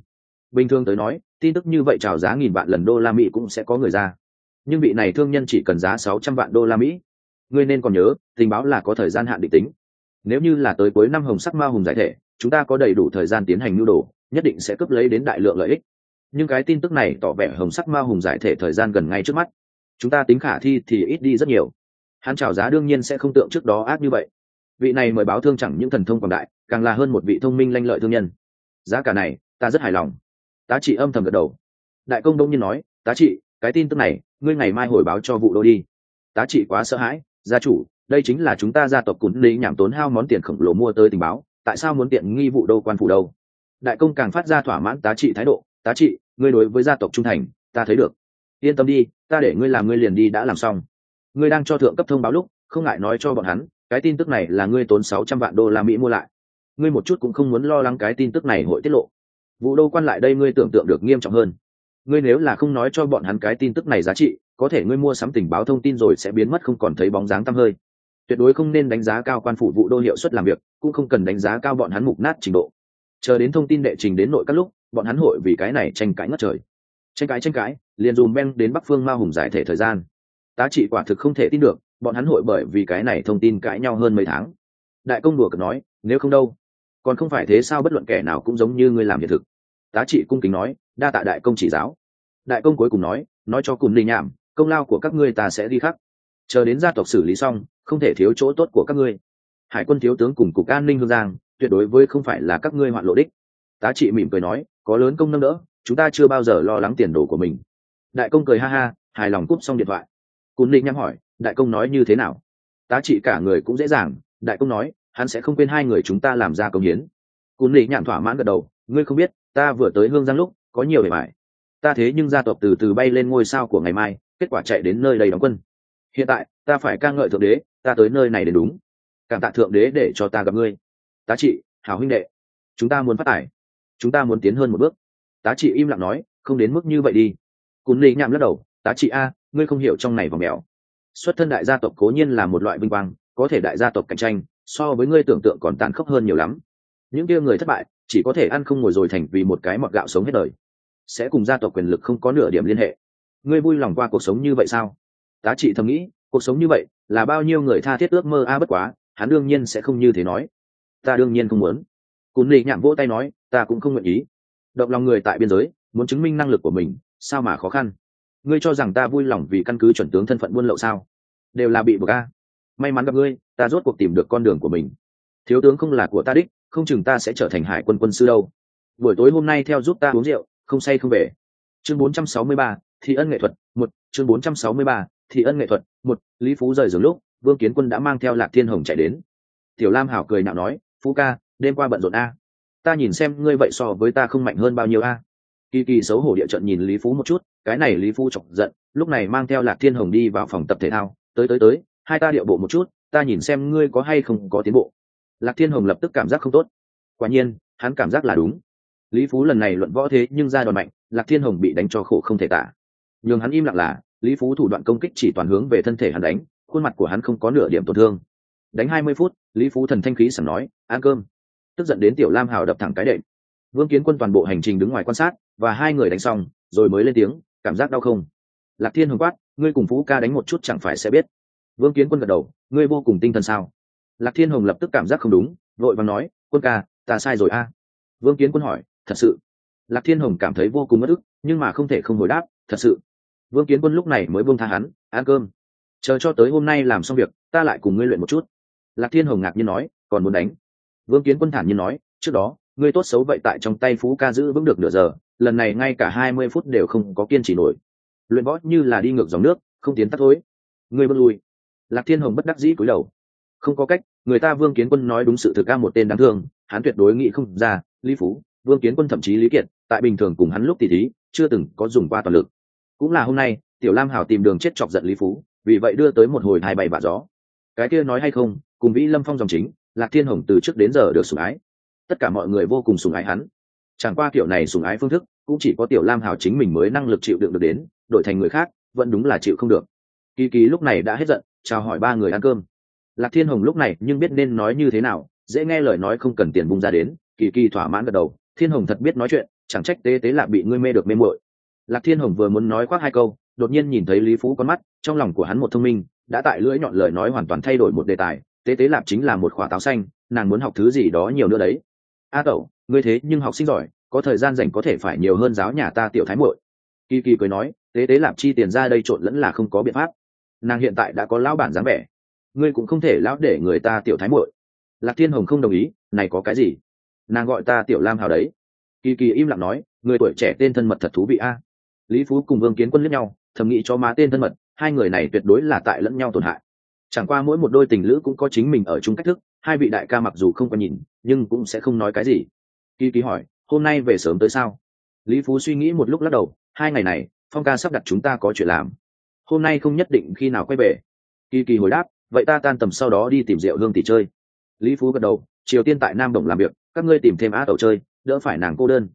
Bình thường tới nói, tin tức như vậy trào giá nghìn vạn lần đô la mỹ cũng sẽ có người ra. Nhưng vị này thương nhân chỉ cần giá sáu trăm vạn đô la mỹ. Ngươi nên còn nhớ, tình báo là có thời gian hạn định tính. Nếu như là tới cuối năm hồng sắc ma hùng giải thể, chúng ta có đầy đủ thời gian tiến hành nhu đồ, nhất định sẽ cướp lấy đến đại lượng lợi ích. Nhưng cái tin tức này tỏ vẻ hồng sắc ma hùng giải thể thời gian gần ngay trước mắt. Chúng ta tính khả thi thì ít đi rất nhiều. Hắn trào giá đương nhiên sẽ không tượng trước đó ác như vậy vị này mời báo thương chẳng những thần thông quảng đại, càng là hơn một vị thông minh lanh lợi thương nhân. Giá cả này, ta rất hài lòng. Tá trị âm thầm gật đầu. Đại công đông nhiên nói, tá trị, cái tin tức này, ngươi ngày mai hồi báo cho vụ đô đi. Tá trị quá sợ hãi, gia chủ, đây chính là chúng ta gia tộc cún lý nhảm tốn hao món tiền khổng lồ mua tới tình báo, tại sao muốn tiện nghi vụ đô quan phủ đâu? Đại công càng phát ra thỏa mãn tá trị thái độ, tá trị, ngươi đối với gia tộc trung thành, ta thấy được. Yên tâm đi, ta để ngươi làm ngươi liền đi đã làm xong. Ngươi đang cho thượng cấp thông báo lúc, không ngại nói cho bọn hắn cái tin tức này là ngươi tốn sáu trăm vạn đô la mỹ mua lại. Ngươi một chút cũng không muốn lo lắng cái tin tức này hội tiết lộ. Vụ đô quan lại đây ngươi tưởng tượng được nghiêm trọng hơn. Ngươi nếu là không nói cho bọn hắn cái tin tức này giá trị, có thể ngươi mua sắm tình báo thông tin rồi sẽ biến mất không còn thấy bóng dáng tăm hơi. Tuyệt đối không nên đánh giá cao quan phủ vụ đô hiệu suất làm việc, cũng không cần đánh giá cao bọn hắn mục nát trình độ. Chờ đến thông tin đệ trình đến nội các lúc, bọn hắn hội vì cái này tranh cãi ngất trời. Tranh cãi tranh cãi, liền dùm ben đến bắc phương ma hùng giải thể thời gian. Tá trị quả thực không thể tin được bọn hắn hội bởi vì cái này thông tin cãi nhau hơn mấy tháng. Đại công đùa cực nói, nếu không đâu, còn không phải thế sao bất luận kẻ nào cũng giống như ngươi làm hiện thực. Tá trị cung kính nói, đa tạ đại công chỉ giáo. Đại công cuối cùng nói nói cho cùng linh nhảm, công lao của các ngươi ta sẽ đi khắc. Chờ đến gia tộc xử lý xong, không thể thiếu chỗ tốt của các ngươi. Hải quân thiếu tướng cùng cục an ninh hương giang, tuyệt đối với không phải là các ngươi hoạn lộ đích. Tá trị mỉm cười nói, có lớn công nâng đỡ, chúng ta chưa bao giờ lo lắng tiền đồ của mình. Đại công cười ha ha, hài lòng cúp xong điện thoại. Cún linh nhắm hỏi đại công nói như thế nào? Tá trị cả người cũng dễ dàng, đại công nói, hắn sẽ không quên hai người chúng ta làm ra công hiến. Cún lì nhạn thỏa mãn gật đầu, ngươi không biết, ta vừa tới hương giang lúc, có nhiều bề mại ta thế nhưng gia tộc từ từ bay lên ngôi sao của ngày mai, kết quả chạy đến nơi đầy đóng quân. Hiện tại, ta phải ca ngợi thượng đế, ta tới nơi này đến đúng. Cảm tạ thượng đế để cho ta gặp ngươi. Tá trị, hảo huynh đệ, chúng ta muốn phát tải chúng ta muốn tiến hơn một bước. Tá trị im lặng nói, không đến mức như vậy đi. Cún lý nhạn lắc đầu, tá trị a, ngươi không hiểu trong này vòng mèo xuất thân đại gia tộc cố nhiên là một loại vinh quang, có thể đại gia tộc cạnh tranh, so với ngươi tưởng tượng còn tàn khốc hơn nhiều lắm. Những kia người thất bại, chỉ có thể ăn không ngồi rồi thành vì một cái mọt gạo sống hết đời. Sẽ cùng gia tộc quyền lực không có nửa điểm liên hệ. Ngươi vui lòng qua cuộc sống như vậy sao? Tá trị thầm nghĩ, cuộc sống như vậy là bao nhiêu người tha thiết ước mơ a à bất quá, hắn đương nhiên sẽ không như thế nói. Ta đương nhiên không muốn. Cún lì nhảm vỗ tay nói, ta cũng không nguyện ý. Động lòng người tại biên giới, muốn chứng minh năng lực của mình, sao mà khó khăn? Ngươi cho rằng ta vui lòng vì căn cứ chuẩn tướng thân phận buôn lậu sao? Đều là bị bờ a. May mắn gặp ngươi ta rốt cuộc tìm được con đường của mình. Thiếu tướng không là của ta đích không chừng ta sẽ trở thành hải quân quân sư đâu. Buổi tối hôm nay theo giúp ta uống rượu không say không về. Chương 463, thị ân nghệ thuật một. Chương 463, thị ân nghệ thuật một. Lý phú rời giường lúc vương kiến quân đã mang theo lạc thiên hồng chạy đến. Tiểu lam hảo cười nhạo nói phú ca đêm qua bận rộn a. Ta nhìn xem ngươi vậy so với ta không mạnh hơn bao nhiêu a kỳ kỳ xấu hổ địa trận nhìn lý phú một chút, cái này lý phú chọc giận, lúc này mang theo lạc thiên hồng đi vào phòng tập thể thao, tới tới tới, hai ta điệu bộ một chút, ta nhìn xem ngươi có hay không có tiến bộ. Lạc thiên hồng lập tức cảm giác không tốt. Quả nhiên, hắn cảm giác là đúng. Lý phú lần này luận võ thế nhưng ra đòn mạnh, lạc thiên hồng bị đánh cho khổ không thể tả. Nhưng hắn im lặng là, lý phú thủ đoạn công kích chỉ toàn hướng về thân thể hắn đánh, khuôn mặt của hắn không có nửa điểm tổn thương. Đánh hai mươi phút, lý phú thần thanh khí sẵn nói, ăn cơm. Tức giận đến tiểu lam hào đập thẳng cái đệm vương kiến quân toàn bộ hành trình đứng ngoài quan sát, và hai người đánh xong, rồi mới lên tiếng, cảm giác đau không? Lạc thiên hồng quát, ngươi cùng phú ca đánh một chút chẳng phải sẽ biết. Vương kiến quân gật đầu, ngươi vô cùng tinh thần sao? Lạc thiên hồng lập tức cảm giác không đúng, vội và nói, quân ca, ta sai rồi a. Vương kiến quân hỏi, thật sự? Lạc thiên hồng cảm thấy vô cùng mất ức, nhưng mà không thể không hồi đáp, thật sự. Vương kiến quân lúc này mới buông tha hắn, ăn cơm. Chờ cho tới hôm nay làm xong việc, ta lại cùng ngươi luyện một chút. Lạc thiên hồng ngạc nhiên nói, còn muốn đánh? Vương kiến quân thản nhiên nói, trước đó ngươi tốt xấu vậy tại trong tay phú ca giữ vững được nửa giờ, lần này ngay cả hai mươi phút đều không có kiên trì nổi. Luyện võ như là đi ngược dòng nước, không tiến tắt thối. Ngươi bất lui. Lạc thiên hồng bất đắc dĩ cúi đầu. Không có cách, người ta vương kiến quân nói đúng sự thực ca một tên đáng thương, hắn tuyệt đối nghĩ không ra, lý phú, vương kiến quân thậm chí lý kiệt, tại bình thường cùng hắn lúc tỉ thí, chưa từng có dùng qua toàn lực. Cũng là hôm nay, tiểu lam hảo tìm đường chết chọc giận lý phú, vì vậy đưa tới một hồi hai bảy bạ gió. Cái kia nói hay không, cùng vĩ lâm phong dòng chính, lạc thiên hồng từ trước đến giờ được sủng ái tất cả mọi người vô cùng sùng ái hắn. Chẳng qua kiểu này sùng ái phương thức, cũng chỉ có tiểu lam hảo chính mình mới năng lực chịu đựng được đến, đổi thành người khác, vẫn đúng là chịu không được. Kỳ kỳ lúc này đã hết giận, chào hỏi ba người ăn cơm. Lạc thiên hồng lúc này nhưng biết nên nói như thế nào, dễ nghe lời nói không cần tiền bung ra đến, kỳ kỳ thỏa mãn gật đầu, thiên hồng thật biết nói chuyện, chẳng trách tế tế là bị ngươi mê được mê muội. Lạc thiên hồng vừa muốn nói khoác hai câu, đột nhiên nhìn thấy lý phú con mắt, trong lòng của hắn một thông minh, đã tại lưỡi nhọn lời nói hoàn toàn thay đổi một đề tài, tế tế lạp chính là một khoả táo xanh, nàng muốn học thứ gì đó nhiều nữa đấy a tẩu, ngươi thế nhưng học sinh giỏi, có thời gian dành có thể phải nhiều hơn giáo nhà ta tiểu thái muội. Kỳ kỳ cười nói, tế tế lạp chi tiền ra đây trộn lẫn là không có biện pháp. Nàng hiện tại đã có lão bản dáng vẻ. Ngươi cũng không thể lão để người ta tiểu thái muội. Lạc thiên hồng không đồng ý, này có cái gì? Nàng gọi ta tiểu lam hào đấy. Kỳ kỳ im lặng nói, người tuổi trẻ tên thân mật thật thú vị a. Lý phú cùng vương kiến quân lẫn nhau, thầm nghĩ cho má tên thân mật, hai người này tuyệt đối là tại lẫn nhau tổn hại chẳng qua mỗi một đôi tình lữ cũng có chính mình ở chung cách thức, hai vị đại ca mặc dù không có nhìn, nhưng cũng sẽ không nói cái gì. Kỳ kỳ hỏi, hôm nay về sớm tới sao? Lý phú suy nghĩ một lúc lắc đầu, hai ngày này, phong ca sắp đặt chúng ta có chuyện làm. Hôm nay không nhất định khi nào quay về. Kỳ kỳ hồi đáp, vậy ta tan tầm sau đó đi tìm rượu hương tỷ chơi. Lý phú gật đầu, triều tiên tại nam đồng làm việc, các ngươi tìm thêm á tàu chơi, đỡ phải nàng cô đơn.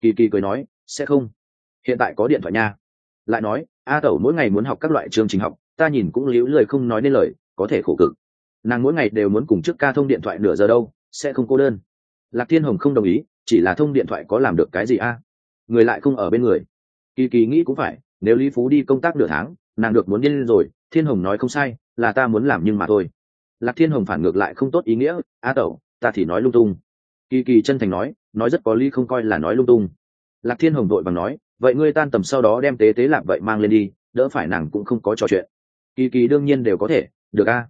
Kỳ kỳ cười nói, sẽ không. Hiện tại có điện thoại nha. Lại nói a tẩu mỗi ngày muốn học các loại chương trình học ta nhìn cũng liễu lời không nói nên lời, có thể khổ cực. Nàng mỗi ngày đều muốn cùng trước ca thông điện thoại nửa giờ đâu, sẽ không cô đơn. Lạc thiên hồng không đồng ý, chỉ là thông điện thoại có làm được cái gì a? Người lại không ở bên người. Kỳ kỳ nghĩ cũng phải, nếu lý phú đi công tác nửa tháng, nàng được muốn điên rồi, thiên hồng nói không sai, là ta muốn làm nhưng mà thôi. Lạc thiên hồng phản ngược lại không tốt ý nghĩa, a tẩu, ta thì nói lung tung. Kỳ kỳ chân thành nói nói rất có lý không coi là nói lung tung. Lạc thiên hồng vội bằng nói, vậy ngươi tan tầm sau đó đem tế tế lạc vậy mang lên đi, đỡ phải nàng cũng không có trò chuyện kỳ kỳ đương nhiên đều có thể, được a.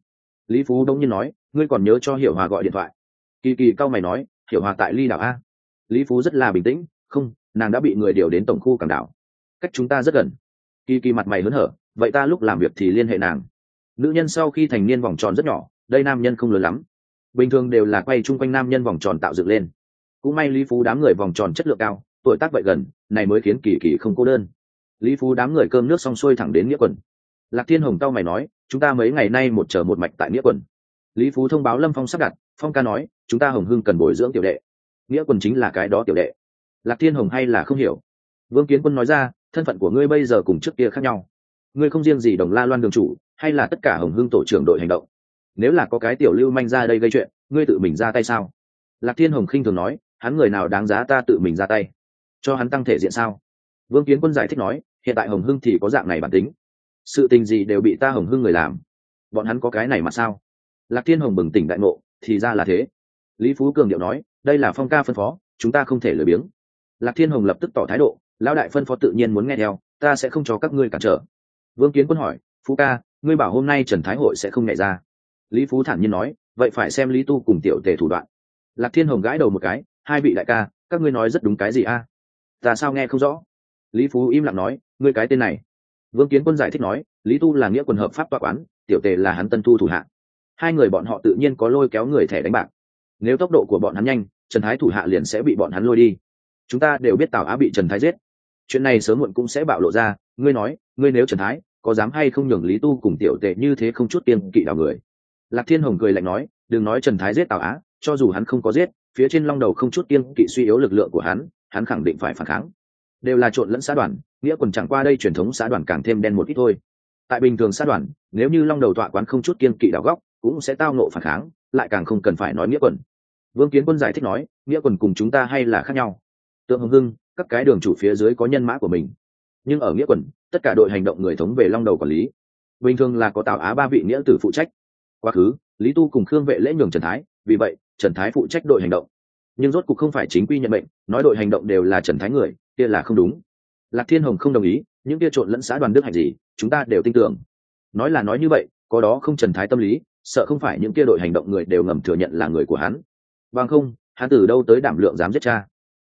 Lý phú đông nhiên nói, ngươi còn nhớ cho hiểu hòa gọi điện thoại. Kỳ kỳ cao mày nói, hiểu hòa tại ly đảo a. Lý phú rất là bình tĩnh, không, nàng đã bị người điều đến tổng khu cảng đảo. Cách chúng ta rất gần. Kỳ kỳ mặt mày hớn hở, vậy ta lúc làm việc thì liên hệ nàng. Nữ nhân sau khi thành niên vòng tròn rất nhỏ, đây nam nhân không lớn lắm. Bình thường đều là quay chung quanh nam nhân vòng tròn tạo dựng lên. Cũng may lý phú đám người vòng tròn chất lượng cao, tuổi tác vậy gần, này mới khiến kỳ kỳ không cô đơn. Lý phú đám người cơm nước xong xuôi thẳng đến nghĩa quần lạc thiên hồng tao mày nói, chúng ta mấy ngày nay một chờ một mạch tại nghĩa quần lý phú thông báo lâm phong sắp đặt, phong ca nói, chúng ta hồng hưng cần bồi dưỡng tiểu đệ. Nghĩa quần chính là cái đó tiểu đệ. Lạc thiên hồng hay là không hiểu. Vương kiến quân nói ra, thân phận của ngươi bây giờ cùng trước kia khác nhau. Ngươi không riêng gì đồng la loan đường chủ, hay là tất cả hồng hưng tổ trưởng đội hành động. Nếu là có cái tiểu lưu manh ra đây gây chuyện, ngươi tự mình ra tay sao? Lạc thiên hồng khinh thường nói, hắn người nào đáng giá ta tự mình ra tay? Cho hắn tăng thể diện sao? Vương kiến quân giải thích nói, hiện tại hồng hưng thì có dạng này bản tính sự tình gì đều bị ta hồng hưng người làm. Bọn hắn có cái này mà sao? Lạc thiên hồng bừng tỉnh đại ngộ, thì ra là thế. Lý phú cường điệu nói, đây là phong ca phân phó, chúng ta không thể lười biếng. Lạc thiên hồng lập tức tỏ thái độ, lão đại phân phó tự nhiên muốn nghe theo, ta sẽ không cho các ngươi cản trở. Vương kiến quân hỏi, phú ca, ngươi bảo hôm nay trần thái hội sẽ không nhảy ra? Lý phú thản nhiên nói, vậy phải xem lý tu cùng tiểu tề thủ đoạn. Lạc thiên hồng gãi đầu một cái, hai vị đại ca, các ngươi nói rất đúng cái gì a? Ta sao nghe không rõ? Lý phú im lặng nói, ngươi cái tên này vương kiến quân giải thích nói, lý tu là nghĩa quân hợp pháp tọa quán, tiểu tề là hắn tân thu thủ hạ. Hai người bọn họ tự nhiên có lôi kéo người thẻ đánh bạc. Nếu tốc độ của bọn hắn nhanh, trần thái thủ hạ liền sẽ bị bọn hắn lôi đi. Chúng ta đều biết tào á bị trần thái giết. Chuyện này sớm muộn cũng sẽ bạo lộ ra, ngươi nói, ngươi nếu trần thái, có dám hay không nhường lý tu cùng tiểu tệ như thế không chút tiên kỵ đào người? Lạc thiên hồng cười lạnh nói, đừng nói trần thái giết tào á, cho dù hắn không có giết, phía trên long đầu không chút tiên kỵ suy yếu lực lượng của hắn hắn khẳng định phải phản kháng. Đều là trộn lẫn xã đoàn nghĩa quần chẳng qua đây truyền thống xã đoàn càng thêm đen một ít thôi. Tại bình thường xã đoàn, nếu như long đầu tọa quán không chút kiên kỵ đảo góc, cũng sẽ tao nộ phản kháng, lại càng không cần phải nói nghĩa quần. Vương kiến quân giải thích nói, nghĩa quần cùng chúng ta hay là khác nhau. Tượng hồng hưng, các cái đường chủ phía dưới có nhân mã của mình. Nhưng ở nghĩa quần, tất cả đội hành động người thống về long đầu quản lý. Bình thường là có tào á ba vị nghĩa tử phụ trách. Quá khứ, lý tu cùng khương vệ lễ nhường trần thái, vì vậy, trần thái phụ trách đội hành động. Nhưng rốt cuộc không phải chính quy nhận bệnh nói đội hành động đều là trần thái người, kia là không đúng lạc thiên hồng không đồng ý, những kia trộn lẫn xã đoàn đức hạnh gì, chúng ta đều tin tưởng. Nói là nói như vậy, có đó không trần thái tâm lý, sợ không phải những kia đội hành động người đều ngầm thừa nhận là người của hắn. Bằng không, hắn từ đâu tới đảm lượng dám giết cha?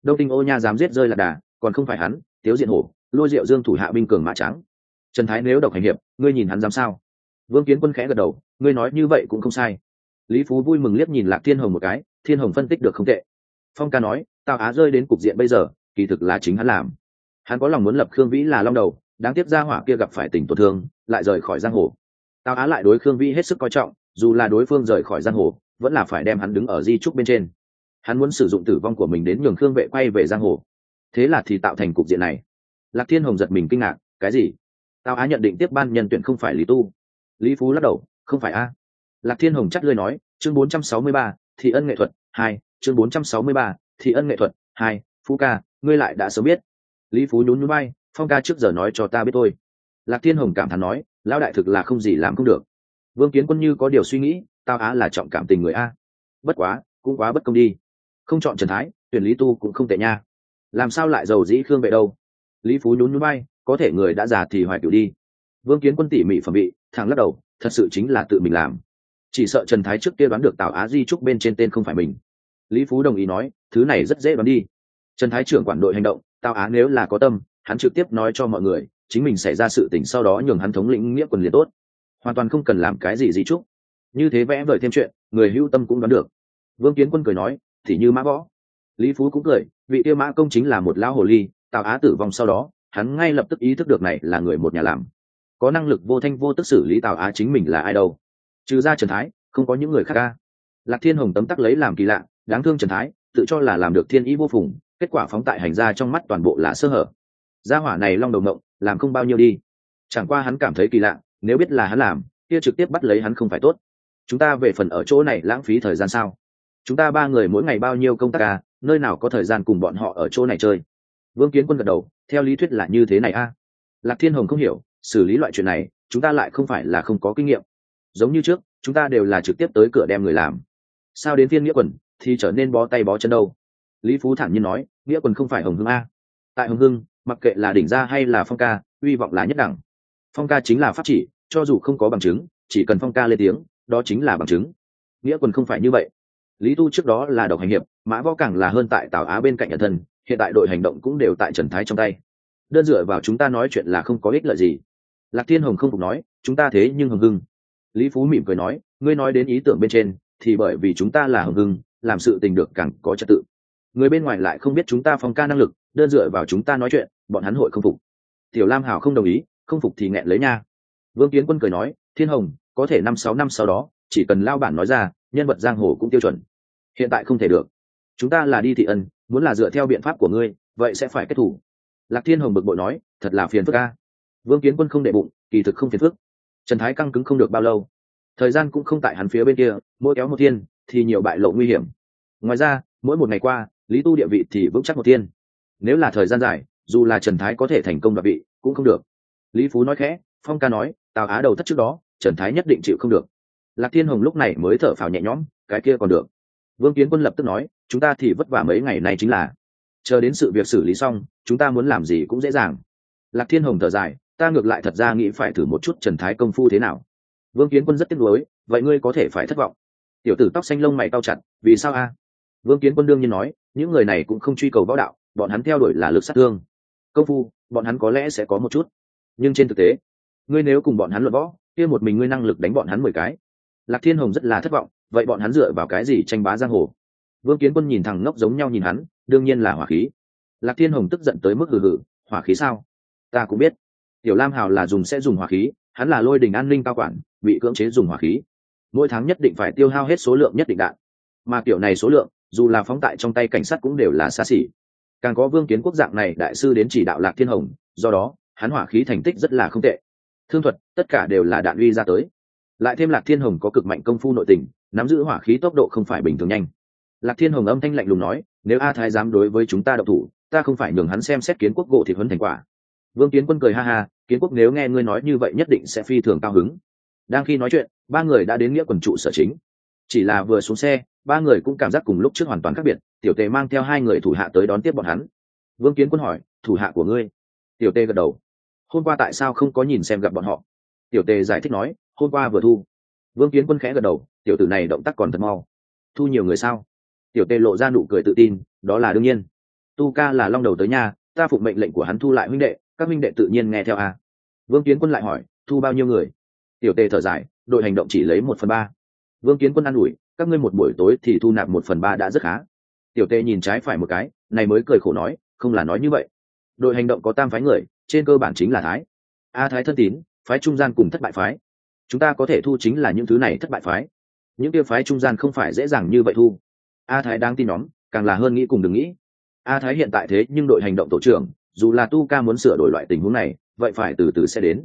Đông tinh ô nha dám giết rơi lạc đà, còn không phải hắn, tiếu diện hổ, lôi diệu dương thủ hạ binh cường mã trắng. Trần thái nếu độc hành hiệp, ngươi nhìn hắn dám sao? Vương kiến quân khẽ gật đầu, ngươi nói như vậy cũng không sai. Lý phú vui mừng liếc nhìn lạc thiên hồng một cái, thiên hồng phân tích được không tệ. Phong ca nói tào á rơi đến cục diện bây giờ, kỳ thực là chính hắn làm hắn có lòng muốn lập khương vĩ là long đầu đáng tiếc ra hỏa kia gặp phải tình tổn thương lại rời khỏi giang hồ. Tào á lại đối khương vĩ hết sức coi trọng dù là đối phương rời khỏi giang hồ vẫn là phải đem hắn đứng ở di trúc bên trên. Hắn muốn sử dụng tử vong của mình đến nhường khương vệ quay về giang hồ. Thế là thì tạo thành cục diện này. Lạc thiên hồng giật mình kinh ngạc cái gì? Tào á nhận định tiếp ban nhân tuyển không phải lý tu. Lý phú lắc đầu không phải a. Lạc thiên hồng chắc lơi nói chương 463, thị ân nghệ thuật hai chương 463, thị ân nghệ thuật hai phú ca ngươi lại đã sớm biết lý phú nhún nhún bay phong ca trước giờ nói cho ta biết thôi. Lạc thiên hồng cảm thán nói, lão đại thực là không gì làm không được. Vương kiến quân như có điều suy nghĩ, tao á là trọng cảm tình người a. Bất quá, cũng quá bất công đi. Không chọn trần thái, tuyển lý tu cũng không tệ nha. Làm sao lại giàu dĩ khương vệ đâu? Lý phú nhún nhún bay có thể người đã già thì hoài cửu đi. Vương kiến quân tỉ mỉ phẩm bị thẳng lắc đầu, thật sự chính là tự mình làm. Chỉ sợ trần thái trước kia đoán được tào á di trúc bên trên tên không phải mình. Lý phú đồng ý nói, thứ này rất dễ đoán đi. Trần thái trưởng quản đội hành động tào á nếu là có tâm, hắn trực tiếp nói cho mọi người, chính mình xảy ra sự tình sau đó nhường hắn thống lĩnh nghĩa quần liền tốt. Hoàn toàn không cần làm cái gì gì chúc. Như thế vẽ vời thêm chuyện, người hữu tâm cũng đoán được. Vương kiến quân cười nói, thì như mã võ. Lý phú cũng cười, vị tiêu mã công chính là một lão hồ ly, tào á tử vong sau đó, hắn ngay lập tức ý thức được này là người một nhà làm. Có năng lực vô thanh vô tức xử lý tào á chính mình là ai đâu. Trừ ra trần thái, không có những người khác ca. Lạc thiên hồng tấm tắc lấy làm kỳ lạ, đáng thương trần thái, tự cho là làm được thiên ý vô phùng kết quả phóng tại hành ra trong mắt toàn bộ là sơ hở. Gia hỏa này long đầu mộng làm không bao nhiêu đi. Chẳng qua hắn cảm thấy kỳ lạ, nếu biết là hắn làm, kia trực tiếp bắt lấy hắn không phải tốt. Chúng ta về phần ở chỗ này lãng phí thời gian sao? Chúng ta ba người mỗi ngày bao nhiêu công tác à nơi nào có thời gian cùng bọn họ ở chỗ này chơi? Vương kiến quân gật đầu, theo lý thuyết là như thế này a à? lạc thiên hồng không hiểu, xử lý loại chuyện này, chúng ta lại không phải là không có kinh nghiệm. Giống như trước, chúng ta đều là trực tiếp tới cửa đem người làm. Sao đến Thiên nghĩa quần, thì trở nên bó tay bó chân đâu? Lý phú thản nhiên nói, nghĩa quần không phải hồng hưng a. Tại hồng hưng, mặc kệ là đỉnh gia hay là phong ca, uy vọng là nhất đẳng. Phong ca chính là pháp chỉ, cho dù không có bằng chứng, chỉ cần phong ca lên tiếng, đó chính là bằng chứng. Nghĩa quần không phải như vậy. Lý tu trước đó là độc hành hiệp, mã võ càng là hơn tại tào á bên cạnh nhận thân, hiện tại đội hành động cũng đều tại trần thái trong tay. Đơn dựa vào chúng ta nói chuyện là không có ích lợi gì. Lạc thiên hồng không phục nói, chúng ta thế nhưng hồng hưng. Lý phú mỉm cười nói, ngươi nói đến ý tưởng bên trên, thì bởi vì chúng ta là hồng hưng, làm sự tình được càng có trật tự người bên ngoài lại không biết chúng ta phong ca năng lực, đơn dựa vào chúng ta nói chuyện, bọn hắn hội không phục. Tiểu lam hảo không đồng ý, không phục thì nghẹn lấy nha. Vương kiến quân cười nói, thiên hồng, có thể năm sáu năm sau đó, chỉ cần lao bản nói ra, nhân vật giang hồ cũng tiêu chuẩn. Hiện tại không thể được. Chúng ta là đi thị ân, muốn là dựa theo biện pháp của ngươi, vậy sẽ phải kết thủ. Lạc thiên hồng bực bội nói, thật là phiền phức ca vương kiến quân không đệ bụng, kỳ thực không phiền phức. Trần thái căng cứng không được bao lâu. Thời gian cũng không tại hắn phía bên kia, mỗi kéo một thiên, thì nhiều bại lộ nguy hiểm. Ngoài ra, mỗi một ngày qua lý tu địa vị thì vững chắc một thiên nếu là thời gian dài, dù là trần thái có thể thành công đoạt vị, cũng không được. Lý phú nói khẽ, phong ca nói, tào á đầu thất trước đó, trần thái nhất định chịu không được. Lạc thiên hồng lúc này mới thở phào nhẹ nhõm, cái kia còn được. Vương kiến quân lập tức nói, chúng ta thì vất vả mấy ngày này chính là, chờ đến sự việc xử lý xong, chúng ta muốn làm gì cũng dễ dàng. Lạc thiên hồng thở dài, ta ngược lại thật ra nghĩ phải thử một chút trần thái công phu thế nào. Vương kiến quân rất tiếc nuối, vậy ngươi có thể phải thất vọng. Tiểu tử tóc xanh lông mày cao chặt, vì sao a? Vương kiến quân đương nhiên nói những người này cũng không truy cầu võ đạo, bọn hắn theo đuổi là lực sát thương. Công phu, bọn hắn có lẽ sẽ có một chút. Nhưng trên thực tế, ngươi nếu cùng bọn hắn luận võ, kia một mình ngươi năng lực đánh bọn hắn mười cái. Lạc thiên hồng rất là thất vọng, vậy bọn hắn dựa vào cái gì tranh bá giang hồ? Vương kiến quân nhìn thằng ngốc giống nhau nhìn hắn, đương nhiên là hỏa khí. Lạc thiên hồng tức giận tới mức hừ hừ, hỏa khí sao? Ta cũng biết. Tiểu lam hào là dùng sẽ dùng hỏa khí, hắn là lôi đình an ninh cao quản, bị cưỡng chế dùng hỏa khí. Mỗi tháng nhất định phải tiêu hao hết số lượng nhất định đạn. Mà kiểu này số lượng dù là phóng tại trong tay cảnh sát cũng đều là xa xỉ. Càng có vương kiến quốc dạng này đại sư đến chỉ đạo lạc thiên hồng, do đó, hắn hỏa khí thành tích rất là không tệ. Thương thuật, tất cả đều là đạn uy ra tới. Lại thêm lạc thiên hồng có cực mạnh công phu nội tình, nắm giữ hỏa khí tốc độ không phải bình thường nhanh. Lạc thiên hồng âm thanh lạnh lùng nói, nếu a thái dám đối với chúng ta độc thủ, ta không phải nhường hắn xem xét kiến quốc gộ thịt huấn thành quả. Vương kiến quân cười ha ha, kiến quốc nếu nghe ngươi nói như vậy nhất định sẽ phi thường cao hứng. Đang khi nói chuyện, ba người đã đến nghĩa quần trụ sở chính. Chỉ là vừa xuống xe ba người cũng cảm giác cùng lúc trước hoàn toàn khác biệt, tiểu tề mang theo hai người thủ hạ tới đón tiếp bọn hắn. Vương kiến quân hỏi, thủ hạ của ngươi? Tiểu tề gật đầu. Hôm qua tại sao không có nhìn xem gặp bọn họ? Tiểu tề giải thích nói, hôm qua vừa thu. Vương kiến quân khẽ gật đầu, tiểu tử này động tác còn thật mau. Thu nhiều người sao? Tiểu tề lộ ra nụ cười tự tin, đó là đương nhiên. Tu ca là long đầu tới nhà, ta phụng mệnh lệnh của hắn thu lại huynh đệ, các huynh đệ tự nhiên nghe theo a. Vương kiến quân lại hỏi, thu bao nhiêu người? Tiểu tề thở dài, đội hành động chỉ lấy một phần ba. Vương kiến quân an ủi các ngươi một buổi tối thì thu nạp một phần ba đã rất khá. Tiểu tề nhìn trái phải một cái, này mới cười khổ nói, không là nói như vậy. Đội hành động có tam phái người, trên cơ bản chính là thái. A thái thân tín, phái trung gian cùng thất bại phái. Chúng ta có thể thu chính là những thứ này thất bại phái. Những kia phái trung gian không phải dễ dàng như vậy thu. A thái đang tin nhóm, càng là hơn nghĩ cùng đừng nghĩ. A thái hiện tại thế nhưng đội hành động tổ trưởng, dù là tu ca muốn sửa đổi loại tình huống này, vậy phải từ từ sẽ đến.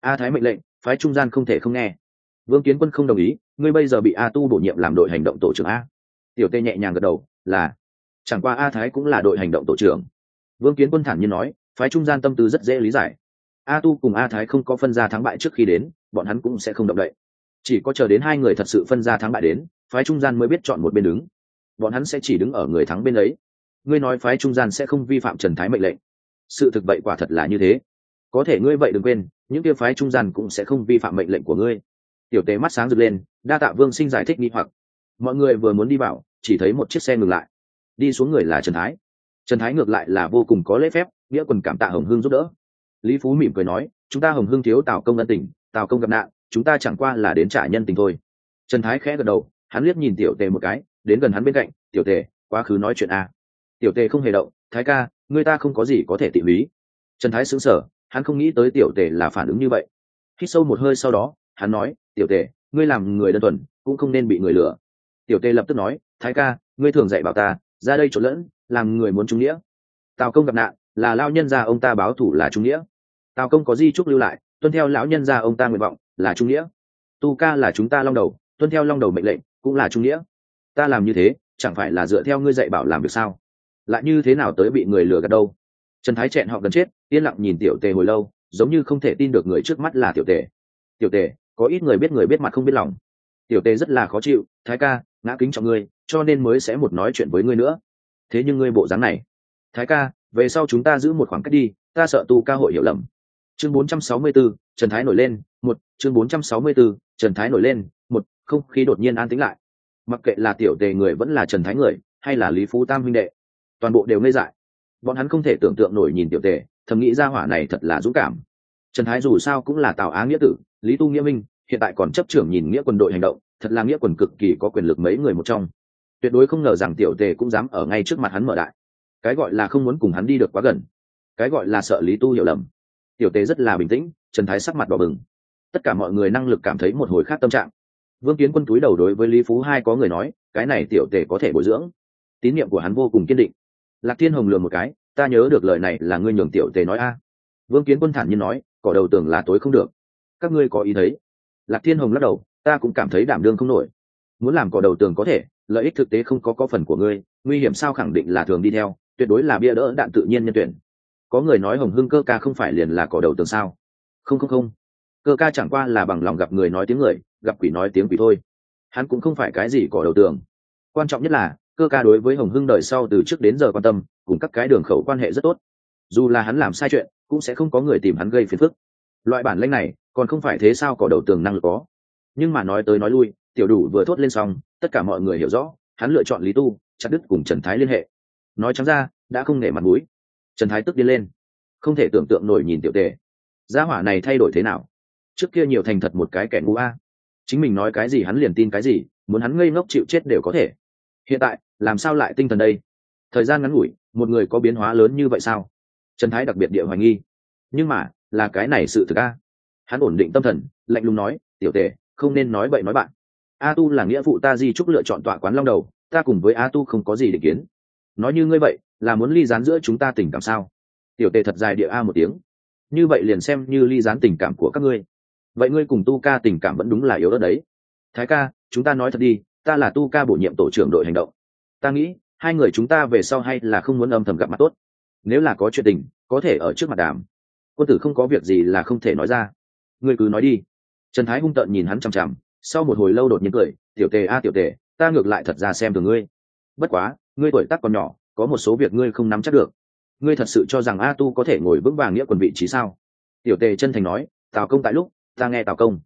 A thái mệnh lệnh, phái trung gian không thể không nghe vương kiến quân không đồng ý, ngươi bây giờ bị a tu bổ nhiệm làm đội hành động tổ trưởng a. Tiểu tê nhẹ nhàng gật đầu, là, chẳng qua a thái cũng là đội hành động tổ trưởng. Vương kiến quân thản nhiên nói, phái trung gian tâm tư rất dễ lý giải. A tu cùng a thái không có phân ra thắng bại trước khi đến, bọn hắn cũng sẽ không động đậy. Chỉ có chờ đến hai người thật sự phân ra thắng bại đến, phái trung gian mới biết chọn một bên đứng. Bọn hắn sẽ chỉ đứng ở người thắng bên ấy. Ngươi nói phái trung gian sẽ không vi phạm trần thái mệnh lệnh. Sự thực vậy quả thật là như thế. Có thể ngươi vậy đừng quên, những kia phái trung gian cũng sẽ không vi phạm mệnh lệnh của ngươi tiểu tế mắt sáng rực lên, đa tạ vương sinh giải thích nghi hoặc. Mọi người vừa muốn đi vào, chỉ thấy một chiếc xe ngừng lại. Đi xuống người là trần thái. Trần thái ngược lại là vô cùng có lễ phép, nghĩa quần cảm tạ hồng Hương giúp đỡ. Lý phú mỉm cười nói, chúng ta hồng Hương thiếu tào công ân tình, tào công gặp nạn, chúng ta chẳng qua là đến trả nhân tình thôi. Trần thái khẽ gật đầu, hắn liếc nhìn tiểu tề một cái, đến gần hắn bên cạnh, tiểu tề, quá khứ nói chuyện a. Tiểu tề không hề động, thái ca, người ta không có gì có thể tị lý trần thái xứng sở hắn không nghĩ tới tiểu tề là phản ứng như vậy. Hít sâu một hơi sau đó hắn nói, tiểu tề, ngươi làm người đơn thuần, cũng không nên bị người lừa. Tiểu tề lập tức nói, thái ca, ngươi thường dạy bảo ta, ra đây trộn lẫn, làm người muốn trung nghĩa. Tào công gặp nạn, là lao nhân gia ông ta báo thủ là trung nghĩa. Tào công có di trúc lưu lại, tuân theo lão nhân gia ông ta nguyện vọng, là trung nghĩa. Tu ca là chúng ta long đầu, tuân theo long đầu mệnh lệnh, cũng là trung nghĩa. Ta làm như thế, chẳng phải là dựa theo ngươi dạy bảo làm việc sao? Lại như thế nào tới bị người lừa gạt đâu? Trần thái chẹn họ gần chết, yên lặng nhìn tiểu tề hồi lâu, giống như không thể tin được người trước mắt là tiểu tề. Tiểu tề có ít người biết người biết mặt không biết lòng. Tiểu tề rất là khó chịu thái ca ngã kính trọng ngươi cho nên mới sẽ một nói chuyện với ngươi nữa. Thế nhưng ngươi bộ dáng này. Thái ca về sau chúng ta giữ một khoảng cách đi ta sợ tu ca hội hiểu lầm. Chương 464, trần thái nổi lên một chương 464, trần thái nổi lên một không khí đột nhiên an tĩnh lại. Mặc kệ là tiểu tề người vẫn là trần thái người hay là lý phú tam huynh đệ toàn bộ đều ngây dại. Bọn hắn không thể tưởng tượng nổi nhìn tiểu tề thầm nghĩ ra hỏa này thật là dũng cảm. Trần thái dù sao cũng là tào á nghĩa tử lý tu nghĩa minh, hiện tại còn chấp trưởng nhìn nghĩa quân đội hành động, thật là nghĩa quân cực kỳ có quyền lực mấy người một trong. Tuyệt đối không ngờ rằng tiểu tề cũng dám ở ngay trước mặt hắn mở đại. Cái gọi là không muốn cùng hắn đi được quá gần. Cái gọi là sợ lý tu hiểu lầm. Tiểu tề rất là bình tĩnh, trần thái sắc mặt đỏ bừng. Tất cả mọi người năng lực cảm thấy một hồi khác tâm trạng. Vương kiến quân túi đầu đối với lý phú hai có người nói, cái này tiểu tề có thể bồi dưỡng. Tín nhiệm của hắn vô cùng kiên định. Lạc thiên hồng lừa một cái, ta nhớ được lời này là ngươi nhường tiểu tề nói a. Vương kiến quân thản nhiên nói, cỏ đầu tưởng là tối không được các ngươi có ý thấy? Lạc thiên hồng lắc đầu, ta cũng cảm thấy đảm đương không nổi. Muốn làm cỏ đầu tường có thể, lợi ích thực tế không có có phần của ngươi, nguy hiểm sao khẳng định là thường đi theo, tuyệt đối là bia đỡ đạn tự nhiên nhân tuyển. Có người nói hồng hưng cơ ca không phải liền là cỏ đầu tường sao? Không không không. Cơ ca chẳng qua là bằng lòng gặp người nói tiếng người, gặp quỷ nói tiếng quỷ thôi. Hắn cũng không phải cái gì cỏ đầu tường. Quan trọng nhất là, cơ ca đối với hồng hưng đời sau từ trước đến giờ quan tâm, cùng các cái đường khẩu quan hệ rất tốt. Dù là hắn làm sai chuyện, cũng sẽ không có người tìm hắn gây phiền phức. Loại bản lanh này còn không phải thế sao cỏ đầu tường năng lực có. Nhưng mà nói tới nói lui, tiểu đủ vừa thốt lên xong, tất cả mọi người hiểu rõ, hắn lựa chọn lý tu, chặt đứt cùng trần thái liên hệ. Nói trắng ra, đã không nể mặt mũi. Trần thái tức đi lên. Không thể tưởng tượng nổi nhìn tiểu tề. Gia hỏa này thay đổi thế nào? Trước kia nhiều thành thật một cái kẻ ngu a. Chính mình nói cái gì hắn liền tin cái gì, muốn hắn ngây ngốc chịu chết đều có thể. Hiện tại, làm sao lại tinh thần đây? Thời gian ngắn ngủi, một người có biến hóa lớn như vậy sao? Trần thái đặc biệt địa hoài nghi. Nhưng mà, là cái này sự thực a hắn ổn định tâm thần, lạnh lùng nói, tiểu tề, không nên nói bậy nói bạn. A tu là nghĩa vụ ta di trúc lựa chọn tọa quán long đầu, ta cùng với a tu không có gì định kiến. Nói như ngươi vậy, là muốn ly gián giữa chúng ta tình cảm sao? Tiểu tề thật dài địa a một tiếng. Như vậy liền xem như ly gián tình cảm của các ngươi. Vậy ngươi cùng tu ca tình cảm vẫn đúng là yếu đất đấy. Thái ca, chúng ta nói thật đi, ta là tu ca bổ nhiệm tổ trưởng đội hành động. Ta nghĩ, hai người chúng ta về sau hay là không muốn âm thầm gặp mặt tốt. Nếu là có chuyện tình, có thể ở trước mặt đàm. Quân tử không có việc gì là không thể nói ra ngươi cứ nói đi. Trần thái hung tợn nhìn hắn chằm chằm, sau một hồi lâu đột nhiên cười, tiểu tề a, tiểu tề, ta ngược lại thật ra xem từ ngươi. Bất quá, ngươi tuổi tác còn nhỏ, có một số việc ngươi không nắm chắc được. Ngươi thật sự cho rằng a tu có thể ngồi vững vàng nghĩa quần vị trí sao? Tiểu tề chân thành nói, tào công tại lúc, ta nghe tào công.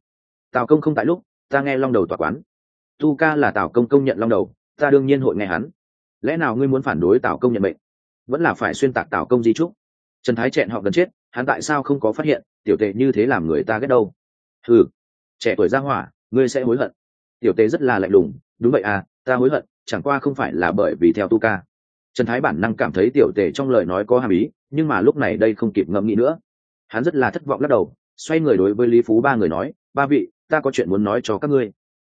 Tào công không tại lúc, ta nghe long đầu tòa quán. Tu ca là tào công công nhận long đầu, ta đương nhiên hội nghe hắn. Lẽ nào ngươi muốn phản đối tào công nhận mệnh? Vẫn là phải xuyên tạc tào công di trúc? Trần thái chẹn họ gần chết hắn tại sao không có phát hiện, tiểu tề như thế làm người ta ghét đâu? Ừ trẻ tuổi ra hỏa, ngươi sẽ hối hận. Tiểu tề rất là lạnh lùng, đúng vậy à ta hối hận, chẳng qua không phải là bởi vì theo tu ca. Trần thái bản năng cảm thấy tiểu tề trong lời nói có hàm ý, nhưng mà lúc này đây không kịp ngẫm nghĩ nữa. Hắn rất là thất vọng lắc đầu, xoay người đối với lý phú ba người nói, ba vị, ta có chuyện muốn nói cho các ngươi.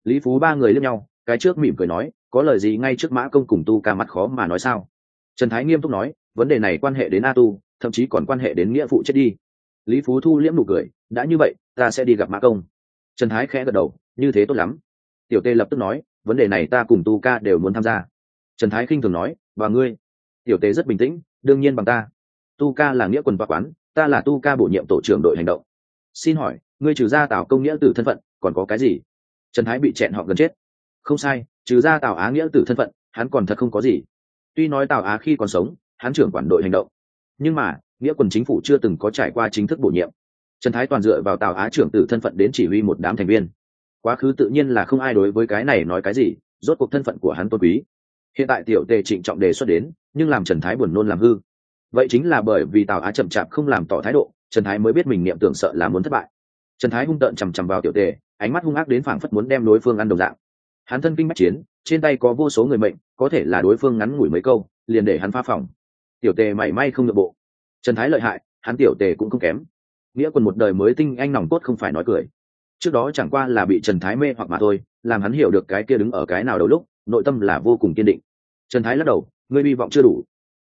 Lý phú ba người lướt nhau, cái trước mỉm cười nói, có lời gì ngay trước mã công cùng tu ca mặt khó mà nói sao? Trần thái nghiêm túc nói, vấn đề này quan hệ đến a tu thậm chí còn quan hệ đến nghĩa phụ chết đi. Lý phú thu liễm nụ cười, đã như vậy, ta sẽ đi gặp mã công. Trần thái khẽ gật đầu, như thế tốt lắm. Tiểu tê lập tức nói, vấn đề này ta cùng tu ca đều muốn tham gia. Trần thái khinh thường nói và ngươi. Tiểu tê rất bình tĩnh, đương nhiên bằng ta. Tu ca là nghĩa quần và quán, ta là tu ca bổ nhiệm tổ trưởng đội hành động. Xin hỏi, ngươi trừ ra tào công nghĩa từ thân phận, còn có cái gì? Trần thái bị chẹn họ gần chết. Không sai, trừ ra tào á nghĩa từ thân phận, hắn còn thật không có gì. Tuy nói tào á khi còn sống, hắn trưởng quản đội hành động nhưng mà, nghĩa quân chính phủ chưa từng có trải qua chính thức bổ nhiệm. Trần thái toàn dựa vào tào á trưởng từ thân phận đến chỉ huy một đám thành viên. Quá khứ tự nhiên là không ai đối với cái này nói cái gì, rốt cuộc thân phận của hắn tôn quý. Hiện tại tiểu tề trịnh trọng đề xuất đến, nhưng làm trần thái buồn nôn làm hư. Vậy chính là bởi vì tào á chậm chạp không làm tỏ thái độ, trần thái mới biết mình niệm tưởng sợ là muốn thất bại. Trần thái hung tợn chằm chằm vào tiểu tề, ánh mắt hung ác đến phảng phất muốn đem đối phương ăn đồng dạng. Hắn thân kinh bách chiến, trên tay có vô số người mệnh, có thể là đối phương ngắn ngủi mấy câu, liền để hắn pha phòng tiểu tề mảy may không được bộ. Trần thái lợi hại, hắn tiểu tề cũng không kém. Nghĩa quân một đời mới tinh, anh nòng cốt không phải nói cười. Trước đó chẳng qua là bị trần thái mê hoặc mà thôi, làm hắn hiểu được cái kia đứng ở cái nào đầu lúc, nội tâm là vô cùng kiên định. Trần thái lắc đầu, ngươi hy vọng chưa đủ.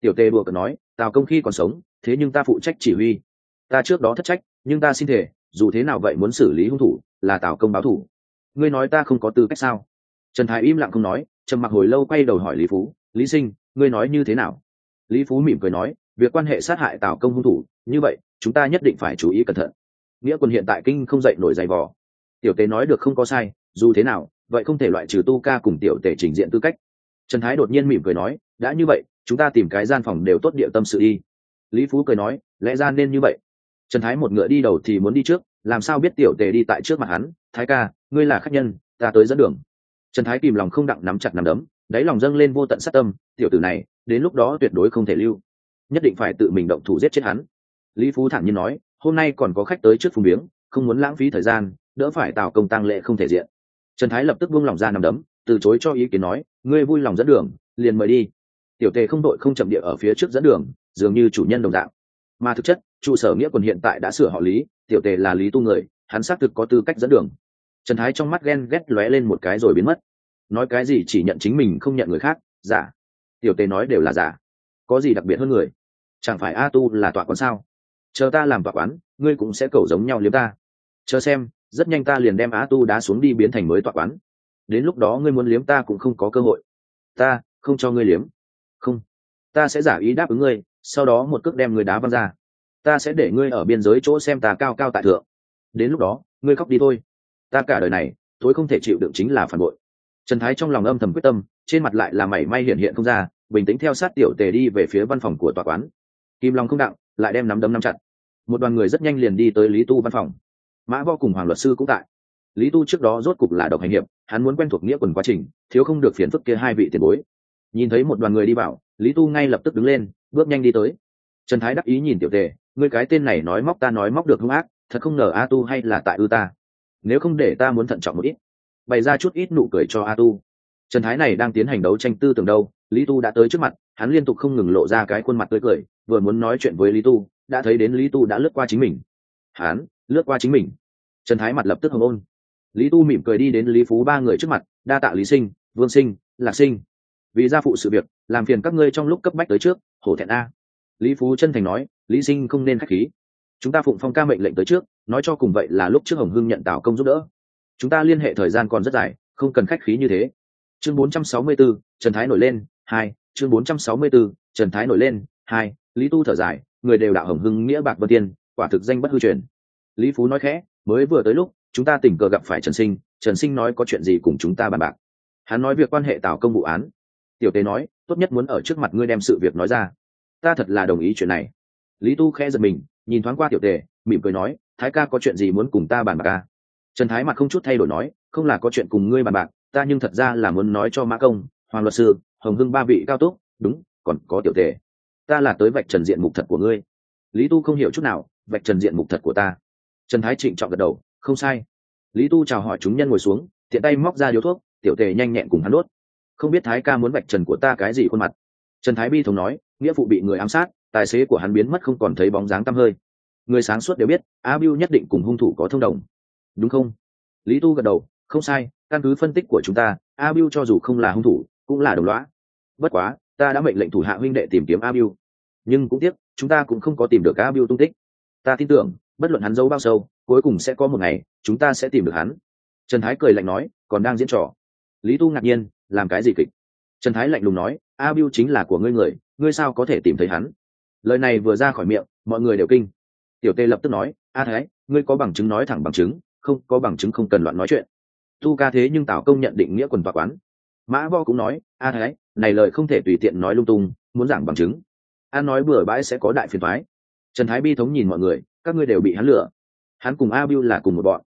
Tiểu tề đùa cợt nói, tào công khi còn sống, thế nhưng ta phụ trách chỉ huy. Ta trước đó thất trách, nhưng ta xin thể dù thế nào vậy muốn xử lý hung thủ, là tào công báo thủ. Ngươi nói ta không có tư cách sao? Trần thái im lặng không nói, trầm mặc hồi lâu quay đầu hỏi lý phú, lý sinh, ngươi nói như thế nào? Lý phú mỉm cười nói, việc quan hệ sát hại tào công hung thủ, như vậy, chúng ta nhất định phải chú ý cẩn thận. Nghĩa quân hiện tại kinh không dậy nổi giày vò. Tiểu tế nói được không có sai, dù thế nào, vậy không thể loại trừ tu ca cùng tiểu tể trình diện tư cách. Trần thái đột nhiên mỉm cười nói, đã như vậy, chúng ta tìm cái gian phòng đều tốt địa tâm sự đi. Lý phú cười nói, lẽ ra nên như vậy. Trần thái một ngựa đi đầu thì muốn đi trước, làm sao biết tiểu tề đi tại trước mặt hắn, thái ca, ngươi là khách nhân, ta tới dẫn đường. Trần thái kìm lòng không đặng nắm chặt nắm đấm, đáy lòng dâng lên vô tận sát tâm, tiểu tử này đến lúc đó tuyệt đối không thể lưu. Nhất định phải tự mình động thủ giết chết hắn. Lý phú thản nhiên nói, hôm nay còn có khách tới trước phùng biếng không muốn lãng phí thời gian, đỡ phải tạo công tăng lệ không thể diện. Trần thái lập tức buông lòng ra nằm đấm, từ chối cho ý kiến nói, ngươi vui lòng dẫn đường, liền mời đi. Tiểu tề không đội không chậm địa ở phía trước dẫn đường, dường như chủ nhân đồng dạng. Mà thực chất, trụ sở nghĩa quân hiện tại đã sửa họ lý, tiểu tề là lý tu người, hắn xác thực có tư cách dẫn đường. Trần thái trong mắt ghen ghét lóe lên một cái rồi biến mất. Nói cái gì chỉ nhận chính mình không nhận người khác, giả tiểu tề nói đều là giả. Có gì đặc biệt hơn người? Chẳng phải a tu là tọa quán sao? Chờ ta làm tọa quán, ngươi cũng sẽ cầu giống nhau liếm ta. Chờ xem, rất nhanh ta liền đem a tu đá xuống đi biến thành mới tọa quán. Đến lúc đó ngươi muốn liếm ta cũng không có cơ hội. Ta, không cho ngươi liếm. Không. Ta sẽ giả ý đáp ứng ngươi, sau đó một cước đem ngươi đá văng ra. Ta sẽ để ngươi ở biên giới chỗ xem ta cao cao tại thượng. Đến lúc đó, ngươi khóc đi thôi. Ta cả đời này tối không thể chịu đựng chính là phản bội. Trần thái trong lòng âm thầm quyết tâm trên mặt lại là mảy may hiện hiện không ra, bình tĩnh theo sát tiểu tề đi về phía văn phòng của tòa quán. Kim long không đặng, lại đem nắm đấm nắm chặt. Một đoàn người rất nhanh liền đi tới lý tu văn phòng. Mã vo cùng hoàng luật sư cũng tại. Lý tu trước đó rốt cục là độc hành hiệp, hắn muốn quen thuộc nghĩa quần quá trình, thiếu không được phiền phức kia hai vị tiền bối. Nhìn thấy một đoàn người đi vào, lý tu ngay lập tức đứng lên, bước nhanh đi tới. Trần thái đắc ý nhìn tiểu tề người cái tên này nói móc ta nói móc được hung ác, thật không ngờ a tu hay là tại ư ta. Nếu không để ta muốn thận trọng một ít. Bày ra chút ít nụ cười cho a tu trần thái này đang tiến hành đấu tranh tư tưởng đâu, lý tu đã tới trước mặt, hắn liên tục không ngừng lộ ra cái khuôn mặt tươi cười, vừa muốn nói chuyện với lý tu, đã thấy đến lý tu đã lướt qua chính mình. Hắn, lướt qua chính mình. Trần thái mặt lập tức hồng ôn. Lý tu mỉm cười đi đến lý phú ba người trước mặt, đa tạ lý sinh, vương sinh, lạc sinh. Vì gia phụ sự việc, làm phiền các ngươi trong lúc cấp bách tới trước, hổ thẹn a. Lý phú chân thành nói, lý sinh không nên k h á c h khí. Chúng ta phụng phong ca mệnh lệnh tới trước, nói cho cùng vậy là lúc trước hồng hưng nhận tào công giúp đỡ. Chúng ta liên hệ thời gian còn rất dài, không cần khách khí như thế chương 464, trần thái nổi lên hai chương 464, trần thái nổi lên hai lý tu thở dài người đều đạo hồng hưng nghĩa bạc vân tiên quả thực danh bất hư truyền. Lý phú nói khẽ mới vừa tới lúc chúng ta tình cờ gặp phải trần sinh trần sinh nói có chuyện gì cùng chúng ta bàn bạc. Hắn nói việc quan hệ tạo công vụ án. Tiểu tế nói tốt nhất muốn ở trước mặt ngươi đem sự việc nói ra. Ta thật là đồng ý chuyện này. Lý tu khẽ giật mình nhìn thoáng qua tiểu tề mỉm cười nói thái ca có chuyện gì muốn cùng ta bàn bạc ca trần thái mặt không chút thay đổi nói không là có chuyện cùng ngươi bàn bạc ta nhưng thật ra là muốn nói cho mã công, hoàng luật sư, hồng hưng ba vị cao túc, đúng, còn có tiểu tề. Ta là tới vạch trần diện mục thật của ngươi. Lý tu không hiểu chút nào, vạch trần diện mục thật của ta. Trần thái trịnh chọn gật đầu, không sai. Lý tu chào hỏi chúng nhân ngồi xuống, tiện tay móc ra điếu thuốc, tiểu tề nhanh nhẹn cùng hắn đốt không biết thái ca muốn vạch trần của ta cái gì khuôn mặt. Trần thái bi thống nói, nghĩa phụ bị người ám sát, tài xế của hắn biến mất không còn thấy bóng dáng tăm hơi. Người sáng suốt đều biết, a biu nhất định cùng hung thủ có thông đồng. Đúng không? Lý tu gật đầu, không sai căn cứ phân tích của chúng ta a biu cho dù không là hung thủ, cũng là đồng lõa. Bất quá, ta đã mệnh lệnh thủ hạ huynh đệ tìm kiếm a biu nhưng cũng tiếc, chúng ta cũng không có tìm được a biu tung tích. Ta tin tưởng, bất luận hắn giấu bao sâu, cuối cùng sẽ có một ngày, chúng ta sẽ tìm được hắn. Trần thái cười lạnh nói, còn đang diễn trò. Lý tu ngạc nhiên, làm cái gì kịch? Trần thái lạnh lùng nói a biu chính là của ngươi người, ngươi sao có thể tìm thấy hắn? Lời này vừa ra khỏi miệng, mọi người đều kinh. Tiểu tê lập tức nói, a thái, ngươi có bằng chứng nói thẳng bằng chứng, không, có bằng chứng không cần loạn nói chuyện tu ca thế nhưng tào công nhận định nghĩa quần tòa quán. Mã vo cũng nói, a thái, này lời không thể tùy tiện nói lung tung, muốn giảng bằng chứng. An nói bừa bãi sẽ có đại phiền thoái trần thái bi thống nhìn mọi người, các ngươi đều bị hắn lừa. Hắn cùng a biu là cùng một bọn.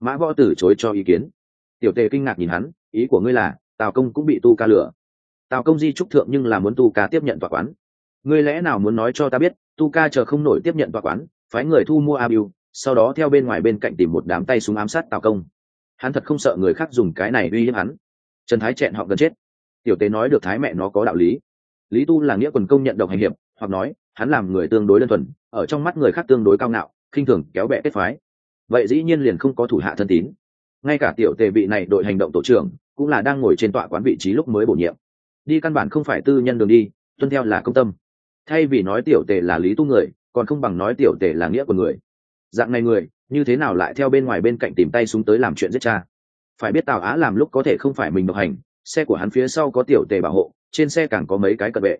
Mã võ từ chối cho ý kiến. Tiểu tề kinh ngạc nhìn hắn, ý của ngươi là, tào công cũng bị tu ca lừa. Tào công di trúc thượng nhưng là muốn tu ca tiếp nhận tòa quán. Ngươi lẽ nào muốn nói cho ta biết, tu ca chờ không nổi tiếp nhận tòa quán, phái người thu mua a biu sau đó theo bên ngoài bên cạnh tìm một đám tay súng ám sát tào công hắn thật không sợ người khác dùng cái này uy hiếp hắn. Trần thái chẹn họ gần chết. Tiểu tế nói được thái mẹ nó có đạo lý. Lý tu là nghĩa quần công nhận độc hành hiệp, hoặc nói, hắn làm người tương đối đơn thuần, ở trong mắt người khác tương đối cao ngạo, khinh thường, kéo bẹ kết phái. Vậy dĩ nhiên liền không có thủ hạ thân tín. Ngay cả tiểu tề vị này đội hành động tổ trưởng, cũng là đang ngồi trên tọa quán vị trí lúc mới bổ nhiệm. Đi căn bản không phải tư nhân đường đi, tuân theo là công tâm. Thay vì nói tiểu tề là lý tu người, còn không bằng nói tiểu tề là nghĩa của người. Dạng này người như thế nào lại theo bên ngoài bên cạnh tìm tay súng tới làm chuyện giết cha? Phải biết tào á làm lúc có thể không phải mình độc hành, xe của hắn phía sau có tiểu tề bảo hộ, trên xe càng có mấy cái cận vệ.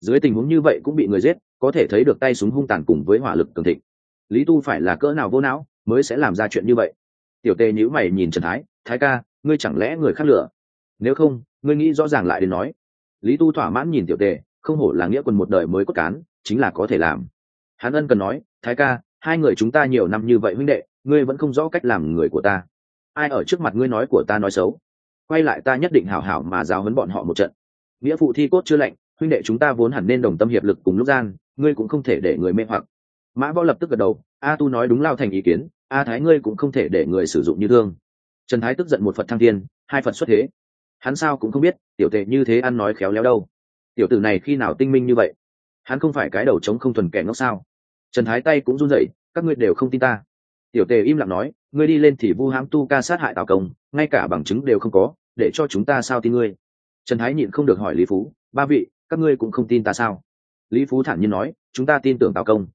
Dưới tình huống như vậy cũng bị người giết, có thể thấy được tay súng hung tàn cùng với hỏa lực cường thịnh. Lý tu phải là cỡ nào vô não mới sẽ làm ra chuyện như vậy? Tiểu tề nhữ mày nhìn trần thái thái ca, ngươi chẳng lẽ người khác lửa nếu không, ngươi nghĩ rõ ràng lại đến nói. Lý tu thỏa mãn nhìn tiểu tề, không hổ là nghĩa quân một đời mới cốt cán, chính là có thể làm. Hắn ân cần nói, thái ca hai người chúng ta nhiều năm như vậy huynh đệ, ngươi vẫn không rõ cách làm người của ta. Ai ở trước mặt ngươi nói của ta nói xấu? Quay lại ta nhất định hảo hảo mà giáo huấn bọn họ một trận. Nghĩa phụ thi cốt chưa lạnh, huynh đệ chúng ta vốn hẳn nên đồng tâm hiệp lực cùng lúc gian, ngươi cũng không thể để người mê hoặc. Mã võ lập tức gật đầu, a tu nói đúng lao thành ý kiến, a thái ngươi cũng không thể để người sử dụng như thương. Trần thái tức giận một phật thăng thiên, hai phật xuất thế. Hắn sao cũng không biết, tiểu tệ như thế ăn nói khéo léo đâu. Tiểu tử này khi nào tinh minh như vậy? Hắn không phải cái đầu trống không thuần kẻ ngốc sao? Trần thái tay cũng run rẩy, các ngươi đều không tin ta. Tiểu tề im lặng nói, ngươi đi lên thì vu hãm tu ca sát hại tào công, ngay cả bằng chứng đều không có, để cho chúng ta sao tin ngươi? Trần thái nhịn không được hỏi lý phú, ba vị, các ngươi cũng không tin ta sao? Lý phú thản nhiên nói, chúng ta tin tưởng tào công.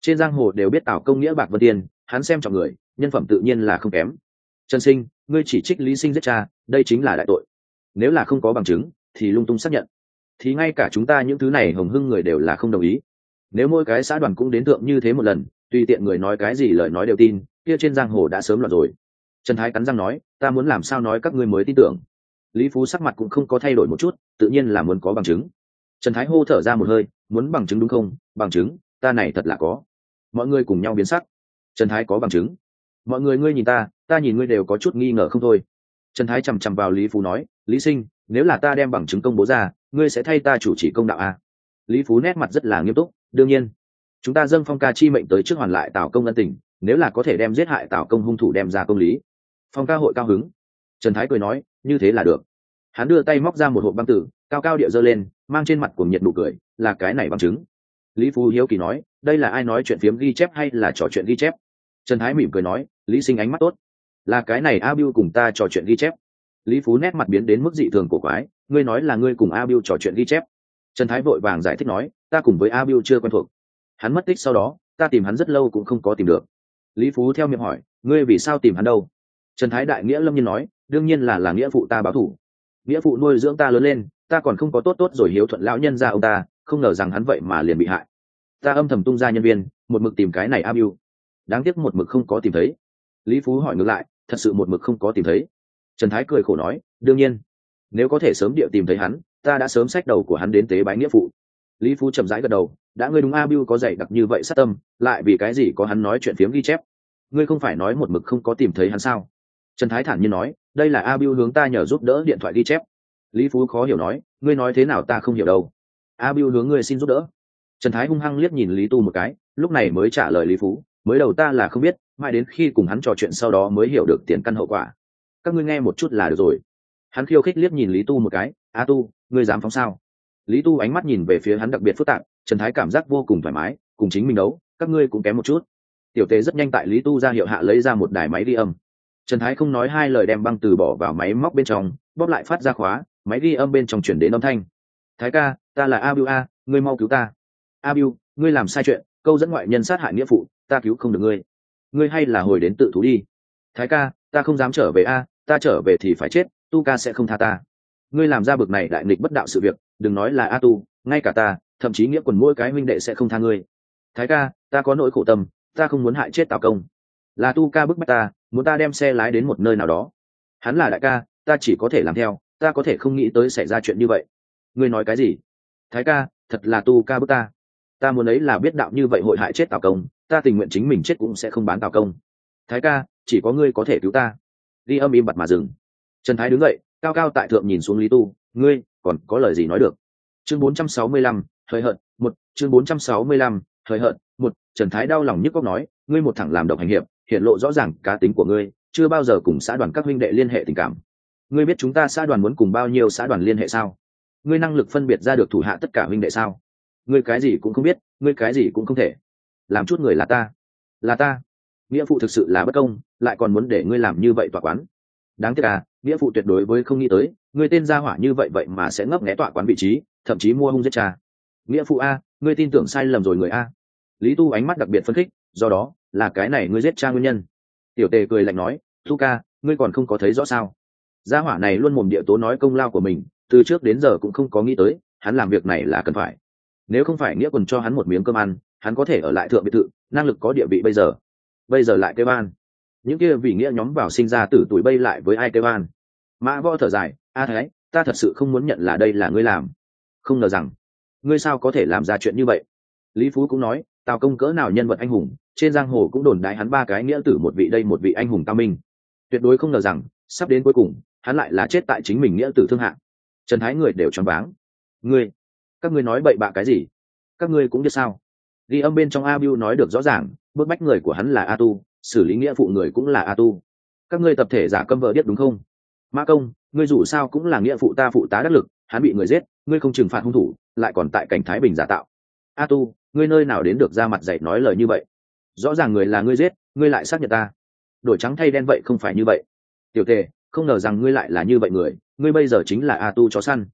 Trên giang hồ đều biết tào công nghĩa bạc vân tiên, hắn xem trọng người, nhân phẩm tự nhiên là không kém. Trần sinh, ngươi chỉ trích lý sinh giết cha, đây chính là đại tội. Nếu là không có bằng chứng, thì lung tung xác nhận. Thì ngay cả chúng ta những thứ này hồng hưng người đều là không đồng ý nếu mỗi cái xã đoàn cũng đến tượng như thế một lần, tùy tiện người nói cái gì lời nói đều tin, kia trên giang hồ đã sớm loạn rồi. Trần thái cắn răng nói, ta muốn làm sao nói các ngươi mới tin tưởng? Lý phú sắc mặt cũng không có thay đổi một chút, tự nhiên là muốn có bằng chứng. Trần thái hô thở ra một hơi, muốn bằng chứng đúng không? Bằng chứng, ta này thật là có. Mọi người cùng nhau biến sắc. Trần thái có bằng chứng. Mọi người ngươi nhìn ta ta nhìn ngươi đều có chút nghi ngờ không thôi. Trần thái chằm chằm vào lý phú nói, lý sinh, nếu là ta đem bằng chứng công bố ra, ngươi sẽ thay ta chủ trì công đạo à? lý phú nét mặt rất là nghiêm túc đương nhiên, chúng ta dâng phong ca chi mệnh tới trước hoàn lại tào công ân tình, nếu là có thể đem giết hại tào công hung thủ đem ra công lý. Phong ca hội cao hứng. Trần thái cười nói, như thế là được. Hắn đưa tay móc ra một hộp băng tử, cao cao địa dơ lên, mang trên mặt của nhiệt nụ cười, là cái này bằng chứng. Lý phú hiếu kỳ nói, đây là ai nói chuyện phiếm ghi chép hay là trò chuyện ghi chép? Trần thái mỉm cười nói, lý sinh ánh mắt tốt. Là cái này a biu cùng ta trò chuyện ghi chép. Lý phú nét mặt biến đến mức dị thường của quái, ngươi nói là ngươi cùng a biu trò chuyện ghi chép? Trần thái vội vàng giải thích nói, ta cùng với a biu chưa quen thuộc. Hắn mất tích sau đó, ta tìm hắn rất lâu cũng không có tìm được. Lý phú theo miệng hỏi, ngươi vì sao tìm hắn đâu? Trần thái đại nghĩa lâm nhiên nói, đương nhiên là là nghĩa phụ ta báo thủ. Nghĩa phụ nuôi dưỡng ta lớn lên, ta còn không có tốt tốt rồi hiếu thuận lão nhân ra ông ta, không ngờ rằng hắn vậy mà liền bị hại. Ta âm thầm tung ra nhân viên, một mực tìm cái này a biu đáng tiếc một mực không có tìm thấy. Lý phú hỏi ngược lại, thật sự một mực không có tìm thấy? Trần thái cười khổ nói, đương nhiên. Nếu có thể sớm điệu tìm thấy hắn ta đã sớm sách đầu của hắn đến tế bái nghĩa phụ. Lý phú chậm rãi gật đầu, đã ngươi đúng a biu có dạy đặc như vậy sát tâm, lại vì cái gì có hắn nói chuyện phiếm ghi chép? Ngươi không phải nói một mực không có tìm thấy hắn sao? Trần thái thản nhiên nói, đây là a biu hướng ta nhờ giúp đỡ điện thoại ghi chép. Lý phú khó hiểu nói, ngươi nói thế nào ta không hiểu đâu. A biu hướng ngươi xin giúp đỡ. Trần thái hung hăng liếc nhìn lý tu một cái, lúc này mới trả lời lý phú, mới đầu ta là không biết, mãi đến khi cùng hắn trò chuyện sau đó mới hiểu được tiền căn hậu quả. Các ngươi nghe một chút là được rồi hắn khiêu khích liếc nhìn lý tu một cái, a tu, ngươi dám phóng sao? Lý tu ánh mắt nhìn về phía hắn đặc biệt phức tạp, trần thái cảm giác vô cùng thoải mái, cùng chính mình đấu, các ngươi cũng kém một chút. Tiểu tế rất nhanh tại lý tu ra hiệu hạ lấy ra một đài máy ghi âm. Trần thái không nói hai lời đem băng từ bỏ vào máy móc bên trong, bóp lại phát ra khóa, máy ghi âm bên trong chuyển đến âm thanh. Thái ca, ta là a a, ngươi mau cứu ta. A ngươi làm sai chuyện, câu dẫn ngoại nhân sát hại nghĩa phụ, ta cứu không được ngươi. Ngươi hay là hồi đến tự thú đi. Thái ca, ta không dám trở về a, ta trở về thì phải chết tu ca sẽ không tha ta. Ngươi làm ra bực này đại nghịch bất đạo sự việc, đừng nói là a tu, ngay cả ta, thậm chí nghĩa quần mỗi cái huynh đệ sẽ không tha ngươi. Thái ca, ta có nỗi khổ tâm, ta không muốn hại chết tào công. Là tu ca bức bách ta, muốn ta đem xe lái đến một nơi nào đó. Hắn là đại ca, ta chỉ có thể làm theo, ta có thể không nghĩ tới xảy ra chuyện như vậy. Ngươi nói cái gì? Thái ca, thật là tu ca bức ta. Ta muốn ấy là biết đạo như vậy hội hại chết tào công, ta tình nguyện chính mình chết cũng sẽ không bán tào công. Thái ca, chỉ có ngươi có thể cứu ta. Đi âm im bặt mà dừng trần thái đứng dậy cao cao tại thượng nhìn xuống lý tu. Ngươi còn có lời gì nói được? Chương 465, thời hận một chương 465, thời hận một trần thái đau lòng nhức góc nói ngươi một thẳng làm độc hành hiệp hiện lộ rõ ràng cá tính của ngươi chưa bao giờ cùng xã đoàn các huynh đệ liên hệ tình cảm. Ngươi biết chúng ta xã đoàn muốn cùng bao nhiêu xã đoàn liên hệ sao? Ngươi năng lực phân biệt ra được thủ hạ tất cả huynh đệ sao? Ngươi cái gì cũng không biết ngươi cái gì cũng không thể. Làm chút người là ta. Là ta. Nghĩa phụ thực sự là bất công lại còn muốn để ngươi làm như vậy tòa quán đáng tiếc à nghĩa phụ tuyệt đối với không nghĩ tới, người tên gia hỏa như vậy vậy mà sẽ ngấp nghé tọa quán vị trí, thậm chí mua hung giết cha. Nghĩa phụ a ngươi tin tưởng sai lầm rồi người a. Lý tu ánh mắt đặc biệt phân khích, do đó, là cái này ngươi giết cha nguyên nhân. Tiểu tề cười lạnh nói tu ca, ngươi còn không có thấy rõ sao? Gia hỏa này luôn mồm địa tố nói công lao của mình, từ trước đến giờ cũng không có nghĩ tới, hắn làm việc này là cần phải. Nếu không phải nghĩa quần cho hắn một miếng cơm ăn, hắn có thể ở lại thượng biệt thự, năng lực có địa vị bây giờ. Bây giờ lại kêu an những kia vì nghĩa nhóm vào sinh ra tử tuổi bay lại với ai kêu an. Mã võ thở dài, a thái, ta thật sự không muốn nhận là đây là ngươi làm. Không ngờ rằng, ngươi sao có thể làm ra chuyện như vậy? Lý phú cũng nói, tào công cỡ nào nhân vật anh hùng, trên giang hồ cũng đồn đại hắn ba cái nghĩa tử một vị đây một vị anh hùng cao minh. Tuyệt đối không ngờ rằng, sắp đến cuối cùng, hắn lại là chết tại chính mình nghĩa tử thương hạng trần thái người đều choáng váng. Ngươi, các ngươi nói bậy bạ cái gì? Các ngươi cũng biết sao? Ghi âm bên trong a bưu nói được rõ ràng, bức bách người của hắn là a tu xử lý nghĩa phụ người cũng là a tu. Các ngươi tập thể giả câm vợ biết đúng không? Mã công, ngươi dù sao cũng là nghĩa phụ ta phụ tá đắc lực, hắn bị người giết, ngươi không trừng phạt hung thủ, lại còn tại cảnh thái bình giả tạo. A tu, ngươi nơi nào đến được ra mặt dạy nói lời như vậy? Rõ ràng người là ngươi giết, ngươi lại xác nhận ta. Đổi trắng thay đen vậy không phải như vậy. Tiểu tề, không ngờ rằng ngươi lại là như vậy người, ngươi bây giờ chính là a tu chó săn.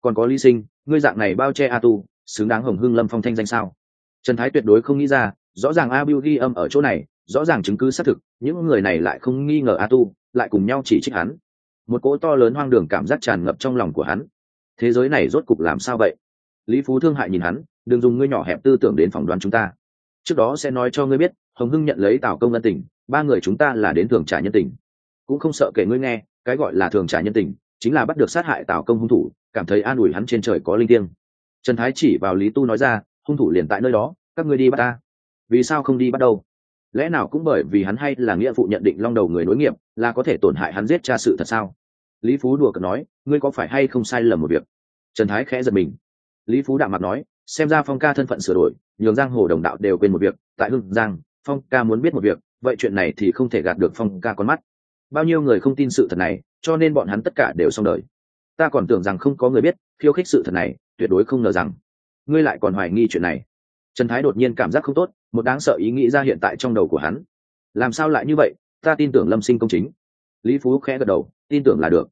Còn có ly sinh, ngươi dạng này bao che a tu, xứng đáng hồng hưng lâm phong thanh danh sao? Trần thái tuyệt đối không nghĩ ra, rõ ràng a biu ghi âm ở chỗ này rõ ràng chứng cứ xác thực, những người này lại không nghi ngờ a tu lại cùng nhau chỉ trích hắn. Một cỗ to lớn hoang đường cảm giác tràn ngập trong lòng của hắn. Thế giới này rốt cục làm sao vậy? Lý phú thương hại nhìn hắn, đừng dùng ngươi nhỏ hẹp tư tưởng đến phỏng đoán chúng ta. Trước đó sẽ nói cho ngươi biết, hồng hưng nhận lấy tào công ân tình, ba người chúng ta là đến thường trả nhân tình. Cũng không sợ kể ngươi nghe, cái gọi là thường trả nhân tình, chính là bắt được sát hại tào công hung thủ, cảm thấy an ủi hắn trên trời có linh thiêng. Trần thái chỉ vào lý tu nói ra, hung thủ liền tại nơi đó, các ngươi đi bắt ta. Vì sao không đi bắt đâu? Lẽ nào cũng bởi vì hắn hay là nghĩa phụ nhận định long đầu người nối nghiệp là có thể tổn hại hắn giết cha sự thật sao? Lý phú đùa cợt nói, ngươi có phải hay không sai lầm một việc? Trần thái khẽ giật mình. Lý phú đạm mặt nói, xem ra phong ca thân phận sửa đổi, nhường giang hồ đồng đạo đều quên một việc, tại hưng giang, phong ca muốn biết một việc, vậy chuyện này thì không thể gạt được phong ca con mắt. Bao nhiêu người không tin sự thật này, cho nên bọn hắn tất cả đều xong đời. Ta còn tưởng rằng không có người biết, khiêu khích sự thật này, tuyệt đối không ngờ rằng, ngươi lại còn hoài nghi chuyện này. Trần thái đột nhiên cảm giác không tốt một đáng sợ ý nghĩ ra hiện tại trong đầu của hắn. Làm sao lại như vậy? Ta tin tưởng lâm sinh công chính. Lý phú khẽ gật đầu, tin tưởng là được.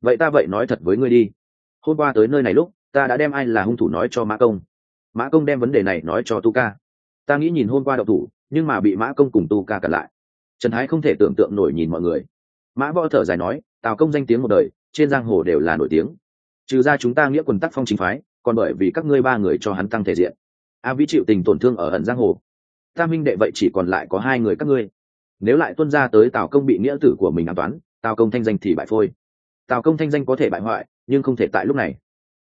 Vậy ta vậy nói thật với ngươi đi. Hôm qua tới nơi này lúc, ta đã đem ai là hung thủ nói cho mã công. Mã công đem vấn đề này nói cho tu ca. Ta nghĩ nhìn hôm qua đậu thủ, nhưng mà bị mã công cùng tu ca cản lại. Trần thái không thể tưởng tượng nổi nhìn mọi người. Mã võ thở dài nói, tào công danh tiếng một đời, trên giang hồ đều là nổi tiếng. Trừ ra chúng ta nghĩa quần tắc phong chính phái, còn bởi vì các ngươi ba người cho hắn tăng thể diện. A vĩ chịu tình tổn thương ở hận giang hồ ta minh đệ vậy chỉ còn lại có hai người các ngươi. Nếu lại tuân ra tới tào công bị nghĩa tử của mình an toán, tào công thanh danh thì bại phôi. Tào công thanh danh có thể bại hoại, nhưng không thể tại lúc này.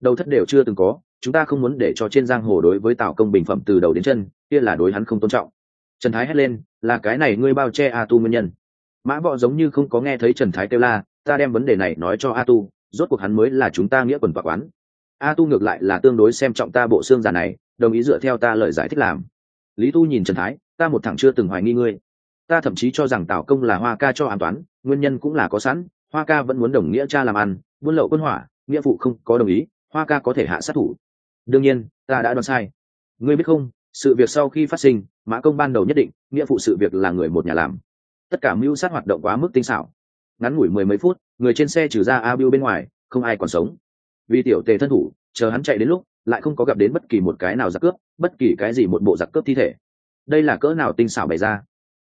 Đầu thất đều chưa từng có, chúng ta không muốn để cho trên giang hồ đối với tào công bình phẩm từ đầu đến chân, kia là đối hắn không tôn trọng. Trần thái hét lên, là cái này ngươi bao che a tu nguyên nhân. Mã võ giống như không có nghe thấy trần thái kêu la, ta đem vấn đề này nói cho a tu, rốt cuộc hắn mới là chúng ta nghĩa quần và quán. A tu ngược lại là tương đối xem trọng ta bộ xương già này, đồng ý dựa theo ta lời giải thích làm lý tu nhìn trần thái, ta một thằng chưa từng hoài nghi ngươi. Ta thậm chí cho rằng tào công là hoa ca cho an toán, nguyên nhân cũng là có sẵn, hoa ca vẫn muốn đồng nghĩa cha làm ăn, buôn lậu quân hỏa, nghĩa phụ không có đồng ý, hoa ca có thể hạ sát thủ. Đương nhiên, ta đã đoán sai. Ngươi biết không, sự việc sau khi phát sinh, mã công ban đầu nhất định, nghĩa phụ sự việc là người một nhà làm. Tất cả mưu sát hoạt động quá mức tinh xảo. Ngắn ngủi mười mấy phút, người trên xe trừ ra a biu bên ngoài, không ai còn sống. Vì tiểu tề thân thủ, chờ hắn chạy đến lúc lại không có gặp đến bất kỳ một cái nào giặc cướp, bất kỳ cái gì một bộ giặc cướp thi thể. Đây là cỡ nào tinh xảo bày ra?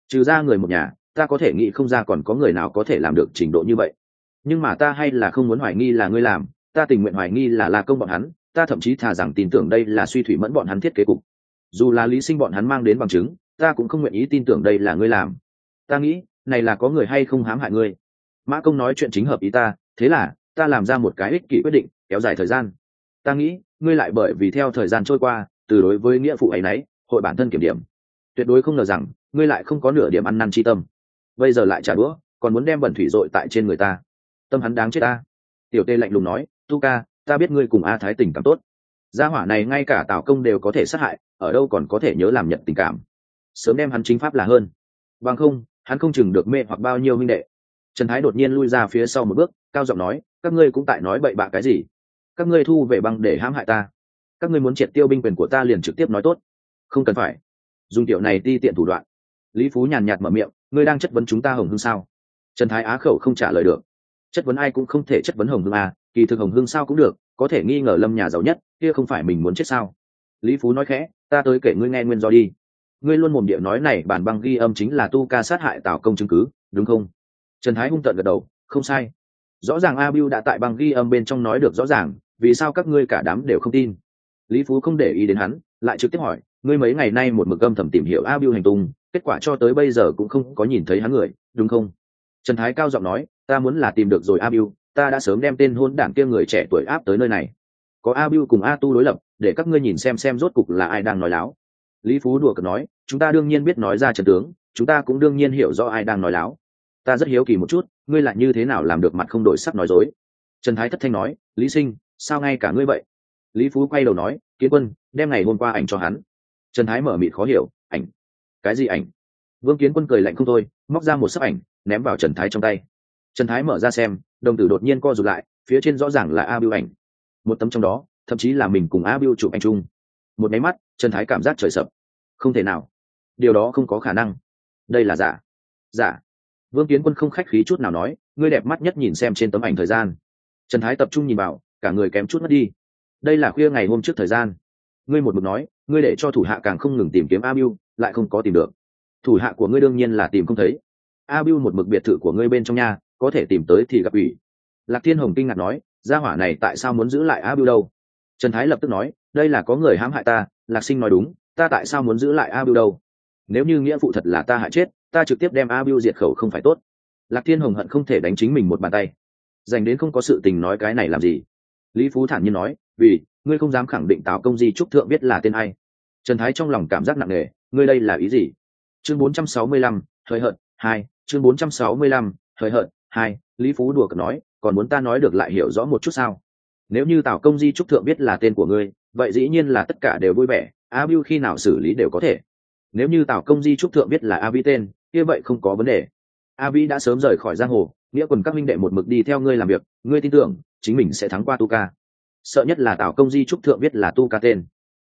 Trừ ra người một nhà, ta có thể nghĩ không ra còn có người nào có thể làm được trình độ như vậy. Nhưng mà ta hay là không muốn hoài nghi là ngươi làm, ta tình nguyện hoài nghi là la công bọn hắn, ta thậm chí thà rằng tin tưởng đây là suy thủy mẫn bọn hắn thiết kế cục. Dù là lý sinh bọn hắn mang đến bằng chứng, ta cũng không nguyện ý tin tưởng đây là ngươi làm. Ta nghĩ, này là có người hay không hãm hại ngươi? Mã công nói chuyện chính hợp ý ta, thế là, ta làm ra một cái ích kỷ quyết định, kéo dài thời gian. Ta nghĩ ngươi lại bởi vì theo thời gian trôi qua, từ đối với nghĩa phụ ấy nấy, hội bản thân kiểm điểm. Tuyệt đối không ngờ rằng, ngươi lại không có nửa điểm ăn năn chi tâm. Bây giờ lại trả đũa, còn muốn đem bẩn thủy dội tại trên người ta. Tâm hắn đáng chết ta. Tiểu tê lạnh lùng nói, tu ca, ta biết ngươi cùng a thái tình cảm tốt. Gia hỏa này ngay cả tào công đều có thể sát hại, ở đâu còn có thể nhớ làm nhận tình cảm. Sớm đem hắn chính pháp là hơn. Bằng không, hắn không chừng được mê hoặc bao nhiêu minh đệ. Trần thái đột nhiên lui ra phía sau một bước, cao giọng nói, các ngươi cũng tại nói bậy bạ cái gì? Các ngươi thu về băng để hãm hại ta. Các ngươi muốn triệt tiêu binh quyền của ta liền trực tiếp nói tốt. Không cần phải. Dùng tiểu này ti tiện thủ đoạn. Lý phú nhàn nhạt mở miệng, ngươi đang chất vấn chúng ta hồng hương sao? Trần thái á khẩu không trả lời được. Chất vấn ai cũng không thể chất vấn hồng hương à kỳ thực hồng hương sao cũng được, có thể nghi ngờ lâm nhà giàu nhất, kia không phải mình muốn chết sao? Lý phú nói khẽ, ta tới kể ngươi nghe nguyên do đi. Ngươi luôn mồm địa nói này bản băng ghi âm chính là tu ca sát hại tào công chứng cứ, đúng không? Trần thái hung tận gật đầu, không sai. Rõ ràng a bưu đã tại băng ghi âm bên trong nói được rõ ràng vì sao các ngươi cả đám đều không tin? Lý phú không để ý đến hắn, lại trực tiếp hỏi, ngươi mấy ngày nay một mực âm thầm tìm hiểu a bưu hành tung, kết quả cho tới bây giờ cũng không có nhìn thấy hắn người, đúng không? Trần thái cao giọng nói, ta muốn là tìm được rồi a bưu, ta đã sớm đem tên hôn đảng kia người trẻ tuổi áp tới nơi này. Có a bưu cùng a tu đối lập, để các ngươi nhìn xem xem rốt cục là ai đang nói láo. Lý phú đùa cợt nói, chúng ta đương nhiên biết nói ra trần tướng, chúng ta cũng đương nhiên hiểu rõ ai đang nói láo. Ta rất hiếu kỳ một chút, ngươi lại như thế nào làm được mặt không đổi sắc nói dối? Trần thái thất thanh nói, lý sinh sao ngay cả ngươi vậy? Lý phú quay đầu nói, kiến quân, đem ngày hôm qua ảnh cho hắn. Trần thái mở mịt khó hiểu, ảnh? Cái gì ảnh? Vương kiến quân cười lạnh không thôi, móc ra một sấp ảnh, ném vào trần thái trong tay. Trần thái mở ra xem, đồng tử đột nhiên co rụt lại, phía trên rõ ràng là a biêu ảnh. Một tấm trong đó, thậm chí là mình cùng a biêu chụp anh chung. Một máy mắt, trần thái cảm giác trời sập. Không thể nào. Điều đó không có khả năng. Đây là giả. Giả. Vương kiến quân không khách khí chút nào nói, ngươi đẹp mắt nhất nhìn xem trên tấm ảnh thời gian. Trần thái tập trung nhìn vào cả người kém chút mất đi. Đây là khuya ngày hôm trước thời gian. Ngươi một mực nói, ngươi để cho thủ hạ càng không ngừng tìm kiếm a biu lại không có tìm được. Thủ hạ của ngươi đương nhiên là tìm không thấy. A biu một mực biệt thự của ngươi bên trong nhà, có thể tìm tới thì gặp ủy. Lạc thiên hồng kinh ngạc nói, gia hỏa này tại sao muốn giữ lại a biu đâu? Trần thái lập tức nói, đây là có người hãm hại ta, lạc sinh nói đúng, ta tại sao muốn giữ lại a biu đâu? Nếu như nghĩa phụ thật là ta hại chết, ta trực tiếp đem a biu diệt khẩu không phải tốt. Lạc thiên hồng hận không thể đánh chính mình một bàn tay. Dành đến không có sự tình nói cái này làm gì lý phú thản nhiên nói vì ngươi không dám khẳng định tào công di trúc thượng biết là tên ai. Trần thái trong lòng cảm giác nặng nề ngươi đây là ý gì? Chương 465, thời hận hai chương 465, thời hận hai lý phú đùa cợt nói còn muốn ta nói được lại hiểu rõ một chút sao? Nếu như tào công di trúc thượng biết là tên của ngươi vậy dĩ nhiên là tất cả đều vui vẻ a bưu khi nào xử lý đều có thể. Nếu như tào công di trúc thượng biết là a vi tên kia vậy không có vấn đề. A vi đã sớm rời khỏi giang hồ nghĩa quần các minh đệ một mực đi theo ngươi làm việc ngươi tin tưởng chính mình sẽ thắng qua tu ca. Sợ nhất là tào công di trúc thượng biết là tu ca tên.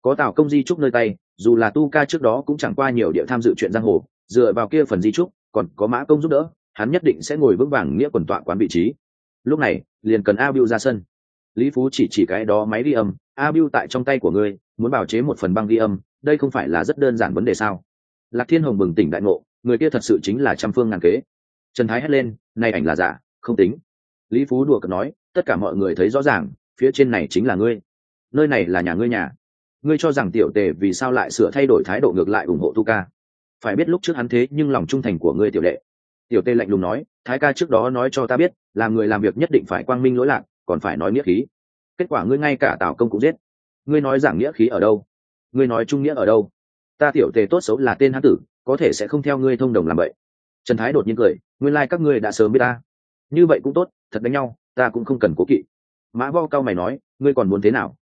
Có tào công di trúc nơi tay, dù là tu ca trước đó cũng chẳng qua nhiều địa tham dự chuyện giang hồ, dựa vào kia phần di trúc, còn có mã công giúp đỡ, hắn nhất định sẽ ngồi vững vàng nghĩa quần tọa quán vị trí. Lúc này, liền cần a biu ra sân. Lý phú chỉ chỉ cái đó máy ghi âm, a biu tại trong tay của ngươi, muốn bào chế một phần băng ghi âm, đây không phải là rất đơn giản vấn đề sao? Lạc thiên hồng bừng tỉnh đại ngộ, người kia thật sự chính là trăm phương ngàn kế. Trần thái hét lên nay ảnh là giả, không tính lý phú đùa cợt nói, tất cả mọi người thấy rõ ràng, phía trên này chính là ngươi. Nơi này là nhà ngươi nhà. Ngươi cho rằng tiểu tề vì sao lại sửa thay đổi thái độ ngược lại ủng hộ tu ca. Phải biết lúc trước hắn thế nhưng lòng trung thành của ngươi tiểu đệ. Tiểu tề lạnh lùng nói, thái ca trước đó nói cho ta biết, là người làm việc nhất định phải quang minh lỗi lạc, còn phải nói nghĩa khí. Kết quả ngươi ngay cả tào công cũng giết. Ngươi nói giảng nghĩa khí ở đâu? Ngươi nói trung nghĩa ở đâu? Ta tiểu tề tốt xấu là tên hán tử, có thể sẽ không theo ngươi thông đồng làm vậy trần thái đột nhiên cười, nguyên lai、like、các ngươi đã sớm biết ta như vậy cũng tốt, thật đánh nhau, ta cũng không cần cố kỵ. Mã vo cao mày nói, ngươi còn muốn thế nào?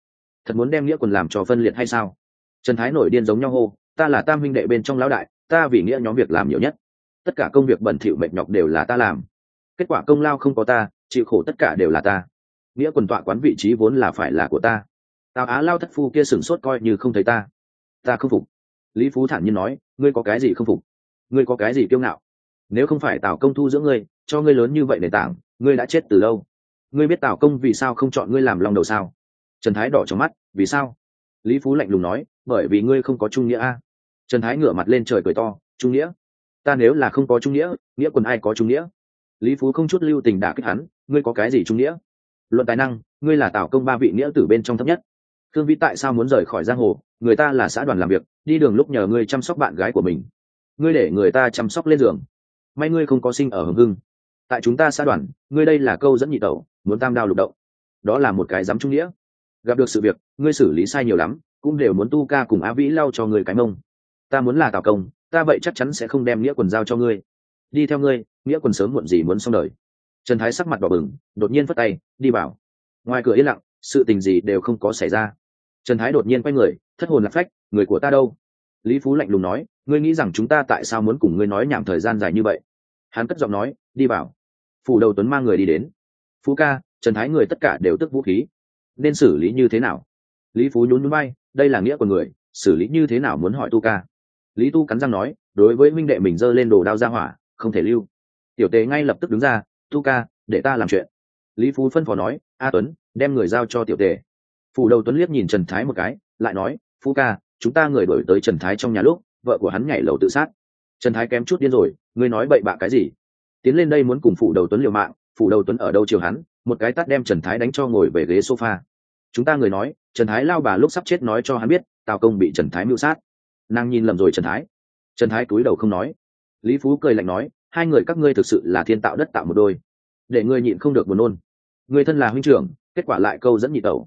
Thật muốn đem nghĩa quần làm cho phân liệt hay sao? Trần thái nổi điên giống nhau hô, ta là tam huynh đệ bên trong lão đại, ta vì nghĩa nhóm việc làm nhiều nhất. Tất cả công việc bẩn thỉu mệt nhọc đều là ta làm. Kết quả công lao không có ta, chịu khổ tất cả đều là ta. Nghĩa quần tọa quán vị trí vốn là phải là của ta. Tào á lao thất phu kia sửng sốt coi như không thấy ta. Ta không phục. Lý phú thản nhiên nói, ngươi có cái gì không phục? Ngươi có cái gì kiêu ngạo? Nếu không phải tào công thu giữa ngươi cho ngươi lớn như vậy nền tảng, ngươi đã chết từ lâu. Ngươi biết tào công vì sao không chọn ngươi làm lòng đầu sao? Trần thái đỏ trong mắt, vì sao? Lý phú lạnh lùng nói, bởi vì ngươi không có trung nghĩa a. Trần thái ngửa mặt lên trời cười to, trung nghĩa? Ta nếu là không có trung nghĩa nghĩa quần ai có trung nghĩa? Lý phú không chút lưu tình đả kích hắn, ngươi có cái gì trung nghĩa? Luận tài năng, ngươi là tào công ba vị nghĩa tử bên trong thấp nhất. Thương vĩ tại sao muốn rời khỏi giang hồ? Người ta là xã đoàn làm việc, đi đường lúc nhờ ngươi chăm sóc bạn gái của mình. Ngươi để người ta chăm sóc lên giường. May ngươi không có sinh ở hồng hưng tại chúng ta xã đoàn, ngươi đây là câu dẫn nhị tẩu, muốn tam đao lục động. Đó là một cái dám trung nghĩa. Gặp được sự việc, ngươi xử lý sai nhiều lắm, cũng đều muốn tu ca cùng á vĩ lau cho người cái mông. Ta muốn là tào công, ta vậy chắc chắn sẽ không đem nghĩa quần giao cho ngươi. Đi theo ngươi, nghĩa quần sớm muộn gì muốn xong đời. Trần thái sắc mặt đỏ bừng, đột nhiên phất tay, đi vào. Ngoài cửa yên lặng, sự tình gì đều không có xảy ra. Trần thái đột nhiên quay người, thất hồn lạc phách, người của ta đâu? Lý phú lạnh lùng nói, ngươi nghĩ rằng chúng ta tại sao muốn cùng ngươi nói nhảm thời gian dài như vậy? Hắn cất giọng nói đi vào. Phủ đầu tuấn mang người đi đến. Phú ca, trần thái người tất cả đều tức vũ khí. Nên xử lý như thế nào? Lý phú nhún núi bay đây là nghĩa của người, xử lý như thế nào muốn hỏi tu ca? Lý tu cắn răng nói, đối với minh đệ mình giơ lên đồ đao ra hỏa, không thể lưu. Tiểu Tề ngay lập tức đứng ra, tu ca, để ta làm chuyện. Lý phú phân phó nói, a tuấn, đem người giao cho tiểu tề. Phủ đầu tuấn liếc nhìn trần thái một cái, lại nói, phú ca, chúng ta người đổi tới trần thái trong nhà lúc, vợ của hắn nhảy lầu tự sát. Trần thái kém chút điên rồi, ngươi nói bậy bạ cái gì? Tiến lên đây muốn cùng phủ đầu tuấn liều mạng, phủ đầu tuấn ở đâu chiều hắn, một cái tắt đem trần thái đánh cho ngồi về ghế sofa. Chúng ta người nói, trần thái lao bà lúc sắp chết nói cho hắn biết, tào công bị trần thái mưu sát. Nàng nhìn lầm rồi trần thái. Trần thái cúi đầu không nói. Lý phú cười lạnh nói, hai người các ngươi thực sự là thiên tạo đất tạo một đôi. Để ngươi nhịn không được buồn nôn. Người thân là huynh trưởng, kết quả lại câu dẫn nhị tẩu.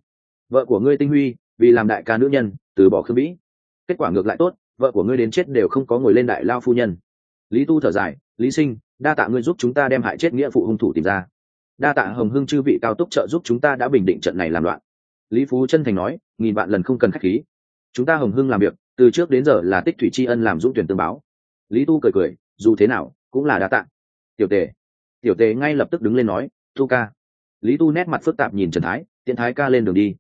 Vợ của ngươi tinh huy, vì làm đại ca nữ nhân, từ bỏ khương vĩ kết quả ngược lại tốt, vợ của ngươi đến chết đều không có ngồi lên đại lao phu nhân. Lý tu thở dài, lý sinh đa tạ ngươi giúp chúng ta đem hại chết nghĩa phụ hung thủ tìm ra. đa tạ hồng hưng chư vị cao túc trợ giúp chúng ta đã bình định trận này làm loạn. lý phú chân thành nói, nghìn vạn lần không cần k h á c h khí. chúng ta hồng hưng làm việc, từ trước đến giờ là tích thủy tri ân làm dũng tuyển tương báo. lý tu cười cười, dù thế nào, cũng là đa tạ. tiểu tề tiểu tề ngay lập tức đứng lên nói, tu ca. lý tu nét mặt phức tạp nhìn trần thái tiện thái ca lên đường đi.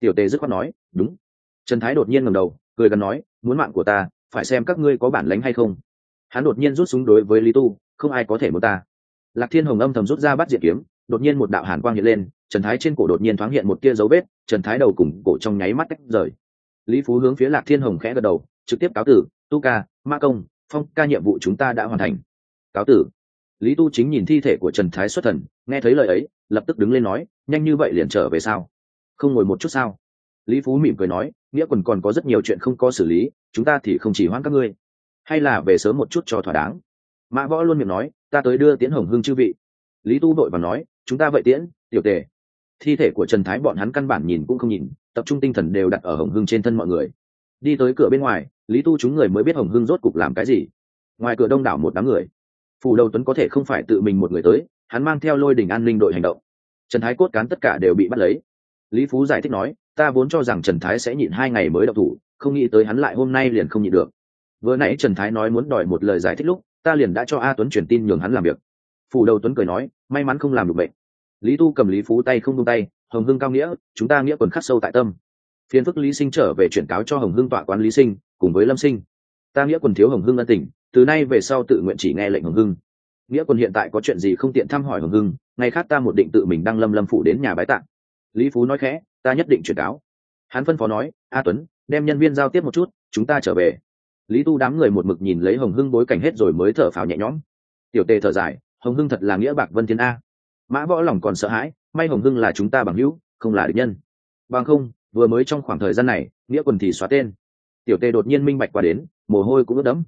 tiểu tề dứt khoát nói, đúng. trần thái đột nhiên ngầm đầu, cười gần nói, muốn mạng của ta, phải xem các ngươi có bản lánh hay không hắn đột nhiên rút súng đối với lý tu, không ai có thể muốn ta. Lạc thiên hồng âm thầm rút ra bắt diện kiếm, đột nhiên một đạo hàn quang hiện lên, trần thái trên cổ đột nhiên thoáng hiện một tia dấu vết, trần thái đầu cùng cổ trong nháy mắt tách rời. Lý phú hướng phía lạc thiên hồng khẽ gật đầu, trực tiếp cáo tử, tu ca, ma công, phong ca nhiệm vụ chúng ta đã hoàn thành. Cáo tử. Lý tu chính nhìn thi thể của trần thái xuất thần, nghe thấy lời ấy, lập tức đứng lên nói, nhanh như vậy liền trở về sao? Không ngồi một chút sao? Lý phú mỉm cười nói, nghĩa quần còn có rất nhiều chuyện không có xử lý, chúng ta thì không chỉ hoãn các ngươi hay là về sớm một chút cho thỏa đáng? Mã võ luôn miệng nói, ta tới đưa tiễn hồng hưng chư vị. Lý tu đội và nói, chúng ta vậy tiễn, tiểu tề. Thi thể của trần thái bọn hắn căn bản nhìn cũng không nhìn, tập trung tinh thần đều đặt ở hồng hưng trên thân mọi người. Đi tới cửa bên ngoài, lý tu chúng người mới biết hồng hưng rốt cục làm cái gì. Ngoài cửa đông đảo một đám người. Phù đầu tuấn có thể không phải tự mình một người tới, hắn mang theo lôi đình an ninh đội hành động. Trần thái cốt cán tất cả đều bị bắt lấy. Lý phú giải thích nói, ta vốn cho rằng trần thái sẽ nhịn hai ngày mới đậu thủ, không nghĩ tới hắn lại hôm nay liền không nhịn được vừa nãy trần thái nói muốn đòi một lời giải thích lúc, ta liền đã cho a tuấn truyền tin nhường hắn làm việc. Phủ đầu tuấn cười nói, may mắn không làm được bệnh. Lý tu cầm lý phú tay không tung tay, hồng hưng cao nghĩa, chúng ta nghĩa quần khắc sâu tại tâm. Phiền phức lý sinh trở về chuyển cáo cho hồng hưng tọa quán lý sinh, cùng với lâm sinh. Ta nghĩa quần thiếu hồng hưng ân tình, từ nay về sau tự nguyện chỉ nghe lệnh hồng hưng. Nghĩa quân hiện tại có chuyện gì không tiện thăm hỏi hồng hưng, ngày khác ta một định tự mình đăng lâm lâm phụ đến nhà bái tạng. Lý phú nói khẽ, ta nhất định chuyển cáo. Hắn phân phó nói, a tuấn, đem nhân viên giao tiếp một chút, chúng ta trở về lý tu đám người một mực nhìn lấy hồng hưng bối cảnh hết rồi mới thở phào nhẹ nhõm. Tiểu tề thở dài, hồng hưng thật là nghĩa bạc vân thiên a. Mã võ lòng còn sợ hãi, may hồng hưng là chúng ta bằng hữu, không là địch nhân. Bằng không, vừa mới trong khoảng thời gian này, nghĩa quần thì xóa tên. Tiểu tề đột nhiên minh bạch qua đến, mồ hôi cũng ướt đẫm.